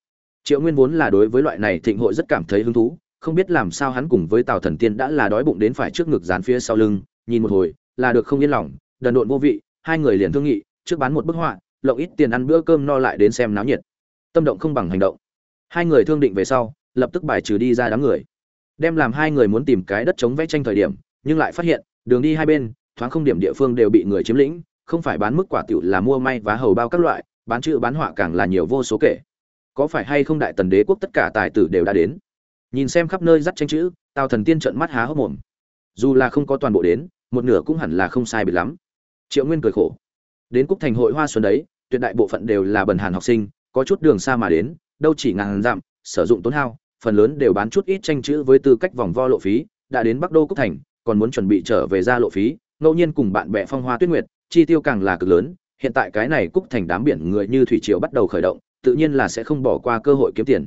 Triệu nguyên vốn là đối với loại này thịnh hội rất cảm thấy hứng thú, không biết làm sao hắn cùng với tào thần tiên đã là đói bụng đến phải trước ngực dán phía sau lưng, nhìn một hồi, là được không yên lòng, đần độn vô vị, hai người liền thương nghị, trước bán một bức họa, lộng ít tiền ăn bữa cơm no lại đến xem náo nhiệt. Tâm động không bằng hành động. Hai người thương định về sau, lập tức bài trừ đi ra đám người. Đem làm hai người muốn tìm cái đất chống vẽ tranh thời điểm, nhưng lại phát hiện, đường đi hai bên, thoáng không điểm địa phương đều bị người chiếm lĩnh, không phải bán mức quả tiểu là mua may và hầu bao các loại bán chữ bán họa càng là nhiều vô số kể. Có phải hay không đại tần đế quốc tất cả tài tử đều đã đến? Nhìn xem khắp nơi dắt tranh chữ, tào thần tiên trợn mắt há hốc mồm. Dù là không có toàn bộ đến, một nửa cũng hẳn là không sai biệt lắm. Triệu nguyên cười khổ. Đến cúc thành hội hoa xuân đấy, tuyệt đại bộ phận đều là bần hàn học sinh, có chút đường xa mà đến, đâu chỉ ngàn dặm, sử dụng tốn hao, phần lớn đều bán chút ít tranh chữ với tư cách vòng vo lộ phí, đã đến bắc đô cúc thành, còn muốn chuẩn bị trở về ra lộ phí, ngẫu nhiên cùng bạn bè phong hoa tuyết nguyệt, chi tiêu càng là cực lớn hiện tại cái này cúc thành đám biển người như thủy triều bắt đầu khởi động, tự nhiên là sẽ không bỏ qua cơ hội kiếm tiền.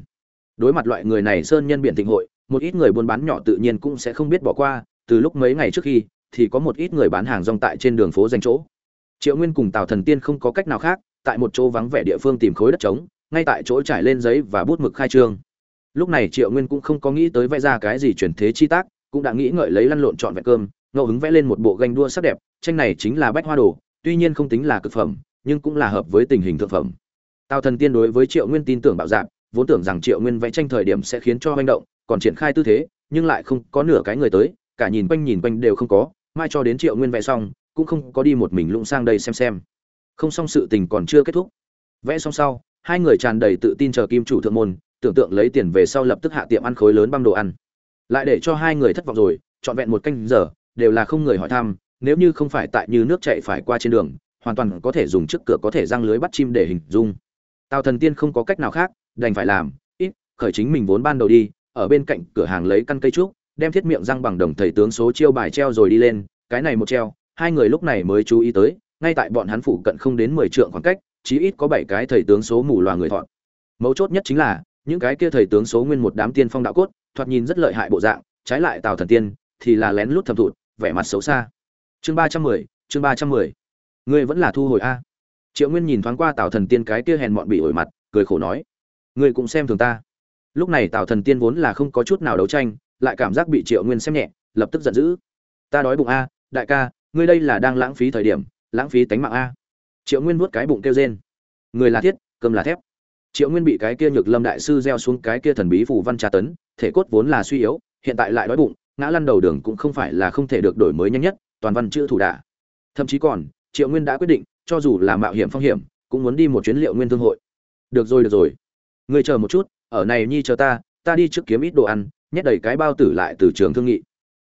Đối mặt loại người này sơn nhân biển thịnh hội, một ít người buôn bán nhỏ tự nhiên cũng sẽ không biết bỏ qua, từ lúc mấy ngày trước khi, thì có một ít người bán hàng rong tại trên đường phố danh chỗ. Triệu nguyên cùng tào thần tiên không có cách nào khác, tại một chỗ vắng vẻ địa phương tìm khối đất trống, ngay tại chỗ trải lên giấy và bút mực khai trương. Lúc này triệu nguyên cũng không có nghĩ tới vẽ ra cái gì chuyển thế chi tác, cũng đã nghĩ ngợi lấy lăn lộn trọn vẹn cơm, ngẫu hứng vẽ lên một bộ ganh đua sắc đẹp, tranh này chính là bách hoa đồ tuy nhiên không tính là cực phẩm nhưng cũng là hợp với tình hình thượng phẩm. Tào thần tiên đối với triệu nguyên tin tưởng bạo đảm, vốn tưởng rằng triệu nguyên vẽ tranh thời điểm sẽ khiến cho manh động còn triển khai tư thế nhưng lại không có nửa cái người tới cả nhìn quanh nhìn quanh đều không có mai cho đến triệu nguyên vẽ xong cũng không có đi một mình lũng sang đây xem xem. Không xong sự tình còn chưa kết thúc. Vẽ xong sau hai người tràn đầy tự tin chờ kim chủ thượng môn tưởng tượng lấy tiền về sau lập tức hạ tiệm ăn khối lớn băm đồ ăn. Lại để cho hai người thất vọng rồi trọn vẹn một canh giờ đều là không người hỏi thăm nếu như không phải tại như nước chạy phải qua trên đường, hoàn toàn có thể dùng trước cửa có thể răng lưới bắt chim để hình dung. Tào thần tiên không có cách nào khác, đành phải làm, ít, khởi chính mình vốn ban đầu đi, ở bên cạnh cửa hàng lấy căn cây trúc, đem thiết miệng răng bằng đồng thầy tướng số chiêu bài treo rồi đi lên, cái này một treo, hai người lúc này mới chú ý tới, ngay tại bọn hắn phụ cận không đến mười trượng khoảng cách, chí ít có bảy cái thầy tướng số mù loà người thọn. Mấu chốt nhất chính là, những cái kia thầy tướng số nguyên một đám tiên phong đạo cốt, thoạt nhìn rất lợi hại bộ dạng, trái lại tào thần tiên thì là lén lút thầm thụt, vẻ mặt xấu xa chương ba trăm mười, chương ba trăm mười. Ngươi vẫn là thu hồi a. Triệu nguyên nhìn thoáng qua tào thần tiên cái kia hèn mọn bị ổi mặt, cười khổ nói, ngươi cũng xem thường ta. Lúc này tào thần tiên vốn là không có chút nào đấu tranh, lại cảm giác bị triệu nguyên xem nhẹ, lập tức giận dữ. Ta đói bụng a, đại ca, ngươi đây là đang lãng phí thời điểm, lãng phí tánh mạng a. Triệu nguyên vuốt cái bụng kêu rên. Người là thiết cơm là thép. Triệu nguyên bị cái kia nhược lâm đại sư gieo xuống cái kia thần bí phủ văn tra tấn, thể cốt vốn là suy yếu, hiện tại lại đói bụng, ngã lăn đầu đường cũng không phải là không thể được đổi mới nhanh nhất toàn văn chữ thủ đả. Thậm chí còn, triệu nguyên đã quyết định, cho dù là mạo hiểm phong hiểm, cũng muốn đi một chuyến liệu nguyên thương hội. Được rồi được rồi. Người chờ một chút, ở này nhi chờ ta ta đi trước kiếm ít đồ ăn, nhét đầy cái bao tử lại từ trường thương nghị.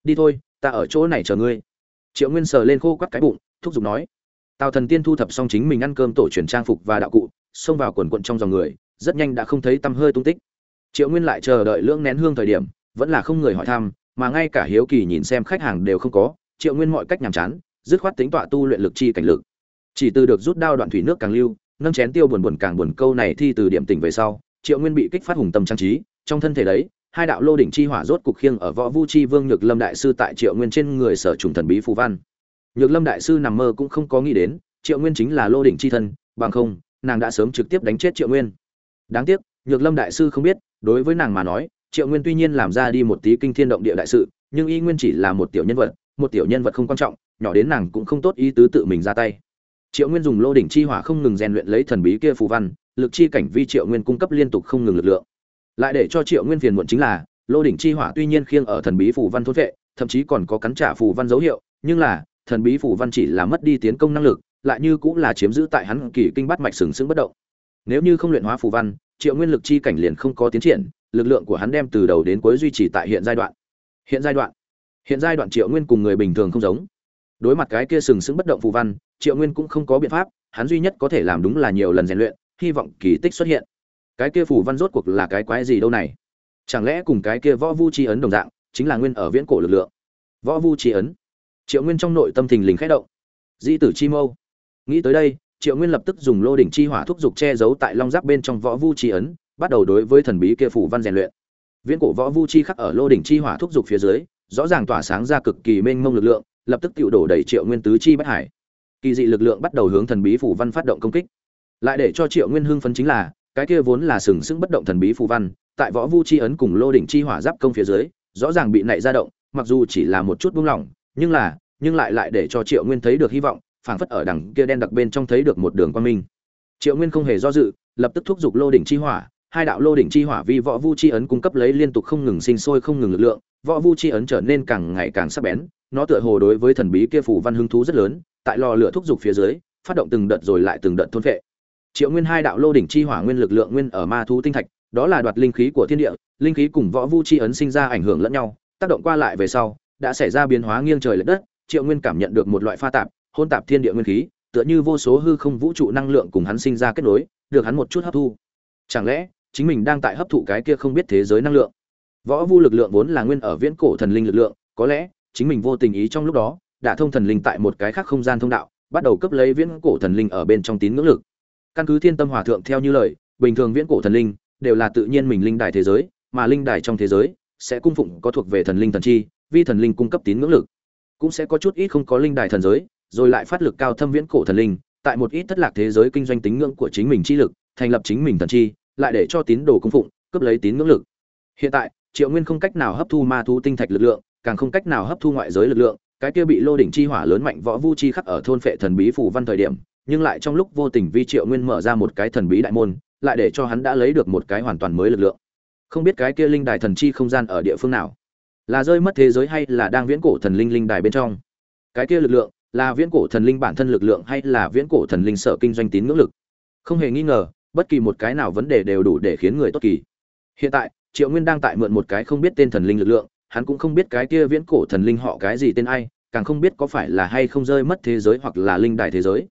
Đi thôi, ta ở chỗ này chờ ngươi. Triệu nguyên sờ lên khô quắt cái bụng, thúc giục nói. Tào thần tiên thu thập xong chính mình ăn cơm tổ truyền trang phục và đạo cụ, xông vào quần quận trong dòng người, rất nhanh đã không thấy tăm hơi tung tích. Triệu nguyên lại chờ đợi lưỡng nén hương thời điểm, vẫn là không người hỏi thăm, mà ngay cả hiếu kỳ nhìn xem khách hàng đều không có triệu nguyên mọi cách nhàm chán, dứt khoát tính tọa tu luyện lực chi cảnh lực. Chỉ từ được rút đao đoạn thủy nước càng lưu, nâng chén tiêu buồn buồn càng buồn câu này thi từ điểm tỉnh về sau, triệu nguyên bị kích phát hùng tâm trang trí, trong thân thể đấy, hai đạo lô đỉnh chi hỏa rốt cục khiêng ở võ vu chi vương nhược lâm đại sư tại triệu nguyên trên người sở trùng thần bí phù văn. Nhược lâm đại sư nằm mơ cũng không có nghĩ đến, triệu nguyên chính là lô đỉnh chi thân, bằng không, nàng đã sớm trực tiếp đánh chết triệu nguyên. Đáng tiếc, nhược lâm đại sư không biết, đối với nàng mà nói, triệu nguyên tuy nhiên làm ra đi một tí kinh thiên động địa đại sự, nhưng y nguyên chỉ là một tiểu nhân vật một tiểu nhân vật không quan trọng, nhỏ đến nàng cũng không tốt ý tứ tự mình ra tay. Triệu nguyên dùng lô đỉnh chi hỏa không ngừng rèn luyện lấy thần bí kia phù văn, lực chi cảnh vi triệu nguyên cung cấp liên tục không ngừng lực lượng. Lại để cho triệu nguyên phiền muộn chính là, lô đỉnh chi hỏa tuy nhiên khiêng ở thần bí phù văn thốt vệ, thậm chí còn có cắn trả phù văn dấu hiệu, nhưng là, thần bí phù văn chỉ là mất đi tiến công năng lực, lại như cũng là chiếm giữ tại hắn kỳ kinh bắt mạch sừng sững bất động. Nếu như không luyện hóa phù văn, triệu nguyên lực chi cảnh liền không có tiến triển, lực lượng của hắn đem từ đầu đến cuối duy trì tại hiện giai đoạn. Hiện giai đoạn hiện giai đoạn triệu nguyên cùng người bình thường không giống. Đối mặt cái kia sừng sững bất động phù văn, triệu nguyên cũng không có biện pháp, hắn duy nhất có thể làm đúng là nhiều lần rèn luyện, hy vọng kỳ tích xuất hiện. Cái kia phù văn rốt cuộc là cái quái gì đâu này? Chẳng lẽ cùng cái kia võ vu chi ấn đồng dạng, chính là nguyên ở viễn cổ lực lượng? Võ vu chi ấn? Triệu nguyên trong nội tâm thình lình khẽ động. Di tử chi mâu. Nghĩ tới đây, triệu nguyên lập tức dùng lô đỉnh chi hỏa thúc giục che giấu tại long giáp bên trong võ vu chi ấn, bắt đầu đối với thần bí kia phủ văn rèn luyện. Viễn cổ võ vu chi khắc ở lô đỉnh chi hỏa thúc giục phía dưới rõ ràng tỏa sáng ra cực kỳ mênh mông lực lượng, lập tức tự đổ đầy triệu nguyên tứ chi bất hải. Kỳ dị lực lượng bắt đầu hướng thần bí phủ văn phát động công kích. Lại để cho triệu nguyên hưng phấn chính là, cái kia vốn là sừng sững bất động thần bí phù văn, tại võ vu chi ấn cùng lô đỉnh chi hỏa giáp công phía dưới, rõ ràng bị nảy ra động, mặc dù chỉ là một chút buông lỏng, nhưng là, nhưng lại lại để cho triệu nguyên thấy được hy vọng, phảng phất ở đằng kia đen đặc bên trong thấy được một đường quan minh. Triệu nguyên không hề do dự, lập tức thúc giục lô đỉnh chi hỏa hai đạo lô đỉnh chi hỏa vi võ vu chi ấn cung cấp lấy liên tục không ngừng sinh sôi không ngừng lực lượng, võ vu chi ấn trở nên càng ngày càng sắc bén, nó tựa hồ đối với thần bí kia phủ văn hứng thú rất lớn, tại lò lửa thúc giục phía dưới, phát động từng đợt rồi lại từng đợt thôn phệ. Triệu nguyên hai đạo lô đỉnh chi hỏa nguyên lực lượng nguyên ở ma thú tinh thạch, đó là đoạt linh khí của thiên địa, linh khí cùng võ vu chi ấn sinh ra ảnh hưởng lẫn nhau, tác động qua lại về sau, đã xảy ra biến hóa nghiêng trời lệch đất, triệu nguyên cảm nhận được một loại pha tạp hôn tạp thiên địa nguyên khí, tựa như vô số hư không vũ trụ năng lượng cùng hắn sinh ra kết nối, được hắn một chút hấp thu. Chẳng lẽ chính mình đang tại hấp thụ cái kia không biết thế giới năng lượng. Võ vu lực lượng vốn là nguyên ở viễn cổ thần linh lực lượng, có lẽ, chính mình vô tình ý trong lúc đó, đã thông thần linh tại một cái khác không gian thông đạo, bắt đầu cấp lấy viễn cổ thần linh ở bên trong tín ngưỡng lực. Căn cứ thiên tâm hòa thượng theo như lời, bình thường viễn cổ thần linh đều là tự nhiên mình linh đài thế giới, mà linh đài trong thế giới sẽ cung phụng có thuộc về thần linh thần chi vi thần linh cung cấp tín ngưỡng lực. Cũng sẽ có chút ít không có linh đài thần giới, rồi lại phát lực cao thâm viễn cổ thần linh, tại một ít thất lạc thế giới kinh doanh tín ngưỡng của chính mình chi lực, thành lập chính mình thần chi lại để cho tín đồ cung phụng, cướp lấy tín ngưỡng lực. Hiện tại, triệu nguyên không cách nào hấp thu ma thu tinh thạch lực lượng, càng không cách nào hấp thu ngoại giới lực lượng. Cái kia bị lô đỉnh chi hỏa lớn mạnh võ vu chi khắc ở thôn phệ thần bí phủ văn thời điểm, nhưng lại trong lúc vô tình vi triệu nguyên mở ra một cái thần bí đại môn, lại để cho hắn đã lấy được một cái hoàn toàn mới lực lượng. Không biết cái kia linh đài thần chi không gian ở địa phương nào? Là rơi mất thế giới hay là đang viễn cổ thần linh linh đài bên trong? Cái kia lực lượng, là viễn cổ thần linh bản thân lực lượng hay là viễn cổ thần linh sở kinh doanh tín ngưỡng lực? Không hề nghi ngờ bất kỳ một cái nào vấn đề đều đủ để khiến người tốt kỳ. Hiện tại triệu nguyên đang tại mượn một cái không biết tên thần linh lực lượng hắn cũng không biết cái kia viễn cổ thần linh họ cái gì tên ai càng không biết có phải là hay không rơi mất thế giới hoặc là linh đài thế giới.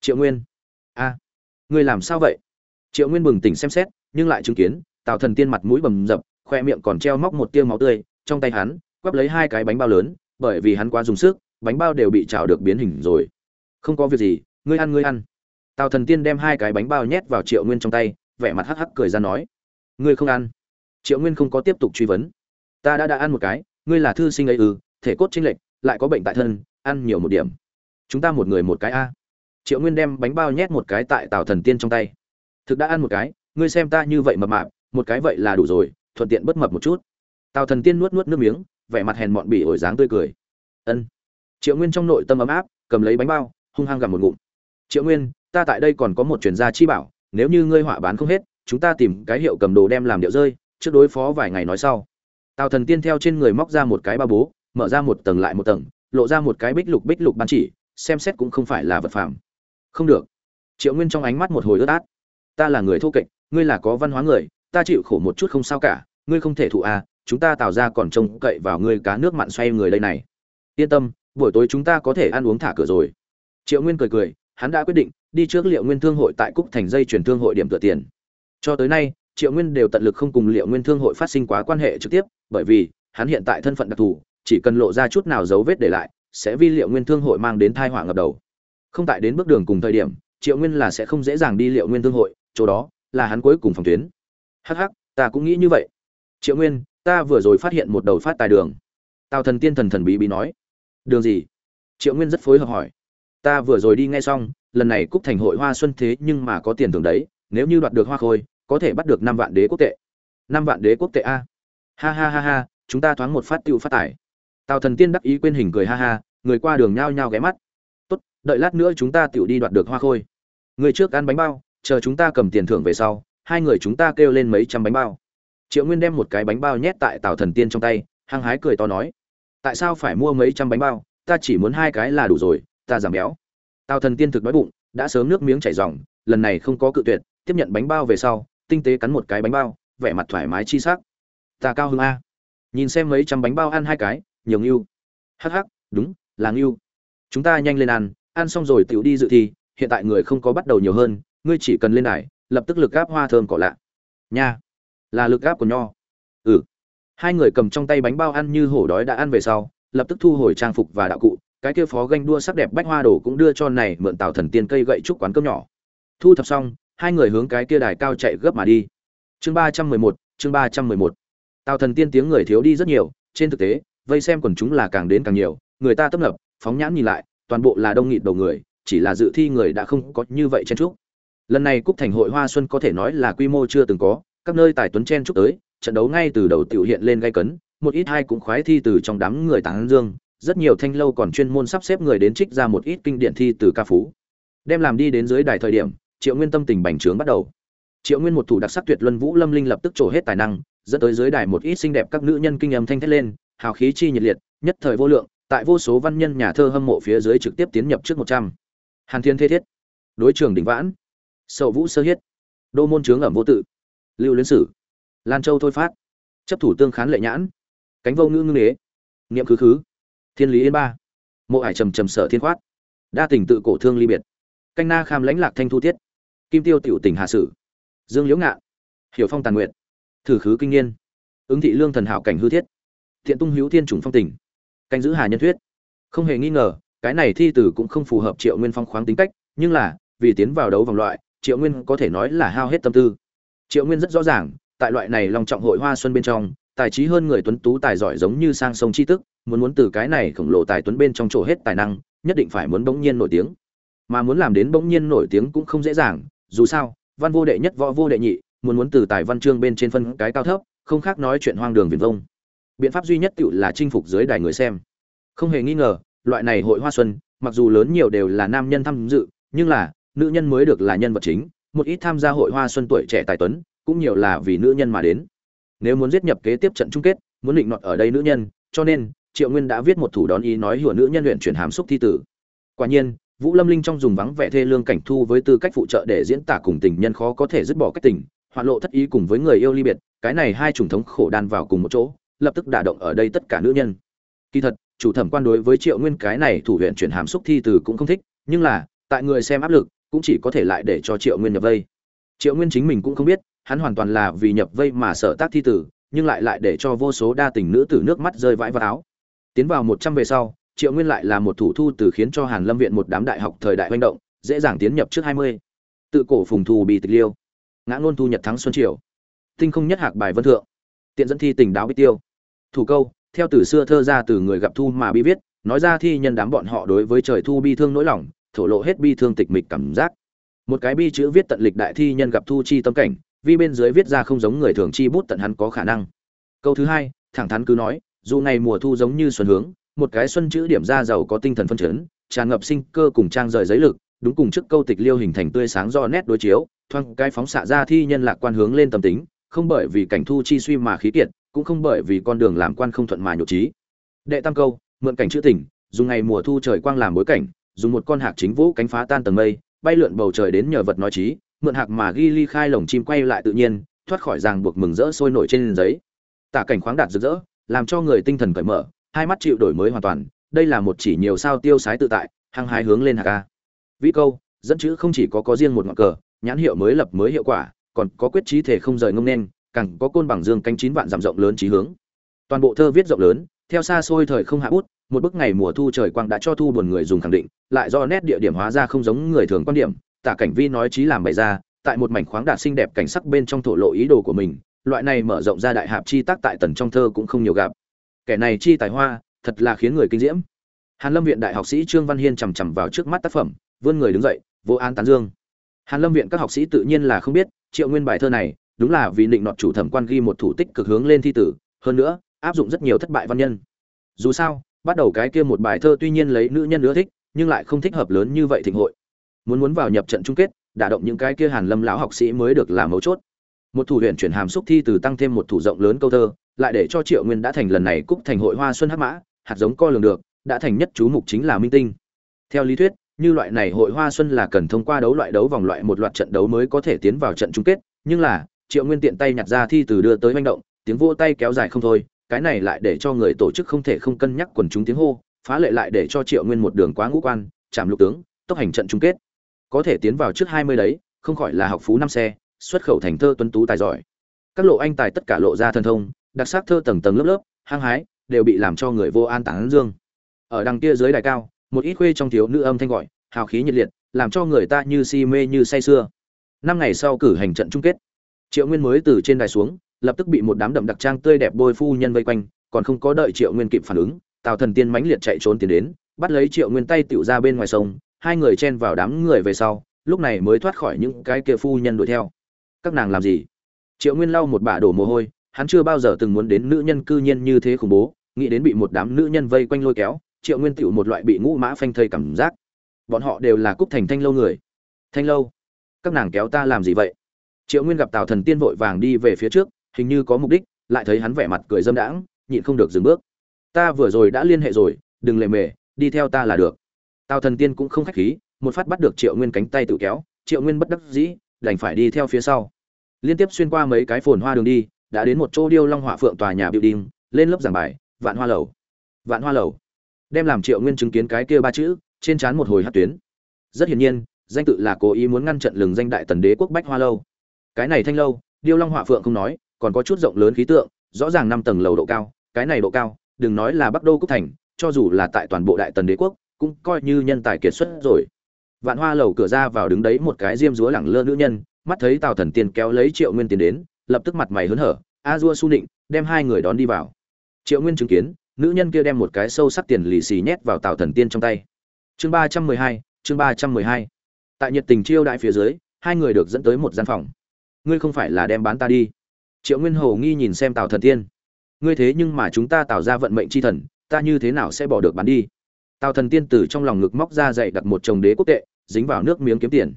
Triệu nguyên a à, làm sao vậy? Triệu nguyên bừng tỉnh xem xét nhưng lại chứng kiến tào thần tiên mặt mũi bầm dập khoe miệng còn treo móc một tia máu tươi trong tay hắn quắp lấy hai cái bánh bao lớn bởi vì hắn quá dùng sức bánh bao đều bị trào được biến hình rồi. Không có việc gì ngươi ăn ngươi ăn tào thần tiên đem hai cái bánh bao nhét vào triệu nguyên trong tay, vẻ mặt hắc hắc cười ra nói, ngươi không ăn? Triệu nguyên không có tiếp tục truy vấn. Ta đã đã ăn một cái, ngươi là thư sinh ấy ư, thể cốt chính lệch, lại có bệnh tại thân, ăn nhiều một điểm. Chúng ta một người một cái a. Triệu nguyên đem bánh bao nhét một cái tại tào thần tiên trong tay. Thực đã ăn một cái, ngươi xem ta như vậy mập mạp, một cái vậy là đủ rồi, thuận tiện bất mập một chút. Tào thần tiên nuốt nuốt nước miếng, vẻ mặt hèn mọn bỉ ổi dáng tươi cười. Ân. Triệu nguyên trong nội tâm ấm áp, cầm lấy bánh bao, hung hăng gặm một ngụm. Triệu nguyên ta tại đây còn có một chuyển gia chi bảo, nếu như ngươi họa bán không hết, chúng ta tìm cái hiệu cầm đồ đem làm điệu rơi, trước đối phó vài ngày nói sau. Tào thần tiên theo trên người móc ra một cái ba bố, mở ra một tầng lại một tầng, lộ ra một cái bích lục bích lục ban chỉ, xem xét cũng không phải là vật phẩm không được. Triệu nguyên trong ánh mắt một hồi ướt át. Ta là người thô kệch, ngươi là có văn hóa người, ta chịu khổ một chút không sao cả, ngươi không thể thụ à chúng ta tạo ra còn trông cậy vào ngươi cá nước mặn xoay người đây này. Yên tâm, buổi tối chúng ta có thể ăn uống thả cửa rồi. Triệu nguyên cười cười, hắn đã quyết định đi trước liệu nguyên thương hội tại cúc thành dây chuyển thương hội điểm tựa tiền. Cho tới nay, triệu nguyên đều tận lực không cùng liệu nguyên thương hội phát sinh quá quan hệ trực tiếp, bởi vì, hắn hiện tại thân phận đặc thù, chỉ cần lộ ra chút nào dấu vết để lại, sẽ vi liệu nguyên thương hội mang đến thai họa ngập đầu. Không tại đến bước đường cùng thời điểm, triệu nguyên là sẽ không dễ dàng đi liệu nguyên thương hội, chỗ đó là hắn cuối cùng phòng tuyến. Hh ta cũng nghĩ như vậy. Triệu nguyên, ta vừa rồi phát hiện một đầu phát tài đường. Tào thần tiên thần thần bí bí nói. Đường gì? Triệu nguyên rất phối hợp hỏi. Ta vừa rồi đi nghe xong lần này cúc thành hội hoa xuân thế nhưng mà có tiền thưởng đấy, nếu như đoạt được hoa khôi, có thể bắt được năm vạn đế quốc tệ. Năm vạn đế quốc tệ a. Ha ha ha ha, chúng ta thoáng một phát tiêu phát tải tào thần tiên đắc ý quên hình cười ha ha, người qua đường nhao nhao ghé mắt. Tốt, đợi lát nữa chúng ta tiểu đi đoạt được hoa khôi. Người trước ăn bánh bao, chờ chúng ta cầm tiền thưởng về sau, hai người chúng ta kêu lên mấy trăm bánh bao. Triệu nguyên đem một cái bánh bao nhét tại tào thần tiên trong tay, hăng hái cười to nói. Tại sao phải mua mấy trăm bánh bao? Ta chỉ muốn hai cái là đủ rồi, ta giảm béo tào thần tiên thực đói bụng, đã sớm nước miếng chảy r lần này không có cự tuyệt, tiếp nhận bánh bao về sau, tinh tế cắn một cái bánh bao, vẻ mặt thoải mái chi s ắ c ta cao hưng a. Nhìn xem mấy trăm bánh bao ăn hai cái nhiều ngưu hh đúng là ngưu chúng ta nhanh lên ăn ăn xong rồi tiểu đi dự thi, hiện tại người không có bắt đầu nhiều hơn, ngươi chỉ cần lên đài, lập tức lực gáp hoa thơm cỏ lạ. Nha, là lực gáp của nho. Ừ. Hai người cầm trong tay bánh bao ăn như hổ đói đã ăn về sau, lập tức thu hồi trang phục và đạo cụ cái kia phó ganh đua sắc đẹp bách hoa đồ cũng đưa cho này mượn tàu thần tiên cây gậy trúc quán cơm nhỏ. Thu thập xong, hai người hướng cái kia đài cao chạy gấp mà đi. Chương ba trăm mười một, chương ba trăm mười một. Tàu thần tiên tiếng người thiếu đi rất nhiều, trên thực tế, vây xem quần chúng là càng đến càng nhiều, người ta tấp nập, phóng nhãn nhìn lại, toàn bộ là đông nghịt đầu người, chỉ là dự thi người đã không có như vậy chen trúc lần này cúc thành hội hoa xuân có thể nói là quy mô chưa từng có, các nơi tài tuấn chen trúc tới, trận đấu ngay từ đầu tiểu hiện lên gay cấn, một ít hai cũng khoái thi từ trong đám người tán dương rất nhiều thanh lâu còn chuyên môn sắp xếp người đến trích ra một ít kinh điển thi từ ca phú. Đem làm đi đến dưới đài thời điểm, triệu nguyên tâm tình bành trướng bắt đầu. Triệu nguyên một thủ đặc sắc tuyệt luân vũ lâm linh lập tức trổ hết tài năng, dẫn tới dưới đài một ít xinh đẹp các nữ nhân kinh âm thanh thét lên, hào khí chi nhiệt liệt, nhất thời vô lượng, tại vô số văn nhân nhà thơ hâm mộ phía dưới trực tiếp tiến nhập trước một trăm. Hàn thiên thế thiết, đối trường đỉnh vãn, sậu vũ sơ hiết, đô môn trướng ẩm vô tự, lưu liên sử, lan châu thôi phát, chấp thủ tương khán lệ nhãn, cánh vô ngữ ngưng đế niệm khứ khứ thiên lý yên ba. Mộ hải trầm trầm sở thiên khoát. Đa tình tự cổ thương ly biệt. Canh na kham lãnh lạc thanh thu tiết. Kim tiêu tiểu tỉnh hà sử. Dương liễu ngạn. Hiểu phong tàn nguyện thử khứ kinh niên ứng thị lương thần hảo cảnh hư thiết. Thiện tung hữu thiên trùng phong tỉnh. Canh giữ hà nhân thuyết. Không hề nghi ngờ, cái này thi tử cũng không phù hợp triệu nguyên phong khoáng tính cách, nhưng là, vì tiến vào đấu vòng loại, triệu nguyên có thể nói là hao hết tâm tư. Triệu nguyên rất rõ ràng, tại loại này lòng trọng hội hoa xuân bên trong tài trí hơn người tuấn tú tài giỏi giống như sang sông chi tức, muốn muốn từ cái này khổng lồ tài tuấn bên trong chỗ hết tài năng, nhất định phải muốn bỗng nhiên nổi tiếng. Mà muốn làm đến bỗng nhiên nổi tiếng cũng không dễ dàng, dù sao, văn vô đệ nhất võ vô đệ nhị, muốn muốn từ tài văn chương bên trên phân cái cao thấp, không khác nói chuyện hoang đường viển vông. Biện pháp duy nhất tự là chinh phục dưới đài người xem. Không hề nghi ngờ, loại này hội hoa xuân, mặc dù lớn nhiều đều là nam nhân tham dự, nhưng là, nữ nhân mới được là nhân vật chính, một ít tham gia hội hoa xuân tuổi trẻ tài tuấn, cũng nhiều là vì nữ nhân mà đến nếu muốn giết nhập kế tiếp trận chung kết, muốn định nọt ở đây nữ nhân, cho nên, triệu nguyên đã viết một thủ đón ý nói hùa nữ nhân luyện chuyển hàm xúc thi tử. Quả nhiên, vũ lâm linh trong dùng vắng vẻ thê lương cảnh thu với tư cách phụ trợ để diễn tả cùng tình nhân khó có thể dứt bỏ cách tình, hoạn lộ thất ý cùng với người yêu ly biệt, cái này hai chủng thống khổ đan vào cùng một chỗ, lập tức đả động ở đây tất cả nữ nhân. Kỳ thật, chủ thẩm quan đối với triệu nguyên cái này thủ huyện chuyển hàm xúc thi từ cũng không thích, nhưng là, tại người xem áp lực, cũng chỉ có thể lại để cho triệu nguyên nhập vây. Triệu nguyên chính mình cũng không biết hắn hoàn toàn là vì nhập vây mà sợ tác thi tử, nhưng lại lại để cho vô số đa tình nữ tử nước mắt rơi vãi vào áo. Tiến vào một trăm về sau, triệu nguyên lại là một thủ thu từ khiến cho hàn lâm viện một đám đại học thời đại manh động, dễ dàng tiến nhập trước hai mươi. Tự cổ phùng thù bị tịch liêu. Ngã ngôn thu nhật thắng xuân triều. Tinh không nhất hạc bài vân thượng. Tiện dẫn thi tình đáo bích tiêu. Thủ câu, theo từ xưa thơ ra từ người gặp thu mà bi viết, nói ra thi nhân đám bọn họ đối với trời thu bi thương nỗi lòng, thổ lộ hết bi thương tịch mịch cảm giác. Một cái bi chữ viết tận lịch đại thi nhân gặp thu chi tâm cảnh Vi bên dưới viết ra không giống người thường chi bút tận hắn có khả năng. Câu thứ hai, thẳng thắn cứ nói, dù ngày mùa thu giống như xuân hướng, một cái xuân chữ điểm ra giàu có tinh thần phân chấn, tràn ngập sinh cơ cùng trang rời giấy lực, đúng cùng trước câu tịch liêu hình thành tươi sáng do nét đối chiếu, thoang cái phóng xạ ra thi nhân lạc quan hướng lên tâm tính, không bởi vì cảnh thu chi suy mà khí kiệt, cũng không bởi vì con đường làm quan không thuận mà nhụt trí. Đệ tam câu, mượn cảnh chữ tỉnh dùng ngày mùa thu trời quang làm bối cảnh, dùng một con hạc chính vũ cánh phá tan tầng mây, bay lượn bầu trời đến nhờ vật nói trí mượn hạc mà ghi ly khai lồng chim quay lại tự nhiên, thoát khỏi ràng buộc mừng rỡ sôi nổi trên giấy. Tả cảnh khoáng đạt rực rỡ, làm cho người tinh thần cởi mở, hai mắt chịu đổi mới hoàn toàn, đây là một chỉ nhiều sao tiêu sái tự tại, hăng hái hướng lên hạc a. Vĩ câu, dẫn chữ không chỉ có có riêng một ngọn cờ, nhãn hiệu mới lập mới hiệu quả, còn có quyết trí thể không rời ngông nên, càng có côn bằng dương cánh chín vạn dặm rộng lớn trí hướng. Toàn bộ thơ viết rộng lớn, theo xa xôi thời không hạ bút, một bức ngày mùa thu trời quang đã cho thu buồn người dùng khẳng định, lại do nét địa điểm hóa ra không giống người thường quan điểm. Tạ cảnh vi nói chí làm bày ra, tại một mảnh khoáng đạt xinh đẹp cảnh sắc bên trong thổ lộ ý đồ của mình, loại này mở rộng ra đại hạp chi tác tại tần trong thơ cũng không nhiều gặp. Kẻ này chi tài hoa, thật là khiến người kinh diễm. Hàn lâm viện đại học sĩ trương văn hiên chằm chằm vào trước mắt tác phẩm, vươn người đứng dậy, vô an tán dương. Hàn lâm viện các học sĩ tự nhiên là không biết, triệu nguyên bài thơ này, đúng là vì định nọt chủ thẩm quan ghi một thủ tích cực hướng lên thi tử, hơn nữa, áp dụng rất nhiều thất bại văn nhân. Dù sao, bắt đầu cái kia một bài thơ tuy nhiên lấy nữ nhân ưa thích, nhưng lại không thích hợp lớn như vậy thịnh hội muốn muốn vào nhập trận chung kết, đả động những cái kia hàn lâm lão học sĩ mới được làm mấu chốt. Một thủ huyện chuyển hàm xúc thi từ tăng thêm một thủ rộng lớn câu thơ, lại để cho triệu nguyên đã thành lần này cúc thành hội hoa xuân hắc mã, hạt giống co lường được, đã thành nhất chú mục chính là minh tinh. Theo lý thuyết, như loại này hội hoa xuân là cần thông qua đấu loại đấu vòng loại một loạt trận đấu mới có thể tiến vào trận chung kết, nhưng là, triệu nguyên tiện tay nhặt ra thi từ đưa tới manh động, tiếng vô tay kéo dài không thôi, cái này lại để cho người tổ chức không thể không cân nhắc quần chúng tiếng hô, phá lệ lại để cho triệu nguyên một đường quá ngũ quan, chạm lục tướng, tốc hành trận chung kết có thể tiến vào trước hai mươi đấy, không khỏi là học phú năm xe, xuất khẩu thành thơ tuấn tú tài giỏi. Các lộ anh tài tất cả lộ ra thần thông, đặc sắc thơ tầng tầng lớp lớp, hăng hái, đều bị làm cho người vô an tán dương. Ở đằng kia dưới đài cao, một ít khuê trong thiếu nữ âm thanh gọi, hào khí nhiệt liệt, làm cho người ta như si mê như say sưa. Năm ngày sau cử hành trận chung kết, triệu nguyên mới từ trên đài xuống, lập tức bị một đám đậm đặc trang tươi đẹp bôi phu nhân vây quanh, còn không có đợi triệu nguyên kịp phản ứng, tào thần tiên mãnh liệt chạy trốn tiến đến, bắt lấy triệu nguyên tay tựu ra bên ngoài sông hai người chen vào đám người về sau, lúc này mới thoát khỏi những cái kia phu nhân đuổi theo. Các nàng làm gì? Triệu nguyên lau một bả đổ mồ hôi, hắn chưa bao giờ từng muốn đến nữ nhân cư nhiên như thế khủng bố, nghĩ đến bị một đám nữ nhân vây quanh lôi kéo, triệu nguyên tựu một loại bị ngũ mã phanh thây cảm giác. Bọn họ đều là cúc thành thanh lâu người. Thanh lâu? Các nàng kéo ta làm gì vậy? Triệu nguyên gặp tào thần tiên vội vàng đi về phía trước, hình như có mục đích, lại thấy hắn vẻ mặt cười dâm đãng, nhịn không được dừng bước. Ta vừa rồi đã liên hệ rồi, đừng lề mề, đi theo ta là được tào thần tiên cũng không khách khí, một phát bắt được triệu nguyên cánh tay tự kéo, triệu nguyên bất đắc dĩ, đành phải đi theo phía sau. Liên tiếp xuyên qua mấy cái phồn hoa đường đi, đã đến một chỗ điêu long họa phượng tòa nhà biểu đình lên lớp giảng bài, vạn hoa lầu. Vạn hoa lầu. Đem làm triệu nguyên chứng kiến cái kia ba chữ, trên trán một hồi hát tuyến. Rất hiển nhiên, danh tự là cố ý muốn ngăn trận lừng danh đại tần đế quốc bách hoa lâu. Cái này thanh lâu, điêu long họa phượng không nói, còn có chút rộng lớn khí tượng, rõ ràng năm tầng lầu độ cao, cái này độ cao, đừng nói là bắc đô quốc thành, cho dù là tại toàn bộ đại tần đế quốc cũng coi như nhân tài kiệt xuất rồi. Vạn hoa lầu cửa ra vào đứng đấy một cái diêm dúa lẳng lơ nữ nhân, mắt thấy tào thần tiên kéo lấy triệu nguyên tiền đến, lập tức mặt mày hớn hở, a dua su nịnh, đem hai người đón đi vào. Triệu nguyên chứng kiến, nữ nhân kia đem một cái sâu sắc tiền lì xì nhét vào tào thần tiên trong tay. Chương ba trăm mười hai, chương ba trăm mười hai. Tại nhiệt tình chiêu đại phía dưới, hai người được dẫn tới một gian phòng. Ngươi không phải là đem bán ta đi? Triệu nguyên hồ nghi nhìn xem tào thần tiên. Ngươi thế nhưng mà chúng ta tạo ra vận mệnh c h i thần, ta như thế nào sẽ bỏ được bán đi? Tào thần tiên tử trong lòng ngực móc ra dạy đặt một chồng đế quốc tệ, dính vào nước miếng kiếm tiền.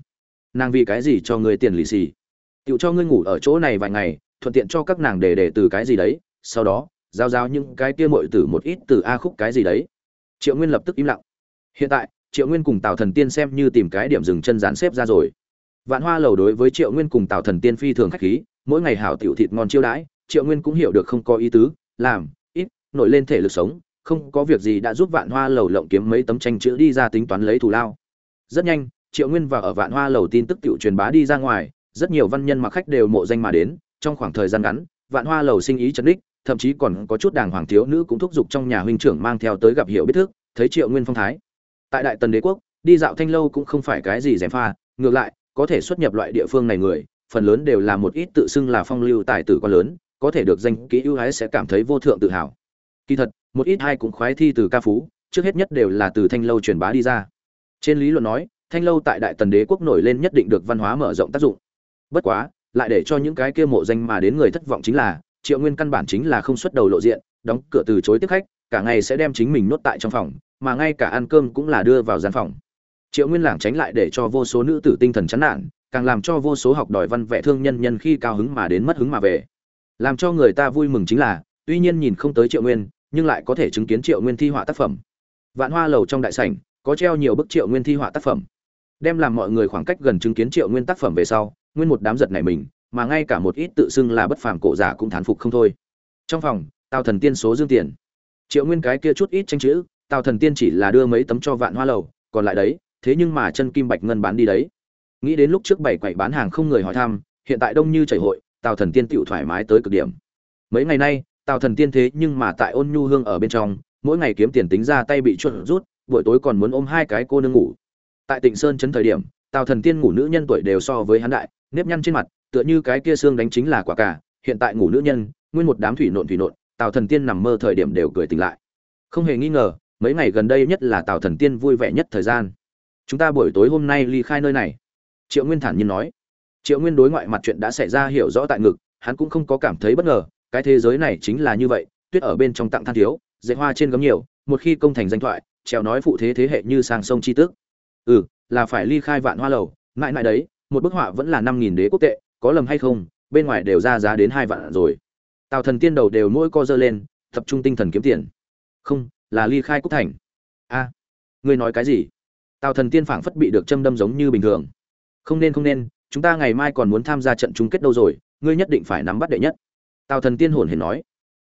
Nàng vì cái gì cho ngươi tiền lì xì? Tựu cho ngươi ngủ ở chỗ này vài ngày, thuận tiện cho các nàng để để từ cái gì đấy, sau đó, giao giao những cái kia mội tử một ít từ a khúc cái gì đấy. Triệu nguyên lập tức im lặng. Hiện tại, triệu nguyên cùng tào thần tiên xem như tìm cái điểm dừng chân dán xếp ra rồi. Vạn hoa lầu đối với triệu nguyên cùng tào thần tiên phi thường khách khí, mỗi ngày hảo tiểu thịt ngon chiêu đãi, triệu nguyên cũng hiểu được không có ý tứ, làm, ít, nổi lên thể lực sống không có việc gì đã giúp vạn hoa lầu lộng kiếm mấy tấm tranh chữ đi ra tính toán lấy thù lao. Rất nhanh, triệu nguyên và ở vạn hoa lầu tin tức tiểu truyền bá đi ra ngoài, rất nhiều văn nhân mặc khách đều mộ danh mà đến. Trong khoảng thời gian ngắn, vạn hoa lầu sinh ý chấn đích thậm chí còn có chút đàng hoàng thiếu nữ cũng thúc giục trong nhà huynh trưởng mang theo tới gặp hiểu biết thức, thấy triệu nguyên phong thái. Tại đại tần đế quốc, đi dạo thanh lâu cũng không phải cái gì dèm pha, ngược lại, có thể xuất nhập loại địa phương này người, phần lớn đều là một ít tự xưng là phong lưu tài tử quá lớn, có thể được danh kỹ ưu ái sẽ cảm thấy vô thượng tự hào. Kỳ thật một ít hai cũng khoái thi từ ca phú, trước hết nhất đều là từ thanh lâu truyền bá đi ra. Trên lý luận nói, thanh lâu tại đại tần đế quốc nổi lên nhất định được văn hóa mở rộng tác dụng. Bất quá, lại để cho những cái kia mộ danh mà đến người thất vọng chính là, triệu nguyên căn bản chính là không xuất đầu lộ diện, đóng cửa từ chối tiếp khách, cả ngày sẽ đem chính mình nuốt tại trong phòng, mà ngay cả ăn cơm cũng là đưa vào gian phòng. Triệu nguyên lảng tránh lại để cho vô số nữ tử tinh thần chán nản, càng làm cho vô số học đòi văn vẽ thương nhân nhân khi cao hứng mà đến mất hứng mà về. Làm cho người ta vui mừng chính là, tuy nhiên nhìn không tới triệu nguyên nhưng lại có thể chứng kiến triệu nguyên thi họa tác phẩm. Vạn hoa lầu trong đại sảnh, có treo nhiều bức triệu nguyên thi họa tác phẩm. Đem làm mọi người khoảng cách gần chứng kiến triệu nguyên tác phẩm về sau, nguyên một đám giật này mình, mà ngay cả một ít tự xưng là bất phàm cổ giả cũng thán phục không thôi. Trong phòng, tào thần tiên số dương tiền. Triệu nguyên cái kia chút ít tranh chữ, tào thần tiên chỉ là đưa mấy tấm cho vạn hoa lầu, còn lại đấy, thế nhưng mà chân kim bạch ngân bán đi đấy. Nghĩ đến lúc trước bảy quậy bán hàng không người hỏi thăm, hiện tại đông như chảy hội, tào thần tiên tựu thoải mái tới cực điểm. Mấy ngày nay tào thần tiên thế nhưng mà tại ôn nhu hương ở bên trong, mỗi ngày kiếm tiền tính ra tay bị chuột rút, buổi tối còn muốn ôm hai cái cô nương ngủ. Tại tịnh sơn chấn thời điểm, tào thần tiên ngủ nữ nhân tuổi đều so với hắn đại, nếp nhăn trên mặt, tựa như cái kia xương đánh chính là quả cả. Hiện tại ngủ nữ nhân, nguyên một đám thủy nộn thủy nộn, tào thần tiên nằm mơ thời điểm đều cười tỉnh lại. Không hề nghi ngờ, mấy ngày gần đây nhất là tào thần tiên vui vẻ nhất thời gian. Chúng ta buổi tối hôm nay ly khai nơi này. Triệu nguyên thản nhiên nói. Triệu nguyên đối ngoại mặt chuyện đã xảy ra hiểu rõ tại ngực, hắn cũng không có cảm thấy bất ngờ cái thế giới này chính là như vậy, tuyết ở bên trong tặng than thiếu dạy hoa trên gấm nhiều, một khi công thành danh thoại, trèo nói phụ thế thế hệ như sang sông chi tước. Ừ là phải ly khai vạn hoa lầu, mãi mãi đấy, một bức họa vẫn là năm nghìn đế quốc tệ, có lầm hay không, bên ngoài đều ra giá đến hai vạn rồi. Tào thần tiên đầu đều mỗi co dơ lên, tập trung tinh thần kiếm tiền. Không, là ly khai cúc thành. A, ngươi nói cái gì? Tào thần tiên phảng phất bị được châm đâm giống như bình thường. Không nên không nên, chúng ta ngày mai còn muốn tham gia trận chung kết đâu rồi, ngươi nhất định phải nắm bắt đệ nhất tào thần tiên hồn Hề nói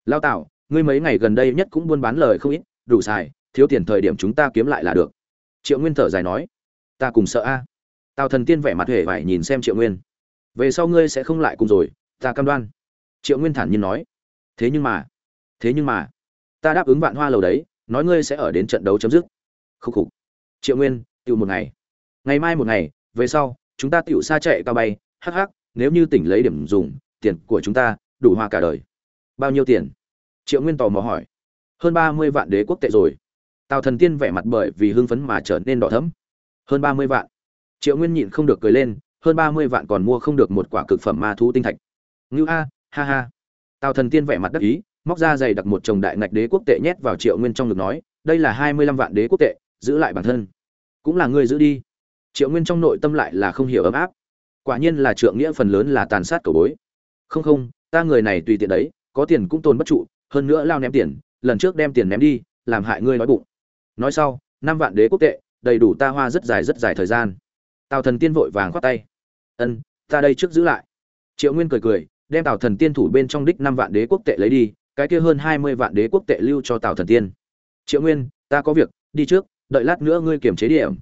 lao tào, ngươi mấy ngày gần đây nhất cũng buôn bán lời không ít, đủ xài, thiếu tiền thời điểm chúng ta kiếm lại là được. Triệu nguyên thở dài nói, ta cùng sợ a. Tào thần tiên vẻ mặt hề vải nhìn xem triệu nguyên, về sau ngươi sẽ không lại cùng rồi, ta cam đoan. Triệu nguyên thản nhiên nói, thế nhưng mà, thế nhưng mà, ta đáp ứng vạn hoa lầu đấy, nói ngươi sẽ ở đến trận đấu chấm dứt. Khúc khục. Triệu nguyên tự một ngày ngày mai một ngày, về sau, chúng ta tựu xa chạy cao bay, hắc hắc, nếu như tỉnh lấy điểm dùng, tiền của chúng ta đủ hoa cả đời. Bao nhiêu tiền? Triệu nguyên tò mò hỏi. Hơn ba mươi vạn đế quốc tệ rồi. Tào thần tiên vẻ mặt bởi vì hưng phấn mà trở nên đỏ thấm hơn ba mươi vạn. Triệu nguyên nhịn không được cười lên, hơn ba mươi vạn còn mua không được một quả cực phẩm ma thú tinh thạch. Ngưu a, ha ha. Tào thần tiên vẻ mặt đắc ý, móc ra giày đặt một chồng đại ngạch đế quốc tệ nhét vào triệu nguyên trong ngực nói, đây là hai mươi lăm vạn đế quốc tệ, giữ lại bản thân. Cũng là ngươi giữ đi. Triệu nguyên trong nội tâm lại là không hiểu ấm áp. Quả nhiên là trượng nghĩa phần lớn là tàn sát cầu bối. Không không ta người này tùy tiện đấy, có tiền cũng tồn bất trụ, hơn nữa lao ném tiền, lần trước đem tiền ném đi, làm hại ngươi nói bụng. Nói sau, năm vạn đế quốc tệ, đầy đủ ta hoa rất dài rất dài thời gian. Tào thần tiên vội vàng khoát tay. Ân, ta đây trước giữ lại. Triệu nguyên cười cười, đem tào thần tiên thủ bên trong đích năm vạn đế quốc tệ lấy đi, cái kia hơn hai mươi vạn đế quốc tệ lưu cho tào thần tiên. Triệu nguyên, ta có việc, đi trước, đợi lát nữa ngươi kiềm chế điểm.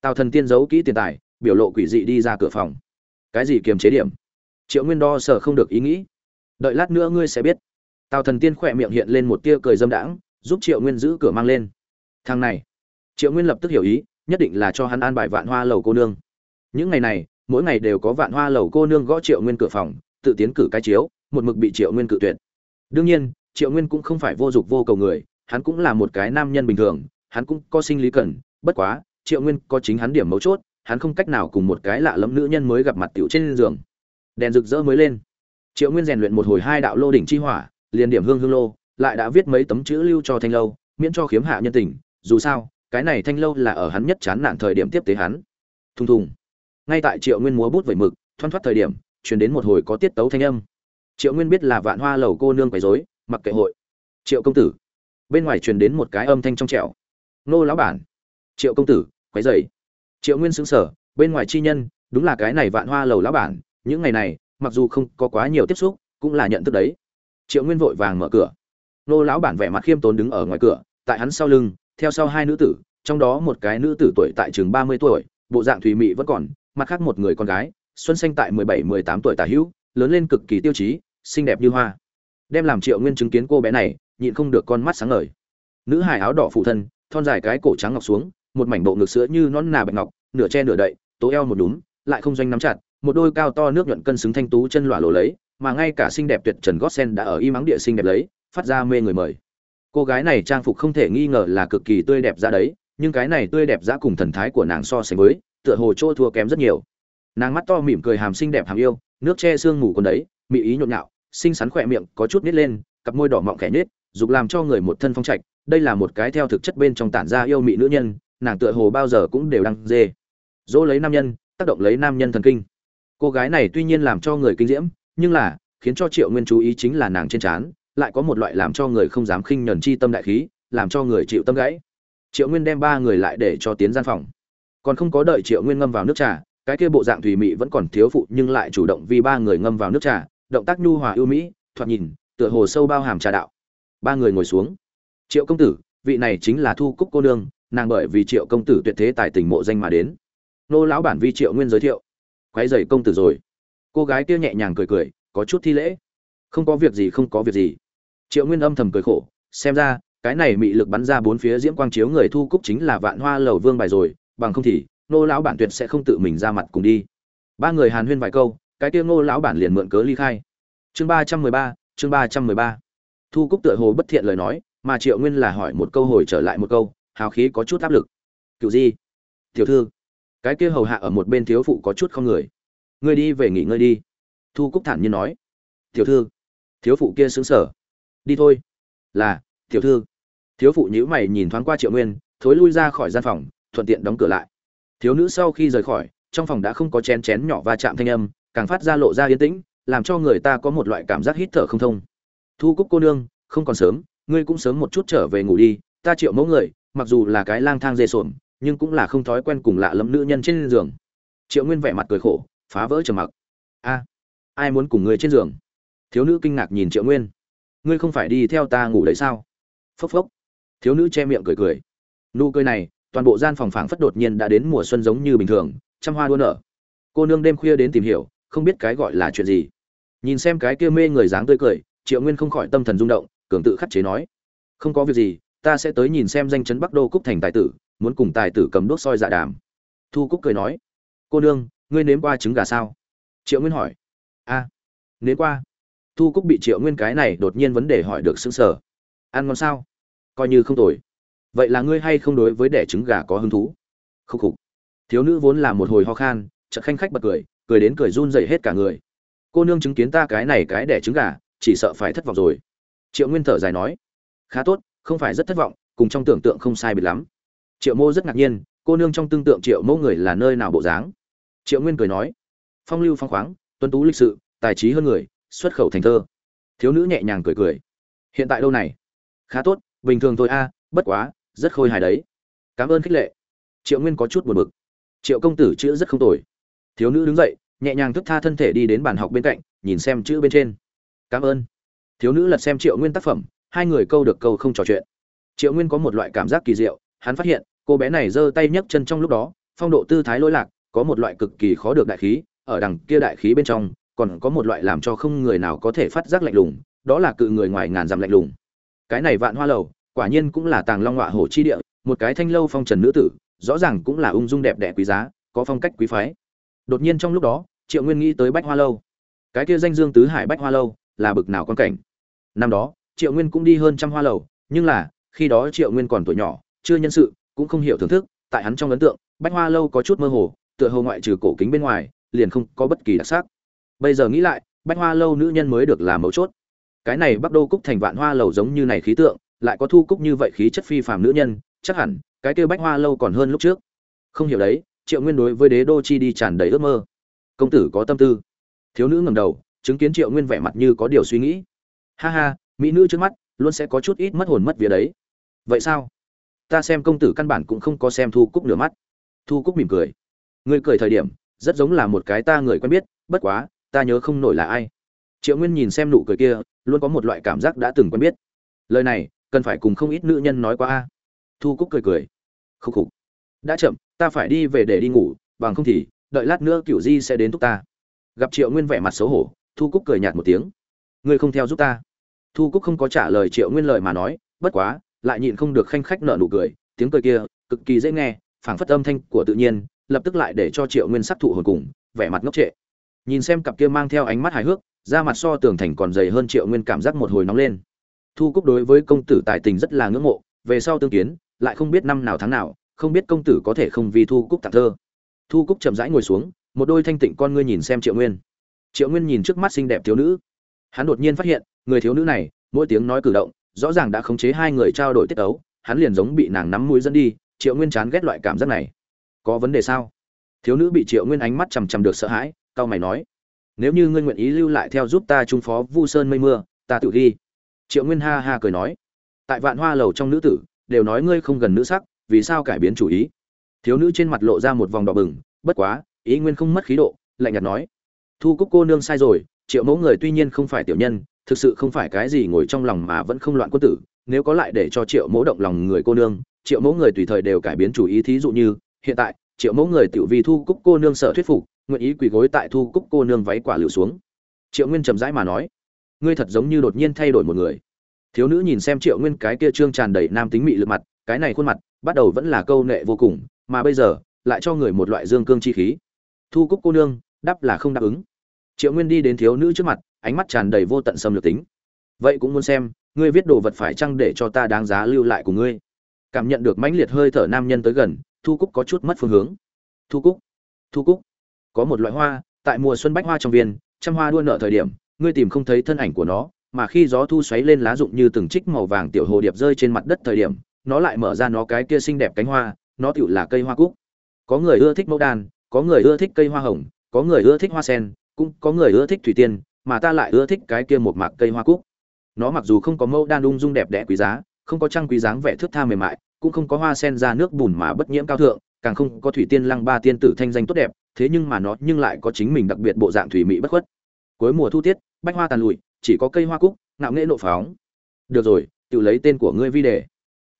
Tào thần tiên giấu kỹ tiền tài, biểu lộ quỷ dị đi ra cửa phòng. Cái gì kiềm chế điểm? Triệu nguyên đo sợ không được ý nghĩ đợi lát nữa ngươi sẽ biết. Tào thần tiên khỏe miệng hiện lên một tia cười dâm đãng, giúp triệu nguyên giữ cửa mang lên. Thằng này, triệu nguyên lập tức hiểu ý, nhất định là cho hắn an bài vạn hoa lầu cô nương. Những ngày này, mỗi ngày đều có vạn hoa lầu cô nương gõ triệu nguyên cửa phòng, tự tiến cử cái chiếu, một mực bị triệu nguyên cự tuyệt. Đương nhiên, triệu nguyên cũng không phải vô dụng vô cầu người, hắn cũng là một cái nam nhân bình thường, hắn cũng có sinh lý cần, bất quá, triệu nguyên có chính hắn điểm mấu chốt, hắn không cách nào cùng một cái lạ lẫm nữ nhân mới gặp mặt tiểu trên giường. Đèn rực rỡ mới lên triệu nguyên rèn luyện một hồi hai đạo lô đỉnh chi hỏa, liền điểm hương hương lô, lại đã viết mấy tấm chữ lưu cho thanh lâu, miễn cho khiếm hạ nhân tình. Dù sao, cái này thanh lâu là ở hắn nhất chán nản thời điểm tiếp tế hắn. Thùng thùng. Ngay tại triệu nguyên múa bút vẩy mực, thoăn thoắt thời điểm chuyển đến một hồi có tiết tấu thanh âm. Triệu nguyên biết là vạn hoa lầu cô nương quấy dối mặc kệ hội. Triệu công tử. Bên ngoài truyền đến một cái âm thanh trong trẻo. Nô lão bản. Triệu công tử, quấy dày triệu nguyên xứng sở bên ngoài chi nhân, đúng là cái này vạn hoa lầu lão bản, những ngày này mặc dù không có quá nhiều tiếp xúc, cũng là nhận thức đấy. Triệu nguyên vội vàng mở cửa. Nô lão bản vẻ mặt khiêm tốn đứng ở ngoài cửa, tại hắn sau lưng, theo sau hai nữ tử, trong đó một cái nữ tử tuổi tại chừng ba mươi tuổi, bộ dạng thùy mị vẫn còn, mặt khác một người con gái, xuân xanh tại mười bảy, mười tám tuổi tả hữu, lớn lên cực kỳ tiêu chí, xinh đẹp như hoa. Đem làm triệu nguyên chứng kiến cô bé này, nhịn không được con mắt sáng ngời. Nữ hài áo đỏ phụ thân, thon dài cái cổ trắng ngọc xuống, một mảnh bộ ngực sữa như nón nà bạch ngọc, nửa che nửa đậy, tố eo một đúng lại không doanh nắm chặt một đôi cao to nước nhuận cân xứng thanh tú chân lỏa lộ lấy, mà ngay cả xinh đẹp tuyệt trần gót sen đã ở y mắng địa xinh đẹp lấy, phát ra mê người mời. Cô gái này trang phục không thể nghi ngờ là cực kỳ tươi đẹp ra đấy, nhưng cái này tươi đẹp ra cùng thần thái của nàng so sánh với, tựa hồ chỗ thua kém rất nhiều. Nàng mắt to mỉm cười hàm xinh đẹp hàm yêu, nước che xương ngủ còn đấy, mị ý nhộn nhạo, xinh xắn khỏe miệng, có chút nít lên, cặp môi đỏ mọng khẽ nết dục làm cho người một thân phong trạch, đây là một cái theo thực chất bên trong tản ra yêu mị nữ nhân, nàng tựa hồ bao giờ cũng đều đang dê. Dỗ lấy nam nhân, tác động lấy nam nhân thần kinh cô gái này tuy nhiên làm cho người kinh diễm, nhưng là, khiến cho triệu nguyên chú ý chính là nàng trên trán, lại có một loại làm cho người không dám khinh nhẫn chi tâm đại khí, làm cho người chịu tâm gãy. Triệu nguyên đem ba người lại để cho tiến gian phòng. Còn không có đợi triệu nguyên ngâm vào nước trà, cái kia bộ dạng thùy mị vẫn còn thiếu phụ nhưng lại chủ động vì ba người ngâm vào nước trà, động tác nhu hòa ưu mỹ, thoạt nhìn, tựa hồ sâu bao hàm trà đạo. Ba người ngồi xuống. Triệu công tử, vị này chính là thu cúc cô nương, nàng bởi vì triệu công tử tuyệt thế tài tình mộ danh mà đến. Nô lão bản vi triệu nguyên giới thiệu quái dày công tử rồi. Cô gái kia nhẹ nhàng cười cười, có chút thi lễ. Không có việc gì, không có việc gì. Triệu nguyên âm thầm cười khổ, xem ra, cái này mị lực bắn ra bốn phía diễm quang chiếu người thu cúc chính là vạn hoa lầu vương bài rồi, bằng không thì nô lão bản tuyệt sẽ không tự mình ra mặt cùng đi. Ba người hàn huyên vài câu, cái kia nô lão bản liền mượn cớ ly khai. Chương ba trăm mười ba, chương ba trăm mười ba. Thu cúc tựa hồ bất thiện lời nói, mà triệu nguyên là hỏi một câu hồi trở lại một câu, hào khí có chút áp lực. Cựu gì tiểu thư cái kia hầu hạ ở một bên thiếu phụ có chút không người. Ngươi đi về nghỉ ngơi đi. Thu cúc thản nhiên nói. Tiểu thư. Thiếu phụ kia xứng sở đi thôi. Là, tiểu thư. Thiếu phụ nhữ mày nhìn thoáng qua triệu nguyên, thối lui ra khỏi gian phòng, thuận tiện đóng cửa lại. Thiếu nữ sau khi rời khỏi, trong phòng đã không có chén chén nhỏ va chạm thanh âm, càng phát ra lộ ra yên tĩnh, làm cho người ta có một loại cảm giác hít thở không thông. Thu cúc cô nương, không còn sớm, ngươi cũng sớm một chút trở về ngủ đi, ta triệu mẫu người, mặc dù là cái lang thang dê sồn nhưng cũng là không thói quen cùng lạ lẫm nữ nhân trên giường. Triệu nguyên vẻ mặt cười khổ, phá vỡ trầm mặc. A, ai muốn cùng ngươi trên giường? Thiếu nữ kinh ngạc nhìn triệu nguyên. Ngươi không phải đi theo ta ngủ đấy sao? Phốc phốc. Thiếu nữ che miệng cười cười. Nụ cười này, toàn bộ gian phòng phảng phất đột nhiên đã đến mùa xuân giống như bình thường, trăm hoa đua nở. Cô nương đêm khuya đến tìm hiểu, không biết cái gọi là chuyện gì. Nhìn xem cái kia mê người dáng tươi cười, triệu nguyên không khỏi tâm thần rung động, cường tự khắc chế nói, không có việc gì, ta sẽ tới nhìn xem danh chấn bắc đô cúc thành tài tử muốn cùng tài tử cầm đốt soi dạ đàm. Thu cúc cười nói, cô nương, ngươi nếm qua trứng gà sao? Triệu nguyên hỏi. A, nếm qua. Thu cúc bị triệu nguyên cái này đột nhiên vấn đề hỏi được xứng sở ăn ngon sao? Coi như không tồi. Vậy là ngươi hay không đối với đẻ trứng gà có hứng thú? Khúc khục. Thiếu nữ vốn là một hồi ho khan, chợt khanh khách bật cười cười đến cười run dậy hết cả người. Cô nương chứng kiến ta cái này cái đẻ trứng gà, chỉ sợ phải thất vọng rồi. Triệu nguyên thở dài nói, khá tốt, không phải rất thất vọng, cùng trong tưởng tượng không sai biệt lắm triệu mô rất ngạc nhiên, cô nương trong tương tượng triệu mẫu người là nơi nào bộ dáng? Triệu nguyên cười nói, phong lưu phong khoáng tuân tú lịch sự, tài trí hơn người, xuất khẩu thành thơ. Thiếu nữ nhẹ nhàng cười cười, hiện tại đâu này? Khá tốt, bình thường thôi a, bất quá, rất khôi hài đấy. Cảm ơn khích lệ. Triệu nguyên có chút buồn bực. Triệu công tử chữ rất không tồi. Thiếu nữ đứng dậy, nhẹ nhàng thức tha thân thể đi đến bàn học bên cạnh, nhìn xem chữ bên trên. Cảm ơn. Thiếu nữ lật xem triệu nguyên tác phẩm, hai người câu được câu không trò chuyện. Triệu nguyên có một loại cảm giác kỳ diệu, hắn phát hiện cô bé này giơ tay nhấc chân trong lúc đó, phong độ tư thái lỗi lạc, có một loại cực kỳ khó được đại khí, ở đằng kia đại khí bên trong, còn có một loại làm cho không người nào có thể phát giác lạnh lùng, đó là cự người ngoài ngàn dặm lạnh lùng. Cái này vạn hoa lầu, quả nhiên cũng là tàng long họa hổ chi địa, một cái thanh lâu phong trần nữ tử, rõ ràng cũng là ung dung đẹp đẽ quý giá, có phong cách quý phái. Đột nhiên trong lúc đó, triệu nguyên nghĩ tới bách hoa lâu. Cái kia danh dương tứ hải bách hoa lâu, là bực nào con cảnh. Năm đó, triệu nguyên cũng đi hơn trăm hoa lầu, nhưng là, khi đó triệu nguyên còn tuổi nhỏ, chưa nhân sự cũng không hiểu thưởng thức, tại hắn trong ấn tượng, bách hoa lâu có chút mơ hồ, tựa hồ ngoại trừ cổ kính bên ngoài, liền không có bất kỳ đặc sắc. Bây giờ nghĩ lại, bách hoa lâu nữ nhân mới được làm mấu chốt. Cái này bắc đô cúc thành vạn hoa lầu giống như này khí tượng, lại có thu cúc như vậy khí chất phi phàm nữ nhân, chắc hẳn, cái kêu bách hoa lâu còn hơn lúc trước. Không hiểu đấy, triệu nguyên đối với đế đô chi đi tràn đầy ước mơ. Công tử có tâm tư. Thiếu nữ ngầm đầu, chứng kiến triệu nguyên vẻ mặt như có điều suy nghĩ. Ha ha, mỹ nữ trước mắt, luôn sẽ có chút ít mất hồn mất vía đấy. Vậy sao? Ta xem công tử căn bản cũng không có xem thu cúc nửa mắt. Thu cúc mỉm cười. Ngươi cười thời điểm, rất giống là một cái ta người quen biết, bất quá, ta nhớ không nổi là ai. Triệu nguyên nhìn xem nụ cười kia, luôn có một loại cảm giác đã từng quen biết. Lời này, cần phải cùng không ít nữ nhân nói qua a. Thu cúc cười cười. Khúc khục. Đã chậm, ta phải đi về để đi ngủ, bằng không thì, đợi lát nữa cựu di sẽ đến thúc ta. Gặp triệu nguyên vẻ mặt xấu hổ, thu cúc cười nhạt một tiếng. Ngươi không theo giúp ta. Thu cúc không có trả lời triệu nguyên lời mà nói, bất quá lại nhịn không được khanh khách nợ nụ cười, tiếng cười kia cực kỳ dễ nghe, phảng phất âm thanh của tự nhiên, lập tức lại để cho triệu nguyên sắc thụ hồn cùng, vẻ mặt ngốc trệ. Nhìn xem cặp kia mang theo ánh mắt hài hước, da mặt so tường thành còn dày hơn triệu nguyên cảm giác một hồi nóng lên. Thu cúc đối với công tử tài tình rất là ngưỡng mộ, về sau tương kiến, lại không biết năm nào tháng nào, không biết công tử có thể không vì thu cúc tặng thơ. Thu cúc chậm rãi ngồi xuống, một đôi thanh tịnh con ngươi nhìn xem triệu nguyên. Triệu nguyên nhìn trước mắt xinh đẹp thiếu nữ. Hắn đột nhiên phát hiện, người thiếu nữ này, mỗi tiếng nói cử động rõ ràng đã khống chế hai người trao đổi tiết ấu, hắn liền giống bị nàng nắm mũi dẫn đi, triệu nguyên chán ghét loại cảm giác này. Có vấn đề sao? Thiếu nữ bị triệu nguyên ánh mắt chằm chằm được sợ hãi, cau mày nói, nếu như ngươi nguyện ý lưu lại theo giúp ta trung phó vu sơn mây mưa, ta tự ghi. Triệu nguyên ha ha cười nói, tại vạn hoa lầu trong nữ tử, đều nói ngươi không gần nữ sắc, vì sao cải biến chủ ý? Thiếu nữ trên mặt lộ ra một vòng đỏ bừng, bất quá, ý nguyên không mất khí độ, lạnh nhạt nói, thu cúc cô nương sai rồi, triệu mẫu người tuy nhiên không phải tiểu nhân thực sự không phải cái gì ngồi trong lòng mà vẫn không loạn quân tử, nếu có lại để cho triệu mẫu động lòng người cô nương, triệu mẫu người tùy thời đều cải biến chủ ý thí dụ như, hiện tại, triệu mẫu người tiểu vi thu cúc cô nương sợ thuyết phục, nguyện ý quỳ gối tại thu cúc cô nương váy quả lựu xuống. Triệu nguyên trầm rãi mà nói, ngươi thật giống như đột nhiên thay đổi một người. Thiếu nữ nhìn xem triệu nguyên cái kia trương tràn đầy nam tính mị lực mặt, cái này khuôn mặt, bắt đầu vẫn là câu nệ vô cùng, mà bây giờ, lại cho người một loại dương cương chi khí. Thu cúc cô nương, đáp là không đáp ứng triệu nguyên đi đến thiếu nữ trước mặt, ánh mắt tràn đầy vô tận xâm lược tính. Vậy cũng muốn xem, ngươi viết đồ vật phải chăng để cho ta đáng giá lưu lại của ngươi? Cảm nhận được mãnh liệt hơi thở nam nhân tới gần, thu cúc có chút mất phương hướng. Thu cúc thu cúc, có một loại hoa, tại mùa xuân bách hoa trong viên, trăm hoa đua nợ thời điểm, ngươi tìm không thấy thân ảnh của nó, mà khi gió thu xoáy lên lá rụng như từng trích màu vàng tiểu hồ điệp rơi trên mặt đất thời điểm, nó lại mở ra nó cái kia xinh đẹp cánh hoa, nó tựu là cây hoa cúc. Có người ưa thích mẫu đan, có người ưa thích cây hoa hồng, có người ưa thích hoa sen cũng có người ưa thích thủy tiên, mà ta lại ưa thích cái kia một mạc cây hoa cúc. Nó mặc dù không có mẫu đan ung dung đẹp đẽ quý giá, không có trang quý dáng vẻ thước tha mềm mại, cũng không có hoa sen ra nước bùn mà bất nhiễm cao thượng, càng không có thủy tiên lăng ba tiên tử thanh danh tốt đẹp, thế nhưng mà nó nhưng lại có chính mình đặc biệt bộ dạng thủy mỹ bất khuất. Cuối mùa thu tiết, bách hoa tàn lụi, chỉ có cây hoa cúc, ngạo nghễ nộ phóng. Được rồi, tự lấy tên của ngươi vi đề.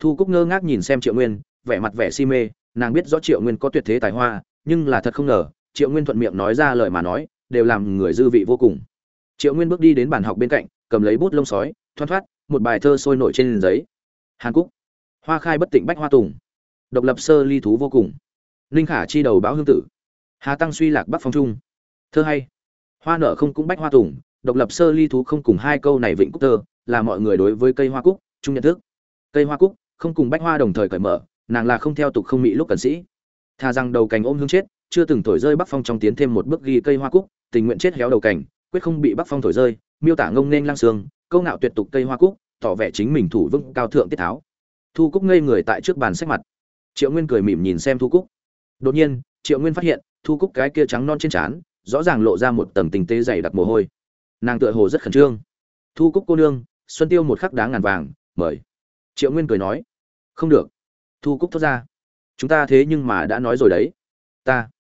Thu cúc ngơ ngác nhìn xem triệu nguyên, vẻ mặt vẻ si mê, nàng biết rõ triệu nguyên có tuyệt thế tài hoa, nhưng là thật không ngờ, triệu nguyên thuận miệng nói ra lời mà nói đều làm người dư vị vô cùng. Triệu nguyên bước đi đến bàn học bên cạnh, cầm lấy bút lông sói thoăn thoát, một bài thơ sôi nổi trên giấy. Hàn cúc. Hoa khai bất tịnh bách hoa tùng. Độc lập sơ ly thú vô cùng. Linh khả chi đầu báo hương tử. Hà tăng suy lạc bắc phong trung. Thơ hay. Hoa nở không cũng bách hoa tùng, độc lập sơ ly thú không cùng hai câu này vịnh cúc thơ, là mọi người đối với cây hoa cúc, chung nhận thức. Cây hoa cúc, không cùng bách hoa đồng thời cởi mở, nàng là không theo tục không mỹ lúc cần sĩ. Thà rằng đầu cành ôm hương chết, chưa từng thổi rơi bắc phong trong tiến thêm một bước ghi cây hoa cúc tình nguyện chết héo đầu cảnh, quyết không bị bắc phong thổi rơi miêu tả ngông nên lang sương câu ngạo tuyệt tục cây hoa cúc tỏ vẻ chính mình thủ vững cao thượng tiết tháo. Thu cúc ngây người tại trước bàn sách mặt. Triệu nguyên cười mỉm nhìn xem thu cúc. Đột nhiên triệu nguyên phát hiện thu cúc cái kia trắng non trên trán rõ ràng lộ ra một tầng tình tế dày đặc mồ hôi. Nàng tựa hồ rất khẩn trương. Thu cúc cô nương xuân tiêu một khắc đá ngàn vàng mời. Triệu nguyên cười nói. Không được. Thu cúc thốt ra. Chúng ta thế nhưng mà đã nói rồi đấy. Ta.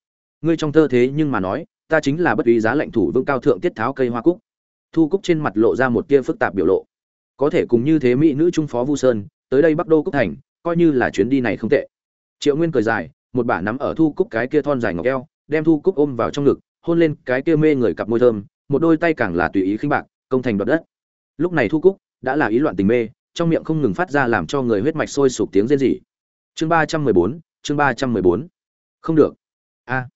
Ngươi trong thơ thế nhưng mà nói ta chính là bất ý giá lệnh thủ vương cao thượng tiết tháo cây hoa cúc. Thu cúc trên mặt lộ ra một tia phức tạp biểu lộ. Có thể cùng như thế mỹ nữ trung phó vu sơn, tới đây bắc đô cúc thành, coi như là chuyến đi này không tệ. Triệu nguyên cười dài, một bả nắm ở thu cúc cái kia thon dài ngọc eo, đem thu cúc ôm vào trong ngực, hôn lên cái kia mê người cặp môi thơm, một đôi tay càng là tùy ý khinh bạc, công thành đoạt đất. Lúc này thu cúc đã là ý loạn tình mê, trong miệng không ngừng phát ra làm cho người huyết mạch sôi sục tiếng rên rỉ. Chương ba trăm mười bốn, chương ba trăm mười bốn. Không được. A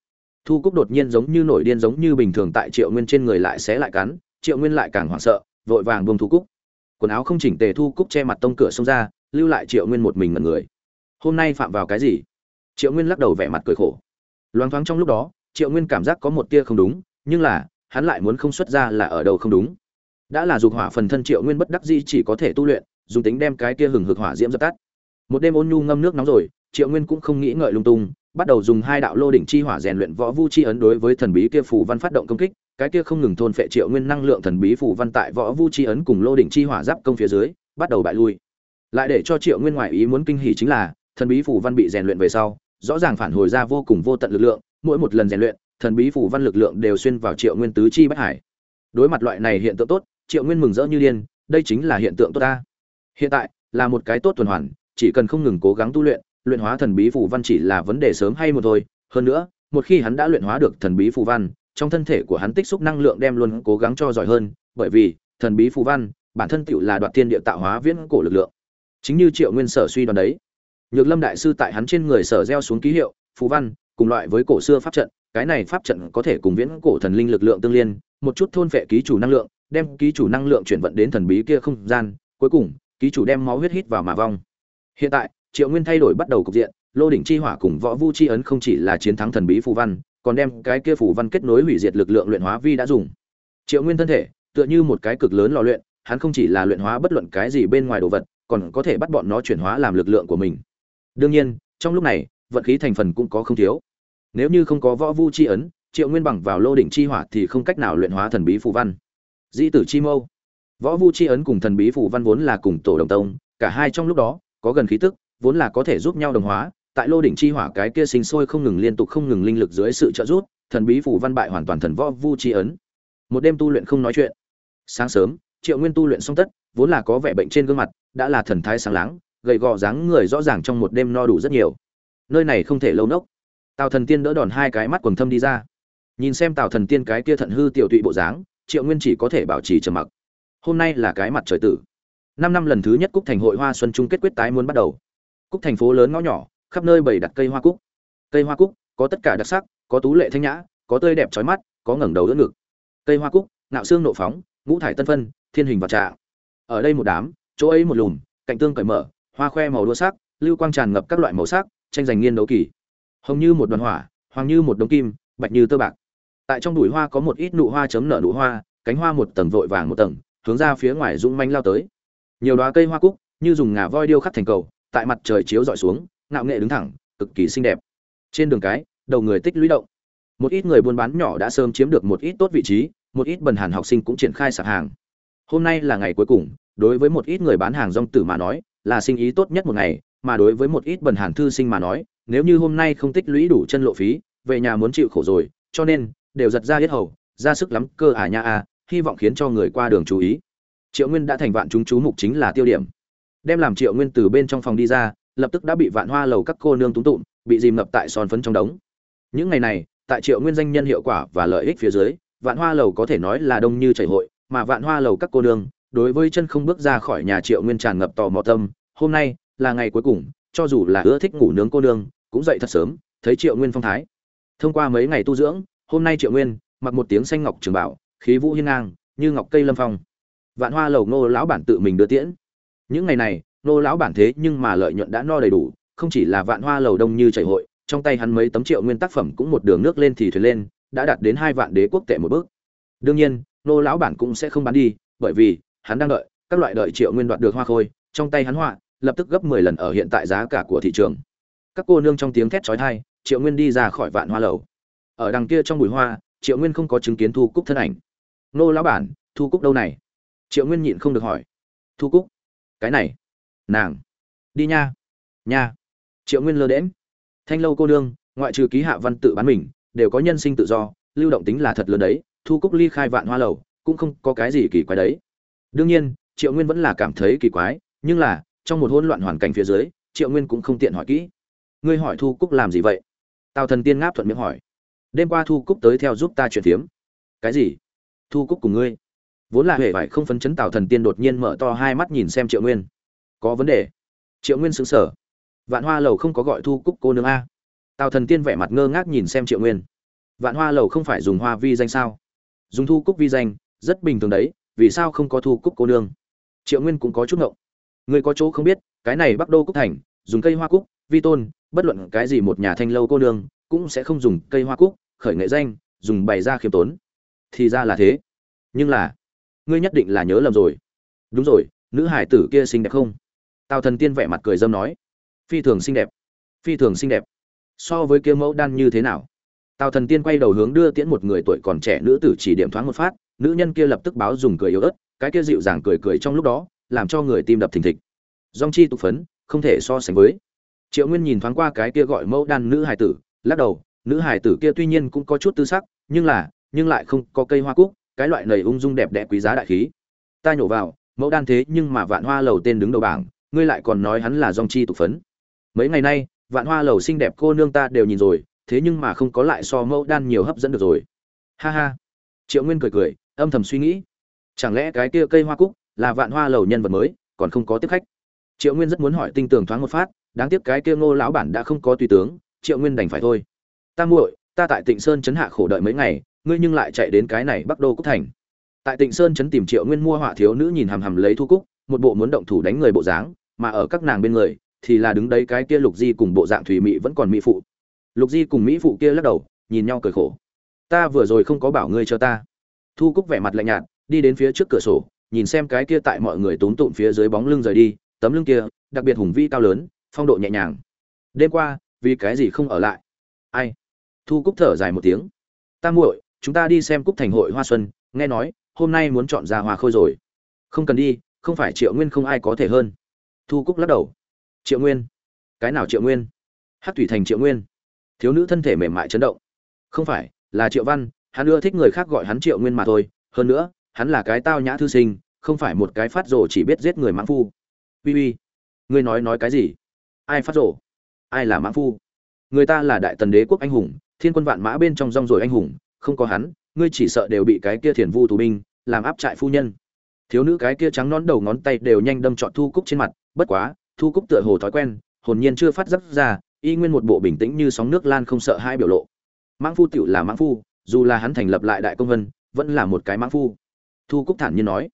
thu cúc đột nhiên giống như nổi điên giống như bình thường tại triệu nguyên trên người lại xé lại cắn, triệu nguyên lại càng hoảng sợ, vội vàng buông thu cúc. Quần áo không chỉnh tề thu cúc che mặt tông cửa xông ra, lưu lại triệu nguyên một mình mật người. Hôm nay phạm vào cái gì? Triệu nguyên lắc đầu vẻ mặt cười khổ. Loáng thoáng trong lúc đó, triệu nguyên cảm giác có một tia không đúng, nhưng là, hắn lại muốn không xuất ra là ở đâu không đúng. Đã là dục hỏa phần thân triệu nguyên bất đắc dĩ chỉ có thể tu luyện, dùng tính đem cái kia hừng hực hỏa diễm dập tắt. Một đêm ôn nhu ngâm nước nóng rồi, triệu nguyên cũng không nghĩ ngợi lung tung bắt đầu dùng hai đạo lô đỉnh chi hỏa rèn luyện võ vu chi ấn đối với thần bí kia phù văn phát động công kích, cái kia không ngừng thôn phệ triệu nguyên năng lượng thần bí phù văn tại võ vu chi ấn cùng lô đỉnh chi hỏa giáp công phía dưới, bắt đầu bại lui. Lại để cho triệu nguyên ngoại ý muốn kinh hỉ chính là, thần bí phù văn bị rèn luyện về sau, rõ ràng phản hồi ra vô cùng vô tận lực lượng, mỗi một lần rèn luyện, thần bí phù văn lực lượng đều xuyên vào triệu nguyên tứ chi bất hải. Đối mặt loại này hiện tượng tốt, triệu nguyên mừng rỡ như điên, đây chính là hiện tượng tốt ta. Hiện tại, là một cái tốt tuần hoàn, chỉ cần không ngừng cố gắng tu luyện luyện hóa thần bí phù văn chỉ là vấn đề sớm hay một thôi. Hơn nữa, một khi hắn đã luyện hóa được thần bí phù văn, trong thân thể của hắn tích xúc năng lượng đem luôn cố gắng cho giỏi hơn, bởi vì, thần bí phù văn, bản thân tựu là đoạt tiên địa tạo hóa viễn cổ lực lượng. Chính như triệu nguyên sở suy đoán đấy. Nhược lâm đại sư tại hắn trên người sở gieo xuống ký hiệu, phù văn, cùng loại với cổ xưa pháp trận, cái này pháp trận có thể cùng viễn cổ thần linh lực lượng tương liên, một chút thôn phệ ký chủ năng lượng, đem ký chủ năng lượng chuyển vận đến thần bí kia không gian, cuối cùng, ký chủ đem máu huyết hít vào mà vong. Hiện tại triệu nguyên thay đổi bắt đầu cục diện, lô đỉnh chi hỏa cùng võ vu chi ấn không chỉ là chiến thắng thần bí phù văn, còn đem cái kia phù văn kết nối hủy diệt lực lượng luyện hóa vi đã dùng. Triệu nguyên thân thể, tựa như một cái cực lớn lò luyện, hắn không chỉ là luyện hóa bất luận cái gì bên ngoài đồ vật, còn có thể bắt bọn nó chuyển hóa làm lực lượng của mình. Đương nhiên, trong lúc này, vận khí thành phần cũng có không thiếu. Nếu như không có võ vu chi ấn, triệu nguyên bằng vào lô đỉnh chi hỏa thì không cách nào luyện hóa thần bí phù văn. Di tử chi mâu. Võ vu chi ấn cùng thần bí phù văn vốn là cùng tổ đồng tông, cả hai trong lúc đó có gần khí tức vốn là có thể giúp nhau đồng hóa, tại lô đỉnh chi hỏa cái kia sinh sôi không ngừng liên tục không ngừng linh lực dưới sự trợ giúp, thần bí phủ văn bại hoàn toàn thần võ vu chi ấn. Một đêm tu luyện không nói chuyện. Sáng sớm, triệu nguyên tu luyện xong tất, vốn là có vẻ bệnh trên gương mặt, đã là thần thái sáng láng, gầy gò dáng người rõ ràng trong một đêm no đủ rất nhiều. Nơi này không thể lâu nốc. Tào thần tiên đỡ đòn hai cái mắt quần thâm đi ra. Nhìn xem tào thần tiên cái kia thận hư tiểu tụy bộ dáng, triệu nguyên chỉ có thể bảo trì trầm mặc. Hôm nay là cái mặt trời tử. Năm năm lần thứ nhất cúc thành hội hoa xuân chung kết quyết tái muốn bắt đầu cúc thành phố lớn ngõ nhỏ, khắp nơi bày đặt cây hoa cúc. Cây hoa cúc có tất cả đặc sắc, có tú lệ thanh nhã, có tươi đẹp trói mắt, có ngẩng đầu đỡ ngực. Cây hoa cúc nạo xương nộ phóng, ngũ thải tân phân, thiên hình và trà ở đây một đám, chỗ ấy một lùm, cạnh tương cởi mở, hoa khoe màu đua sắc, lưu quang tràn ngập các loại màu sắc, tranh giành nghiên đấu kỳ. Hồng như một đoàn hỏa, hoàng như một đống kim, bạch như tơ bạc. Tại trong đùi hoa có một ít nụ hoa chấm nở nụ hoa, cánh hoa một tầng vội vàng một tầng, hướng ra phía ngoài rung manh lao tới. Nhiều đoá cây hoa cúc như dùng ngà voi điêu khắc thành cầu tại mặt trời chiếu dọi xuống, ngạo nghệ đứng thẳng, cực kỳ xinh đẹp. Trên đường cái, đầu người tích lũy động. Một ít người buôn bán nhỏ đã sớm chiếm được một ít tốt vị trí, một ít bần hàn học sinh cũng triển khai sạp hàng. Hôm nay là ngày cuối cùng, đối với một ít người bán hàng rong tử mà nói, là sinh ý tốt nhất một ngày, mà đối với một ít bần hàn thư sinh mà nói, nếu như hôm nay không tích lũy đủ chân lộ phí, về nhà muốn chịu khổ rồi, cho nên, đều giật ra hết hầu, ra sức lắm, cơ à nha a hy vọng khiến cho người qua đường chú ý. Triệu nguyên đã thành vạn chúng chú mục chính là tiêu điểm đem làm triệu nguyên từ bên trong phòng đi ra, lập tức đã bị vạn hoa lầu các cô nương túng tụm, bị dìm ngập tại son phấn trong đống. Những ngày này, tại triệu nguyên danh nhân hiệu quả và lợi ích phía dưới, vạn hoa lầu có thể nói là đông như chảy hội, mà vạn hoa lầu các cô nương, đối với chân không bước ra khỏi nhà triệu nguyên tràn ngập tò mò tâm, hôm nay là ngày cuối cùng, cho dù là ưa thích ngủ nướng cô nương, cũng dậy thật sớm, thấy triệu nguyên phong thái. Thông qua mấy ngày tu dưỡng, hôm nay triệu nguyên, mặc một tiếng xanh ngọc trường bảo, khí vũ hiên ngang, như ngọc cây lâm phong. Vạn hoa lầu nô lão bản tự mình đưa tiễn những ngày này, nô lão bản thế nhưng mà lợi nhuận đã no đầy đủ, không chỉ là vạn hoa lầu đông như chảy hội, trong tay hắn mấy tấm triệu nguyên tác phẩm cũng một đường nước lên thì thuyền lên, đã đạt đến hai vạn đế quốc tệ một bước. Đương nhiên, nô lão bản cũng sẽ không bán đi, bởi vì hắn đang đợi, các loại đợi triệu nguyên đoạt được hoa khôi, trong tay hắn họa, lập tức gấp mười lần ở hiện tại giá cả của thị trường. Các cô nương trong tiếng thét chói tai, triệu nguyên đi ra khỏi vạn hoa lầu. Ở đằng kia trong bụi hoa, triệu nguyên không có chứng kiến thu cúc thân ảnh. Nô lão bản, thu cúc đâu này? Triệu nguyên nhịn không được hỏi. Thu cúc? Cái này. Nàng. Đi nha. Nha. Triệu nguyên lơ đễm thanh lâu cô nương, ngoại trừ ký hạ văn tự bán mình, đều có nhân sinh tự do, lưu động tính là thật lớn đấy, thu cúc ly khai vạn hoa lầu, cũng không có cái gì kỳ quái đấy. Đương nhiên, triệu nguyên vẫn là cảm thấy kỳ quái, nhưng là, trong một hỗn loạn hoàn cảnh phía dưới, triệu nguyên cũng không tiện hỏi kỹ. Ngươi hỏi thu cúc làm gì vậy? Tào thần tiên ngáp thuận miệng hỏi. Đêm qua thu cúc tới theo giúp ta chuyển phiếm. Cái gì? Thu cúc cùng ngươi vốn là hệ vải không phấn chấn tào thần tiên đột nhiên mở to hai mắt nhìn xem triệu nguyên. Có vấn đề. Triệu nguyên xứng sở vạn hoa lầu không có gọi thu cúc cô nương a. Tào thần tiên vẻ mặt ngơ ngác nhìn xem triệu nguyên. Vạn hoa lầu không phải dùng hoa vi danh sao? Dùng thu cúc vi danh, rất bình thường đấy, vì sao không có thu cúc cô nương? Triệu nguyên cũng có chút ngộng. Người có chỗ không biết, cái này bắc đô cúc thành, dùng cây hoa cúc, vi tôn, bất luận cái gì một nhà thanh lâu cô nương, cũng sẽ không dùng cây hoa cúc, khởi nghệ danh, dùng bày ra khiêm tốn. Thì ra là thế. Nhưng là ngươi nhất định là nhớ lầm rồi. Đúng rồi, nữ hải tử kia xinh đẹp không? Tào thần tiên vẻ mặt cười dâm nói. Phi thường xinh đẹp. Phi thường xinh đẹp. So với kia mẫu đan như thế nào? Tào thần tiên quay đầu hướng đưa tiễn một người tuổi còn trẻ nữ tử chỉ điểm thoáng một phát, nữ nhân kia lập tức báo dùng cười yếu ớt, cái kia dịu dàng cười cười trong lúc đó, làm cho người tim đập thình thịch. Dong chi tục phấn, không thể so sánh với. Triệu nguyên nhìn thoáng qua cái kia gọi mẫu đan nữ hải tử, lắc đầu, nữ hải tử kia tuy nhiên cũng có chút tư sắc, nhưng là, nhưng lại không có cây hoa cúc cái loại nầy ung dung đẹp đẽ quý giá đại khí. Ta nhổ vào, mẫu đan thế nhưng mà vạn hoa lầu tên đứng đầu bảng, ngươi lại còn nói hắn là dòng chi tục phấn. Mấy ngày nay, vạn hoa lầu xinh đẹp cô nương ta đều nhìn rồi, thế nhưng mà không có lại so mẫu đan nhiều hấp dẫn được rồi. Ha ha. Triệu nguyên cười cười, âm thầm suy nghĩ. Chẳng lẽ cái kia cây hoa cúc là vạn hoa lầu nhân vật mới, còn không có tiếp khách? Triệu nguyên rất muốn hỏi tinh tường thoáng một phát, đáng tiếc cái kia ngô lão bản đã không có tùy tướng, triệu nguyên đành phải thôi. Ta muội, ta tại tịnh sơn chấn hạ khổ đợi mấy ngày ngươi nhưng lại chạy đến cái này bắc đô cúc thành. Tại tịnh sơn chấn tìm triệu nguyên mua họa thiếu nữ nhìn hằm hằm lấy thu cúc, một bộ muốn động thủ đánh người bộ dáng, mà ở các nàng bên người thì là đứng đấy cái kia lục di cùng bộ dạng thủy mỹ vẫn còn mỹ phụ. Lục di cùng mỹ phụ kia lắc đầu, nhìn nhau cười khổ. Ta vừa rồi không có bảo ngươi cho ta. Thu cúc vẻ mặt lạnh nhạt, đi đến phía trước cửa sổ, nhìn xem cái kia tại mọi người tốn tụn phía dưới bóng lưng rời đi, tấm lưng kia, đặc biệt hùng vĩ cao lớn, phong độ nhẹ nhàng. Đêm qua, vì cái gì không ở lại? Ai? Thu cúc thở dài một tiếng. Ta muội chúng ta đi xem cúc thành hội hoa xuân, nghe nói, hôm nay muốn chọn ra hoa khôi rồi. Không cần đi, không phải triệu nguyên không ai có thể hơn. Thu cúc lắc đầu. Triệu nguyên? Cái nào triệu nguyên? Hát thủy thành triệu nguyên. Thiếu nữ thân thể mềm mại chấn động. Không phải, là triệu văn, hắn ưa thích người khác gọi hắn triệu nguyên mà thôi. Hơn nữa, hắn là cái tao nhã thư sinh, không phải một cái phát rồ chỉ biết giết người mãn phu. Uy uy. Ngươi nói nói cái gì? Ai phát rồ? Ai là mãn phu? Người ta là đại tần đế quốc anh hùng, thiên quân vạn mã bên trong rong rồi anh hùng không có hắn, ngươi chỉ sợ đều bị cái kia thiền vu tù binh làm áp trại phu nhân. Thiếu nữ cái kia trắng nón đầu ngón tay đều nhanh đâm trọn thu cúc trên mặt, bất quá, thu cúc tựa hồ thói quen, hồn nhiên chưa phát giác ra, y nguyên một bộ bình tĩnh như sóng nước lan không sợ hai biểu lộ. Mãng phu tựu là mãng phu, dù là hắn thành lập lại đại công vân, vẫn là một cái mãng phu. Thu cúc thản nhiên nói,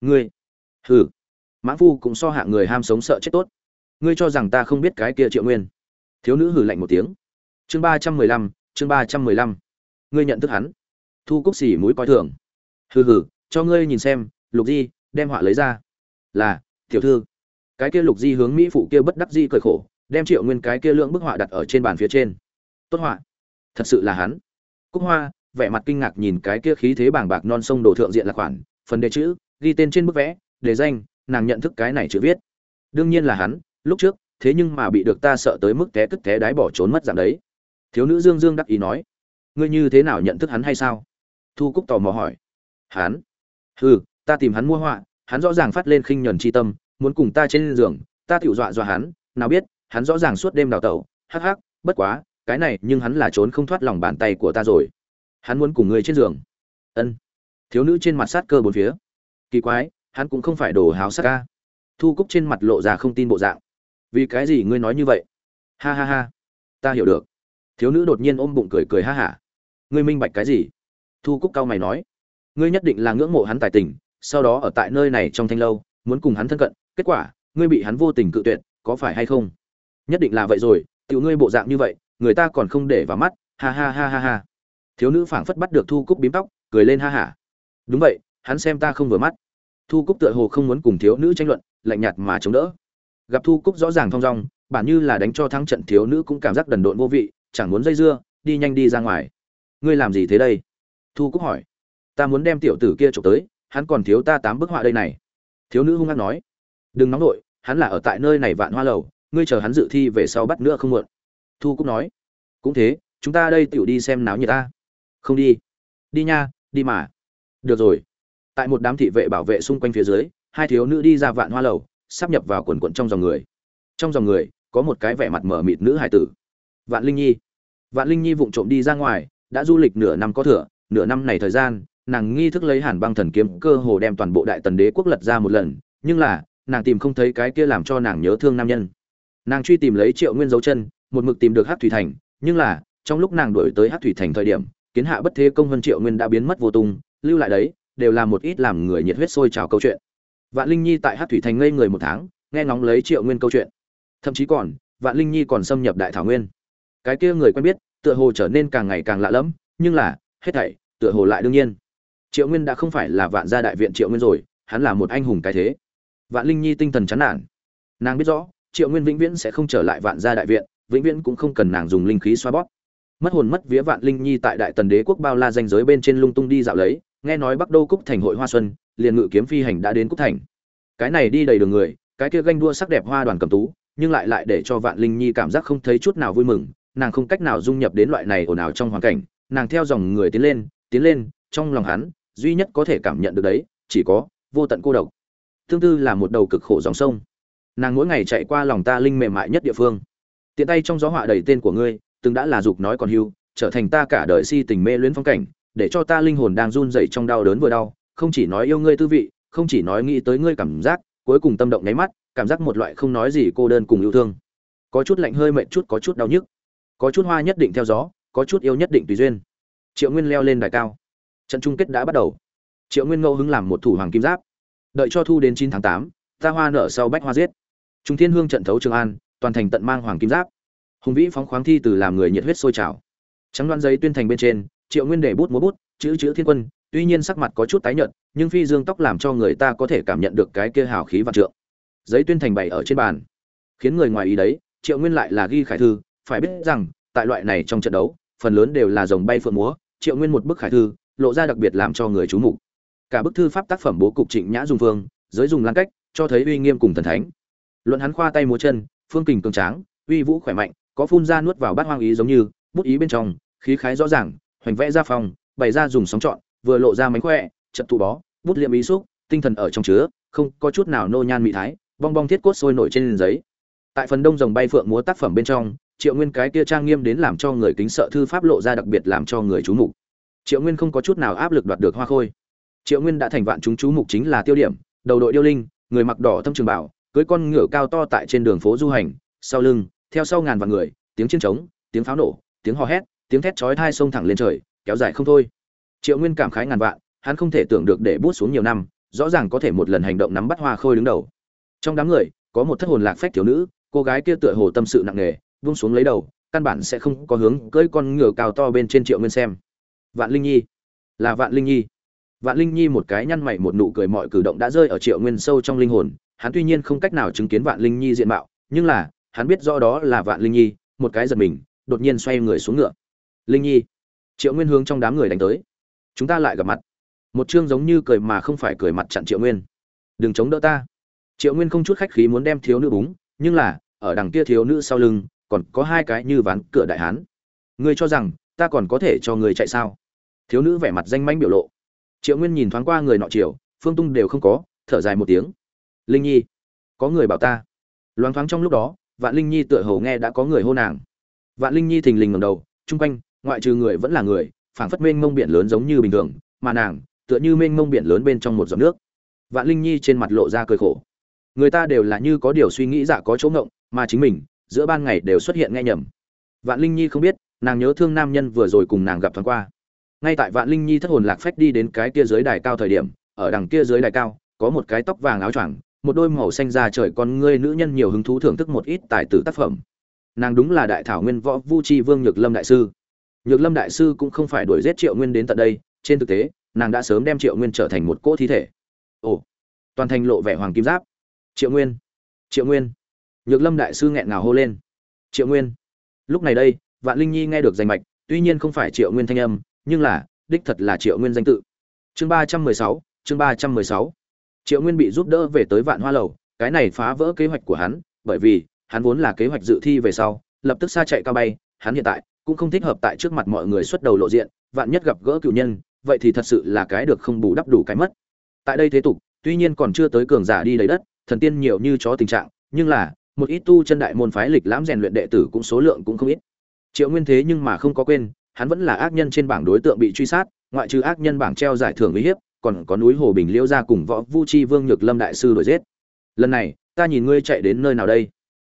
ngươi, hừ. Mãng phu cũng so hạng người ham sống sợ chết tốt. Ngươi cho rằng ta không biết cái kia triệu nguyên? Thiếu nữ hừ lạnh một tiếng. Chương ba trăm mười lăm, chương ba trăm mười lăm ngươi nhận thức hắn. Thu cúc xỉ mũi coi thường. Hừ hừ, cho ngươi nhìn xem, lục di đem họa lấy ra. Là, tiểu thư. Cái kia lục di hướng mỹ phụ kia bất đắc di cởi khổ, đem triệu nguyên cái kia lượng bức họa đặt ở trên bàn phía trên. Tốt họa. Thật sự là hắn. Cúc hoa, vẻ mặt kinh ngạc nhìn cái kia khí thế bảng bạc non sông đồ thượng diện là khoản, phần đề chữ, ghi tên trên bức vẽ, đề danh, nàng nhận thức cái này chữ viết. Đương nhiên là hắn, lúc trước, thế nhưng mà bị được ta sợ tới mức té cất té đái bỏ trốn mất dạng đấy. Thiếu nữ dương dương đắc ý nói ngươi như thế nào nhận thức hắn hay sao? Thu cúc tò mò hỏi. Hắn? Hừ, ta tìm hắn mua họa, hắn rõ ràng phát lên khinh nhuần tri tâm, muốn cùng ta trên giường, ta tiểu dọa dọa hắn, nào biết, hắn rõ ràng suốt đêm đào tẩu. Hắc hắc, bất quá, cái này, nhưng hắn là trốn không thoát lòng bàn tay của ta rồi. Hắn muốn cùng ngươi trên giường. Ân. Thiếu nữ trên mặt sát cơ bốn phía. Kỳ quái, hắn cũng không phải đồ háo sắc ca. Thu cúc trên mặt lộ ra không tin bộ dạng. Vì cái gì ngươi nói như vậy? Ha ha ha. Ta hiểu được. Thiếu nữ đột nhiên ôm bụng cười cười ha hả ngươi minh bạch cái gì? Thu cúc cao mày nói, ngươi nhất định là ngưỡng mộ hắn tài tình, sau đó ở tại nơi này trong thanh lâu, muốn cùng hắn thân cận, kết quả, ngươi bị hắn vô tình cự tuyệt, có phải hay không? Nhất định là vậy rồi, tiểu ngươi bộ dạng như vậy, người ta còn không để vào mắt, ha ha ha ha ha. Thiếu nữ phảng phất bắt được thu cúc bím tóc, cười lên ha hả. Đúng vậy, hắn xem ta không vừa mắt. Thu cúc tựa hồ không muốn cùng thiếu nữ tranh luận, lạnh nhạt mà chống đỡ. Gặp thu cúc rõ ràng thong dong, bản như là đánh cho thắng trận, thiếu nữ cũng cảm giác đần độn vô vị, chẳng muốn dây dưa, đi nhanh đi ra ngoài ngươi làm gì thế đây? Thu cúc hỏi. Ta muốn đem tiểu tử kia trộm tới, hắn còn thiếu ta tám bức họa đây này. Thiếu nữ hung hăng nói. Đừng nóng nổi hắn là ở tại nơi này vạn hoa lầu, ngươi chờ hắn dự thi về sau bắt nữa không muộn. Thu cúc nói. Cũng thế, chúng ta đây tựu đi xem náo nhiệt ta. Không đi. Đi nha, đi mà. Được rồi. Tại một đám thị vệ bảo vệ xung quanh phía dưới, hai thiếu nữ đi ra vạn hoa lầu, sắp nhập vào quần quận trong dòng người. Trong dòng người, có một cái vẻ mặt mở mịt nữ hải tử. Vạn linh nhi. Vạn linh nhi vụng trộm đi ra ngoài đã du lịch nửa năm có thừa, nửa năm này thời gian, nàng nghi thức lấy hàn băng thần kiếm cơ hồ đem toàn bộ đại tần đế quốc lật ra một lần, nhưng là, nàng tìm không thấy cái kia làm cho nàng nhớ thương nam nhân. Nàng truy tìm lấy triệu nguyên dấu chân, một mực tìm được hắc thủy thành, nhưng là, trong lúc nàng đuổi tới hắc thủy thành thời điểm, kiến hạ bất thế công vân triệu nguyên đã biến mất vô tung, lưu lại đấy, đều là một ít làm người nhiệt huyết sôi trào câu chuyện. Vạn linh nhi tại hắc thủy thành ngây người một tháng, nghe ngóng lấy triệu nguyên câu chuyện. Thậm chí còn, vạn linh nhi còn xâm nhập đại thảo nguyên. Cái kia người quen biết tựa hồ trở nên càng ngày càng lạ lẫm, nhưng là, hết thảy, tựa hồ lại đương nhiên. Triệu nguyên đã không phải là vạn gia đại viện triệu nguyên rồi, hắn là một anh hùng cái thế. Vạn linh nhi tinh thần chán nản. Nàng biết rõ, triệu nguyên vĩnh viễn sẽ không trở lại vạn gia đại viện, vĩnh viễn cũng không cần nàng dùng linh khí xoa bóp. Mất hồn mất vía vạn linh nhi tại đại tần đế quốc bao la danh giới bên trên lung tung đi dạo lấy, nghe nói bắc đô cúc thành hội hoa xuân, liền ngự kiếm phi hành đã đến cúc thành. Cái này đi đầy đường người, cái kia ganh đua sắc đẹp hoa đoàn cầm tú, nhưng lại lại để cho vạn linh nhi cảm giác không thấy chút nào vui mừng nàng không cách nào dung nhập đến loại này ồn ào trong hoàn cảnh, nàng theo dòng người tiến lên tiến lên, trong lòng hắn, duy nhất có thể cảm nhận được đấy, chỉ có vô tận cô độc. Tương tư là một đầu cực khổ dòng sông. Nàng mỗi ngày chạy qua lòng ta linh mềm mại nhất địa phương. Tiện tay trong gió họa đầy tên của ngươi, từng đã là dục nói còn hưu, trở thành ta cả đời si tình mê luyến phong cảnh, để cho ta linh hồn đang run rẩy trong đau đớn vừa đau, không chỉ nói yêu ngươi tư vị, không chỉ nói nghĩ tới ngươi cảm giác, cuối cùng tâm động nháy mắt, cảm giác một loại không nói gì cô đơn cùng yêu thương. Có chút lạnh hơi mệt chút, có chút đau nhức có chút hoa nhất định theo gió, có chút yêu nhất định tùy duyên. Triệu nguyên leo lên đài cao. Trận chung kết đã bắt đầu. Triệu nguyên ngẫu hứng làm một thủ hoàng kim giáp. Đợi cho thu đến chín tháng tám, ta hoa nở sau bách hoa giết. Trung thiên hương trận thấu trường an, toàn thành tận mang hoàng kim giáp. Hùng vĩ phóng khoáng thi từ làm người nhiệt huyết sôi trào. Trắng đoan giấy tuyên thành bên trên, triệu nguyên để bút múa bút, chữ chữ thiên quân, tuy nhiên sắc mặt có chút tái nhợt, nhưng phi dương tóc làm cho người ta có thể cảm nhận được cái kia hào khí vạn trượng. Giấy tuyên thành bày ở trên bàn. Khiến người ngoài ý đấy, triệu nguyên lại là ghi khải thư phải biết rằng, tại loại này trong trận đấu, phần lớn đều là dòng bay phượng múa, triệu nguyên một bức khải thư, lộ ra đặc biệt làm cho người chú mục. Cả bức thư pháp tác phẩm bố cục trịnh nhã dung phương giới dùng lan cách, cho thấy uy nghiêm cùng thần thánh. Luận hắn khoa tay múa chân, phương kình cường tráng, uy vũ khỏe mạnh, có phun ra nuốt vào bát hoang ý giống như, bút ý bên trong, khí khái rõ ràng, hoành vẽ ra phòng bày ra dùng sóng trọn, vừa lộ ra mánh khỏe trận tụ bó, bút liệm ý xúc, tinh thần ở trong chứa, không có chút nào nô nhan mỹ thái, bong bong thiết cốt sôi nổi trên giấy. Tại phần đông dòng bay phượng múa tác phẩm bên trong triệu nguyên cái kia trang nghiêm đến làm cho người kính sợ thư pháp lộ ra đặc biệt làm cho người chú mục. Triệu nguyên không có chút nào áp lực đoạt được hoa khôi. Triệu nguyên đã thành vạn chúng chú mục chính là tiêu điểm, đầu đội điêu linh, người mặc đỏ thâm trường bảo, cưới con ngựa cao to tại trên đường phố du hành, sau lưng, theo sau ngàn vạn người, tiếng chiến trống, tiếng pháo nổ, tiếng hò hét, tiếng thét chói thai sông thẳng lên trời, kéo dài không thôi. Triệu nguyên cảm khái ngàn vạn, hắn không thể tưởng được để bút xuống nhiều năm, rõ ràng có thể một lần hành động nắm bắt hoa khôi đứng đầu. Trong đám người, có một thất hồn lạc phách thiếu nữ, cô gái kia tựa hồ tâm sự nặng nề vung xuống lấy đầu, căn bản sẽ không có hướng cưỡi con ngựa cao to bên trên triệu nguyên xem. Vạn linh nhi, là vạn linh nhi. Vạn linh nhi một cái nhăn mày một nụ cười mọi cử động đã rơi ở triệu nguyên sâu trong linh hồn, hắn tuy nhiên không cách nào chứng kiến vạn linh nhi diện mạo, nhưng là, hắn biết rõ đó là vạn linh nhi, một cái giật mình, đột nhiên xoay người xuống ngựa. Linh nhi, triệu nguyên hướng trong đám người đánh tới. Chúng ta lại gặp mặt. Một chương giống như cười mà không phải cười mặt chặn triệu nguyên. Đừng chống đỡ ta. Triệu nguyên không chút khách khí muốn đem thiếu nữ búng, nhưng là, ở đằng kia thiếu nữ sau lưng còn có hai cái như ván cửa đại hán. Ngươi cho rằng, ta còn có thể cho người chạy sao? Thiếu nữ vẻ mặt danh manh biểu lộ. Triệu nguyên nhìn thoáng qua người nọ triều, phương tung đều không có, thở dài một tiếng. Linh nhi, có người bảo ta. Loáng thoáng trong lúc đó, vạn linh nhi tựa hồ nghe đã có người hô nàng. Vạn linh nhi thình lình ngầm đầu, chung quanh, ngoại trừ người vẫn là người, phảng phất mênh mông biển lớn giống như bình thường, mà nàng, tựa như mênh mông biển lớn bên trong một giọt nước. Vạn linh nhi trên mặt lộ ra cười khổ. Người ta đều là như có điều suy nghĩ dạ có chỗ ngộng, mà chính mình giữa ban ngày đều xuất hiện nghe nhầm. Vạn linh nhi không biết, nàng nhớ thương nam nhân vừa rồi cùng nàng gặp thoáng qua. Ngay tại vạn linh nhi thất hồn lạc phách đi đến cái kia dưới đài cao thời điểm, ở đằng kia dưới đài cao, có một cái tóc vàng áo choàng, một đôi màu xanh da trời con ngươi nữ nhân nhiều hứng thú thưởng thức một ít tài tử tác phẩm. Nàng đúng là đại thảo nguyên võ vu chi vương nhược lâm đại sư. Nhược lâm đại sư cũng không phải đuổi giết triệu nguyên đến tận đây, trên thực tế, nàng đã sớm đem triệu nguyên trở thành một cỗ thi thể. Ồ, toàn thành lộ vẻ hoàng kim giáp. Triệu nguyên triệu nguyên nhược lâm đại sư nghẹn ngào hô lên. Triệu nguyên. Lúc này đây, vạn linh nhi nghe được danh mạch, tuy nhiên không phải triệu nguyên thanh âm, nhưng là, đích thật là triệu nguyên danh tự. Chương ba trăm mười sáu, chương ba trăm mười sáu. Triệu nguyên bị giúp đỡ về tới vạn hoa lầu, cái này phá vỡ kế hoạch của hắn, bởi vì, hắn vốn là kế hoạch dự thi về sau, lập tức xa chạy cao bay, hắn hiện tại, cũng không thích hợp tại trước mặt mọi người xuất đầu lộ diện, vạn nhất gặp gỡ cựu nhân, vậy thì thật sự là cái được không bù đắp đủ cái mất. Tại đây thế tục, tuy nhiên còn chưa tới cường giả đi lấy đất, thần tiên nhiều như chó tình trạng, nhưng là một ít tu chân đại môn phái lịch lãm rèn luyện đệ tử cũng số lượng cũng không ít. Triệu nguyên thế nhưng mà không có quên, hắn vẫn là ác nhân trên bảng đối tượng bị truy sát, ngoại trừ ác nhân bảng treo giải thưởng uy hiếp, còn có núi hồ bình liễu gia cùng võ vu chi vương nhược lâm đại sư đuổi giết. Lần này, ta nhìn ngươi chạy đến nơi nào đây?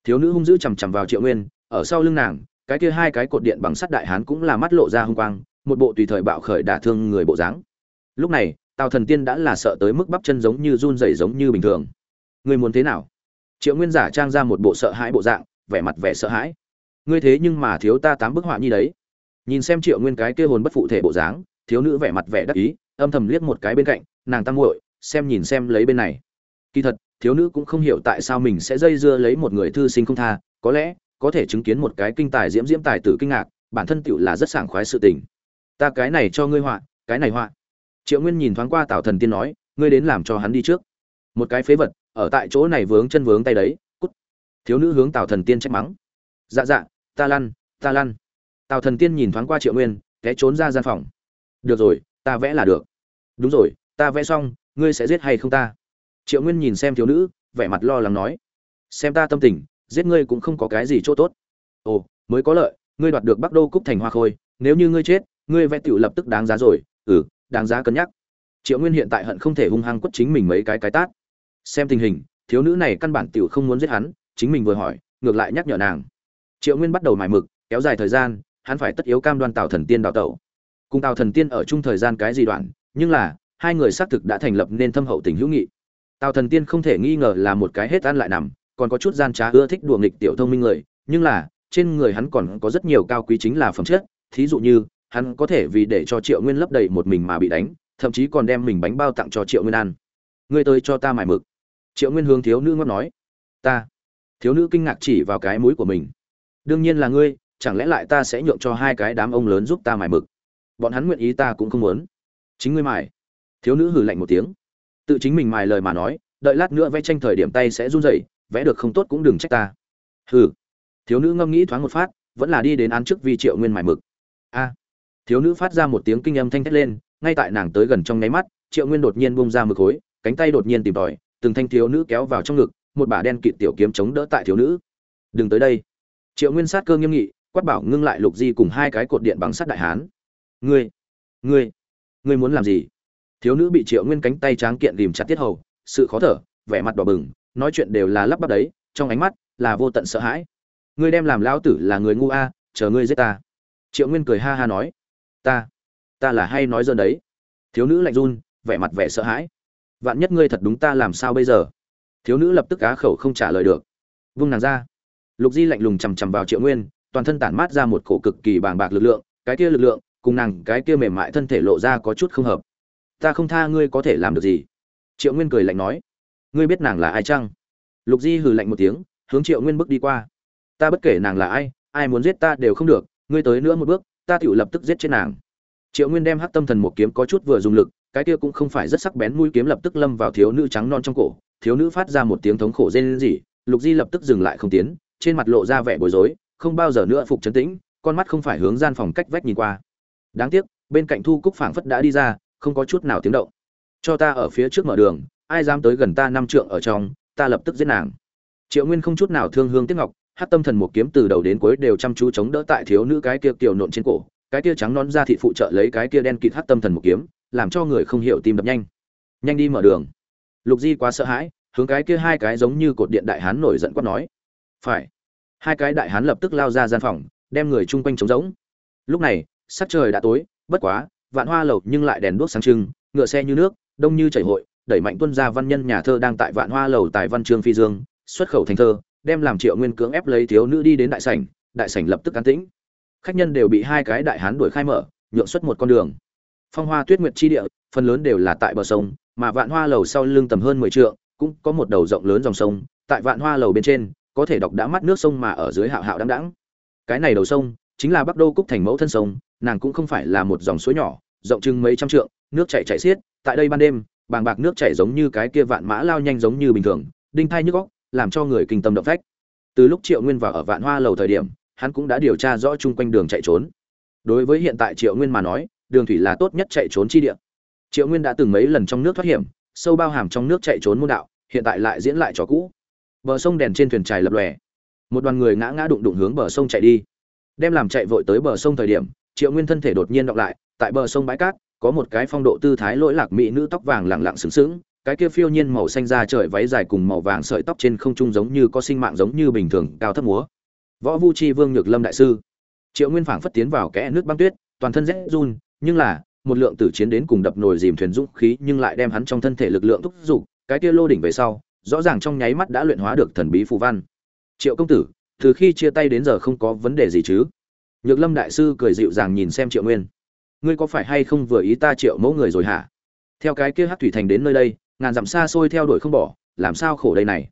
Thiếu nữ hung dữ chằm chằm vào triệu nguyên, ở sau lưng nàng, cái kia hai cái cột điện bằng sắt đại hán cũng là mắt lộ ra hung quang, một bộ tùy thời bạo khởi đả thương người bộ dáng. Lúc này, tào thần tiên đã là sợ tới mức bắp chân giống như run rẩy giống như bình thường. Ngươi muốn thế nào? Triệu nguyên giả trang ra một bộ sợ hãi bộ dạng, vẻ mặt vẻ sợ hãi. Ngươi thế nhưng mà thiếu ta tám bức họa như đấy. Nhìn xem triệu nguyên cái kia hồn bất phụ thể bộ dáng, thiếu nữ vẻ mặt vẻ đắc ý, âm thầm liếc một cái bên cạnh, nàng tăng nguội xem nhìn xem lấy bên này. Kỳ thật, thiếu nữ cũng không hiểu tại sao mình sẽ dây dưa lấy một người thư sinh không tha, có lẽ, có thể chứng kiến một cái kinh tài diễm diễm tài tử kinh ngạc, bản thân tựu là rất sảng khoái sự tình. Ta cái này cho ngươi họa, cái này họa. Triệu nguyên nhìn thoáng qua tào thần tiên nói, ngươi đến làm cho hắn đi trước. Một cái phế vật ở tại chỗ này vướng chân vướng tay đấy, cút. Thiếu nữ hướng tào thần tiên trách mắng. Dạ dạ ta lăn ta lăn. Tào thần tiên nhìn thoáng qua triệu nguyên, té trốn ra gian phòng. Được rồi, ta vẽ là được. Đúng rồi, ta vẽ xong, ngươi sẽ giết hay không ta? Triệu nguyên nhìn xem thiếu nữ, vẻ mặt lo lắng nói. Xem ta tâm tình, giết ngươi cũng không có cái gì chỗ tốt. Ồ, mới có lợi, ngươi đoạt được bắc đô cúc thành hoa khôi, nếu như ngươi chết, ngươi vẽ tiểu lập tức đáng giá rồi. Ừ đáng giá cân nhắc. Triệu nguyên hiện tại hận không thể hung hăng quất chính mình mấy cái cái tát xem tình hình, thiếu nữ này căn bản tiểu không muốn giết hắn, chính mình vừa hỏi, ngược lại nhắc nhở nàng. Triệu nguyên bắt đầu mải mực, kéo dài thời gian, hắn phải tất yếu cam đoan tào thần tiên đào tẩu. Cùng tào thần tiên ở chung thời gian cái gì đoạn, nhưng là, hai người xác thực đã thành lập nên thâm hậu tình hữu nghị. Tào thần tiên không thể nghi ngờ là một cái hết ăn lại nằm, còn có chút gian trá ưa thích đùa nghịch tiểu thông minh người, nhưng là, trên người hắn còn có rất nhiều cao quý chính là phẩm chất, thí dụ như, hắn có thể vì để cho triệu nguyên lấp đầy một mình mà bị đánh, thậm chí còn đem mình bánh bao tặng cho triệu nguyên ăn. Ngươi tới cho ta mải mực triệu nguyên hướng thiếu nữ ngót nói, ta. Thiếu nữ kinh ngạc chỉ vào cái mũi của mình. Đương nhiên là ngươi, chẳng lẽ lại ta sẽ nhượng cho hai cái đám ông lớn giúp ta mài mực? Bọn hắn nguyện ý ta cũng không muốn. Chính ngươi mài. thiếu nữ hử lạnh một tiếng. Tự chính mình mài lời mà nói, đợi lát nữa vẽ tranh thời điểm tay sẽ run rẩy, vẽ được không tốt cũng đừng trách ta. Hừ. Thiếu nữ ngâm nghĩ thoáng một phát, vẫn là đi đến án trước vì triệu nguyên mài mực. A. Thiếu nữ phát ra một tiếng kinh âm thanh thét lên, ngay tại nàng tới gần trong nháy mắt, triệu nguyên đột nhiên bung ra mực khối, cánh tay đột nhiên tìm tòi từng thanh thiếu nữ kéo vào trong ngực, một bả đen kịt tiểu kiếm chống đỡ tại thiếu nữ. Đừng tới đây. Triệu nguyên sát cơ nghiêm nghị, quát bảo ngưng lại lục di cùng hai cái cột điện bằng sắt đại hán. Ngươi ngươi ngươi muốn làm gì? Thiếu nữ bị triệu nguyên cánh tay tráng kiện ghìm chặt tiết hầu, sự khó thở, vẻ mặt đỏ bừng, nói chuyện đều là lắp bắp đấy, trong ánh mắt là vô tận sợ hãi. Ngươi đem làm lão tử là người ngu a, chờ ngươi giết ta. Triệu nguyên cười ha ha nói. Ta ta là hay nói dơn đấy. Thiếu nữ lạnh run, vẻ mặt vẻ sợ hãi vạn nhất ngươi thật đúng ta làm sao bây giờ? Thiếu nữ lập tức cá khẩu không trả lời được. Vung nàng ra. Lục di lạnh lùng chằm chằm vào triệu nguyên, toàn thân tản mát ra một cổ cực kỳ bàng bạc lực lượng, cái kia lực lượng cùng nàng, cái kia mềm mại thân thể lộ ra có chút không hợp. Ta không tha ngươi có thể làm được gì? Triệu nguyên cười lạnh nói. Ngươi biết nàng là ai chăng? Lục di hừ lạnh một tiếng, hướng triệu nguyên bước đi qua. Ta bất kể nàng là ai ai muốn giết ta đều không được, ngươi tới nữa một bước, ta tự lập tức giết chết nàng. Triệu nguyên đem hắc tâm thần một kiếm có chút vừa dùng lực cái kia cũng không phải rất sắc bén mũi kiếm lập tức lâm vào thiếu nữ trắng non trong cổ, thiếu nữ phát ra một tiếng thống khổ rên rỉ, lục di lập tức dừng lại không tiến, trên mặt lộ ra vẻ bối rối, không bao giờ nữa phục trấn tĩnh, con mắt không phải hướng gian phòng cách vách nhìn qua. Đáng tiếc, bên cạnh thu cúc phảng phất đã đi ra, không có chút nào tiếng động. Cho ta ở phía trước mở đường, ai dám tới gần ta năm trượng ở trong, ta lập tức giết nàng. Triệu nguyên không chút nào thương hương tiếc ngọc hát tâm thần một kiếm từ đầu đến cuối đều chăm chú chống đỡ tại thiếu nữ cái kia kiều nộn trên cổ, cái kia trắng non ra thị phụ trợ lấy cái kia đen kịt hát tâm thần một kiếm làm cho người không hiểu tim đập nhanh. Nhanh đi mở đường. Lục di quá sợ hãi, hướng cái kia hai cái giống như cột điện đại hán nổi giận quát nói. Phải. Hai cái đại hán lập tức lao ra gian phòng, đem người chung quanh trống rỗng. Lúc này, sắc trời đã tối, bất quá, vạn hoa lầu nhưng lại đèn đuốc sáng trưng, ngựa xe như nước, đông như chảy hội, đẩy mạnh tuân gia văn nhân nhà thơ đang tại vạn hoa lầu tại văn chương phi dương, xuất khẩu thành thơ, đem làm triệu nguyên cưỡng ép lấy thiếu nữ đi đến đại sảnh đại sảnh lập tức an tĩnh. Khách nhân đều bị hai cái đại hán đuổi khai mở, nhượng xuất một con đường phong hoa tuyết nguyệt chi địa, phần lớn đều là tại bờ sông, mà vạn hoa lầu sau lưng tầm hơn mười trượng, cũng có một đầu rộng lớn dòng sông, tại vạn hoa lầu bên trên, có thể đọc đã mắt nước sông mà ở dưới hạo hạo đăng đẳng cái này đầu sông, chính là bắc đô cúc thành mẫu thân sông, nàng cũng không phải là một dòng suối nhỏ, rộng chừng mấy trăm trượng, nước chảy chảy xiết, tại đây ban đêm, bàng bạc nước chảy giống như cái kia vạn mã lao nhanh giống như bình thường, đinh thai nhức góc làm cho người kinh tâm động phách. Từ lúc triệu nguyên vào ở vạn hoa lầu thời điểm, hắn cũng đã điều tra rõ chung quanh đường chạy trốn. Đối với hiện tại triệu nguyên mà nói đường thủy là tốt nhất chạy trốn chi địa. Triệu nguyên đã từng mấy lần trong nước thoát hiểm, sâu bao hàm trong nước chạy trốn môn đạo, hiện tại lại diễn lại trò cũ. Bờ sông đèn trên thuyền trài lập lòe. Một đoàn người ngã ngã đụng đụng hướng bờ sông chạy đi. Đem làm chạy vội tới bờ sông thời điểm, triệu nguyên thân thể đột nhiên động lại, tại bờ sông bãi cát, có một cái phong độ tư thái lỗi lạc mỹ nữ tóc vàng lẳng lặng sướng sướng cái kia phiêu nhiên màu xanh da trời váy dài cùng màu vàng sợi tóc trên không trung giống như có sinh mạng giống như bình thường, cao thấp múa. Võ vu chi vương nhược lâm đại sư. Triệu nguyên phảng phất tiến vào kẽ nước băng tuyết, toàn thân rét run nhưng là, một lượng tử chiến đến cùng đập nồi dìm thuyền dũng khí nhưng lại đem hắn trong thân thể lực lượng thúc giục, cái kia lô đỉnh về sau, rõ ràng trong nháy mắt đã luyện hóa được thần bí phù văn. Triệu công tử, từ khi chia tay đến giờ không có vấn đề gì chứ? Nhược lâm đại sư cười dịu dàng nhìn xem triệu nguyên. Ngươi có phải hay không vừa ý ta triệu mẫu người rồi hả? Theo cái kia hát thủy thành đến nơi đây, ngàn dặm xa xôi theo đuổi không bỏ, làm sao khổ đây này?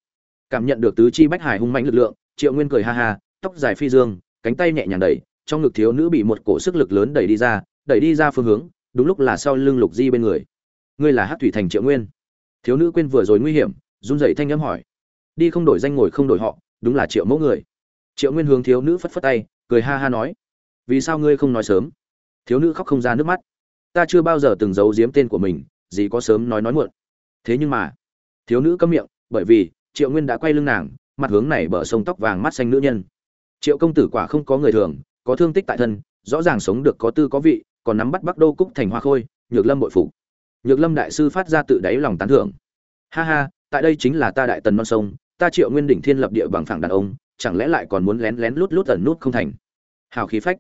Cảm nhận được tứ chi bách hải hung mạnh lực lượng, triệu nguyên cười ha ha, tóc dài phi dương, cánh tay nhẹ nhàng đẩy, trong ngực thiếu nữ bị một cổ sức lực lớn đẩy đi ra đẩy đi ra phương hướng, đúng lúc là sau lưng lục di bên người. Ngươi là hát thủy thành triệu nguyên. Thiếu nữ quên vừa rồi nguy hiểm, run rẩy thanh âm hỏi. Đi không đổi danh ngồi không đổi họ, đúng là triệu mẫu người. Triệu nguyên hướng thiếu nữ phất phất tay, cười ha ha nói. Vì sao ngươi không nói sớm? Thiếu nữ khóc không ra nước mắt. Ta chưa bao giờ từng giấu giếm tên của mình, gì có sớm nói nói muộn. Thế nhưng mà, thiếu nữ câm miệng, bởi vì, triệu nguyên đã quay lưng nàng, mặt hướng này bờ sông tóc vàng mắt xanh nữ nhân. Triệu công tử quả không có người thường, có thương tích tại thân, rõ ràng sống được có tư có vị còn nắm bắt bắc đô cúc thành hoa khôi, nhược lâm bội phục. Nhược lâm đại sư phát ra tự đáy lòng tán thưởng. Ha ha, tại đây chính là ta đại tần non sông, ta triệu nguyên đỉnh thiên lập địa bằng phẳng đàn ông, chẳng lẽ lại còn muốn lén lén lút lút ẩn nút không thành? Hào khí phách.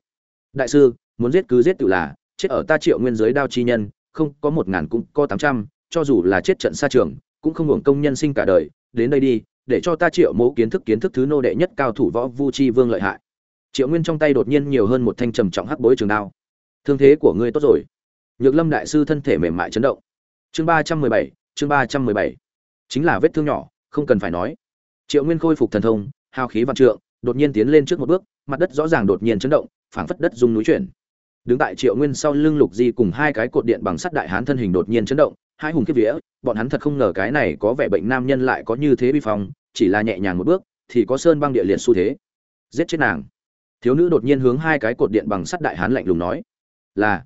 Đại sư, muốn giết cứ giết tự là, chết ở ta triệu nguyên dưới đao chi nhân, không, có một ngàn cũng có tám trăm, cho dù là chết trận xa trường, cũng không hưởng công nhân sinh cả đời, đến đây đi, để cho ta triệu mỗ kiến thức kiến thức thứ nô đệ nhất cao thủ võ vu chi vương lợi hại. Triệu nguyên trong tay đột nhiên nhiều hơn một thanh trầm trọng hắc bối trường đao thương thế của ngươi tốt rồi. Nhược lâm đại sư thân thể mềm mại chấn động. Chương ba trăm mười bảy, chương ba trăm mười bảy. Chính là vết thương nhỏ, không cần phải nói. Triệu nguyên khôi phục thần thông, hao khí vạn trượng, đột nhiên tiến lên trước một bước, mặt đất rõ ràng đột nhiên chấn động, phảng phất đất rung núi chuyển. Đứng tại triệu nguyên sau lưng lục di cùng hai cái cột điện bằng sắt đại hán thân hình đột nhiên chấn động, hai hùng kiếp vía, bọn hắn thật không ngờ cái này có vẻ bệnh nam nhân lại có như thế bi phong chỉ là nhẹ nhàng một bước, thì có sơn băng địa liệt xu thế. Giết chết nàng. Thiếu nữ đột nhiên hướng hai cái cột điện bằng sắt đại hán lạnh lùng nói là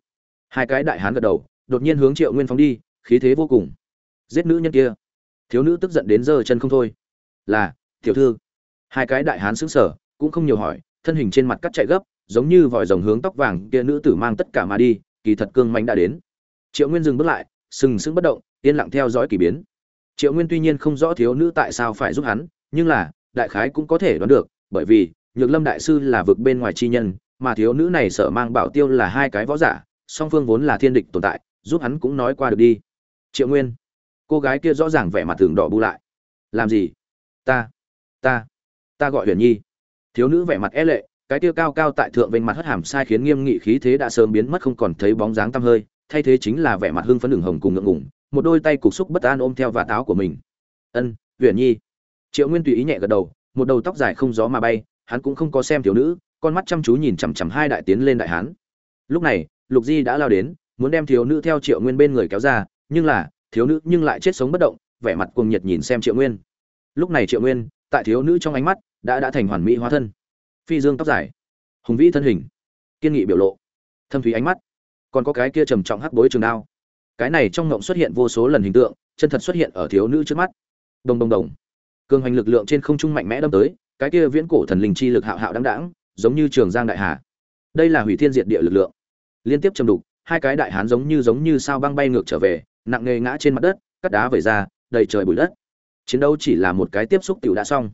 hai cái đại hán gật đầu, đột nhiên hướng triệu nguyên phóng đi, khí thế vô cùng. Giết nữ nhân kia. Thiếu nữ tức giận đến giơ chân không thôi. Là, tiểu thư. Hai cái đại hán xứng sở cũng không nhiều hỏi, thân hình trên mặt cắt chạy gấp, giống như vòi rồng hướng tóc vàng kia nữ tử mang tất cả mà đi, kỳ thật cương mánh đã đến. Triệu nguyên dừng bước lại, sừng sững bất động, yên lặng theo dõi kỳ biến. Triệu nguyên tuy nhiên không rõ thiếu nữ tại sao phải giúp hắn, nhưng là, đại khái cũng có thể đoán được, bởi vì nhược lâm đại sư là vực bên ngoài chi nhân mà thiếu nữ này sợ mang bảo tiêu là hai cái võ giả, song phương vốn là thiên địch tồn tại, giúp hắn cũng nói qua được đi. Triệu nguyên, cô gái kia rõ ràng vẻ mặt tường đỏ bu lại. Làm gì? Ta ta ta gọi huyền nhi. Thiếu nữ vẻ mặt e lệ, cái kia cao cao tại thượng vênh mặt hất hàm sai khiến nghiêm nghị khí thế đã sớm biến mất không còn thấy bóng dáng tăm hơi, thay thế chính là vẻ mặt hưng phấn đường hồng cùng ngượng ngủng một đôi tay cục xúc bất an ôm theo và táo của mình. Ân, huyền nhi. Triệu nguyên tùy ý nhẹ gật đầu, một đầu tóc dài không gió mà bay, hắn cũng không có xem thiếu nữ con mắt chăm chú nhìn chằm chằm hai đại tiến lên đại hán. Lúc này, lục di đã lao đến, muốn đem thiếu nữ theo triệu nguyên bên người kéo ra, nhưng là, thiếu nữ nhưng lại chết sống bất động, vẻ mặt cuồng nhiệt nhìn xem triệu nguyên. Lúc này triệu nguyên, tại thiếu nữ trong ánh mắt, đã đã thành hoàn mỹ hóa thân. Phi dương tóc dài, hùng vĩ thân hình, kiên nghị biểu lộ, thâm thúy ánh mắt. Còn có cái kia trầm trọng hắc bối trường đao. Cái này trong ngộng xuất hiện vô số lần hình tượng, chân thật xuất hiện ở thiếu nữ trước mắt. Đồng đồng đồng. Cường hành lực lượng trên không trung mạnh mẽ đâm tới, cái kia viễn cổ thần linh chi lực hạo hạo đáng đáng giống như trường giang đại hà. Đây là hủy thiên diệt địa lực lượng. Liên tiếp châm đục, hai cái đại hán giống như giống như sao băng bay ngược trở về, nặng nề ngã trên mặt đất, cắt đá vẩy ra, đầy trời bụi đất. Chiến đấu chỉ là một cái tiếp xúc tiểu đã xong.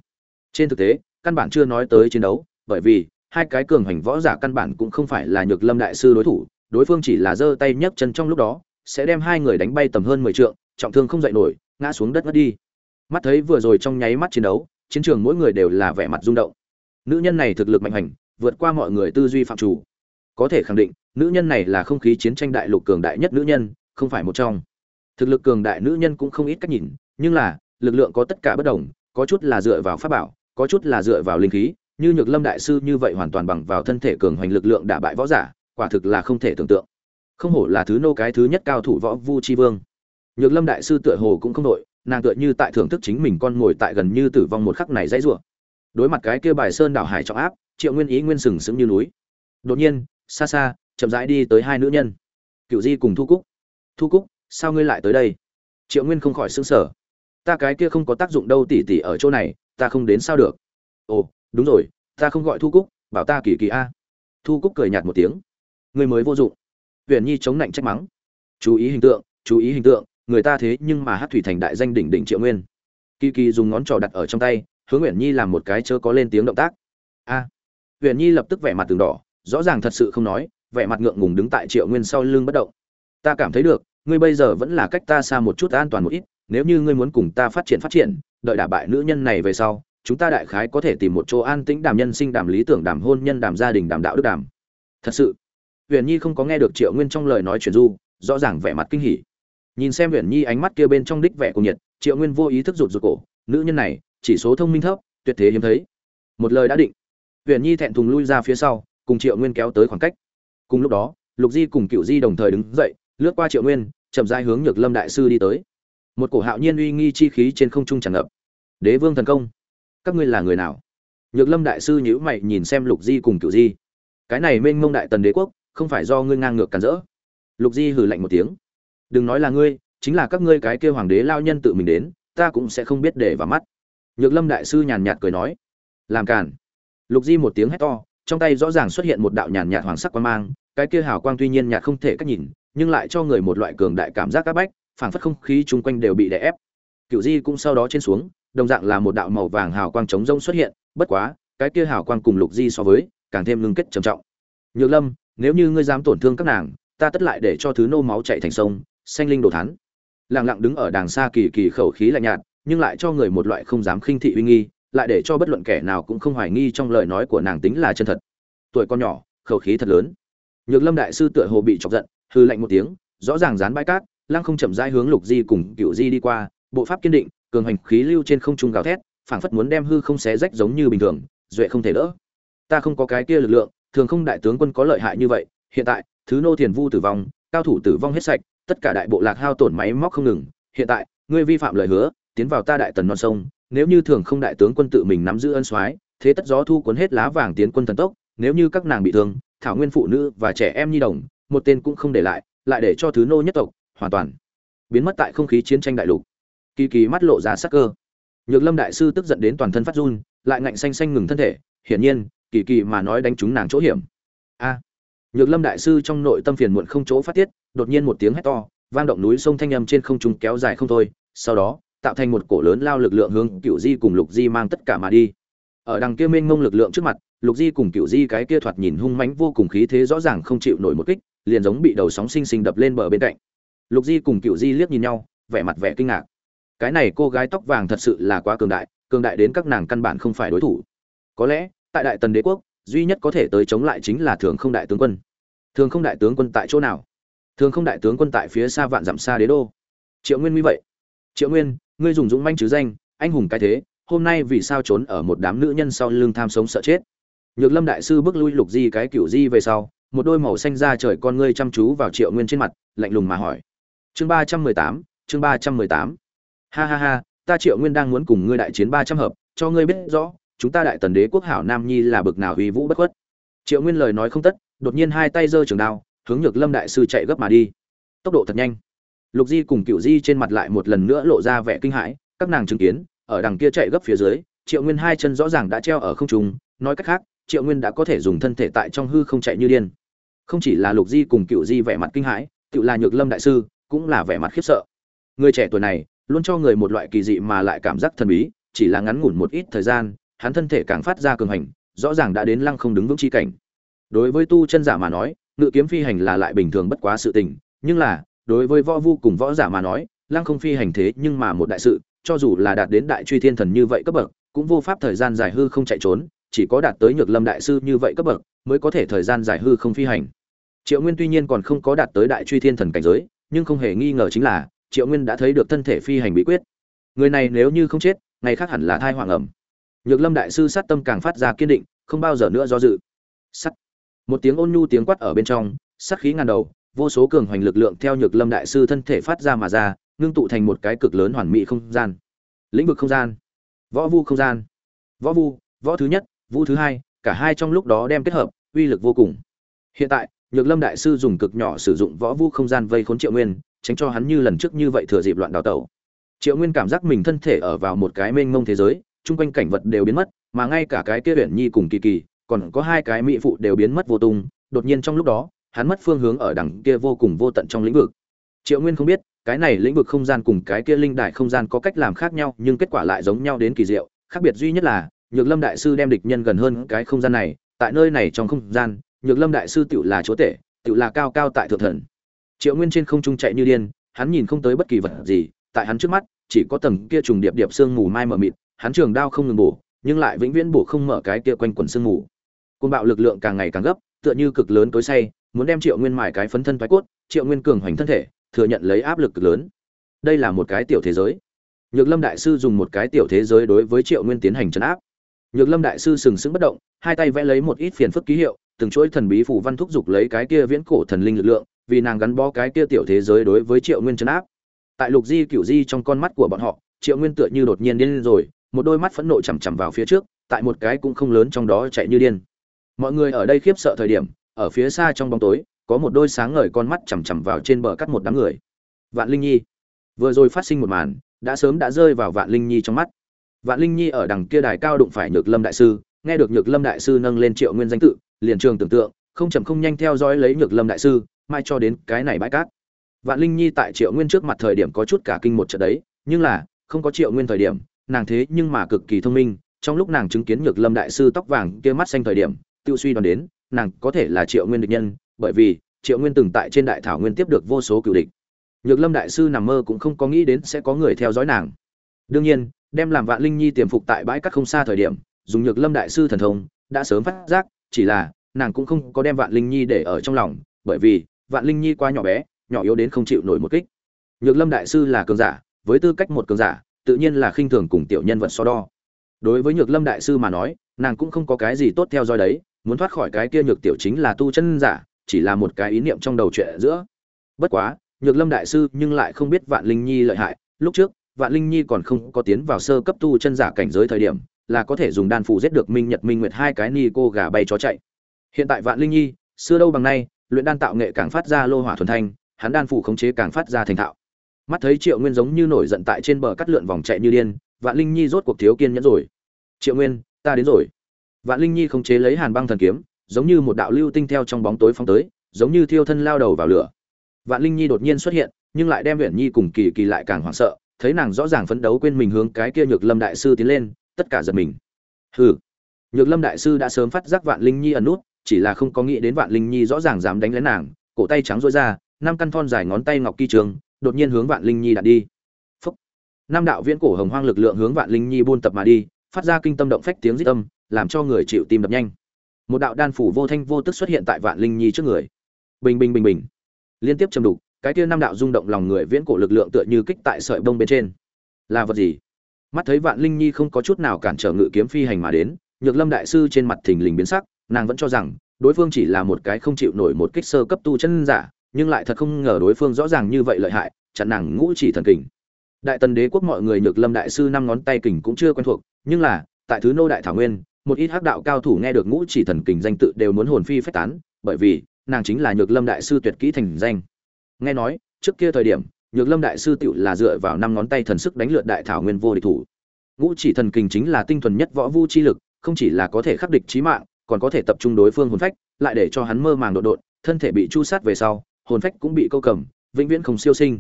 Trên thực tế, căn bản chưa nói tới chiến đấu, bởi vì hai cái cường hành võ giả căn bản cũng không phải là nhược lâm đại sư đối thủ, đối phương chỉ là giơ tay nhấc chân trong lúc đó, sẽ đem hai người đánh bay tầm hơn mười trượng, trọng thương không dậy nổi, ngã xuống đất ngất đi. Mắt thấy vừa rồi trong nháy mắt chiến đấu, chiến trường mỗi người đều là vẻ mặt rung động nữ nhân này thực lực mạnh hành, vượt qua mọi người tư duy phạm chủ. Có thể khẳng định, nữ nhân này là không khí chiến tranh đại lục cường đại nhất nữ nhân, không phải một trong. Thực lực cường đại nữ nhân cũng không ít cách nhìn, nhưng là, lực lượng có tất cả bất đồng, có chút là dựa vào pháp bảo, có chút là dựa vào linh khí, như nhược lâm đại sư như vậy hoàn toàn bằng vào thân thể cường hoành lực lượng đả bại võ giả, quả thực là không thể tưởng tượng. Không hổ là thứ nô cái thứ nhất cao thủ võ vu chi vương. Nhược lâm đại sư tựa hồ cũng không đội, nàng tựa như tại thưởng thức chính mình con ngồi tại gần như tử vong một khắc này dãy rủa đối mặt cái kia bài sơn đảo hải trọng áp, triệu nguyên ý nguyên sừng sững như núi. Đột nhiên, xa xa, chậm rãi đi tới hai nữ nhân. Cựu di cùng thu cúc. Thu cúc, sao ngươi lại tới đây? Triệu nguyên không khỏi xứng sở ta cái kia không có tác dụng đâu tỉ tỉ ở chỗ này, ta không đến sao được. Ồ, đúng rồi, ta không gọi thu cúc, bảo ta kỳ kỳ a. Thu cúc cười nhạt một tiếng. Người mới vô dụng. Huyền nhi chống lạnh trách mắng. Chú ý hình tượng, chú ý hình tượng, người ta thế nhưng mà hát thủy thành đại danh đỉnh đỉnh triệu nguyên. Kỳ kỳ dùng ngón trỏ đặt ở trong tay hướng Uyển nhi làm một cái chớ có lên tiếng động tác. A. Uyển nhi lập tức vẻ mặt từng đỏ, rõ ràng thật sự không nói, vẻ mặt ngượng ngùng đứng tại triệu nguyên sau lưng bất động. Ta cảm thấy được, ngươi bây giờ vẫn là cách ta xa một chút an toàn một ít, nếu như ngươi muốn cùng ta phát triển phát triển, đợi đả bại nữ nhân này về sau, chúng ta đại khái có thể tìm một chỗ an tĩnh đàm nhân sinh, đàm lý tưởng, đàm hôn nhân, đàm gia đình, đàm đạo đức, đàm. Thật sự huyền nhi không có nghe được triệu nguyên trong lời nói chuyển du, rõ ràng vẻ mặt kinh hỉ. Nhìn xem huyền nhi ánh mắt kia bên trong đích vẻ cùng nhiệt, triệu nguyên vô ý thức rụt rụt cổ, nữ nhân này chỉ số thông minh thấp, tuyệt thế hiếm thấy. Một lời đã định. Huyền nhi thẹn thùng lui ra phía sau, cùng triệu nguyên kéo tới khoảng cách. Cùng lúc đó, lục di cùng cựu di đồng thời đứng dậy, lướt qua triệu nguyên, chậm rãi hướng nhược lâm đại sư đi tới. Một cổ hạo nhiên uy nghi chi khí trên không trung tràn ngập. Đế vương thần công, các ngươi là người nào? Nhược lâm đại sư nhữ mày nhìn xem lục di cùng cựu di. Cái này mênh mông đại tần đế quốc, không phải do ngươi ngang ngược cản rỡ. Lục di hừ lạnh một tiếng. Đừng nói là ngươi, chính là các ngươi cái kêu hoàng đế lao nhân tự mình đến, ta cũng sẽ không biết để vào mắt nhược lâm đại sư nhàn nhạt cười nói, làm cản lục di một tiếng hét to, trong tay rõ ràng xuất hiện một đạo nhàn nhạt hoàng sắc quang mang, cái kia hào quang tuy nhiên nhạt không thể cách nhìn, nhưng lại cho người một loại cường đại cảm giác áp bách, phảng phất không khí chung quanh đều bị đè ép. Cựu di cũng sau đó trên xuống, đồng dạng là một đạo màu vàng hào quang trống rông xuất hiện, bất quá, cái kia hào quang cùng lục di so với, càng thêm ngưng kết trầm trọng. Nhược lâm, nếu như ngươi dám tổn thương các nàng, ta tất lại để cho thứ nô máu chạy thành sông xanh linh đồ thán. Lặng lặng đứng ở đàng xa kỳ kỳ khẩu khí lạnh nhạt nhưng lại cho người một loại không dám khinh thị uy nghi, lại để cho bất luận kẻ nào cũng không hoài nghi trong lời nói của nàng tính là chân thật. Tuổi con nhỏ, khẩu khí thật lớn. Nhược lâm đại sư tựa hồ bị chọc giận hư lạnh một tiếng, rõ ràng dán bãi cát, lăng không chậm rãi hướng lục di cùng cựu di đi qua, bộ pháp kiên định, cường hành khí lưu trên không trung gào thét, phảng phất muốn đem hư không xé rách giống như bình thường, duệ không thể đỡ. Ta không có cái kia lực lượng, thường không đại tướng quân có lợi hại như vậy, hiện tại, thứ nô thiền vu tử vong, cao thủ tử vong hết sạch, tất cả đại bộ lạc hao tổn máy móc không ngừng, hiện tại, ngươi vi phạm lời hứa tiến vào ta đại tần non sông, nếu như thường không đại tướng quân tự mình nắm giữ ân soái, thế tất gió thu cuốn hết lá vàng tiến quân thần tốc, nếu như các nàng bị thương, thảo nguyên phụ nữ và trẻ em nhi đồng, một tên cũng không để lại lại để cho thứ nô nhất tộc, hoàn toàn biến mất tại không khí chiến tranh đại lục. Kỳ kỳ mắt lộ ra sắc cơ. Nhược lâm đại sư tức giận đến toàn thân phát run, lại ngạnh xanh xanh ngừng thân thể, hiển nhiên, kỳ kỳ mà nói đánh trúng nàng chỗ hiểm. A! Nhược lâm đại sư trong nội tâm phiền muộn không chỗ phát tiết, đột nhiên một tiếng hét to, vang động núi sông thanh âm trên không trung kéo dài không thôi, sau đó tạo thành một cổ lớn lao lực lượng hướng cựu di cùng lục di mang tất cả mà đi. Ở đằng kia mênh mông lực lượng trước mặt, lục di cùng cựu di cái kia thoạt nhìn hung mãnh vô cùng khí thế rõ ràng không chịu nổi một kích, liền giống bị đầu sóng sinh sinh đập lên bờ bên cạnh. Lục di cùng cựu di liếc nhìn nhau, vẻ mặt vẻ kinh ngạc. Cái này cô gái tóc vàng thật sự là quá cường đại cường đại đến các nàng căn bản không phải đối thủ. Có lẽ, tại đại tần đế quốc, duy nhất có thể tới chống lại chính là thường không đại tướng quân. Thường không đại tướng quân tại chỗ nào? Thường không đại tướng quân tại phía xa vạn dặm xa đế đô. Triệu nguyên như vậy. Triệu nguyên ngươi dùng dũng manh chứ danh, anh hùng cái thế, hôm nay vì sao trốn ở một đám nữ nhân sau lưng tham sống sợ chết? Nhược lâm đại sư bước lui lục di cái cựu di về sau, một đôi màu xanh ra trời con ngươi chăm chú vào triệu nguyên trên mặt, lạnh lùng mà hỏi. Chương ba trăm mười tám, chương ba trăm mười tám. Ha ha ha, ta triệu nguyên đang muốn cùng ngươi đại chiến ba trăm hợp, cho ngươi biết rõ, chúng ta đại tần đế quốc hảo nam nhi là bực nào uy vũ bất khuất. Triệu nguyên lời nói không tất, đột nhiên hai tay giơ trường đao, hướng nhược lâm đại sư chạy gấp mà đi. Tốc độ thật nhanh lục di cùng cựu di trên mặt lại một lần nữa lộ ra vẻ kinh hãi, các nàng chứng kiến, ở đằng kia chạy gấp phía dưới, triệu nguyên hai chân rõ ràng đã treo ở không trung, nói cách khác, triệu nguyên đã có thể dùng thân thể tại trong hư không chạy như điên. Không chỉ là lục di cùng cựu di vẻ mặt kinh hãi cựu là nhược lâm đại sư, cũng là vẻ mặt khiếp sợ. Người trẻ tuổi này, luôn cho người một loại kỳ dị mà lại cảm giác thần bí, chỉ là ngắn ngủn một ít thời gian, hắn thân thể càng phát ra cường hành, rõ ràng đã đến lăng không đứng vững chi cảnh. Đối với tu chân giả mà nói, ngự kiếm phi hành là lại bình thường bất quá sự tình, nhưng là đối với võ vu cùng võ giả mà nói, lăng không phi hành thế nhưng mà một đại sự, cho dù là đạt đến đại truy thiên thần như vậy cấp bậc, cũng vô pháp thời gian dài hư không chạy trốn, chỉ có đạt tới nhược lâm đại sư như vậy cấp bậc, mới có thể thời gian dài hư không phi hành. Triệu nguyên tuy nhiên còn không có đạt tới đại truy thiên thần cảnh giới, nhưng không hề nghi ngờ chính là, triệu nguyên đã thấy được thân thể phi hành bí quyết. Người này nếu như không chết, ngày khác hẳn là thai hoàng ẩm. Nhược lâm đại sư sát tâm càng phát ra kiên định, không bao giờ nữa do dự. Sắt. Một tiếng ôn nhu tiếng quát ở bên trong sắt khí ngàn đầu vô số cường hoành lực lượng theo nhược lâm đại sư thân thể phát ra mà ra, ngưng tụ thành một cái cực lớn hoàn mỹ không gian. Lĩnh vực không gian. Võ vu không gian. Võ vu, võ thứ nhất, vu thứ hai, cả hai trong lúc đó đem kết hợp, uy lực vô cùng. Hiện tại, nhược lâm đại sư dùng cực nhỏ sử dụng võ vu không gian vây khốn triệu nguyên, tránh cho hắn như lần trước như vậy thừa dịp loạn đào tẩu. Triệu nguyên cảm giác mình thân thể ở vào một cái mênh mông thế giới, chung quanh cảnh vật đều biến mất, mà ngay cả cái kia huyện nhi cùng kỳ kỳ, còn có hai cái mỹ phụ đều biến mất vô tung. Đột nhiên trong lúc đó hắn mất phương hướng ở đằng kia vô cùng vô tận trong lĩnh vực. Triệu nguyên không biết, cái này lĩnh vực không gian cùng cái kia linh đại không gian có cách làm khác nhau, nhưng kết quả lại giống nhau đến kỳ diệu. Khác biệt duy nhất là, nhược lâm đại sư đem địch nhân gần hơn cái không gian này, tại nơi này trong không gian, nhược lâm đại sư tựu là chúa tể, tựu là cao cao tại thượng thần. Triệu nguyên trên không trung chạy như điên, hắn nhìn không tới bất kỳ vật gì, tại hắn trước mắt, chỉ có tầng kia trùng điệp điệp sương mù mai mờ mịt, hắn trường đao không ngừng bổ, nhưng lại vĩnh viễn bổ không mở cái kia quanh quần sương mù. Côn bạo lực lượng càng ngày càng gấp, tựa như cực lớn tối say muốn đem triệu nguyên mài cái phấn thân thoái cốt, triệu nguyên cường hoành thân thể, thừa nhận lấy áp lực cực lớn. Đây là một cái tiểu thế giới. Nhược lâm đại sư dùng một cái tiểu thế giới đối với triệu nguyên tiến hành trấn áp. Nhược lâm đại sư sừng sững bất động, hai tay vẽ lấy một ít phiền phức ký hiệu, từng chuỗi thần bí phủ văn thúc giục lấy cái kia viễn cổ thần linh lực lượng, vì nàng gắn bó cái kia tiểu thế giới đối với triệu nguyên trấn áp. Tại lục di cửu di trong con mắt của bọn họ, triệu nguyên tựa như đột nhiên điên rồi, một đôi mắt phẫn nộ chằm chằm vào phía trước, tại một cái cũng không lớn trong đó chạy như điên. Mọi người ở đây khiếp sợ thời điểm ở phía xa trong bóng tối, có một đôi sáng ngời con mắt chằm chằm vào trên bờ cắt một đám người. Vạn linh nhi. Vừa rồi phát sinh một màn, đã sớm đã rơi vào vạn linh nhi trong mắt. Vạn linh nhi ở đằng kia đài cao đụng phải nhược lâm đại sư, nghe được nhược lâm đại sư nâng lên triệu nguyên danh tự, liền trường tưởng tượng, không chậm không nhanh theo dõi lấy nhược lâm đại sư, mai cho đến cái này bãi cát. Vạn linh nhi tại triệu nguyên trước mặt thời điểm có chút cả kinh một trận đấy, nhưng là, không có triệu nguyên thời điểm, nàng thế nhưng mà cực kỳ thông minh, trong lúc nàng chứng kiến nhược lâm đại sư tóc vàng kia mắt xanh thời điểm, tiêu suy đoán đến nàng có thể là triệu nguyên địch nhân, bởi vì triệu nguyên từng tại trên đại thảo nguyên tiếp được vô số cựu địch. Nhược lâm đại sư nằm mơ cũng không có nghĩ đến sẽ có người theo dõi nàng. Đương nhiên, đem làm vạn linh nhi tiềm phục tại bãi cát không xa thời điểm, dùng nhược lâm đại sư thần thông, đã sớm phát giác, chỉ là nàng cũng không có đem vạn linh nhi để ở trong lòng, bởi vì vạn linh nhi quá nhỏ bé, nhỏ yếu đến không chịu nổi một kích. Nhược lâm đại sư là cường giả, với tư cách một cường giả, tự nhiên là khinh thường cùng tiểu nhân vật so đo. Đối với nhược lâm đại sư mà nói, nàng cũng không có cái gì tốt theo dõi đấy muốn thoát khỏi cái kia nhược tiểu chính là tu chân giả, chỉ là một cái ý niệm trong đầu chuyện giữa. Bất quá, nhược lâm đại sư nhưng lại không biết vạn linh nhi lợi hại. Lúc trước, vạn linh nhi còn không có tiến vào sơ cấp tu chân giả cảnh giới thời điểm, là có thể dùng đan phủ giết được minh nhật minh nguyệt hai cái ni cô gà bay chó chạy. Hiện tại vạn linh nhi, xưa đâu bằng nay, luyện đan tạo nghệ càng phát ra lô hỏa thuần thanh, hắn đan phủ khống chế càng phát ra thành thạo. Mắt thấy triệu nguyên giống như nổi giận tại trên bờ cắt lượn vòng chạy như điên, vạn linh nhi rốt cuộc thiếu kiên nhẫn rồi. Triệu nguyên, ta đến rồi vạn linh nhi khống chế lấy hàn băng thần kiếm, giống như một đạo lưu tinh theo trong bóng tối phóng tới, giống như thiêu thân lao đầu vào lửa. Vạn linh nhi đột nhiên xuất hiện, nhưng lại đem Uyển nhi cùng kỳ kỳ lại càng hoảng sợ, thấy nàng rõ ràng phấn đấu quên mình hướng cái kia nhược lâm đại sư tiến lên, tất cả giật mình. Hừ. Nhược lâm đại sư đã sớm phát giác vạn linh nhi ẩn nút, chỉ là không có nghĩ đến vạn linh nhi rõ ràng dám đánh lén nàng, cổ tay trắng rối ra, năm căn thon dài ngón tay ngọc kỳ trường, đột nhiên hướng vạn linh nhi đặt đi. Phúc. năm đạo viễn cổ hồng hoang lực lượng hướng vạn linh nhi buôn tập mà đi phát ra kinh tâm động phách tiếng rít âm, làm cho người chịu tim đập nhanh. Một đạo đan phủ vô thanh vô tức xuất hiện tại vạn linh nhi trước người. Bình bình bình bình. Liên tiếp châm đục, cái kia năm đạo rung động lòng người viễn cổ lực lượng tựa như kích tại sợi bông bên trên. Là vật gì? Mắt thấy vạn linh nhi không có chút nào cản trở ngự kiếm phi hành mà đến, nhược lâm đại sư trên mặt thình lình biến sắc, nàng vẫn cho rằng, đối phương chỉ là một cái không chịu nổi một kích sơ cấp tu chân giả, nhưng lại thật không ngờ đối phương rõ ràng như vậy lợi hại, chặn nàng ngũ chỉ thần kình. Đại tần đế quốc mọi người nhược lâm đại sư năm ngón tay kình cũng chưa quen thuộc nhưng là, tại thứ nô đại thảo nguyên, một ít hắc đạo cao thủ nghe được ngũ chỉ thần kình danh tự đều muốn hồn phi phách tán, bởi vì, nàng chính là nhược lâm đại sư tuyệt kỹ thành danh. Nghe nói, trước kia thời điểm, nhược lâm đại sư tựu là dựa vào năm ngón tay thần sức đánh lượt đại thảo nguyên vô địch thủ. Ngũ chỉ thần kình chính là tinh thuần nhất võ vu chi lực, không chỉ là có thể khắc địch trí mạng, còn có thể tập trung đối phương hồn phách, lại để cho hắn mơ màng đột đột, thân thể bị chu sát về sau, hồn phách cũng bị câu cầm, vĩnh viễn không siêu sinh.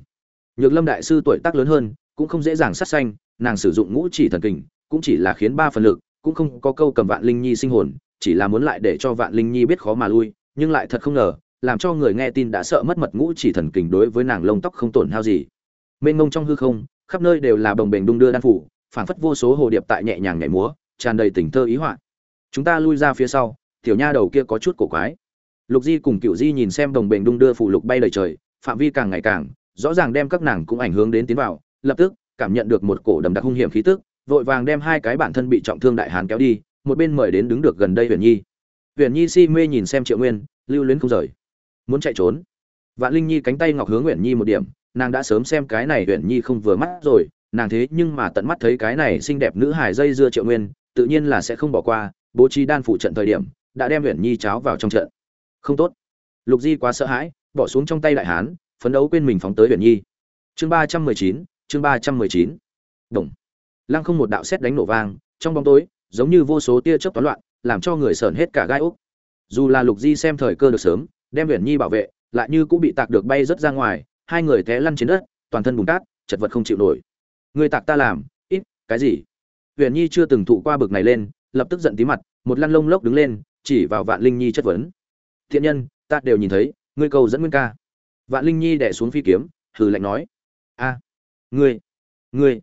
Nhược lâm đại sư tuổi tác lớn hơn, cũng không dễ dàng sát sanh, nàng sử dụng ngũ chỉ thần kình cũng chỉ là khiến ba phần lực, cũng không có câu cầm vạn linh nhi sinh hồn, chỉ là muốn lại để cho vạn linh nhi biết khó mà lui, nhưng lại thật không ngờ, làm cho người nghe tin đã sợ mất mật ngũ chỉ thần kình đối với nàng lông tóc không tổn hao gì. Mênh mông trong hư không, khắp nơi đều là bồng bềnh đung đưa đan phủ, phảng phất vô số hồ điệp tại nhẹ nhàng nhảy múa, tràn đầy tình thơ ý họa. Chúng ta lui ra phía sau, tiểu nha đầu kia có chút cổ quái. Lục di cùng Cửu di nhìn xem đồng bềnh đung đưa phụ lục bay đầy trời, phạm vi càng ngày càng, rõ ràng đem các nàng cũng ảnh hưởng đến tiến vào, lập tức cảm nhận được một cổ đầm đặc hung hiểm khí tức vội vàng đem hai cái bản thân bị trọng thương đại hán kéo đi, một bên mời đến đứng được gần đây huyền nhi. Huyền nhi si mê nhìn xem triệu nguyên, lưu luyến không rời. Muốn chạy trốn. Vạn linh nhi cánh tay ngọc hướng huyền nhi một điểm, nàng đã sớm xem cái này huyền nhi không vừa mắt rồi, nàng thế nhưng mà tận mắt thấy cái này xinh đẹp nữ hài dây dưa triệu nguyên, tự nhiên là sẽ không bỏ qua, bố trí đan phụ trận thời điểm, đã đem huyền nhi cháo vào trong trận. Không tốt. Lục di quá sợ hãi, bỏ xuống trong tay đại hán, phấn đấu quên mình phóng tới huyền nhi. Chương ba trăm mười chín, chương ba trăm mười chín. Đồng lăng không một đạo xét đánh nổ vang, trong bóng tối, giống như vô số tia chớp toán loạn, làm cho người sởn hết cả gai úc dù là lục di xem thời cơ được sớm, đem huyền nhi bảo vệ, lại như cũng bị tạc được bay rất ra ngoài, hai người té lăn trên đất, toàn thân bùn cát, chật vật không chịu nổi. Người tạc ta làm, ít, cái gì? Huyền nhi chưa từng thụ qua bực này lên, lập tức giận tí mặt, một lăn lông lốc đứng lên, chỉ vào vạn linh nhi chất vấn. Thiện nhân, ta đều nhìn thấy, ngươi cầu dẫn nguyên ca. Vạn linh nhi đẻ xuống phi kiếm, hừ lạnh nói. A, ngươi ngươi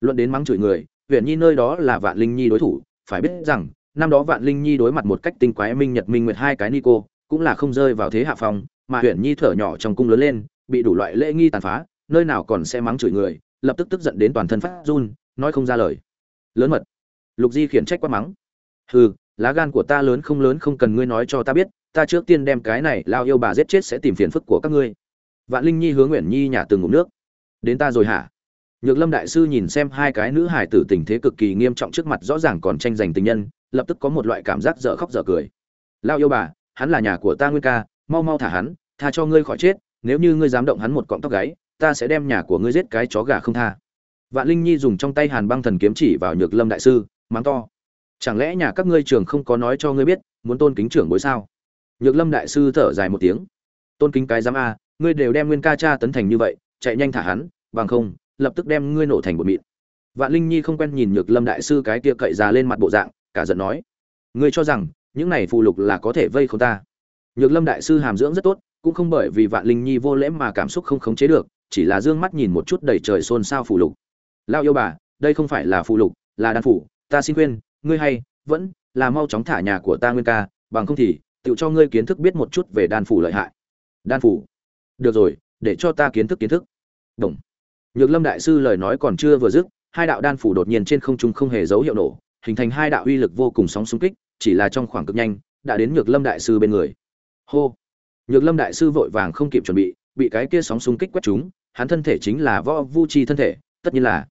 luận đến mắng chửi người huyện nhi nơi đó là vạn linh nhi đối thủ, phải biết rằng, năm đó vạn linh nhi đối mặt một cách tinh quái minh nhật minh nguyệt hai cái ni cô cũng là không rơi vào thế hạ phong, mà huyện nhi thở nhỏ trong cung lớn lên, bị đủ loại lễ nghi tàn phá, nơi nào còn sẽ mắng chửi người, lập tức tức giận đến toàn thân phát run, nói không ra lời. Lớn mật. Lục di khiển trách quát mắng. Hừ, lá gan của ta lớn không lớn không cần ngươi nói cho ta biết, ta trước tiên đem cái này lao yêu bà giết chết sẽ tìm phiền phức của các ngươi. Vạn linh nhi hướng nguyễn nhi nhà từng ngụm nước. Đến ta rồi hả? Nhược lâm đại sư nhìn xem hai cái nữ hải tử tình thế cực kỳ nghiêm trọng trước mặt rõ ràng còn tranh giành tình nhân, lập tức có một loại cảm giác dở khóc dở cười. Lao yêu bà, hắn là nhà của ta nguyên ca, mau mau thả hắn, tha cho ngươi khỏi chết, nếu như ngươi dám động hắn một cọng tóc gáy, ta sẽ đem nhà của ngươi giết cái chó gà không tha. Vạn linh nhi dùng trong tay hàn băng thần kiếm chỉ vào nhược lâm đại sư, mắng to. Chẳng lẽ nhà các ngươi trường không có nói cho ngươi biết, muốn tôn kính trưởng bối sao? Nhược lâm đại sư thở dài một tiếng. Tôn kính cái giám a, ngươi đều đem nguyên ca cha tấn thành như vậy, chạy nhanh thả hắn, bằng không lập tức đem ngươi nổ thành bột mịn. Vạn linh nhi không quen nhìn nhược lâm đại sư cái kia cậy ra lên mặt bộ dạng, cả giận nói, ngươi cho rằng, những này phù lục là có thể vây không ta? Nhược lâm đại sư hàm dưỡng rất tốt, cũng không bởi vì vạn linh nhi vô lễ mà cảm xúc không khống chế được, chỉ là dương mắt nhìn một chút đầy trời xôn xao phù lục. Lao yêu bà, đây không phải là phù lục, là đan phủ, ta xin khuyên, ngươi hay, vẫn là mau chóng thả nhà của ta nguyên ca, bằng không thì, tự cho ngươi kiến thức biết một chút về đan phủ lợi hại. Đan phủ? Được rồi, để cho ta kiến thức kiến thức. Đồng nhược lâm đại sư lời nói còn chưa vừa dứt hai đạo đan phủ đột nhiên trên không trung không hề dấu hiệu nổ hình thành hai đạo uy lực vô cùng sóng xung kích chỉ là trong khoảng cực nhanh đã đến nhược lâm đại sư bên người. Hô! Nhược lâm đại sư vội vàng không kịp chuẩn bị bị cái kia sóng xung kích quét trúng, hắn thân thể chính là võ vu chi thân thể tất nhiên là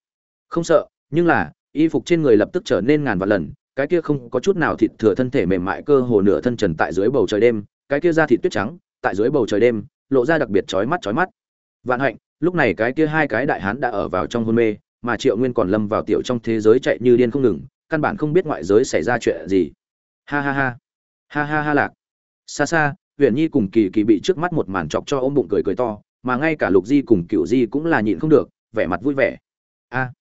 không sợ nhưng là y phục trên người lập tức trở nên ngàn vạn lần cái kia không có chút nào thịt thừa thân thể mềm mại cơ hồ nửa thân trần tại dưới bầu trời đêm cái kia da thịt tuyết trắng tại dưới bầu trời đêm lộ ra đặc biệt chói mắt chói mắt. Vạn hạnh lúc này cái kia hai cái đại hán đã ở vào trong hôn mê, mà triệu nguyên còn lâm vào tiểu trong thế giới chạy như điên không ngừng, căn bản không biết ngoại giới xảy ra chuyện gì. Ha ha ha. Ha ha ha lạc. Xa xa huyền nhi cùng kỳ kỳ bị trước mắt một màn chọc cho ôm bụng cười cười to, mà ngay cả lục di cùng cựu di cũng là nhịn không được, vẻ mặt vui vẻ. A.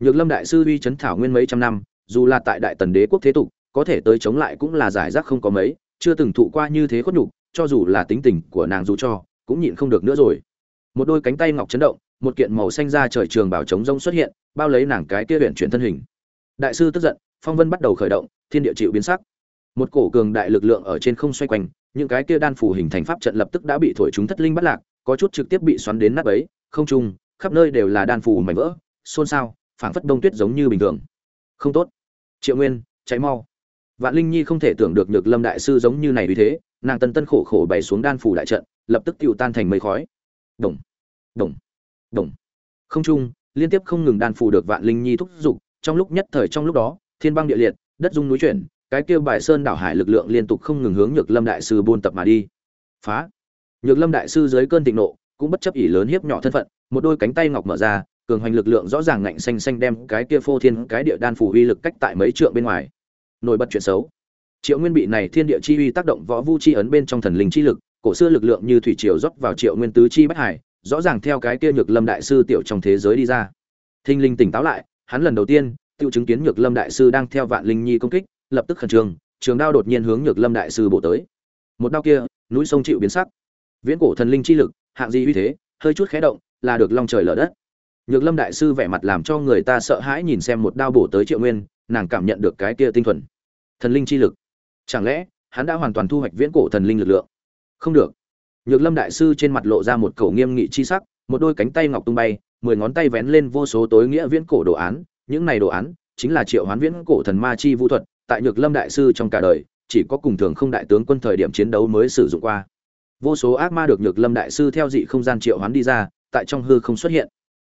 Nhược lâm đại sư uy chấn thảo nguyên mấy trăm năm, dù là tại đại tần đế quốc thế tục, có thể tới chống lại cũng là giải rác không có mấy, chưa từng thụ qua như thế khuất nhục, cho dù là tính tình của nàng dù cho, cũng nhịn không được nữa rồi một đôi cánh tay ngọc chấn động, một kiện màu xanh ra trời trường bảo chống rông xuất hiện, bao lấy nàng cái kia huyện chuyển thân hình. Đại sư tức giận, phong vân bắt đầu khởi động, thiên địa chịu biến sắc. Một cổ cường đại lực lượng ở trên không xoay quanh, những cái kia đan phủ hình thành pháp trận lập tức đã bị thổi chúng thất linh bắt lạc, có chút trực tiếp bị xoắn đến nát ấy không trung, khắp nơi đều là đan phủ mảnh vỡ, xôn xao, phảng phất đông tuyết giống như bình thường. Không tốt. Triệu nguyên, cháy mau. Vạn linh nhi không thể tưởng được nhược lâm đại sư giống như này vì thế, nàng tân tân khổ khổ bày xuống đan phủ đại trận, lập tức tiêu tan thành mây khói đồng. Đồng. Đồng. Không trung liên tiếp không ngừng đan phù được vạn linh nhi thúc giục trong lúc nhất thời trong lúc đó, thiên băng địa liệt, đất dung núi chuyển, cái kêu bài sơn đảo hải lực lượng liên tục không ngừng hướng nhược lâm đại sư buôn tập mà đi. Phá. Nhược lâm đại sư dưới cơn thịnh nộ, cũng bất chấp ỷ lớn hiếp nhỏ thân phận, một đôi cánh tay ngọc mở ra, cường hoành lực lượng rõ ràng ngạnh xanh xanh đem cái kia phô thiên cái địa đan phủ uy lực cách tại mấy trượng bên ngoài. Nổi bật chuyện xấu. Triệu nguyên bị này thiên địa chi uy tác động võ vu chi ấn bên trong thần linh chi lực cổ xưa lực lượng như thủy triều rót vào triệu nguyên tứ chi bách hải, rõ ràng theo cái kia nhược lâm đại sư tiểu trong thế giới đi ra. Thinh linh tỉnh táo lại, hắn lần đầu tiên, tự chứng kiến nhược lâm đại sư đang theo vạn linh nhi công kích, lập tức khẩn trương, trường đao đột nhiên hướng nhược lâm đại sư bổ tới. Một đao kia, núi sông chịu biến sắc. Viễn cổ thần linh chi lực, hạng gì uy thế, hơi chút khé động, là được long trời lở đất. Nhược lâm đại sư vẻ mặt làm cho người ta sợ hãi nhìn xem một đao bổ tới triệu nguyên, nàng cảm nhận được cái kia tinh thuần thần linh chi lực. Chẳng lẽ, hắn đã hoàn toàn thu hoạch viễn cổ thần linh lực lượng? Không được. Nhược lâm đại sư trên mặt lộ ra một cầu nghiêm nghị chi sắc, một đôi cánh tay ngọc tung bay, mười ngón tay vén lên vô số tối nghĩa viễn cổ đồ án, những này đồ án chính là triệu hoán viễn cổ thần ma chi vũ thuật, tại nhược lâm đại sư trong cả đời, chỉ có cùng thường không đại tướng quân thời điểm chiến đấu mới sử dụng qua. Vô số ác ma được nhược lâm đại sư theo dị không gian triệu hoán đi ra, tại trong hư không xuất hiện.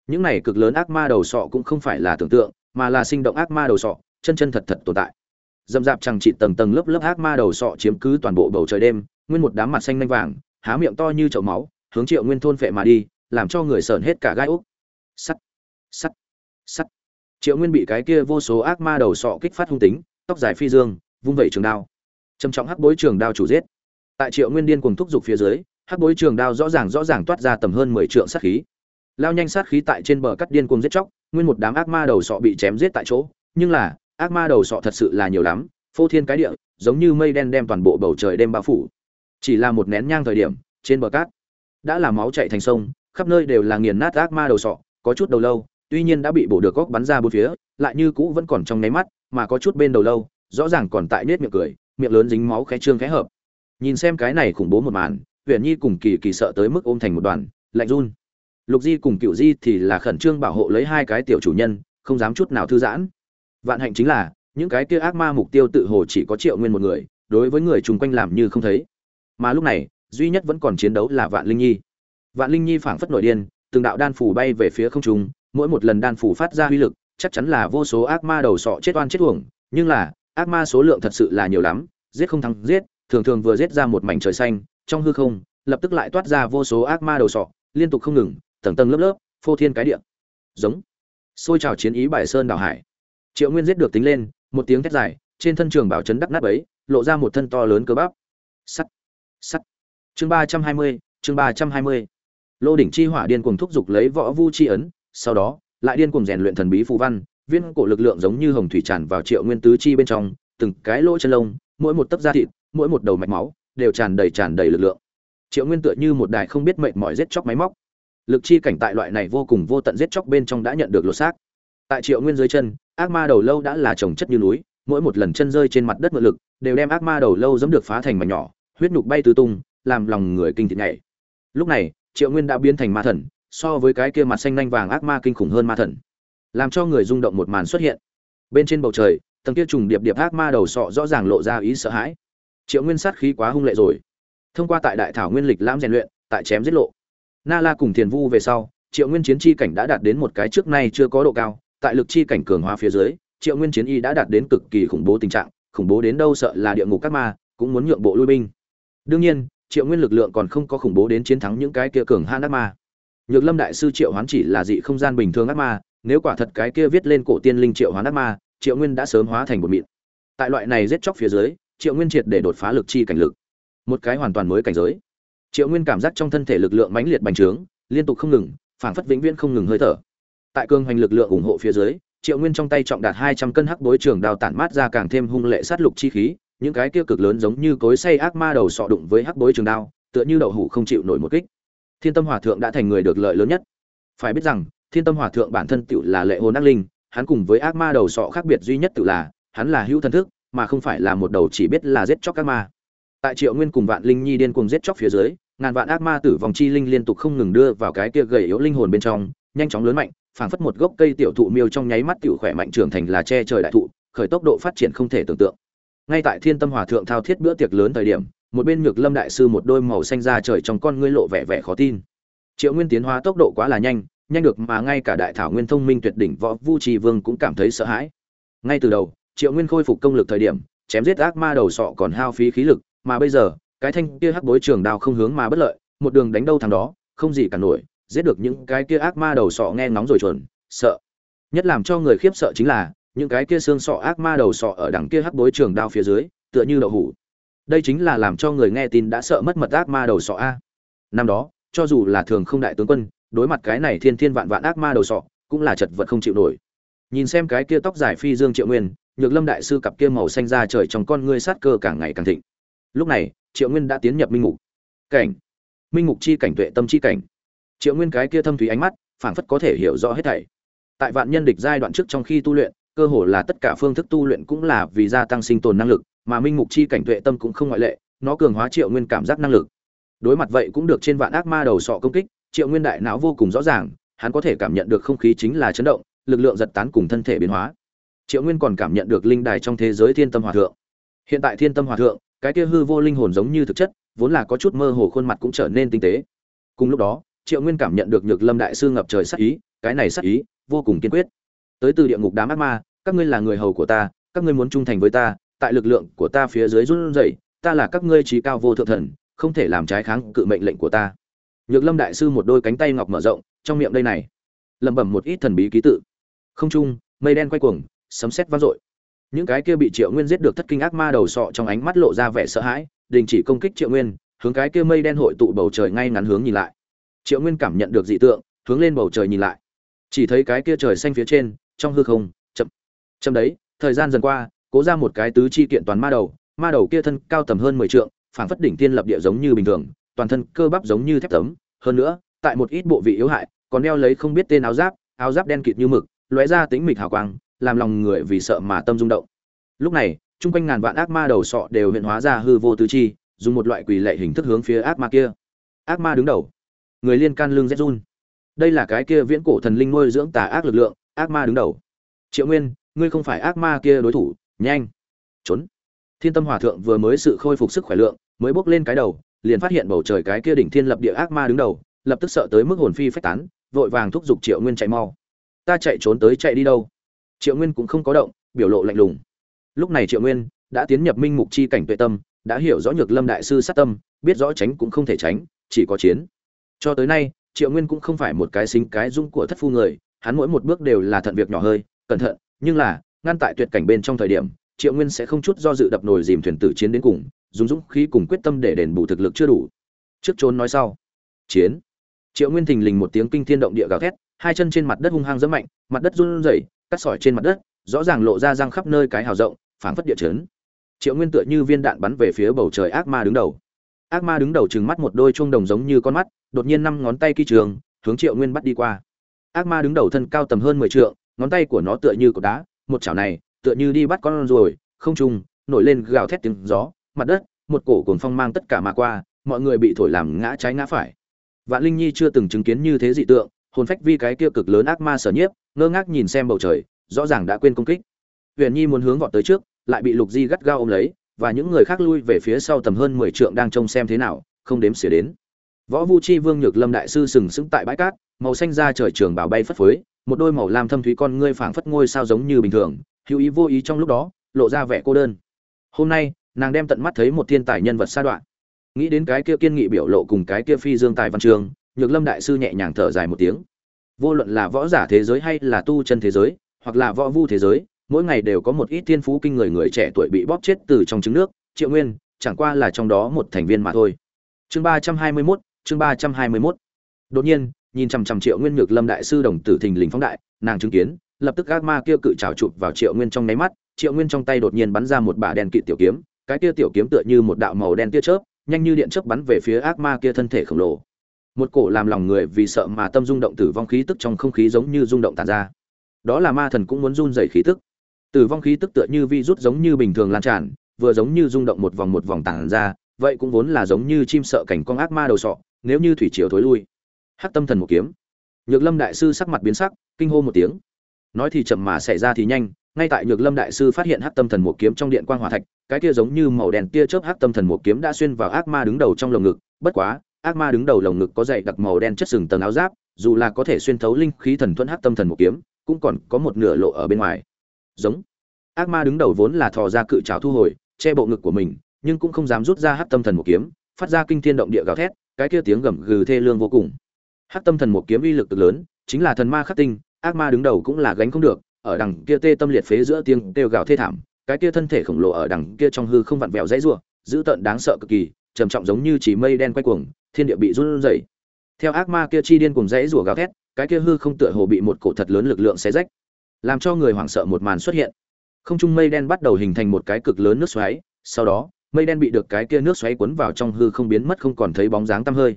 Những này cực lớn ác ma đầu sọ cũng không phải là tưởng tượng, mà là sinh động ác ma đầu sọ, chân chân thật thật tồn tại. Dầm dạp chẳng trị tầng tầng lớp lớp ác ma đầu sọ chiếm cứ toàn bộ bầu trời đêm nguyên một đám mặt xanh nhanh vàng, há miệng to như chậu máu, hướng triệu nguyên thôn phệ mà đi, làm cho người sởn hết cả gai úc sắt sắt sắt. Triệu nguyên bị cái kia vô số ác ma đầu sọ kích phát hung tính, tóc dài phi dương, vung vẩy trường đao. Trầm trọng hắc bối trường đao chủ giết. Tại triệu nguyên điên cùng thúc giục phía dưới, hắc bối trường đao rõ ràng rõ ràng toát ra tầm hơn mười trượng sát khí. Lao nhanh sát khí tại trên bờ cắt điên cuồng giết chóc, nguyên một đám ác ma đầu sọ bị chém giết tại chỗ. Nhưng là, ác ma đầu sọ thật sự là nhiều lắm, phô thiên cái địa, giống như mây đen đem toàn bộ bầu trời đêm bao phủ chỉ là một nén nhang thời điểm, trên bờ cát đã là máu chảy thành sông, khắp nơi đều là nghiền nát ác ma đầu sọ, có chút đầu lâu, tuy nhiên đã bị bổ được góc bắn ra bốn phía, lại như cũ vẫn còn trong nháy mắt, mà có chút bên đầu lâu, rõ ràng còn tại nết miệng cười, miệng lớn dính máu khẽ trương khẽ hợp. Nhìn xem cái này khủng bố một màn, huyền nhi cùng kỳ kỳ sợ tới mức ôm thành một đoàn, lạnh run. Lục di cùng cựu di thì là khẩn trương bảo hộ lấy hai cái tiểu chủ nhân, không dám chút nào thư giãn. Vạn hạnh chính là, những cái kia ác ma mục tiêu tự hồ chỉ có triệu nguyên một người, đối với người chung quanh làm như không thấy mà lúc này, duy nhất vẫn còn chiến đấu là vạn linh nhi. Vạn linh nhi phảng phất nổi điên, từng đạo đan phủ bay về phía không trung, mỗi một lần đan phủ phát ra uy lực, chắc chắn là vô số ác ma đầu sọ chết oan chết uổng, nhưng là, ác ma số lượng thật sự là nhiều lắm, giết không thắng giết, thường thường vừa giết ra một mảnh trời xanh, trong hư không, lập tức lại toát ra vô số ác ma đầu sọ, liên tục không ngừng, tầng tầng lớp lớp, phô thiên cái địa. Giống. Xôi trào chiến ý bài sơn đảo hải. Triệu nguyên giết được tính lên, một tiếng thét dài, trên thân trường bảo chấn đắc nát ấy lộ ra một thân to lớn cơ bắp. Sắt sắt. Chương ba trăm hai mươi, chương ba trăm hai mươi. Lô đỉnh chi hỏa điên cuồng thúc giục lấy võ vu chi ấn, sau đó, lại điên cuồng rèn luyện thần bí phù văn, viên cổ lực lượng giống như hồng thủy tràn vào triệu nguyên tứ chi bên trong, từng cái lỗ chân lông, mỗi một tấc da thịt, mỗi một đầu mạch máu, đều tràn đầy tràn đầy lực lượng. Triệu nguyên tựa như một đài không biết mệnh mọi giết chóc máy móc. Lực chi cảnh tại loại này vô cùng vô tận giết chóc bên trong đã nhận được lột xác. Tại triệu nguyên dưới chân, ác ma đầu lâu đã là trồng chất như núi, mỗi một lần chân rơi trên mặt đất mượn lực, đều đem ác ma đầu lâu giống được phá thành mảnh nhỏ huyết nhục bay tứ tung, làm lòng người kinh thịt nhảy. Lúc này, triệu nguyên đã biến thành ma thần, so với cái kia mặt xanh nanh vàng ác ma kinh khủng hơn ma thần. Làm cho người rung động một màn xuất hiện. Bên trên bầu trời, tầng kia trùng điệp điệp ác ma đầu sọ rõ ràng lộ ra ý sợ hãi. Triệu nguyên sát khí quá hung lệ rồi. Thông qua tại đại thảo nguyên lịch lãm rèn luyện, tại chém giết lộ. Na la cùng thiền vu về sau, triệu nguyên chiến chi cảnh đã đạt đến một cái trước nay chưa có độ cao. Tại lực chi cảnh cường hóa phía dưới, triệu nguyên chiến y đã đạt đến cực kỳ khủng bố tình trạng. Khủng bố đến đâu sợ là địa ngục các ma, cũng muốn nhượng bộ lui binh đương nhiên, triệu nguyên lực lượng còn không có khủng bố đến chiến thắng những cái kia cường han ác ma. Nhược lâm đại sư triệu hoán chỉ là dị không gian bình thường ác ma, nếu quả thật cái kia viết lên cổ tiên linh triệu hoán ác ma, triệu nguyên đã sớm hóa thành một mịn. Tại loại này giết chóc phía dưới, triệu nguyên triệt để đột phá lực chi cảnh lực. Một cái hoàn toàn mới cảnh giới. Triệu nguyên cảm giác trong thân thể lực lượng mãnh liệt bành trướng, liên tục không ngừng, phảng phất vĩnh viễn không ngừng hơi thở. Tại cương hoành lực lượng ủng hộ phía dưới, triệu nguyên trong tay trọng đạt hai trăm cân hắc bối trường đào tản mát ra càng thêm hung lệ sát lục chi khí những cái kia cực lớn giống như cối xay ác ma đầu sọ đụng với hắc bối trường đao, tựa như đậu hủ không chịu nổi một kích. Thiên tâm hòa thượng đã thành người được lợi lớn nhất. Phải biết rằng, thiên tâm hòa thượng bản thân tựu là lệ hồn ác linh, hắn cùng với ác ma đầu sọ khác biệt duy nhất tự là, hắn là hữu thần thức, mà không phải là một đầu chỉ biết là giết chóc ác ma. Tại triệu nguyên cùng vạn linh nhi điên cuồng giết chóc phía dưới, ngàn vạn ác ma tử vong chi linh liên tục không ngừng đưa vào cái kia gầy yếu linh hồn bên trong, nhanh chóng lớn mạnh, phảng phất một gốc cây tiểu thụ miêu trong nháy mắt tiểu khỏe mạnh trưởng thành là che trời đại thụ, khởi tốc độ phát triển không thể tưởng tượng ngay tại thiên tâm hòa thượng thao thiết bữa tiệc lớn thời điểm, một bên nhược lâm đại sư một đôi màu xanh ra trời trong con ngươi lộ vẻ vẻ khó tin. Triệu nguyên tiến hóa tốc độ quá là nhanh nhanh được mà ngay cả đại thảo nguyên thông minh tuyệt đỉnh võ vu trì vương cũng cảm thấy sợ hãi. Ngay từ đầu, triệu nguyên khôi phục công lực thời điểm, chém giết ác ma đầu sọ còn hao phí khí lực, mà bây giờ, cái thanh kia hắc bối trường đao không hướng mà bất lợi, một đường đánh đâu thằng đó, không gì cả nổi, giết được những cái kia ác ma đầu sọ nghe ngóng rồi chuẩn, sợ. Nhất làm cho người khiếp sợ chính là những cái kia xương sọ ác ma đầu sọ ở đằng kia hắc bối trường đao phía dưới, tựa như đậu hủ. Đây chính là làm cho người nghe tin đã sợ mất mật ác ma đầu sọ a. Năm đó, cho dù là thường không đại tướng quân, đối mặt cái này thiên thiên vạn vạn ác ma đầu sọ, cũng là chật vật không chịu nổi. Nhìn xem cái kia tóc dài phi dương triệu nguyên, nhược lâm đại sư cặp kia màu xanh da trời trong con ngươi sát cơ càng ngày càng thịnh. Lúc này, triệu nguyên đã tiến nhập minh ngục. cảnh. Minh ngục chi cảnh tuệ tâm chi cảnh. Triệu nguyên cái kia thâm thúy ánh mắt, phảng phất có thể hiểu rõ hết thảy. Tại vạn nhân địch giai đoạn trước trong khi tu luyện cơ hồ là tất cả phương thức tu luyện cũng là vì gia tăng sinh tồn năng lực, mà minh mục chi cảnh tuệ tâm cũng không ngoại lệ, nó cường hóa triệu nguyên cảm giác năng lực. Đối mặt vậy cũng được trên vạn ác ma đầu sọ công kích, triệu nguyên đại não vô cùng rõ ràng, hắn có thể cảm nhận được không khí chính là chấn động, lực lượng giật tán cùng thân thể biến hóa. Triệu nguyên còn cảm nhận được linh đài trong thế giới thiên tâm hòa thượng. Hiện tại thiên tâm hòa thượng, cái kia hư vô linh hồn giống như thực chất, vốn là có chút mơ hồ khuôn mặt cũng trở nên tinh tế. Cùng lúc đó, triệu nguyên cảm nhận được nhược lâm đại sư ngập trời sát ý, cái này sát ý vô cùng kiên quyết tới từ địa ngục đám ác ma, các ngươi là người hầu của ta, các ngươi muốn trung thành với ta, tại lực lượng của ta phía dưới run rẩy, ta là các ngươi trí cao vô thượng thần, không thể làm trái kháng cự mệnh lệnh của ta. Nhược lâm đại sư một đôi cánh tay ngọc mở rộng, trong miệng đây này. Lẩm bẩm một ít thần bí ký tự. Không trung, mây đen quay cuồng, sấm sét vang dội. Những cái kia bị triệu nguyên giết được thất kinh ác ma đầu sọ trong ánh mắt lộ ra vẻ sợ hãi, đình chỉ công kích triệu nguyên, hướng cái kia mây đen hội tụ bầu trời ngay ngắn hướng nhìn lại. Triệu nguyên cảm nhận được dị tượng, hướng lên bầu trời nhìn lại. Chỉ thấy cái kia trời xanh phía trên trong hư không, chậm chậm đấy, thời gian dần qua, cố ra một cái tứ chi kiện toàn ma đầu ma đầu kia thân cao tầm hơn mười trượng, phảng phất đỉnh tiên lập địa giống như bình thường, toàn thân cơ bắp giống như thép tấm. Hơn nữa, tại một ít bộ vị yếu hại, còn đeo lấy không biết tên áo giáp áo giáp đen kịt như mực, lóe ra tính mịch hào quang, làm lòng người vì sợ mà tâm rung động. Lúc này, chung quanh ngàn vạn ác ma đầu sọ đều hiện hóa ra hư vô tứ chi, dùng một loại quỷ lệ hình thức hướng phía ác ma kia. Ác ma đứng đầu. Người liên can lưng rét run. Đây là cái kia viễn cổ thần linh nuôi dưỡng tà ác lực lượng ác ma đứng đầu. Triệu nguyên, ngươi không phải ác ma kia đối thủ, nhanh, trốn. Thiên tâm hòa thượng vừa mới sự khôi phục sức khỏe lượng, mới bước lên cái đầu, liền phát hiện bầu trời cái kia đỉnh thiên lập địa ác ma đứng đầu, lập tức sợ tới mức hồn phi phách tán, vội vàng thúc giục triệu nguyên chạy mau. Ta chạy trốn tới chạy đi đâu? Triệu nguyên cũng không có động, biểu lộ lạnh lùng. Lúc này triệu nguyên đã tiến nhập minh mục chi cảnh tuệ tâm, đã hiểu rõ nhược lâm đại sư sát tâm, biết rõ tránh cũng không thể tránh, chỉ có chiến. Cho tới nay, triệu nguyên cũng không phải một cái sinh cái dung của thất phu người hắn mỗi một bước đều là thận việc nhỏ hơi, cẩn thận, nhưng là, ngăn tại tuyệt cảnh bên trong thời điểm, triệu nguyên sẽ không chút do dự đập nồi dìm thuyền tử chiến đến cùng, dùng dũng khí cùng quyết tâm để đền bù thực lực chưa đủ. Trước trốn nói sau. Chiến. Triệu nguyên thình lình một tiếng kinh thiên động địa gào thét, hai chân trên mặt đất hung hăng dẫm mạnh, mặt đất run rẩy, cắt sỏi trên mặt đất, rõ ràng lộ ra răng khắp nơi cái hào rộng, phảng phất địa chấn. Triệu nguyên tựa như viên đạn bắn về phía bầu trời ác ma đứng đầu. Ác ma đứng đầu trừng mắt một đôi chuông đồng giống như con mắt, đột nhiên năm ngón tay kỳ trường, hướng triệu nguyên bắt đi qua ác ma đứng đầu thân cao tầm hơn mười trượng, ngón tay của nó tựa như cột đá, một chảo này tựa như đi bắt con ruồi không trùng, nổi lên gào thét tiếng gió, mặt đất, một cổ cồn phong mang tất cả mà qua, mọi người bị thổi làm ngã trái ngã phải. Vạn linh nhi chưa từng chứng kiến như thế dị tượng, hồn phách vi cái kia cực lớn ác ma sở nhiếp, ngơ ngác nhìn xem bầu trời, rõ ràng đã quên công kích. Huyền nhi muốn hướng vọt tới trước, lại bị lục di gắt gao ôm lấy, và những người khác lui về phía sau tầm hơn mười trượng đang trông xem thế nào, không đếm xỉa đến. Võ vu chi vương nhược lâm đại sư sừng sững tại bãi cát màu xanh ra trời trường bảo bay phất phới, một đôi màu lam thâm thúy con ngươi phảng phất ngôi sao giống như bình thường, hữu ý vô ý trong lúc đó, lộ ra vẻ cô đơn. Hôm nay, nàng đem tận mắt thấy một thiên tài nhân vật sa đoạn. Nghĩ đến cái kia kiên nghị biểu lộ cùng cái kia phi dương tài văn trường, nhược lâm đại sư nhẹ nhàng thở dài một tiếng. Vô luận là võ giả thế giới hay là tu chân thế giới, hoặc là võ vu thế giới, mỗi ngày đều có một ít thiên phú kinh người người trẻ tuổi bị bóp chết từ trong trứng nước, triệu nguyên, chẳng qua là trong đó một thành viên mà thôi. Chương ba trăm hai mươi mốt, chương ba trăm hai mươi mốt. Đột nhiên nhìn chằm chằm triệu nguyên nhược lâm đại sư đồng tử thình lình phóng đại, nàng chứng kiến, lập tức ác ma kia cự trào chụp vào triệu nguyên trong nháy mắt, triệu nguyên trong tay đột nhiên bắn ra một bả đèn kỵ tiểu kiếm, cái kia tiểu kiếm tựa như một đạo màu đen tia chớp, nhanh như điện chớp bắn về phía ác ma kia thân thể khổng lồ. Một cổ làm lòng người vì sợ mà tâm rung động tử vong khí tức trong không khí giống như rung động tàn ra. Đó là ma thần cũng muốn run dày khí tức. Tử vong khí tức tựa như vi rút giống như bình thường lan tràn, vừa giống như rung động một vòng một vòng tàn ra, vậy cũng vốn là giống như chim sợ cảnh con ác ma đầu sọ, nếu như thủy chiều thối lui hắc tâm thần một kiếm. Nhược lâm đại sư sắc mặt biến sắc, kinh hô một tiếng. Nói thì chậm mà xảy ra thì nhanh, ngay tại nhược lâm đại sư phát hiện hắc tâm thần một kiếm trong điện quang hỏa thạch, cái kia giống như màu đèn tia chớp hắc tâm thần một kiếm đã xuyên vào ác ma đứng đầu trong lồng ngực, bất quá, ác ma đứng đầu lồng ngực có dày đặc màu đen chất sừng tầng áo giáp, dù là có thể xuyên thấu linh khí thần thuẫn hắc tâm thần một kiếm, cũng còn có một nửa lộ ở bên ngoài. Giống. Ác ma đứng đầu vốn là thò ra cự trào thu hồi, che bộ ngực của mình, nhưng cũng không dám rút ra hắc tâm thần một kiếm, phát ra kinh thiên động địa gào thét, cái kia tiếng gầm gừ thê lương vô cùng hắc tâm thần một kiếm uy lực cực lớn, chính là thần ma khắc tinh, ác ma đứng đầu cũng là gánh không được, ở đằng kia tê tâm liệt phế giữa tiếng kêu gào thê thảm, cái kia thân thể khổng lồ ở đằng kia trong hư không vặn vẹo dãy rủa, dữ tợn đáng sợ cực kỳ, trầm trọng giống như chỉ mây đen quay cuồng, thiên địa bị run rẩy. Theo ác ma kia chi điên cuồng dãy rủa gào thét, cái kia hư không tựa hồ bị một cổ thật lớn lực lượng xé rách, làm cho người hoảng sợ một màn xuất hiện. Không trung mây đen bắt đầu hình thành một cái cực lớn nước xoáy, sau đó, mây đen bị được cái kia nước xoáy cuốn vào trong hư không biến mất không còn thấy bóng dáng tăm hơi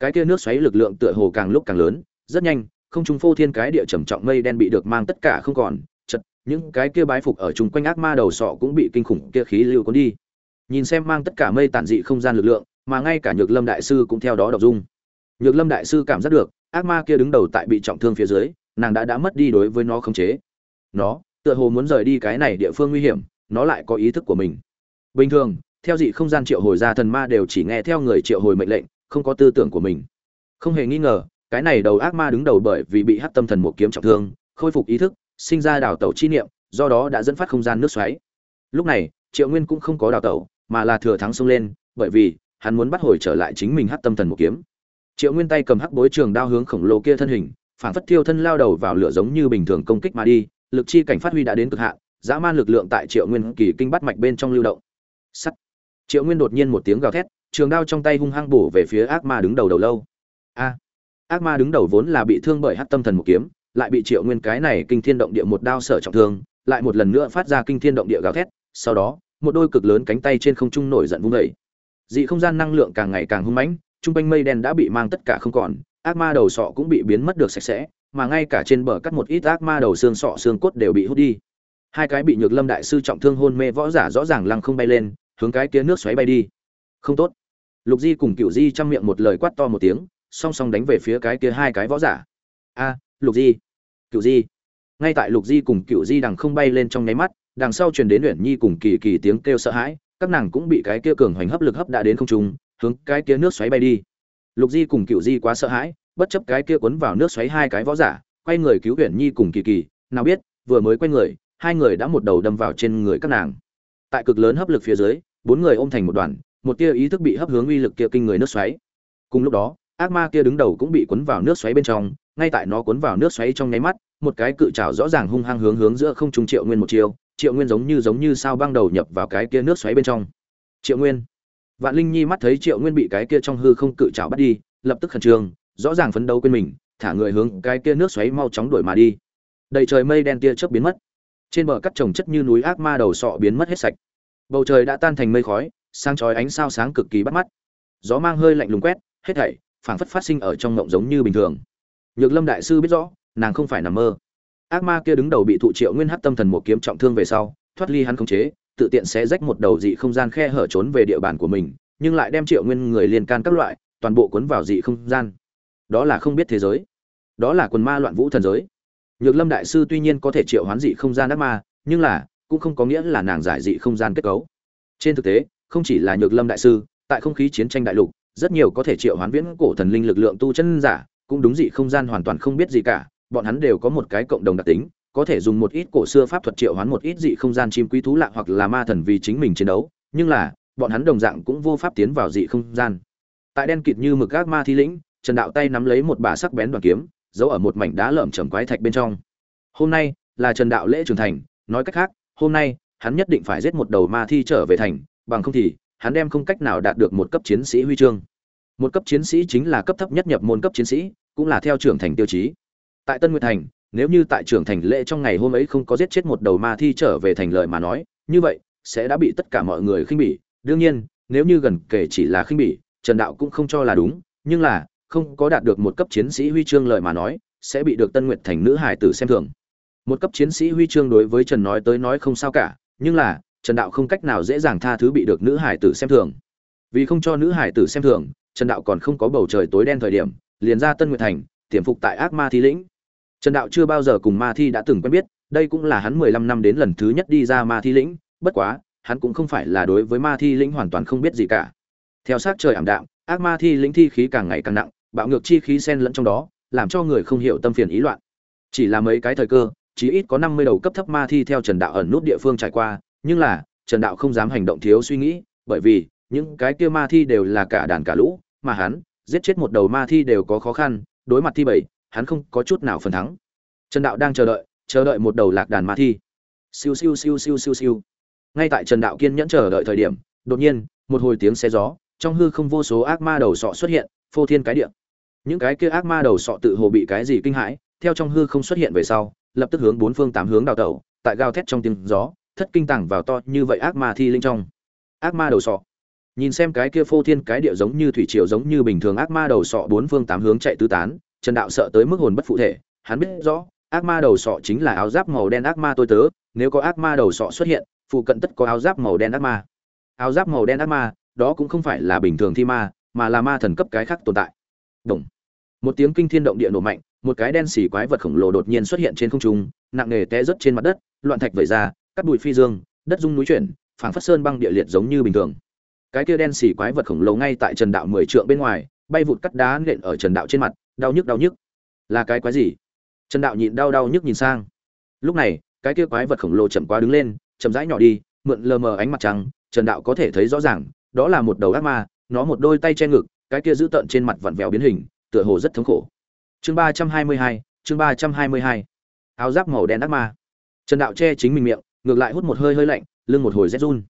cái kia nước xoáy lực lượng tựa hồ càng lúc càng lớn, rất nhanh, không trung phô thiên cái địa trầm trọng mây đen bị được mang tất cả không còn, chật, những cái kia bái phục ở chung quanh ác ma đầu sọ cũng bị kinh khủng kia khí lưu cuốn đi. Nhìn xem mang tất cả mây tản dị không gian lực lượng, mà ngay cả nhược lâm đại sư cũng theo đó đọc dung. Nhược lâm đại sư cảm giác được, ác ma kia đứng đầu tại bị trọng thương phía dưới, nàng đã đã mất đi đối với nó khống chế. Nó, tựa hồ muốn rời đi cái này địa phương nguy hiểm, nó lại có ý thức của mình. Bình thường, theo dị không gian triệu hồi ra thần ma đều chỉ nghe theo người triệu hồi mệnh lệnh không có tư tưởng của mình. Không hề nghi ngờ, cái này đầu ác ma đứng đầu bởi vì bị hắc tâm thần một kiếm trọng thương, khôi phục ý thức, sinh ra đào tẩu chi niệm, do đó đã dẫn phát không gian nước xoáy. Lúc này, triệu nguyên cũng không có đào tẩu, mà là thừa thắng xông lên, bởi vì, hắn muốn bắt hồi trở lại chính mình hắc tâm thần một kiếm. Triệu nguyên tay cầm hắc bối trường đao hướng khổng lồ kia thân hình, phản phất thiêu thân lao đầu vào lửa giống như bình thường công kích mà đi, lực chi cảnh phát huy đã đến cực hạn, dã man lực lượng tại triệu nguyên kỳ kinh bắt mạch bên trong lưu động. Sắt. Triệu nguyên đột nhiên một tiếng gào thét trường đao trong tay hung hăng bổ về phía ác ma đứng đầu đầu lâu. A, ác ma đứng đầu vốn là bị thương bởi hát tâm thần một kiếm, lại bị triệu nguyên cái này kinh thiên động địa một đao sở trọng thương, lại một lần nữa phát ra kinh thiên động địa gào thét, sau đó, một đôi cực lớn cánh tay trên không trung nổi giận vung dậy. Dị không gian năng lượng càng ngày càng hung mãnh, trung quanh mây đen đã bị mang tất cả không còn, ác ma đầu sọ cũng bị biến mất được sạch sẽ, mà ngay cả trên bờ cắt một ít ác ma đầu xương sọ xương cốt đều bị hút đi. Hai cái bị nhược lâm đại sư trọng thương hôn mê võ giả rõ ràng lăng không bay lên, hướng cái kia nước xoáy bay đi không tốt. Lục di cùng cựu di chăm miệng một lời quát to một tiếng, song song đánh về phía cái kia hai cái võ giả. A, lục di. Cựu di. Ngay tại lục di cùng cựu di đằng không bay lên trong nháy mắt, đằng sau truyền đến luyện nhi cùng kỳ kỳ tiếng kêu sợ hãi, các nàng cũng bị cái kia cường hoành hấp lực hấp đã đến không trung, hướng cái kia nước xoáy bay đi. Lục di cùng cựu di quá sợ hãi, bất chấp cái kia cuốn vào nước xoáy hai cái võ giả, quay người cứu huyền nhi cùng kỳ kỳ. Nào biết, vừa mới quay người, hai người đã một đầu đâm vào trên người các nàng. Tại cực lớn hấp lực phía dưới, bốn người ôm thành một đoàn một tia ý thức bị hấp hướng uy lực kia kinh người nước xoáy. Cùng lúc đó, ác ma kia đứng đầu cũng bị cuốn vào nước xoáy bên trong, ngay tại nó cuốn vào nước xoáy trong nháy mắt, một cái cự trảo rõ ràng hung hăng hướng hướng giữa không trung triệu nguyên một chiều triệu nguyên giống như giống như sao băng đầu nhập vào cái kia nước xoáy bên trong. Triệu nguyên. Vạn linh nhi mắt thấy triệu nguyên bị cái kia trong hư không cự trảo bắt đi, lập tức khẩn trương, rõ ràng phấn đấu quên mình, thả người hướng cái kia nước xoáy mau chóng đuổi mà đi. Đầy trời mây đen tia chớp biến mất. Trên bờ cắt trồng chất như núi ác ma đầu sọ biến mất hết sạch. Bầu trời đã tan thành mây khói sang chói ánh sao sáng cực kỳ bắt mắt. Gió mang hơi lạnh lùng quét, hết thảy, phảng phất phát sinh ở trong ngộng giống như bình thường. Nhược lâm đại sư biết rõ, nàng không phải nằm mơ. Ác ma kia đứng đầu bị thụ triệu nguyên hắc tâm thần một kiếm trọng thương về sau, thoát ly hắn khống chế, tự tiện sẽ rách một đầu dị không gian khe hở trốn về địa bàn của mình, nhưng lại đem triệu nguyên người liên can các loại, toàn bộ cuốn vào dị không gian. Đó là không biết thế giới. Đó là quần ma loạn vũ thần giới. Nhược lâm đại sư tuy nhiên có thể triệu hoán dị không gian ác ma, nhưng là, cũng không có nghĩa là nàng giải dị không gian kết cấu. Trên thực tế không chỉ là nhược lâm đại sư, tại không khí chiến tranh đại lục, rất nhiều có thể triệu hoán viễn cổ thần linh lực lượng tu chân giả, cũng đúng dị không gian hoàn toàn không biết gì cả, bọn hắn đều có một cái cộng đồng đặc tính, có thể dùng một ít cổ xưa pháp thuật triệu hoán một ít dị không gian chim quý thú lạ hoặc là ma thần vì chính mình chiến đấu, nhưng là, bọn hắn đồng dạng cũng vô pháp tiến vào dị không gian. Tại đen kịt như mực gác ma thi lĩnh, trần đạo tay nắm lấy một bà sắc bén đoàn kiếm, giấu ở một mảnh đá lởm chởm quái thạch bên trong. Hôm nay, là trần đạo lễ trưởng thành, nói cách khác, hôm nay, hắn nhất định phải giết một đầu ma thi trở về thành bằng không thì, hắn đem không cách nào đạt được một cấp chiến sĩ huy chương. Một cấp chiến sĩ chính là cấp thấp nhất nhập môn cấp chiến sĩ, cũng là theo trưởng thành tiêu chí. Tại tân nguyệt thành, nếu như tại trưởng thành lễ trong ngày hôm ấy không có giết chết một đầu ma thi trở về thành lợi mà nói, như vậy, sẽ đã bị tất cả mọi người khinh bỉ. Đương nhiên, nếu như gần kể chỉ là khinh bỉ, trần đạo cũng không cho là đúng, nhưng là, không có đạt được một cấp chiến sĩ huy chương lợi mà nói, sẽ bị được tân nguyệt thành nữ hải tử xem thường. Một cấp chiến sĩ huy chương đối với trần nói tới nói không sao cả, nhưng là trần đạo không cách nào dễ dàng tha thứ bị được nữ hải tử xem thường. Vì không cho nữ hải tử xem thường trần đạo còn không có bầu trời tối đen thời điểm liền ra tân nguyệt thành tiềm phục tại ác ma thi lĩnh. Trần đạo chưa bao giờ cùng ma thi đã từng quen biết đây cũng là hắn mười lăm năm đến lần thứ nhất đi ra ma thi lĩnh bất quá hắn cũng không phải là đối với ma thi lĩnh hoàn toàn không biết gì cả. Theo sát trời ảm đạm ác ma thi lĩnh thi khí càng ngày càng nặng bạo ngược chi khí xen lẫn trong đó làm cho người không hiểu tâm phiền ý loạn. Chỉ là mấy cái thời cơ chí ít có năm mươi đầu cấp thấp ma thi theo Trần Đạo ẩn nút địa phương trải qua, nhưng là, Trần Đạo không dám hành động thiếu suy nghĩ, bởi vì, những cái kia ma thi đều là cả đàn cả lũ, mà hắn, giết chết một đầu ma thi đều có khó khăn, đối mặt thi bảy, hắn không có chút nào phần thắng. Trần Đạo đang chờ đợi, chờ đợi một đầu lạc đàn ma thi. Siêu siêu siêu siêu siêu siêu. Ngay tại Trần Đạo kiên nhẫn chờ đợi thời điểm, đột nhiên, một hồi tiếng xe gió, trong hư không vô số ác ma đầu sọ xuất hiện, phô thiên cái địa. Những cái kia ác ma đầu sọ tự hồ bị cái gì kinh hãi, theo trong hư không xuất hiện về sau, lập tức hướng bốn phương tám hướng đào tẩu tại gào thét trong tiếng gió thất kinh tàng vào to như vậy ác ma thi linh trong. Ác ma đầu sọ. Nhìn xem cái kia phô thiên cái địa giống như thủy triều giống như bình thường ác ma đầu sọ bốn phương tám hướng chạy tứ tán trần đạo sợ tới mức hồn bất phụ thể hắn biết rõ ác ma đầu sọ chính là áo giáp màu đen ác ma tôi tớ nếu có ác ma đầu sọ xuất hiện phụ cận tất có áo giáp màu đen ác ma. Áo giáp màu đen ác ma đó cũng không phải là bình thường thi ma mà là ma thần cấp cái khác tồn tại. Đồng. một tiếng kinh thiên động địa nổ mạnh một cái đen xì quái vật khổng lồ đột nhiên xuất hiện trên không trung, nặng nề té rớt trên mặt đất, loạn thạch vẩy ra, cắt bụi phi dương, đất rung núi chuyển, phảng phất sơn băng địa liệt giống như bình thường. Cái kia đen xì quái vật khổng lồ ngay tại Trần Đạo mười trượng bên ngoài, bay vụt cắt đá nện ở Trần Đạo trên mặt, đau nhức đau nhức. Là cái quái gì? Trần Đạo nhịn đau đau nhức nhìn sang. Lúc này, cái kia quái vật khổng lồ chậm quá đứng lên, chậm rãi nhỏ đi, mượn lờ mờ ánh mặt trăng, Trần Đạo có thể thấy rõ ràng, đó là một đầu ác ma, nó một đôi tay che ngực, cái kia giữ tận trên mặt vặn vẹo biến hình, tựa hồ rất thống khổ chương ba trăm hai mươi hai chương ba trăm hai mươi hai áo giáp màu đen ác ma trần đạo che chính mình miệng ngược lại hút một hơi hơi lạnh, lưng một hồi rét run.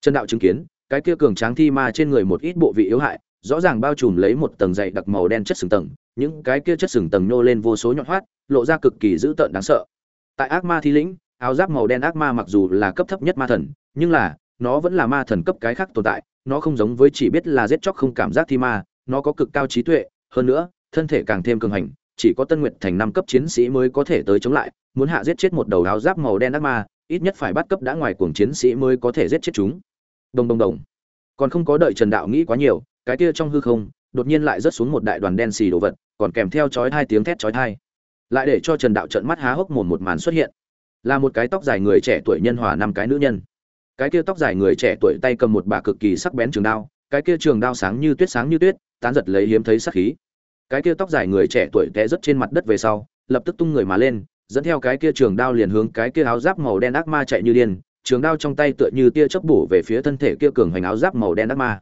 Trần đạo chứng kiến, cái kia cường tráng thi ma trên người một ít bộ vị yếu hại, rõ ràng bao trùm lấy một tầng dày đặc màu đen chất sừng tầng, những cái kia chất sừng tầng nhô lên vô số nhọn hoắt, lộ ra cực kỳ dữ tợn đáng sợ. Tại ác ma thi lĩnh, áo giáp màu đen ác ma mặc dù là cấp thấp nhất ma thần, nhưng là, nó vẫn là ma thần cấp cái khác tồn tại, nó không giống với chỉ biết là giết chóc không cảm giác thi ma, nó có cực cao trí tuệ, hơn nữa, thân thể càng thêm cường hành, chỉ có tân nguyệt thành năm cấp chiến sĩ mới có thể tới chống lại, muốn hạ giết chết một đầu áo giáp màu đen ác ma ít nhất phải bắt cấp đã ngoài cuồng chiến sĩ mới có thể giết chết chúng. Đồng đồng đồng. Còn không có đợi trần đạo nghĩ quá nhiều, cái kia trong hư không, đột nhiên lại rớt xuống một đại đoàn đen xì đồ vật, còn kèm theo chói hai tiếng thét chói tai. Lại để cho trần đạo trận mắt há hốc mồm một màn xuất hiện. Là một cái tóc dài người trẻ tuổi nhân hòa năm cái nữ nhân. Cái kia tóc dài người trẻ tuổi tay cầm một bà cực kỳ sắc bén trường đao, cái kia trường đao sáng như tuyết sáng như tuyết, tán giật lấy hiếm thấy sắc khí. Cái kia tóc dài người trẻ tuổi té rất trên mặt đất về sau, lập tức tung người mà lên dẫn theo cái kia trường đao liền hướng cái kia áo giáp màu đen ác ma chạy như điên, trường đao trong tay tựa như tia chớp bổ về phía thân thể kia cường hành áo giáp màu đen ác ma.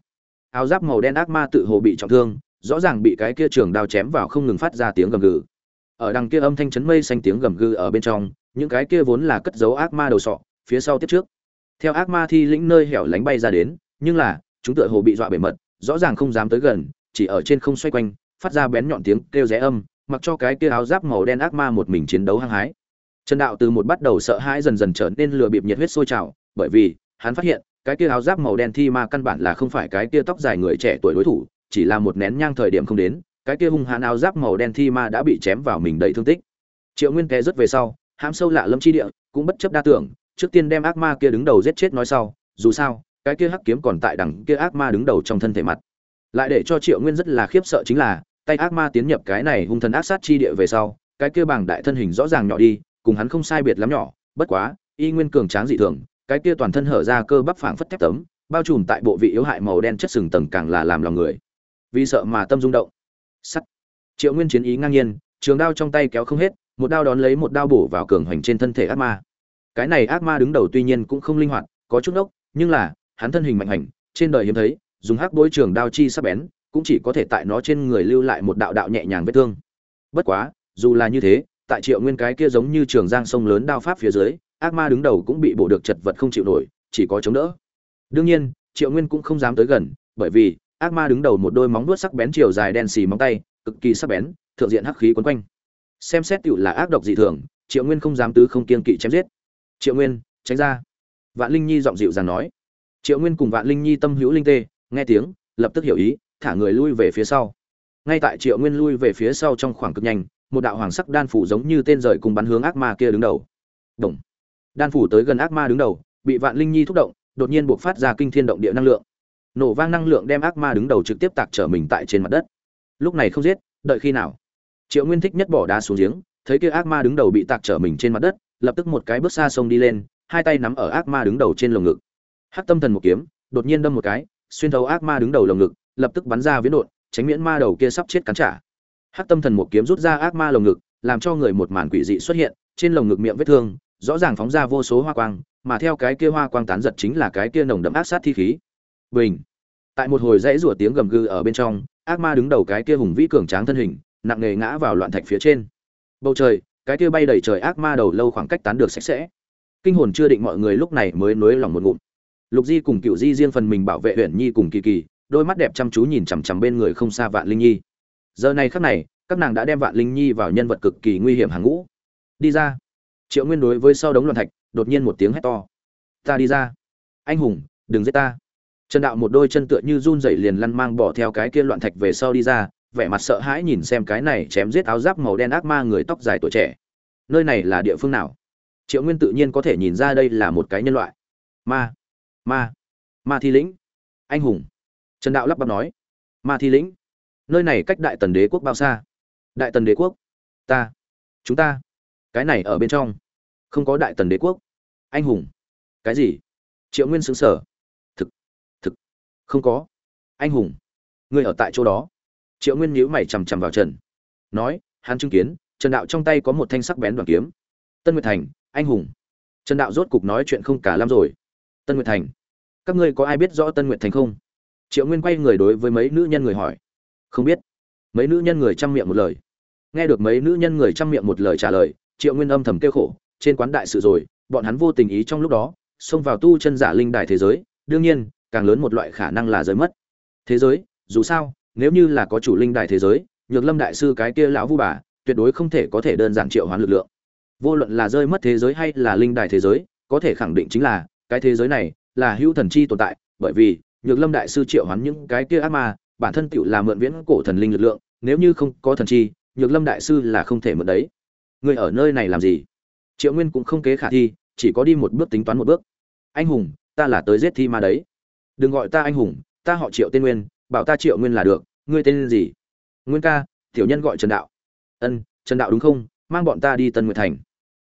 Áo giáp màu đen ác ma tự hồ bị trọng thương, rõ ràng bị cái kia trường đao chém vào không ngừng phát ra tiếng gầm gừ. Ở đằng kia âm thanh chấn mây xanh tiếng gầm gừ ở bên trong, những cái kia vốn là cất giấu ác ma đầu sọ, phía sau tiếp trước. Theo ác ma thi lĩnh nơi hẻo lánh bay ra đến, nhưng là, chúng tựa hồ bị dọa bề mật, rõ ràng không dám tới gần, chỉ ở trên không xoay quanh, phát ra bén nhọn tiếng kêu rẽ âm mặc cho cái kia áo giáp màu đen ác ma một mình chiến đấu hăng hái. Trần đạo từ một bắt đầu sợ hãi dần dần trở nên lừa bịp nhiệt huyết sôi trào, bởi vì, hắn phát hiện, cái kia áo giáp màu đen thi ma căn bản là không phải cái kia tóc dài người trẻ tuổi đối thủ, chỉ là một nén nhang thời điểm không đến, cái kia hung hãn áo giáp màu đen thi ma đã bị chém vào mình đầy thương tích. Triệu nguyên té rất về sau, hãm sâu lạ lâm chi địa, cũng bất chấp đa tưởng, trước tiên đem ác ma kia đứng đầu giết chết nói sau, dù sao, cái kia hắc kiếm còn tại đằng kia ác ma đứng đầu trong thân thể mặt. Lại để cho triệu nguyên rất là khiếp sợ chính là tay ác ma tiến nhập cái này hung thần ác sát chi địa về sau, cái kia bảng đại thân hình rõ ràng nhỏ đi, cùng hắn không sai biệt lắm nhỏ, bất quá, y nguyên cường tráng dị thường, cái kia toàn thân hở ra cơ bắp phảng phất thép tấm, bao trùm tại bộ vị yếu hại màu đen chất sừng tầng càng là làm lòng người. Vì sợ mà tâm rung động. Sắt. Triệu nguyên chiến ý ngang nhiên, trường đao trong tay kéo không hết, một đao đón lấy một đao bổ vào cường hoành trên thân thể ác ma. Cái này ác ma đứng đầu tuy nhiên cũng không linh hoạt, có chút ốc nhưng là, hắn thân hình mạnh hành, trên đời hiếm thấy, dùng hắc bối trường đao chi sắc bén cũng chỉ có thể tại nó trên người lưu lại một đạo đạo nhẹ nhàng vết thương. Bất quá, dù là như thế, tại triệu nguyên cái kia giống như trường giang sông lớn đao pháp phía dưới, ác ma đứng đầu cũng bị bổ được chật vật không chịu nổi, chỉ có chống đỡ. Đương nhiên, triệu nguyên cũng không dám tới gần, bởi vì, ác ma đứng đầu một đôi móng vuốt sắc bén chiều dài đen xì móng tay, cực kỳ sắc bén, thượng diện hắc khí quấn quanh. Xem xét tựu là ác độc dị thường, triệu nguyên không dám tứ không kiên kỵ chém giết. Triệu nguyên, tránh ra. Vạn linh nhi giọng dịu dàng nói. Triệu nguyên cùng vạn linh nhi tâm hữu linh tê, nghe tiếng, lập tức hiểu ý thả người lui về phía sau. Ngay tại triệu nguyên lui về phía sau trong khoảng cực nhanh, một đạo hoàng sắc đan phủ giống như tên rời cùng bắn hướng ác ma kia đứng đầu. Động. đan phủ tới gần ác ma đứng đầu, bị vạn linh nhi thúc động, đột nhiên buộc phát ra kinh thiên động địa năng lượng. Nổ vang năng lượng đem ác ma đứng đầu trực tiếp tạc trở mình tại trên mặt đất. Lúc này không giết, đợi khi nào? Triệu nguyên thích nhất bỏ đá xuống giếng, thấy kia ác ma đứng đầu bị tạc trở mình trên mặt đất, lập tức một cái bước xa sông đi lên, hai tay nắm ở ác ma đứng đầu trên lồng ngực. Hắc tâm thần một kiếm, đột nhiên đâm một cái, xuyên thấu ác ma đứng đầu lồng ngực lập tức bắn ra viễn đột tránh miễn ma đầu kia sắp chết cắn trả. Hắc tâm thần một kiếm rút ra ác ma lồng ngực, làm cho người một màn quỷ dị xuất hiện, trên lồng ngực miệng vết thương, rõ ràng phóng ra vô số hoa quang, mà theo cái kia hoa quang tán giật chính là cái kia nồng đậm ác sát thi khí. Bình! Tại một hồi dãy rủa tiếng gầm gừ ở bên trong, ác ma đứng đầu cái kia hùng vĩ cường tráng thân hình, nặng nề ngã vào loạn thạch phía trên. Bầu trời, cái kia bay đầy trời ác ma đầu lâu khoảng cách tán được sạch sẽ. Kinh hồn chưa định mọi người lúc này mới nuối lòng một ngụm. Lục di cùng cựu di riêng phần mình bảo vệ uyển nhi cùng kỳ kỳ đôi mắt đẹp chăm chú nhìn chằm chằm bên người không xa vạn linh nhi. Giờ này khắc này, các nàng đã đem vạn linh nhi vào nhân vật cực kỳ nguy hiểm hàng ngũ. Đi ra. Triệu nguyên đối với sau đống loạn thạch, đột nhiên một tiếng hét to. Ta đi ra. Anh hùng, đừng giết ta. Trần đạo một đôi chân tựa như run dậy liền lăn mang bỏ theo cái kia loạn thạch về sau đi ra, vẻ mặt sợ hãi nhìn xem cái này chém giết áo giáp màu đen ác ma người tóc dài tuổi trẻ. Nơi này là địa phương nào? Triệu nguyên tự nhiên có thể nhìn ra đây là một cái nhân loại. Ma ma ma thi lĩnh. Anh hùng trần đạo lắp bắp nói, ma thi lĩnh, nơi này cách đại tần đế quốc bao xa? Đại tần đế quốc? Ta, chúng ta, cái này ở bên trong, không có đại tần đế quốc. Anh hùng, cái gì? Triệu nguyên xứng sở. Thực thực, không có. Anh hùng người ở tại chỗ đó. Triệu nguyên nhíu mày chằm chằm vào trần, nói, hắn chứng kiến, trần đạo trong tay có một thanh sắc bén đoàn kiếm. Tân nguyệt thành, anh hùng. Trần đạo rốt cục nói chuyện không cả lắm rồi. Tân nguyệt thành, các ngươi có ai biết rõ tân nguyệt thành không? Triệu nguyên quay người đối với mấy nữ nhân người hỏi. Không biết. Mấy nữ nhân người chăm miệng một lời. Nghe được mấy nữ nhân người chăm miệng một lời trả lời, triệu nguyên âm thầm kêu khổ, trên quán đại sự rồi, bọn hắn vô tình ý trong lúc đó, xông vào tu chân giả linh đài thế giới, đương nhiên, càng lớn một loại khả năng là rơi mất. Thế giới, dù sao, nếu như là có chủ linh đài thế giới, nhược lâm đại sư cái kia lão vu bà, tuyệt đối không thể có thể đơn giản triệu hoán lực lượng. Vô luận là rơi mất thế giới hay là linh đài thế giới, có thể khẳng định chính là, cái thế giới này là hữu thần chi tồn tại, bởi vì nhược lâm đại sư triệu hoán những cái kia ác ma, bản thân tựu là mượn viễn cổ thần linh lực lượng, nếu như không có thần chi, nhược lâm đại sư là không thể mượn đấy. Người ở nơi này làm gì? Triệu nguyên cũng không kế khả thi, chỉ có đi một bước tính toán một bước. Anh hùng, ta là tới giết thi ma đấy. Đừng gọi ta anh hùng, ta họ triệu tên nguyên, bảo ta triệu nguyên là được, ngươi tên gì? Nguyên ca, tiểu nhân gọi trần đạo. Ân, trần đạo đúng không? Mang bọn ta đi tân nguyệt thành.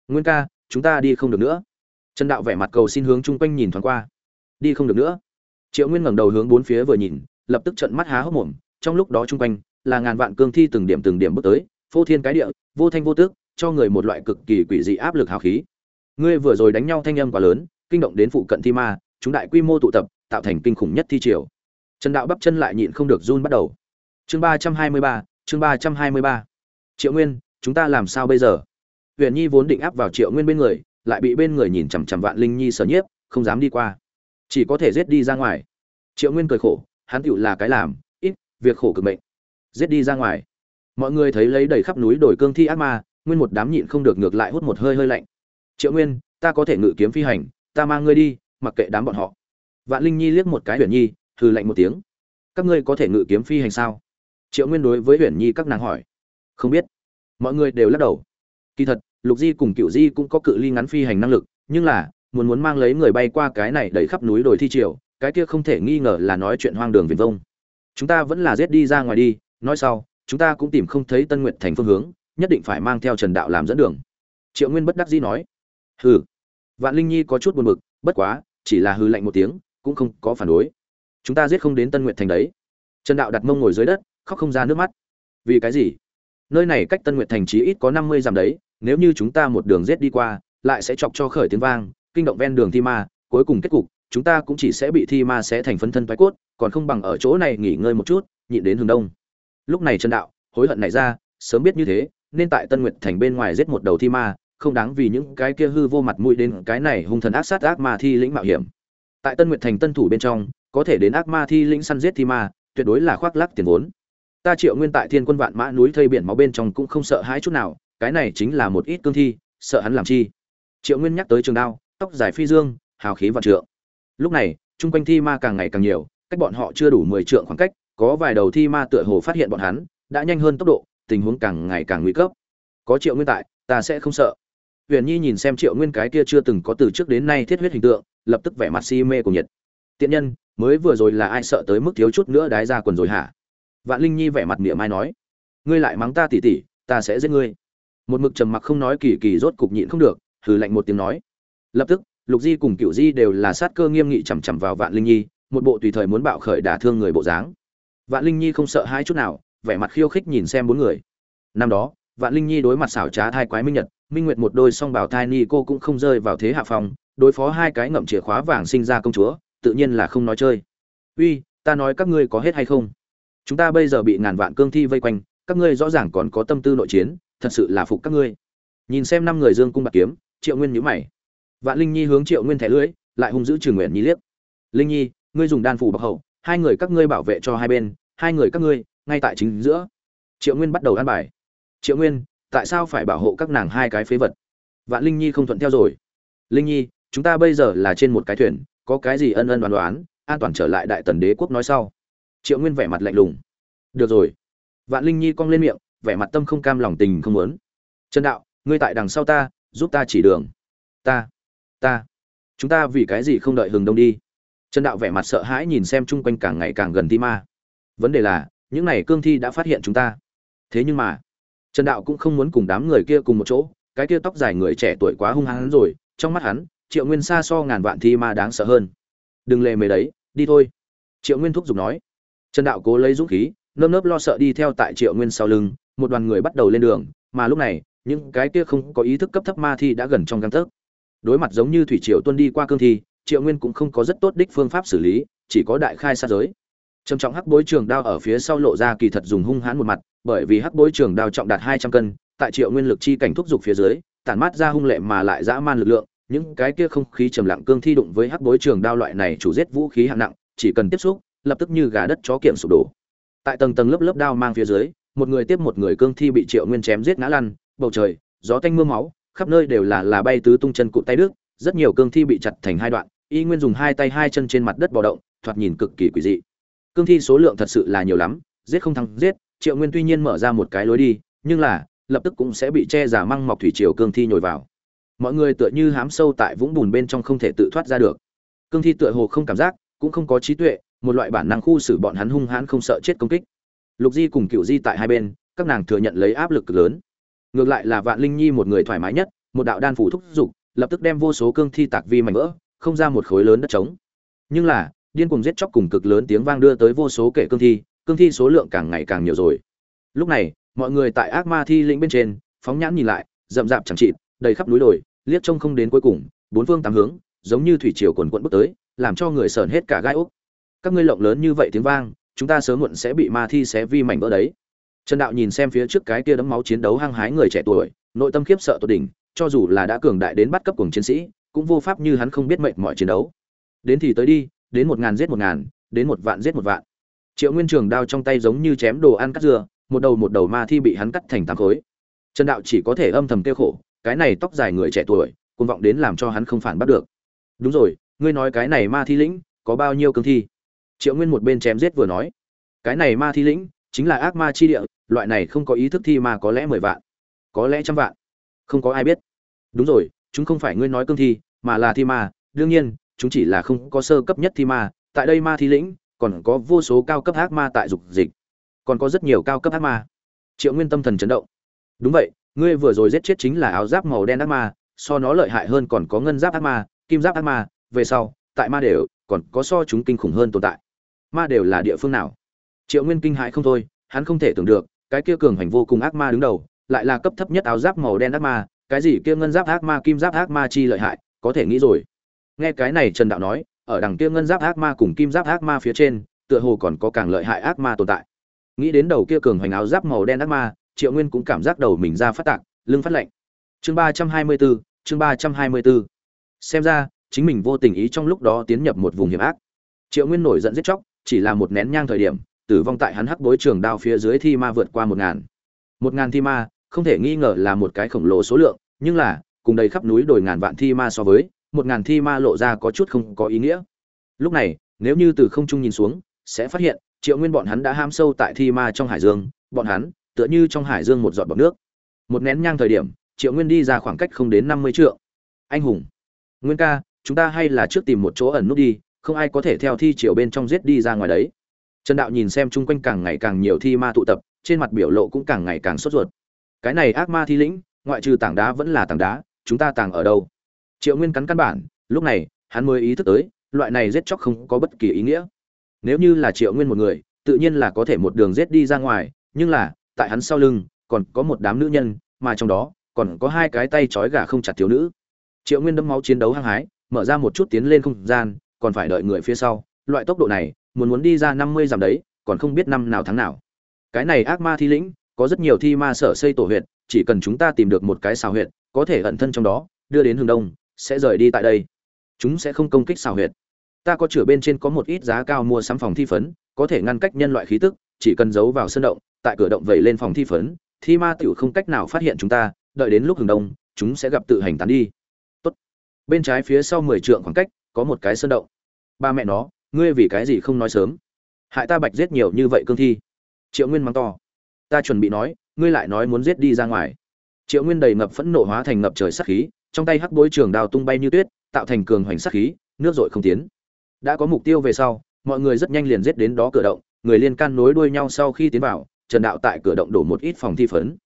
Nguyên ca, chúng ta đi không được nữa. Trần đạo vẻ mặt cầu xin hướng chung quanh nhìn thoáng qua. Đi không được nữa triệu nguyên ngẩng đầu hướng bốn phía vừa nhìn, lập tức trận mắt há hốc mồm, trong lúc đó chung quanh là ngàn vạn cương thi từng điểm từng điểm bước tới, phô thiên cái địa, vô thanh vô tước, cho người một loại cực kỳ quỷ dị áp lực hào khí. Ngươi vừa rồi đánh nhau thanh âm quá lớn, kinh động đến phụ cận thi ma, chúng đại quy mô tụ tập, tạo thành kinh khủng nhất thi triều. Trần đạo bắp chân lại nhịn không được run bắt đầu. Chương ba trăm hai mươi ba, chương ba trăm hai mươi ba. Triệu nguyên, chúng ta làm sao bây giờ? Huyền nhi vốn định áp vào triệu nguyên bên người, lại bị bên người nhìn chằm chằm vạn linh nhi sở nhiếp, không dám đi qua chỉ có thể giết đi ra ngoài. Triệu nguyên cười khổ, hắn tựu là cái làm, ít, việc khổ cực mệnh. Giết đi ra ngoài. Mọi người thấy lấy đầy khắp núi đồi cương thi ác ma, nguyên một đám nhịn không được ngược lại hút một hơi hơi lạnh. Triệu nguyên, ta có thể ngự kiếm phi hành, ta mang ngươi đi, mặc kệ đám bọn họ. Vạn linh nhi liếc một cái huyền nhi, hừ lạnh một tiếng. Các ngươi có thể ngự kiếm phi hành sao? Triệu nguyên đối với huyền nhi các nàng hỏi. Không biết. Mọi người đều lắc đầu. Kỳ thật, lục di cùng cựu di cũng có cự ly ngắn phi hành năng lực, nhưng là muốn muốn mang lấy người bay qua cái này đẩy khắp núi đồi thi triều, cái kia không thể nghi ngờ là nói chuyện hoang đường viền vông. Chúng ta vẫn là giết đi ra ngoài đi, nói sau, chúng ta cũng tìm không thấy tân nguyện thành phương hướng, nhất định phải mang theo trần đạo làm dẫn đường. Triệu nguyên bất đắc dĩ nói. Hừ. Vạn linh nhi có chút buồn bực, bất quá, chỉ là hư lạnh một tiếng, cũng không có phản đối. Chúng ta giết không đến tân nguyện thành đấy. Trần đạo đặt mông ngồi dưới đất, khóc không ra nước mắt. Vì cái gì? Nơi này cách tân nguyện thành chí ít có năm mươi dặm đấy, nếu như chúng ta một đường giết đi qua, lại sẽ chọc cho khởi tiếng vang kinh động ven đường thi ma, cuối cùng kết cục, chúng ta cũng chỉ sẽ bị thi ma sẽ thành phấn thân thoái cốt, còn không bằng ở chỗ này nghỉ ngơi một chút, nhịn đến hướng đông. Lúc này trần đạo, hối hận này ra, sớm biết như thế, nên tại tân nguyệt thành bên ngoài giết một đầu thi ma, không đáng vì những cái kia hư vô mặt mũi đến cái này hung thần ác sát ác ma thi lĩnh mạo hiểm. Tại tân nguyệt thành tân thủ bên trong, có thể đến ác ma thi lĩnh săn giết thi ma, tuyệt đối là khoác lác tiền vốn. Ta triệu nguyên tại thiên quân vạn mã núi thây biển máu bên trong cũng không sợ hãi chút nào, cái này chính là một ít cương thi, sợ hắn làm chi. Triệu nguyên nhắc tới trường đao tóc dài phi dương, hào khí vạn trượng. Lúc này, chung quanh thi ma càng ngày càng nhiều, cách bọn họ chưa đủ mười trượng khoảng cách, có vài đầu thi ma tựa hồ phát hiện bọn hắn, đã nhanh hơn tốc độ, tình huống càng ngày càng nguy cấp. Có triệu nguyên tại, ta sẽ không sợ. Huyền nhi nhìn xem triệu nguyên cái kia chưa từng có từ trước đến nay thiết huyết hình tượng, lập tức vẻ mặt si mê của nhiệt. Tiện nhân, mới vừa rồi là ai sợ tới mức thiếu chút nữa đái ra quần rồi hả? Vạn linh nhi vẻ mặt miệng mai nói. Ngươi lại mắng ta tỉ tỉ, ta sẽ giết ngươi. Một mực trầm mặc không nói kỳ kỳ rốt cục nhịn không được, hừ lạnh một tiếng nói lập tức, lục di cùng cựu di đều là sát cơ nghiêm nghị chằm chằm vào vạn linh nhi, một bộ tùy thời muốn bạo khởi đả thương người bộ dáng. Vạn linh nhi không sợ hai chút nào, vẻ mặt khiêu khích nhìn xem bốn người. Năm đó, vạn linh nhi đối mặt xảo trá thai quái minh nhật, minh nguyệt một đôi song bảo thai ni cô cũng không rơi vào thế hạ phòng đối phó hai cái ngậm chìa khóa vàng sinh ra công chúa, tự nhiên là không nói chơi. Uy, ta nói các ngươi có hết hay không? Chúng ta bây giờ bị ngàn vạn cương thi vây quanh, các ngươi rõ ràng còn có tâm tư nội chiến, thật sự là phục các ngươi. Nhìn xem năm người dương cung bạc kiếm, triệu nguyên nhữ mày vạn linh nhi hướng triệu nguyên thẻ lưỡi lại hung dữ trường nguyện nhi liếc. Linh nhi, ngươi dùng đan phủ bọc hậu, hai người các ngươi bảo vệ cho hai bên, hai người các ngươi, ngay tại chính giữa. Triệu nguyên bắt đầu ăn bài. Triệu nguyên, tại sao phải bảo hộ các nàng hai cái phế vật? Vạn linh nhi không thuận theo rồi. Linh nhi, chúng ta bây giờ là trên một cái thuyền, có cái gì ân ân đoán đoán an toàn trở lại đại tần đế quốc nói sau. Triệu nguyên vẻ mặt lạnh lùng. Được rồi. Vạn linh nhi cong lên miệng, vẻ mặt tâm không cam lòng tình không muốn. Trần đạo, ngươi tại đằng sau ta, giúp ta chỉ đường. Ta ta. Chúng ta vì cái gì không đợi hừng đông đi? Trần đạo vẻ mặt sợ hãi nhìn xem chung quanh càng ngày càng gần thi ma. Vấn đề là, những này cương thi đã phát hiện chúng ta. Thế nhưng mà, trần đạo cũng không muốn cùng đám người kia cùng một chỗ, cái kia tóc dài người trẻ tuổi quá hung hăng rồi, trong mắt hắn, triệu nguyên xa so ngàn vạn thi ma đáng sợ hơn. Đừng lề mề đấy, đi thôi. Triệu nguyên thúc giục nói. Trần đạo cố lấy dũng khí, nơm nớp lo sợ đi theo tại triệu nguyên sau lưng, một đoàn người bắt đầu lên đường, mà lúc này, những cái kia không có ý thức cấp thấp ma thi đã gần trong găng tấc đối mặt giống như thủy triều tuân đi qua cương thi, triệu nguyên cũng không có rất tốt đích phương pháp xử lý, chỉ có đại khai xa giới. Trầm trọng hắc bối trường đao ở phía sau lộ ra kỳ thật dùng hung hãn một mặt, bởi vì hắc bối trường đao trọng đạt hai trăm cân, tại triệu nguyên lực chi cảnh thúc giục phía dưới, tản mát ra hung lệ mà lại dã man lực lượng, những cái kia không khí trầm lặng cương thi đụng với hắc bối trường đao loại này chủ giết vũ khí hạng nặng, chỉ cần tiếp xúc, lập tức như gà đất chó kiểm sụp đổ. Tại tầng tầng lớp lớp đao mang phía dưới, một người tiếp một người cương thi bị triệu nguyên chém giết ngã lăn, bầu trời, gió tanh mưa máu khắp nơi đều là là bay tứ tung chân cụt tay đứt, rất nhiều cương thi bị chặt thành hai đoạn, y nguyên dùng hai tay hai chân trên mặt đất bò động, thoạt nhìn cực kỳ quỷ dị. Cương thi số lượng thật sự là nhiều lắm, giết không thắng giết, triệu nguyên tuy nhiên mở ra một cái lối đi, nhưng là, lập tức cũng sẽ bị che giả măng mọc thủy triều cương thi nhồi vào. Mọi người tựa như hám sâu tại vũng bùn bên trong không thể tự thoát ra được. Cương thi tựa hồ không cảm giác, cũng không có trí tuệ, một loại bản năng khu xử bọn hắn hung hãn không sợ chết công kích. Lục di cùng Cửu di tại hai bên, các nàng thừa nhận lấy áp lực cực lớn ngược lại là vạn linh nhi một người thoải mái nhất, một đạo đan phủ thúc giục, lập tức đem vô số cương thi tạc vi mảnh vỡ, không ra một khối lớn đất trống. Nhưng là, điên cuồng giết chóc cùng cực lớn tiếng vang đưa tới vô số kẻ cương thi cương thi số lượng càng ngày càng nhiều rồi. Lúc này, mọi người tại ác ma thi lĩnh bên trên, phóng nhãn nhìn lại, rậm rạp chẳng chịt, đầy khắp núi đồi, liếc trông không đến cuối cùng, bốn phương tám hướng, giống như thủy triều quần quận bước tới, làm cho người sởn hết cả gai úc các ngươi lộng lớn như vậy tiếng vang, chúng ta sớm muộn sẽ bị ma thi xé vi mảnh vỡ đấy trần đạo nhìn xem phía trước cái kia đấm máu chiến đấu hăng hái người trẻ tuổi, nội tâm khiếp sợ tột đỉnh, cho dù là đã cường đại đến bắt cấp cùng chiến sĩ, cũng vô pháp như hắn không biết mệnh mọi chiến đấu. Đến thì tới đi, đến một ngàn giết một ngàn, đến một vạn giết một vạn. Triệu nguyên trường đao trong tay giống như chém đồ ăn cắt dừa, một đầu một đầu ma thi bị hắn cắt thành tám khối. Trần đạo chỉ có thể âm thầm kêu khổ, cái này tóc dài người trẻ tuổi, cuồng vọng đến làm cho hắn không phản bắt được. Đúng rồi, ngươi nói cái này ma thi lĩnh, có bao nhiêu cương thi? Triệu nguyên một bên chém giết vừa nói. Cái này ma thi lĩnh chính là ác ma chi địa, loại này không có ý thức thi ma có lẽ mười vạn, có lẽ trăm vạn. Không có ai biết. Đúng rồi, chúng không phải ngươi nói cương thi, mà là thi ma. Đương nhiên, chúng chỉ là không có sơ cấp nhất thi ma. Tại đây ma thi lĩnh, còn có vô số cao cấp ác ma tại dục dịch. Còn có rất nhiều cao cấp ác ma. Triệu nguyên tâm thần chấn động. Đúng vậy, ngươi vừa rồi giết chết chính là áo giáp màu đen ác ma, so nó lợi hại hơn còn có ngân giáp ác ma, kim giáp ác ma. Về sau, tại ma đều, còn có so chúng kinh khủng hơn tồn tại. Ma đều là địa phương nào? Triệu nguyên kinh hãi không thôi, hắn không thể tưởng được, cái kia cường hành vô cùng ác ma đứng đầu, lại là cấp thấp nhất áo giáp màu đen ác ma, cái gì kia ngân giáp ác ma, kim giáp ác ma chi lợi hại, có thể nghĩ rồi. Nghe cái này trần đạo nói, ở đằng kia ngân giáp ác ma cùng kim giáp ác ma phía trên, tựa hồ còn có càng lợi hại ác ma tồn tại. Nghĩ đến đầu kia cường hoành áo giáp màu đen ác ma, triệu nguyên cũng cảm giác đầu mình ra phát tạc, lưng phát lạnh. Chương ba trăm hai mươi bốn chương ba trăm hai mươi bốn xem ra, chính mình vô tình ý trong lúc đó tiến nhập một vùng hiểm ác. Triệu nguyên nổi giận giết chóc, chỉ là một nén nhang thời điểm tử vong tại hắn hắc bối trường đao phía dưới thi ma vượt qua một ngàn. Một ngàn thi ma, không thể nghi ngờ là một cái khổng lồ số lượng, nhưng là, cùng đầy khắp núi đồi ngàn vạn thi ma so với, một ngàn thi ma lộ ra có chút không có ý nghĩa. Lúc này, nếu như từ không trung nhìn xuống, sẽ phát hiện, triệu nguyên bọn hắn đã ham sâu tại thi ma trong hải dương, bọn hắn, tựa như trong hải dương một giọt bọc nước. Một nén nhang thời điểm, triệu nguyên đi ra khoảng cách không đến năm mươi triệu anh hùng! Nguyên ca, chúng ta hay là trước tìm một chỗ ẩn nút đi, không ai có thể theo thi triều bên trong giết đi ra ngoài đấy trần đạo nhìn xem chung quanh càng ngày càng nhiều thi ma tụ tập, trên mặt biểu lộ cũng càng ngày càng sốt ruột. Cái này ác ma thi lĩnh, ngoại trừ tảng đá vẫn là tảng đá, chúng ta tàng ở đâu? Triệu nguyên cắn căn bản, lúc này, hắn mới ý thức tới, loại này giết chóc không có bất kỳ ý nghĩa. Nếu như là triệu nguyên một người, tự nhiên là có thể một đường giết đi ra ngoài, nhưng là, tại hắn sau lưng, còn có một đám nữ nhân, mà trong đó, còn có hai cái tay trói gà không chặt thiếu nữ. Triệu nguyên đấm máu chiến đấu hăng hái, mở ra một chút tiến lên không gian, còn phải đợi người phía sau. Loại tốc độ này muốn muốn đi ra năm mươi dặm đấy còn không biết năm nào tháng nào. Cái này ác ma thi lĩnh có rất nhiều thi ma sở xây tổ huyệt, chỉ cần chúng ta tìm được một cái xào huyệt có thể ẩn thân trong đó đưa đến hướng đông sẽ rời đi tại đây. Chúng sẽ không công kích xào huyệt. Ta có chửa bên trên có một ít giá cao mua sắm phòng thi phấn có thể ngăn cách nhân loại khí tức chỉ cần giấu vào sân động tại cửa động vẩy lên phòng thi phấn thi ma tiểu không cách nào phát hiện chúng ta đợi đến lúc hướng đông chúng sẽ gặp tự hành tán đi. Tốt. bên trái phía sau mười trượng khoảng cách có một cái sân động. Ba mẹ nó ngươi vì cái gì không nói sớm? Hại ta bạch giết nhiều như vậy cương thi. Triệu nguyên mắng to. Ta chuẩn bị nói, ngươi lại nói muốn giết đi ra ngoài. Triệu nguyên đầy ngập phẫn nộ hóa thành ngập trời sắc khí, trong tay hắc bối trường đao tung bay như tuyết, tạo thành cường hoành sắc khí, nước dội không tiến. Đã có mục tiêu về sau, mọi người rất nhanh liền giết đến đó cửa động, người liên can nối đuôi nhau sau khi tiến vào, trần đạo tại cửa động đổ một ít phòng thi phấn.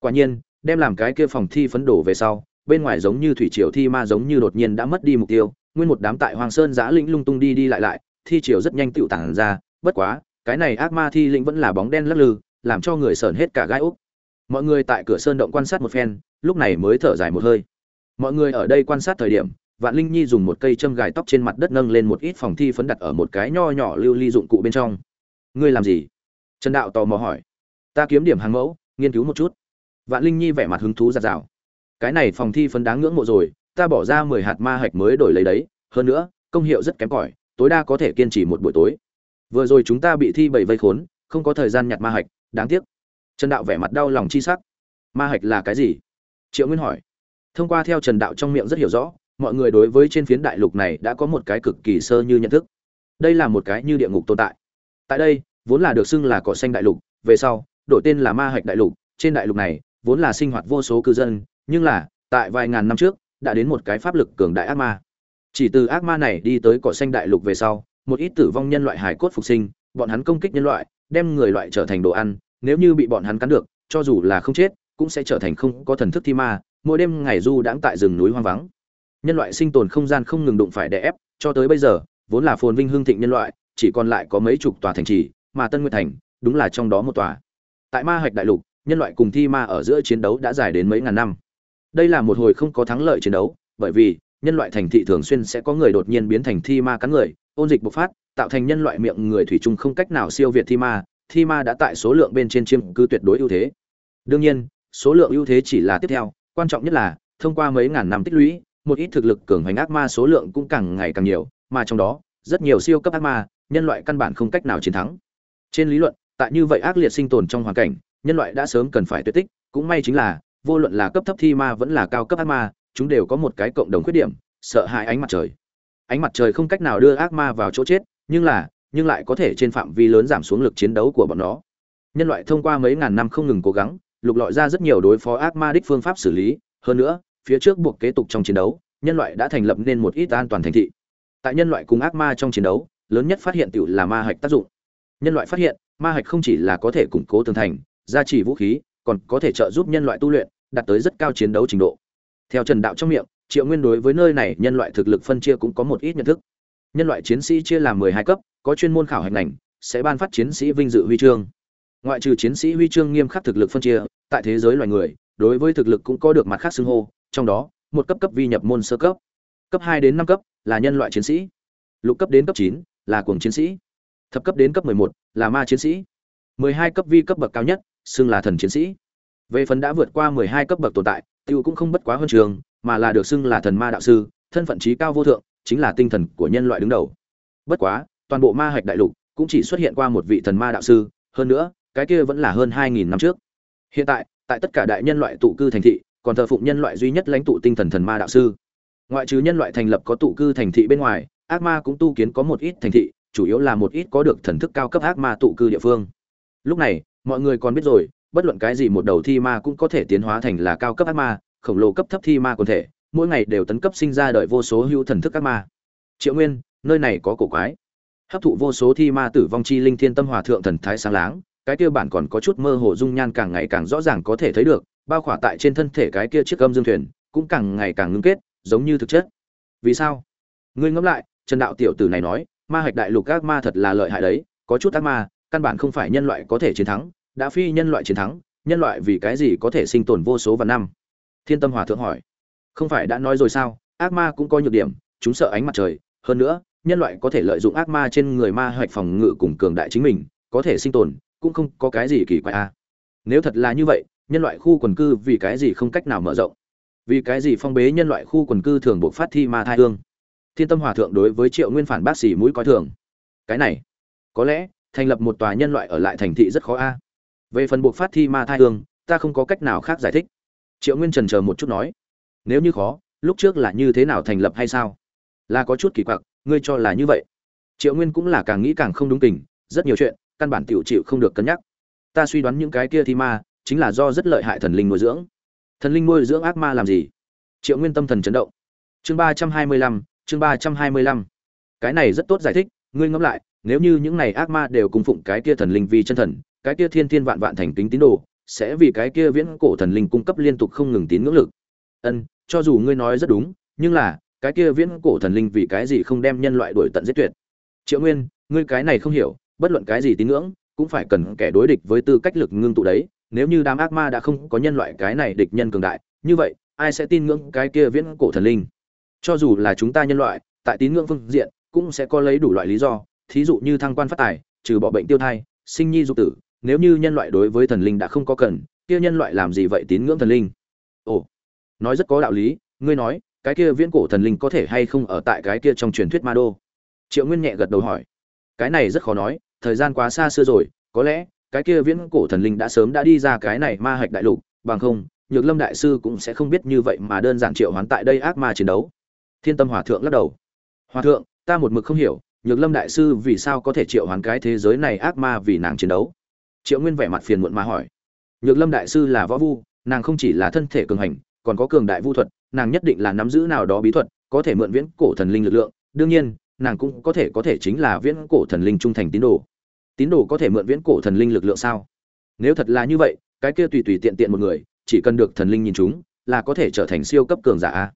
Quả nhiên, đem làm cái kia phòng thi phấn đổ về sau, bên ngoài giống như thủy triều thi ma giống như đột nhiên đã mất đi mục tiêu, nguyên một đám tại hoàng sơn giã lĩnh lung tung đi đi lại lại thi triều rất nhanh tựu tản ra, bất quá, cái này ác ma thi lĩnh vẫn là bóng đen lắc lư, làm cho người sởn hết cả gai úc. Mọi người tại cửa sơn động quan sát một phen, lúc này mới thở dài một hơi. Mọi người ở đây quan sát thời điểm, vạn linh nhi dùng một cây châm gài tóc trên mặt đất nâng lên một ít phòng thi phấn đặt ở một cái nho nhỏ lưu ly dụng cụ bên trong. Ngươi làm gì? Trần đạo tò mò hỏi. Ta kiếm điểm hàng mẫu, nghiên cứu một chút. Vạn linh nhi vẻ mặt hứng thú giạt rào cái này phòng thi phấn đáng ngưỡng mộ rồi, ta bỏ ra mười hạt ma hạch mới đổi lấy đấy, hơn nữa, công hiệu rất kém cỏi tối đa có thể kiên trì một buổi tối. Vừa rồi chúng ta bị thi bảy vây khốn, không có thời gian nhặt ma hạch, đáng tiếc. Trần đạo vẻ mặt đau lòng chi sắc. Ma hạch là cái gì? Triệu nguyên hỏi. Thông qua theo trần đạo trong miệng rất hiểu rõ, mọi người đối với trên phiến đại lục này đã có một cái cực kỳ sơ như nhận thức. Đây là một cái như địa ngục tồn tại. Tại đây, vốn là được xưng là cỏ xanh đại lục, về sau, đổi tên là ma hạch đại lục. Trên đại lục này, vốn là sinh hoạt vô số cư dân, nhưng là, tại vài ngàn năm trước, đã đến một cái pháp lực cường đại ác ma chỉ từ ác ma này đi tới cỏ xanh đại lục về sau, một ít tử vong nhân loại hải cốt phục sinh, bọn hắn công kích nhân loại, đem người loại trở thành đồ ăn, nếu như bị bọn hắn cắn được, cho dù là không chết, cũng sẽ trở thành không có thần thức thi ma, mỗi đêm ngày du đãng tại rừng núi hoang vắng. Nhân loại sinh tồn không gian không ngừng đụng phải đè ép, cho tới bây giờ, vốn là phồn vinh hương thịnh nhân loại, chỉ còn lại có mấy chục tòa thành trì, mà tân nguyệt thành, đúng là trong đó một tòa. Tại ma hạch đại lục, nhân loại cùng thi ma ở giữa chiến đấu đã dài đến mấy ngàn năm. Đây là một hồi không có thắng lợi chiến đấu, bởi vì nhân loại thành thị thường xuyên sẽ có người đột nhiên biến thành thi ma cắn người, ôn dịch bộc phát, tạo thành nhân loại miệng người thủy chung không cách nào siêu việt thi ma thi ma đã tại số lượng bên trên chiếm cứ tuyệt đối ưu thế. Đương nhiên, số lượng ưu thế chỉ là tiếp theo, quan trọng nhất là, thông qua mấy ngàn năm tích lũy, một ít thực lực cường hành ác ma số lượng cũng càng ngày càng nhiều, mà trong đó, rất nhiều siêu cấp ác ma, nhân loại căn bản không cách nào chiến thắng. Trên lý luận, tại như vậy ác liệt sinh tồn trong hoàn cảnh, nhân loại đã sớm cần phải tuyệt tích, cũng may chính là, vô luận là cấp thấp thi ma vẫn là cao cấp ác ma chúng đều có một cái cộng đồng khuyết điểm, sợ hãi ánh mặt trời. Ánh mặt trời không cách nào đưa ác ma vào chỗ chết, nhưng là, nhưng lại có thể trên phạm vi lớn giảm xuống lực chiến đấu của bọn nó. Nhân loại thông qua mấy ngàn năm không ngừng cố gắng, lục lọi ra rất nhiều đối phó ác ma đích phương pháp xử lý. Hơn nữa, phía trước buộc kế tục trong chiến đấu, nhân loại đã thành lập nên một ít an toàn thành thị. Tại nhân loại cùng ác ma trong chiến đấu, lớn nhất phát hiện tựu là ma hạch tác dụng. Nhân loại phát hiện, ma hạch không chỉ là có thể củng cố tường thành, gia trì vũ khí, còn có thể trợ giúp nhân loại tu luyện, đạt tới rất cao chiến đấu trình độ theo trần đạo trong miệng, triệu nguyên đối với nơi này nhân loại thực lực phân chia cũng có một ít nhận thức. Nhân loại chiến sĩ chia làm mười hai cấp, có chuyên môn khảo hạch ngành, sẽ ban phát chiến sĩ vinh dự huy chương. Ngoại trừ chiến sĩ huy chương nghiêm khắc thực lực phân chia, tại thế giới loài người, đối với thực lực cũng có được mặt khác xưng hô, trong đó, một cấp cấp vi nhập môn sơ cấp. Cấp hai đến năm cấp, là nhân loại chiến sĩ. Lục cấp đến cấp chín, là cuồng chiến sĩ. Thập cấp đến cấp mười một, là ma chiến sĩ. Mười hai cấp vi cấp bậc cao nhất, xưng là thần chiến sĩ. Về phần đã vượt qua mười hai cấp bậc tồn tại tiêu cũng không bất quá hơn trường, mà là được xưng là thần ma đạo sư, thân phận trí cao vô thượng, chính là tinh thần của nhân loại đứng đầu. Bất quá, toàn bộ ma hạch đại lục cũng chỉ xuất hiện qua một vị thần ma đạo sư, hơn nữa, cái kia vẫn là hơn hai nghìn năm trước. Hiện tại tại tất cả đại nhân loại tụ cư thành thị, còn thờ phụng nhân loại duy nhất lãnh tụ tinh thần thần ma đạo sư. Ngoại trừ nhân loại thành lập có tụ cư thành thị bên ngoài, ác ma cũng tu kiến có một ít thành thị, chủ yếu là một ít có được thần thức cao cấp ác ma tụ cư địa phương. Lúc này, mọi người còn biết rồi bất luận cái gì một đầu thi ma cũng có thể tiến hóa thành là cao cấp ác ma, khổng lồ cấp thấp thi ma quần thể, mỗi ngày đều tấn cấp sinh ra đợi vô số hữu thần thức ác ma. Triệu nguyên, nơi này có cổ quái. Hấp thụ vô số thi ma tử vong chi linh thiên tâm hòa thượng thần thái sáng láng, cái kia bản còn có chút mơ hồ dung nhan càng ngày càng rõ ràng có thể thấy được, bao khỏa tại trên thân thể cái kia chiếc gâm dương thuyền, cũng càng ngày càng ngưng kết, giống như thực chất. Vì sao? Ngươi ngẫm lại, trần đạo tiểu tử này nói, ma hạch đại lục ác ma thật là lợi hại đấy, có chút ác ma, căn bản không phải nhân loại có thể chiến thắng đã phi nhân loại chiến thắng, nhân loại vì cái gì có thể sinh tồn vô số và năm? Thiên tâm hòa thượng hỏi. Không phải đã nói rồi sao? Ác ma cũng có nhược điểm, chúng sợ ánh mặt trời. Hơn nữa, nhân loại có thể lợi dụng ác ma trên người ma hoạch phòng ngự cùng cường đại chính mình, có thể sinh tồn, cũng không có cái gì kỳ quái a à. nếu thật là như vậy, nhân loại khu quần cư vì cái gì không cách nào mở rộng? Vì cái gì phong bế nhân loại khu quần cư thường buộc phát thi ma thai hương? Thiên tâm hòa thượng đối với triệu nguyên phản bác xỉ mũi coi thường. Cái này, có lẽ, thành lập một tòa nhân loại ở lại thành thị rất khó a về phần buộc phát thi ma thai hương, ta không có cách nào khác giải thích. Triệu nguyên trần chờ một chút nói, nếu như khó, lúc trước là như thế nào thành lập hay sao? Là có chút kỳ quặc, ngươi cho là như vậy. Triệu nguyên cũng là càng nghĩ càng không đúng tình, rất nhiều chuyện, căn bản tiểu chịu không được cân nhắc. Ta suy đoán những cái kia thi ma, chính là do rất lợi hại thần linh nuôi dưỡng. Thần linh nuôi dưỡng ác ma làm gì? Triệu nguyên tâm thần chấn động. Chương ba trăm hai mươi lăm, chương ba trăm hai mươi lăm. Cái này rất tốt giải thích, ngươi ngẫm lại, nếu như những này ác ma đều cung phụng cái kia thần linh vì chân thần cái kia thiên thiên vạn vạn thành kính tín đồ, sẽ vì cái kia viễn cổ thần linh cung cấp liên tục không ngừng tín ngưỡng lực. Ân, cho dù ngươi nói rất đúng, nhưng là, cái kia viễn cổ thần linh vì cái gì không đem nhân loại đuổi tận giết tuyệt? Triệu nguyên, ngươi cái này không hiểu, bất luận cái gì tín ngưỡng, cũng phải cần kẻ đối địch với tư cách lực ngưng tụ đấy. Nếu như đám ác ma đã không có nhân loại cái này địch nhân cường đại, như vậy, ai sẽ tin ngưỡng cái kia viễn cổ thần linh? Cho dù là chúng ta nhân loại, tại tín ngưỡng phương diện, cũng sẽ có lấy đủ loại lý do. Thí dụ như thăng quan phát tài, trừ bỏ bệnh tiêu thai, sinh nhi dục tử nếu như nhân loại đối với thần linh đã không có cần, kia nhân loại làm gì vậy tín ngưỡng thần linh? Ồ, nói rất có đạo lý, ngươi nói, cái kia viễn cổ thần linh có thể hay không ở tại cái kia trong truyền thuyết ma đô? Triệu nguyên nhẹ gật đầu hỏi. Cái này rất khó nói, thời gian quá xa xưa rồi, có lẽ, cái kia viễn cổ thần linh đã sớm đã đi ra cái này ma hạch đại lục, bằng không, nhược lâm đại sư cũng sẽ không biết như vậy mà đơn giản triệu hoán tại đây ác ma chiến đấu. Thiên tâm hòa thượng lắc đầu. Hòa thượng, ta một mực không hiểu, nhược lâm đại sư vì sao có thể triệu hoán cái thế giới này ác ma vì nàng chiến đấu? Triệu nguyên vẻ mặt phiền muộn mà hỏi. Nhược lâm đại sư là võ vu, nàng không chỉ là thân thể cường hành, còn có cường đại vu thuật, nàng nhất định là nắm giữ nào đó bí thuật, có thể mượn viễn cổ thần linh lực lượng. Đương nhiên, nàng cũng có thể có thể chính là viễn cổ thần linh trung thành tín đồ. Tín đồ có thể mượn viễn cổ thần linh lực lượng sao? Nếu thật là như vậy, cái kia tùy tùy tiện tiện một người, chỉ cần được thần linh nhìn chúng, là có thể trở thành siêu cấp cường giả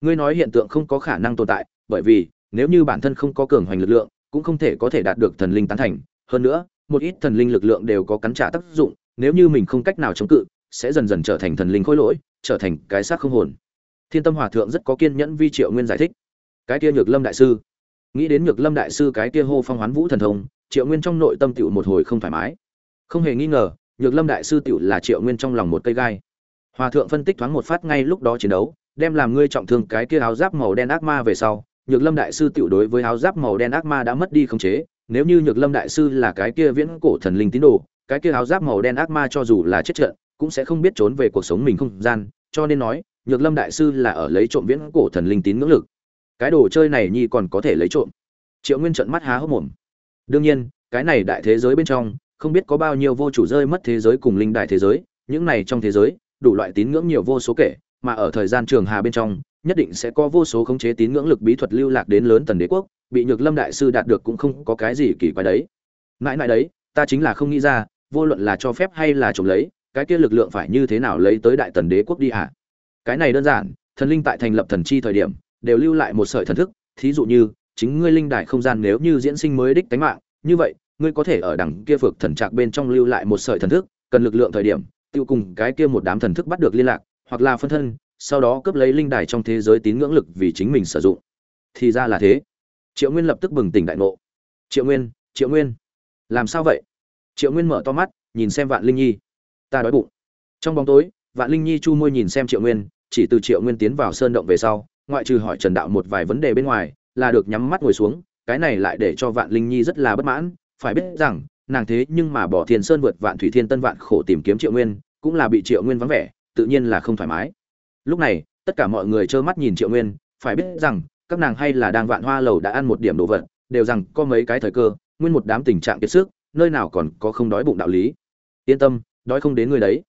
ngươi nói hiện tượng không có khả năng tồn tại, bởi vì, nếu như bản thân không có cường hoành lực lượng, cũng không thể có thể đạt được thần linh tán thành. Hơn nữa một ít thần linh lực lượng đều có cắn trả tác dụng, nếu như mình không cách nào chống cự, sẽ dần dần trở thành thần linh khôi lỗi, trở thành cái xác không hồn. Thiên tâm hòa thượng rất có kiên nhẫn vi triệu nguyên giải thích. Cái kia nhược lâm đại sư. Nghĩ đến nhược lâm đại sư cái kia hô phong hoán vũ thần thông, triệu nguyên trong nội tâm tựu một hồi không thoải mái. Không hề nghi ngờ, nhược lâm đại sư tựu là triệu nguyên trong lòng một cây gai. Hòa thượng phân tích thoáng một phát ngay lúc đó chiến đấu, đem làm ngươi trọng thương cái kia áo giáp màu đen ác ma về sau, nhược lâm đại sư tựu đối với áo giáp màu đen ác ma đã mất đi khống chế nếu như nhược lâm đại sư là cái kia viễn cổ thần linh tín đồ, cái kia áo giáp màu đen ác ma cho dù là chết trận, cũng sẽ không biết trốn về cuộc sống mình không gian, cho nên nói, nhược lâm đại sư là ở lấy trộm viễn cổ thần linh tín ngưỡng lực. Cái đồ chơi này nhi còn có thể lấy trộm. Triệu nguyên trận mắt há hốc mồm. Đương nhiên, cái này đại thế giới bên trong, không biết có bao nhiêu vô chủ rơi mất thế giới cùng linh đại thế giới, những này trong thế giới, đủ loại tín ngưỡng nhiều vô số kể, mà ở thời gian trường hà bên trong, nhất định sẽ có vô số khống chế tín ngưỡng lực bí thuật lưu lạc đến lớn tần đế quốc bị nhược lâm đại sư đạt được cũng không có cái gì kỳ quái đấy. Mãi mãi đấy, ta chính là không nghĩ ra, vô luận là cho phép hay là trộm lấy, cái kia lực lượng phải như thế nào lấy tới đại tần đế quốc đi hả? Cái này đơn giản, thần linh tại thành lập thần chi thời điểm, đều lưu lại một sợi thần thức, thí dụ như, chính ngươi linh đại không gian nếu như diễn sinh mới đích tánh mạng, như vậy, ngươi có thể ở đằng kia phược thần trạc bên trong lưu lại một sợi thần thức, cần lực lượng thời điểm, tiêu cùng cái kia một đám thần thức bắt được liên lạc, hoặc là phân thân, sau đó cướp lấy linh đài trong thế giới tín ngưỡng lực vì chính mình sử dụng. Thì ra là thế triệu nguyên lập tức bừng tỉnh đại ngộ. Triệu nguyên triệu nguyên, làm sao vậy? Triệu nguyên mở to mắt, nhìn xem vạn linh nhi. Ta đói bụng. Trong bóng tối, vạn linh nhi chu môi nhìn xem triệu nguyên, chỉ từ triệu nguyên tiến vào sơn động về sau, ngoại trừ hỏi trần đạo một vài vấn đề bên ngoài, là được nhắm mắt ngồi xuống, cái này lại để cho vạn linh nhi rất là bất mãn, phải biết rằng, nàng thế nhưng mà bỏ thiên sơn vượt vạn thủy thiên tân vạn khổ tìm kiếm triệu nguyên, cũng là bị triệu nguyên vắng vẻ, tự nhiên là không thoải mái. Lúc này, tất cả mọi người trơ mắt nhìn triệu nguyên, phải biết rằng các nàng hay là đang vạn hoa lầu đã ăn một điểm đồ vật, đều rằng có mấy cái thời cơ, nguyên một đám tình trạng kiệt sức, nơi nào còn có không đói bụng đạo lý. Yên tâm, đói không đến người đấy.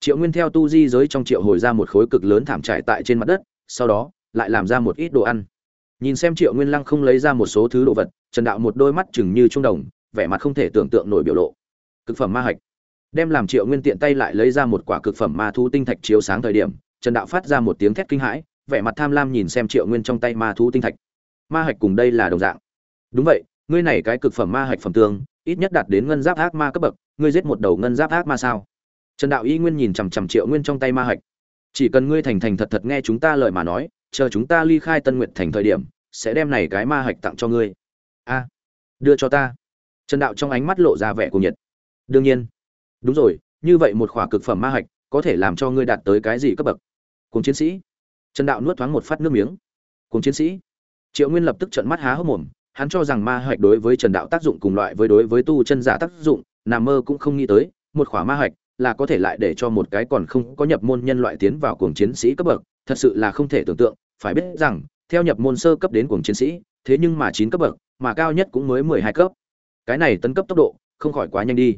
Triệu nguyên theo tu di giới trong triệu hồi ra một khối cực lớn thảm trải tại trên mặt đất, sau đó, lại làm ra một ít đồ ăn. Nhìn xem triệu nguyên lăng không lấy ra một số thứ đồ vật, trần đạo một đôi mắt chừng như trung đồng, vẻ mặt không thể tưởng tượng nổi biểu lộ. Cực phẩm ma hạch. Đem làm triệu nguyên tiện tay lại lấy ra một quả cực phẩm ma thu tinh thạch chiếu sáng thời điểm, trần đạo phát ra một tiếng thét kinh hãi vẻ mặt tham lam nhìn xem triệu nguyên trong tay ma thú tinh thạch. Ma hạch cùng đây là đồng dạng. Đúng vậy, ngươi này cái cực phẩm ma hạch phẩm tương, ít nhất đạt đến ngân giáp ác ma cấp bậc, ngươi giết một đầu ngân giáp ác ma sao? Trần đạo y nguyên nhìn chằm chằm triệu nguyên trong tay ma hạch. Chỉ cần ngươi thành thành thật thật nghe chúng ta lời mà nói, chờ chúng ta ly khai tân nguyện thành thời điểm, sẽ đem này cái ma hạch tặng cho ngươi. A, đưa cho ta. Trần đạo trong ánh mắt lộ ra vẻ cuồng nhiệt. Đương nhiên. Đúng rồi, như vậy một khỏa cực phẩm ma hạch, có thể làm cho ngươi đạt tới cái gì cấp bậc? Cùng chiến sĩ trần đạo nuốt thoáng một phát nước miếng. Cùng chiến sĩ. Triệu nguyên lập tức trận mắt há hốc mồm, hắn cho rằng ma hạch đối với trần đạo tác dụng cùng loại với đối với tu chân giả tác dụng nằm mơ cũng không nghĩ tới, một khỏa ma hạch là có thể lại để cho một cái còn không có nhập môn nhân loại tiến vào cuồng chiến sĩ cấp bậc, thật sự là không thể tưởng tượng, phải biết rằng, theo nhập môn sơ cấp đến cuồng chiến sĩ, thế nhưng mà chín cấp bậc, mà cao nhất cũng mới mười hai cấp. Cái này tấn cấp tốc độ, không khỏi quá nhanh đi.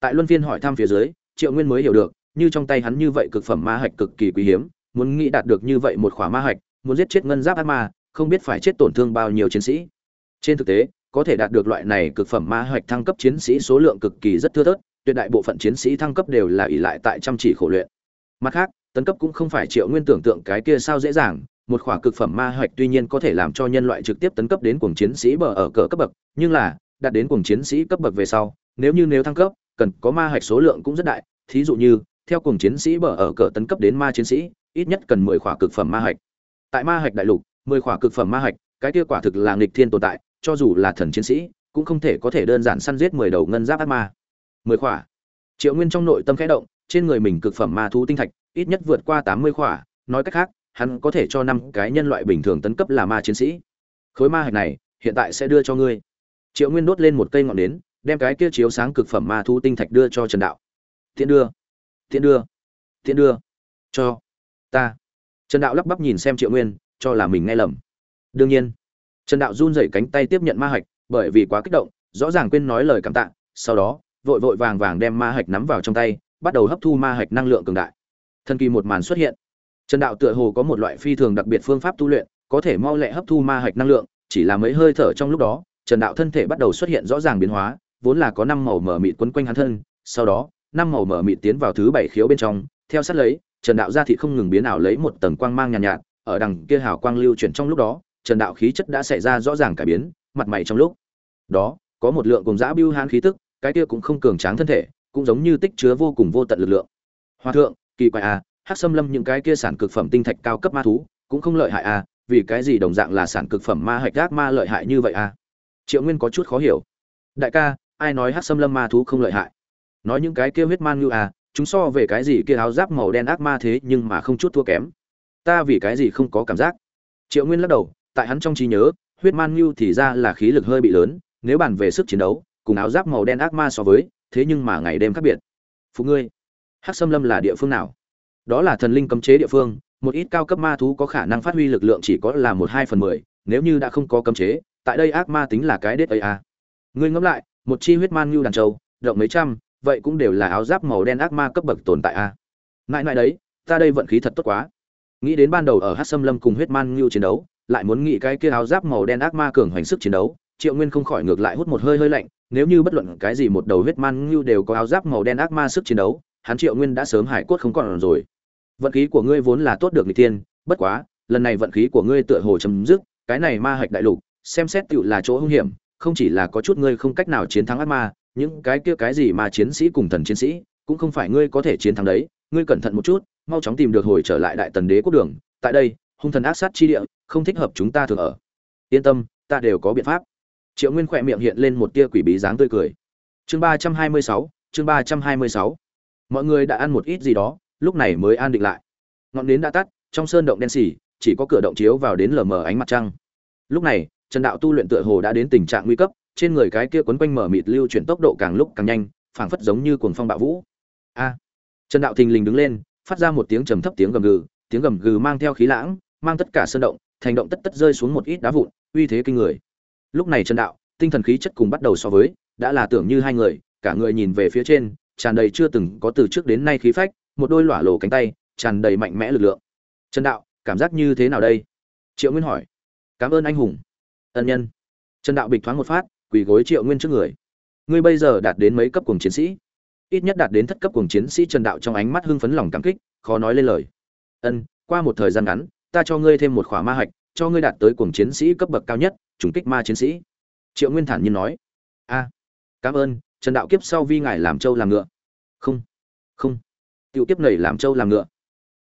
Tại luân phiên hỏi thăm phía dưới, triệu nguyên mới hiểu được, như trong tay hắn như vậy cực phẩm ma hạch cực kỳ quý hiếm muốn nghĩ đạt được như vậy một khỏa ma hạch, muốn giết chết ngân giáp ác ma, không biết phải chết tổn thương bao nhiêu chiến sĩ. Trên thực tế, có thể đạt được loại này cực phẩm ma hạch thăng cấp chiến sĩ số lượng cực kỳ rất thưa thớt, tuyệt đại bộ phận chiến sĩ thăng cấp đều là ỷ lại tại chăm chỉ khổ luyện. Mặt khác, tấn cấp cũng không phải triệu nguyên tưởng tượng cái kia sao dễ dàng, một khỏa cực phẩm ma hạch tuy nhiên có thể làm cho nhân loại trực tiếp tấn cấp đến cuồng chiến sĩ bờ ở cỡ cấp bậc, nhưng là, đạt đến cuồng chiến sĩ cấp bậc về sau, nếu như nếu thăng cấp, cần có ma hạch số lượng cũng rất đại, thí dụ như, theo cuồng chiến sĩ bờ ở cỡ tấn cấp đến ma chiến sĩ ít nhất cần mười khỏa cực phẩm ma hạch. Tại ma hạch đại lục, mười khỏa cực phẩm ma hạch, cái kia quả thực là nghịch thiên tồn tại, cho dù là thần chiến sĩ, cũng không thể có thể đơn giản săn giết mười đầu ngân giáp ác ma. Mười khỏa. Triệu nguyên trong nội tâm khẽ động, trên người mình cực phẩm ma thú tinh thạch, ít nhất vượt qua tám mươi khỏa, nói cách khác, hắn có thể cho năm cái nhân loại bình thường tấn cấp là ma chiến sĩ. Khối ma hạch này, hiện tại sẽ đưa cho ngươi. Triệu nguyên đốt lên một cây ngọn nến, đem cái kia chiếu sáng cực phẩm ma thú tinh thạch đưa cho trần đạo. Thiện đưa. Thiện đưa. Thiện đưa. Cho ta. Trần đạo lắp bắp nhìn xem triệu nguyên, cho là mình nghe lầm. Đương nhiên, trần đạo run rẩy cánh tay tiếp nhận ma hạch, bởi vì quá kích động, rõ ràng quên nói lời cảm tạ, sau đó, vội vội vàng vàng đem ma hạch nắm vào trong tay, bắt đầu hấp thu ma hạch năng lượng cường đại. Thần kỳ một màn xuất hiện. Trần đạo tựa hồ có một loại phi thường đặc biệt phương pháp tu luyện, có thể mau lẹ hấp thu ma hạch năng lượng, chỉ là mấy hơi thở trong lúc đó, trần đạo thân thể bắt đầu xuất hiện rõ ràng biến hóa, vốn là có năm màu mở mịt quấn quanh hắn thân, sau đó, năm màu mở mịt tiến vào thứ bảy khiếu bên trong, theo sát lấy trần đạo ra thị không ngừng biến ảo lấy một tầng quang mang nhàn nhạt, nhạt ở đằng kia hào quang lưu chuyển trong lúc đó trần đạo khí chất đã xảy ra rõ ràng cải biến mặt mày trong lúc đó có một lượng cùng dã bưu hán khí tức cái kia cũng không cường tráng thân thể cũng giống như tích chứa vô cùng vô tận lực lượng. Hoa thượng kỳ quái à hắc xâm lâm những cái kia sản cực phẩm tinh thạch cao cấp ma thú cũng không lợi hại à vì cái gì đồng dạng là sản cực phẩm ma hạch gác ma lợi hại như vậy à? Triệu nguyên có chút khó hiểu. Đại ca ai nói hắc xâm lâm ma thú không lợi hại? Nói những cái kia huyết man như à chúng so về cái gì kia áo giáp màu đen ác ma thế nhưng mà không chút thua kém. Ta vì cái gì không có cảm giác. Triệu nguyên lắc đầu, tại hắn trong trí nhớ, huyết man như thì ra là khí lực hơi bị lớn, nếu bàn về sức chiến đấu, cùng áo giáp màu đen ác ma so với, thế nhưng mà ngày đêm khác biệt. Phụ ngươi, hắc xâm lâm là địa phương nào? Đó là thần linh cấm chế địa phương, một ít cao cấp ma thú có khả năng phát huy lực lượng chỉ có là một hai phần mười, nếu như đã không có cấm chế, tại đây ác ma tính là cái đết ấy à. ngươi ngẫm lại, một chi huyết man như đàn trâu, rộng mấy trăm vậy cũng đều là áo giáp màu đen ác ma cấp bậc tồn tại a à. mãi mãi đấy, ta đây vận khí thật tốt quá nghĩ đến ban đầu ở hát xâm lâm cùng huyết man ngưu chiến đấu, lại muốn nghĩ cái kia áo giáp màu đen ác ma cường hoành sức chiến đấu, triệu nguyên không khỏi ngược lại hút một hơi hơi lạnh, nếu như bất luận cái gì một đầu huyết man ngưu đều có áo giáp màu đen ác ma sức chiến đấu, hắn triệu nguyên đã sớm hải cốt không còn rồi vận khí của ngươi vốn là tốt được người tiên bất quá, lần này vận khí của ngươi tựa hồ chấm dứt, cái này ma hạch đại lục, xem xét tựu là chỗ hung hiểm, không chỉ là có chút ngươi không cách nào chiến thắng ác ma những cái kia cái gì mà chiến sĩ cùng thần chiến sĩ, cũng không phải ngươi có thể chiến thắng đấy, ngươi cẩn thận một chút, mau chóng tìm được hồi trở lại đại tần đế quốc đường. Tại đây, hung thần ác sát chi địa, không thích hợp chúng ta thường ở. Yên tâm, ta đều có biện pháp. Triệu nguyên khỏe miệng hiện lên một tia quỷ bí dáng tươi cười. Chương ba trăm hai mươi sáu, chương ba trăm hai mươi sáu. Mọi người đã ăn một ít gì đó, lúc này mới an định lại. Ngọn nến đã tắt, trong sơn động đen xì, chỉ có cửa động chiếu vào đến lờ mờ ánh mặt trăng. Lúc này, trần đạo tu luyện tựa hồ đã đến tình trạng nguy cấp trên người cái kia quấn quanh mở mịt lưu chuyển tốc độ càng lúc càng nhanh, phảng phất giống như cuồng phong bạo vũ. A! Trần đạo thình lình đứng lên, phát ra một tiếng trầm thấp tiếng gầm gừ, tiếng gầm gừ mang theo khí lãng, mang tất cả sơn động, thành động tất tất rơi xuống một ít đá vụn, uy thế kinh người. Lúc này trần đạo, tinh thần khí chất cùng bắt đầu so với, đã là tưởng như hai người, cả người nhìn về phía trên, tràn đầy chưa từng có từ trước đến nay khí phách, một đôi lỏa lổ cánh tay, tràn đầy mạnh mẽ lực lượng. Trần đạo, cảm giác như thế nào đây? Triệu nguyên hỏi. Cảm ơn anh hùng. Ân nhân. Trần đạo bịch thoáng một phát quỳ gối triệu nguyên trước người. Ngươi bây giờ đạt đến mấy cấp cùng chiến sĩ? Ít nhất đạt đến thất cấp cùng chiến sĩ trần đạo trong ánh mắt hưng phấn lòng cảm kích, khó nói lên lời. Ân, qua một thời gian ngắn, ta cho ngươi thêm một khỏa ma hạch, cho ngươi đạt tới cùng chiến sĩ cấp bậc cao nhất, trùng kích ma chiến sĩ. Triệu nguyên thản nhiên nói. A, cảm ơn, trần đạo kiếp sau vi ngài làm trâu làm ngựa. Không không. Tiểu kiếp này làm trâu làm ngựa.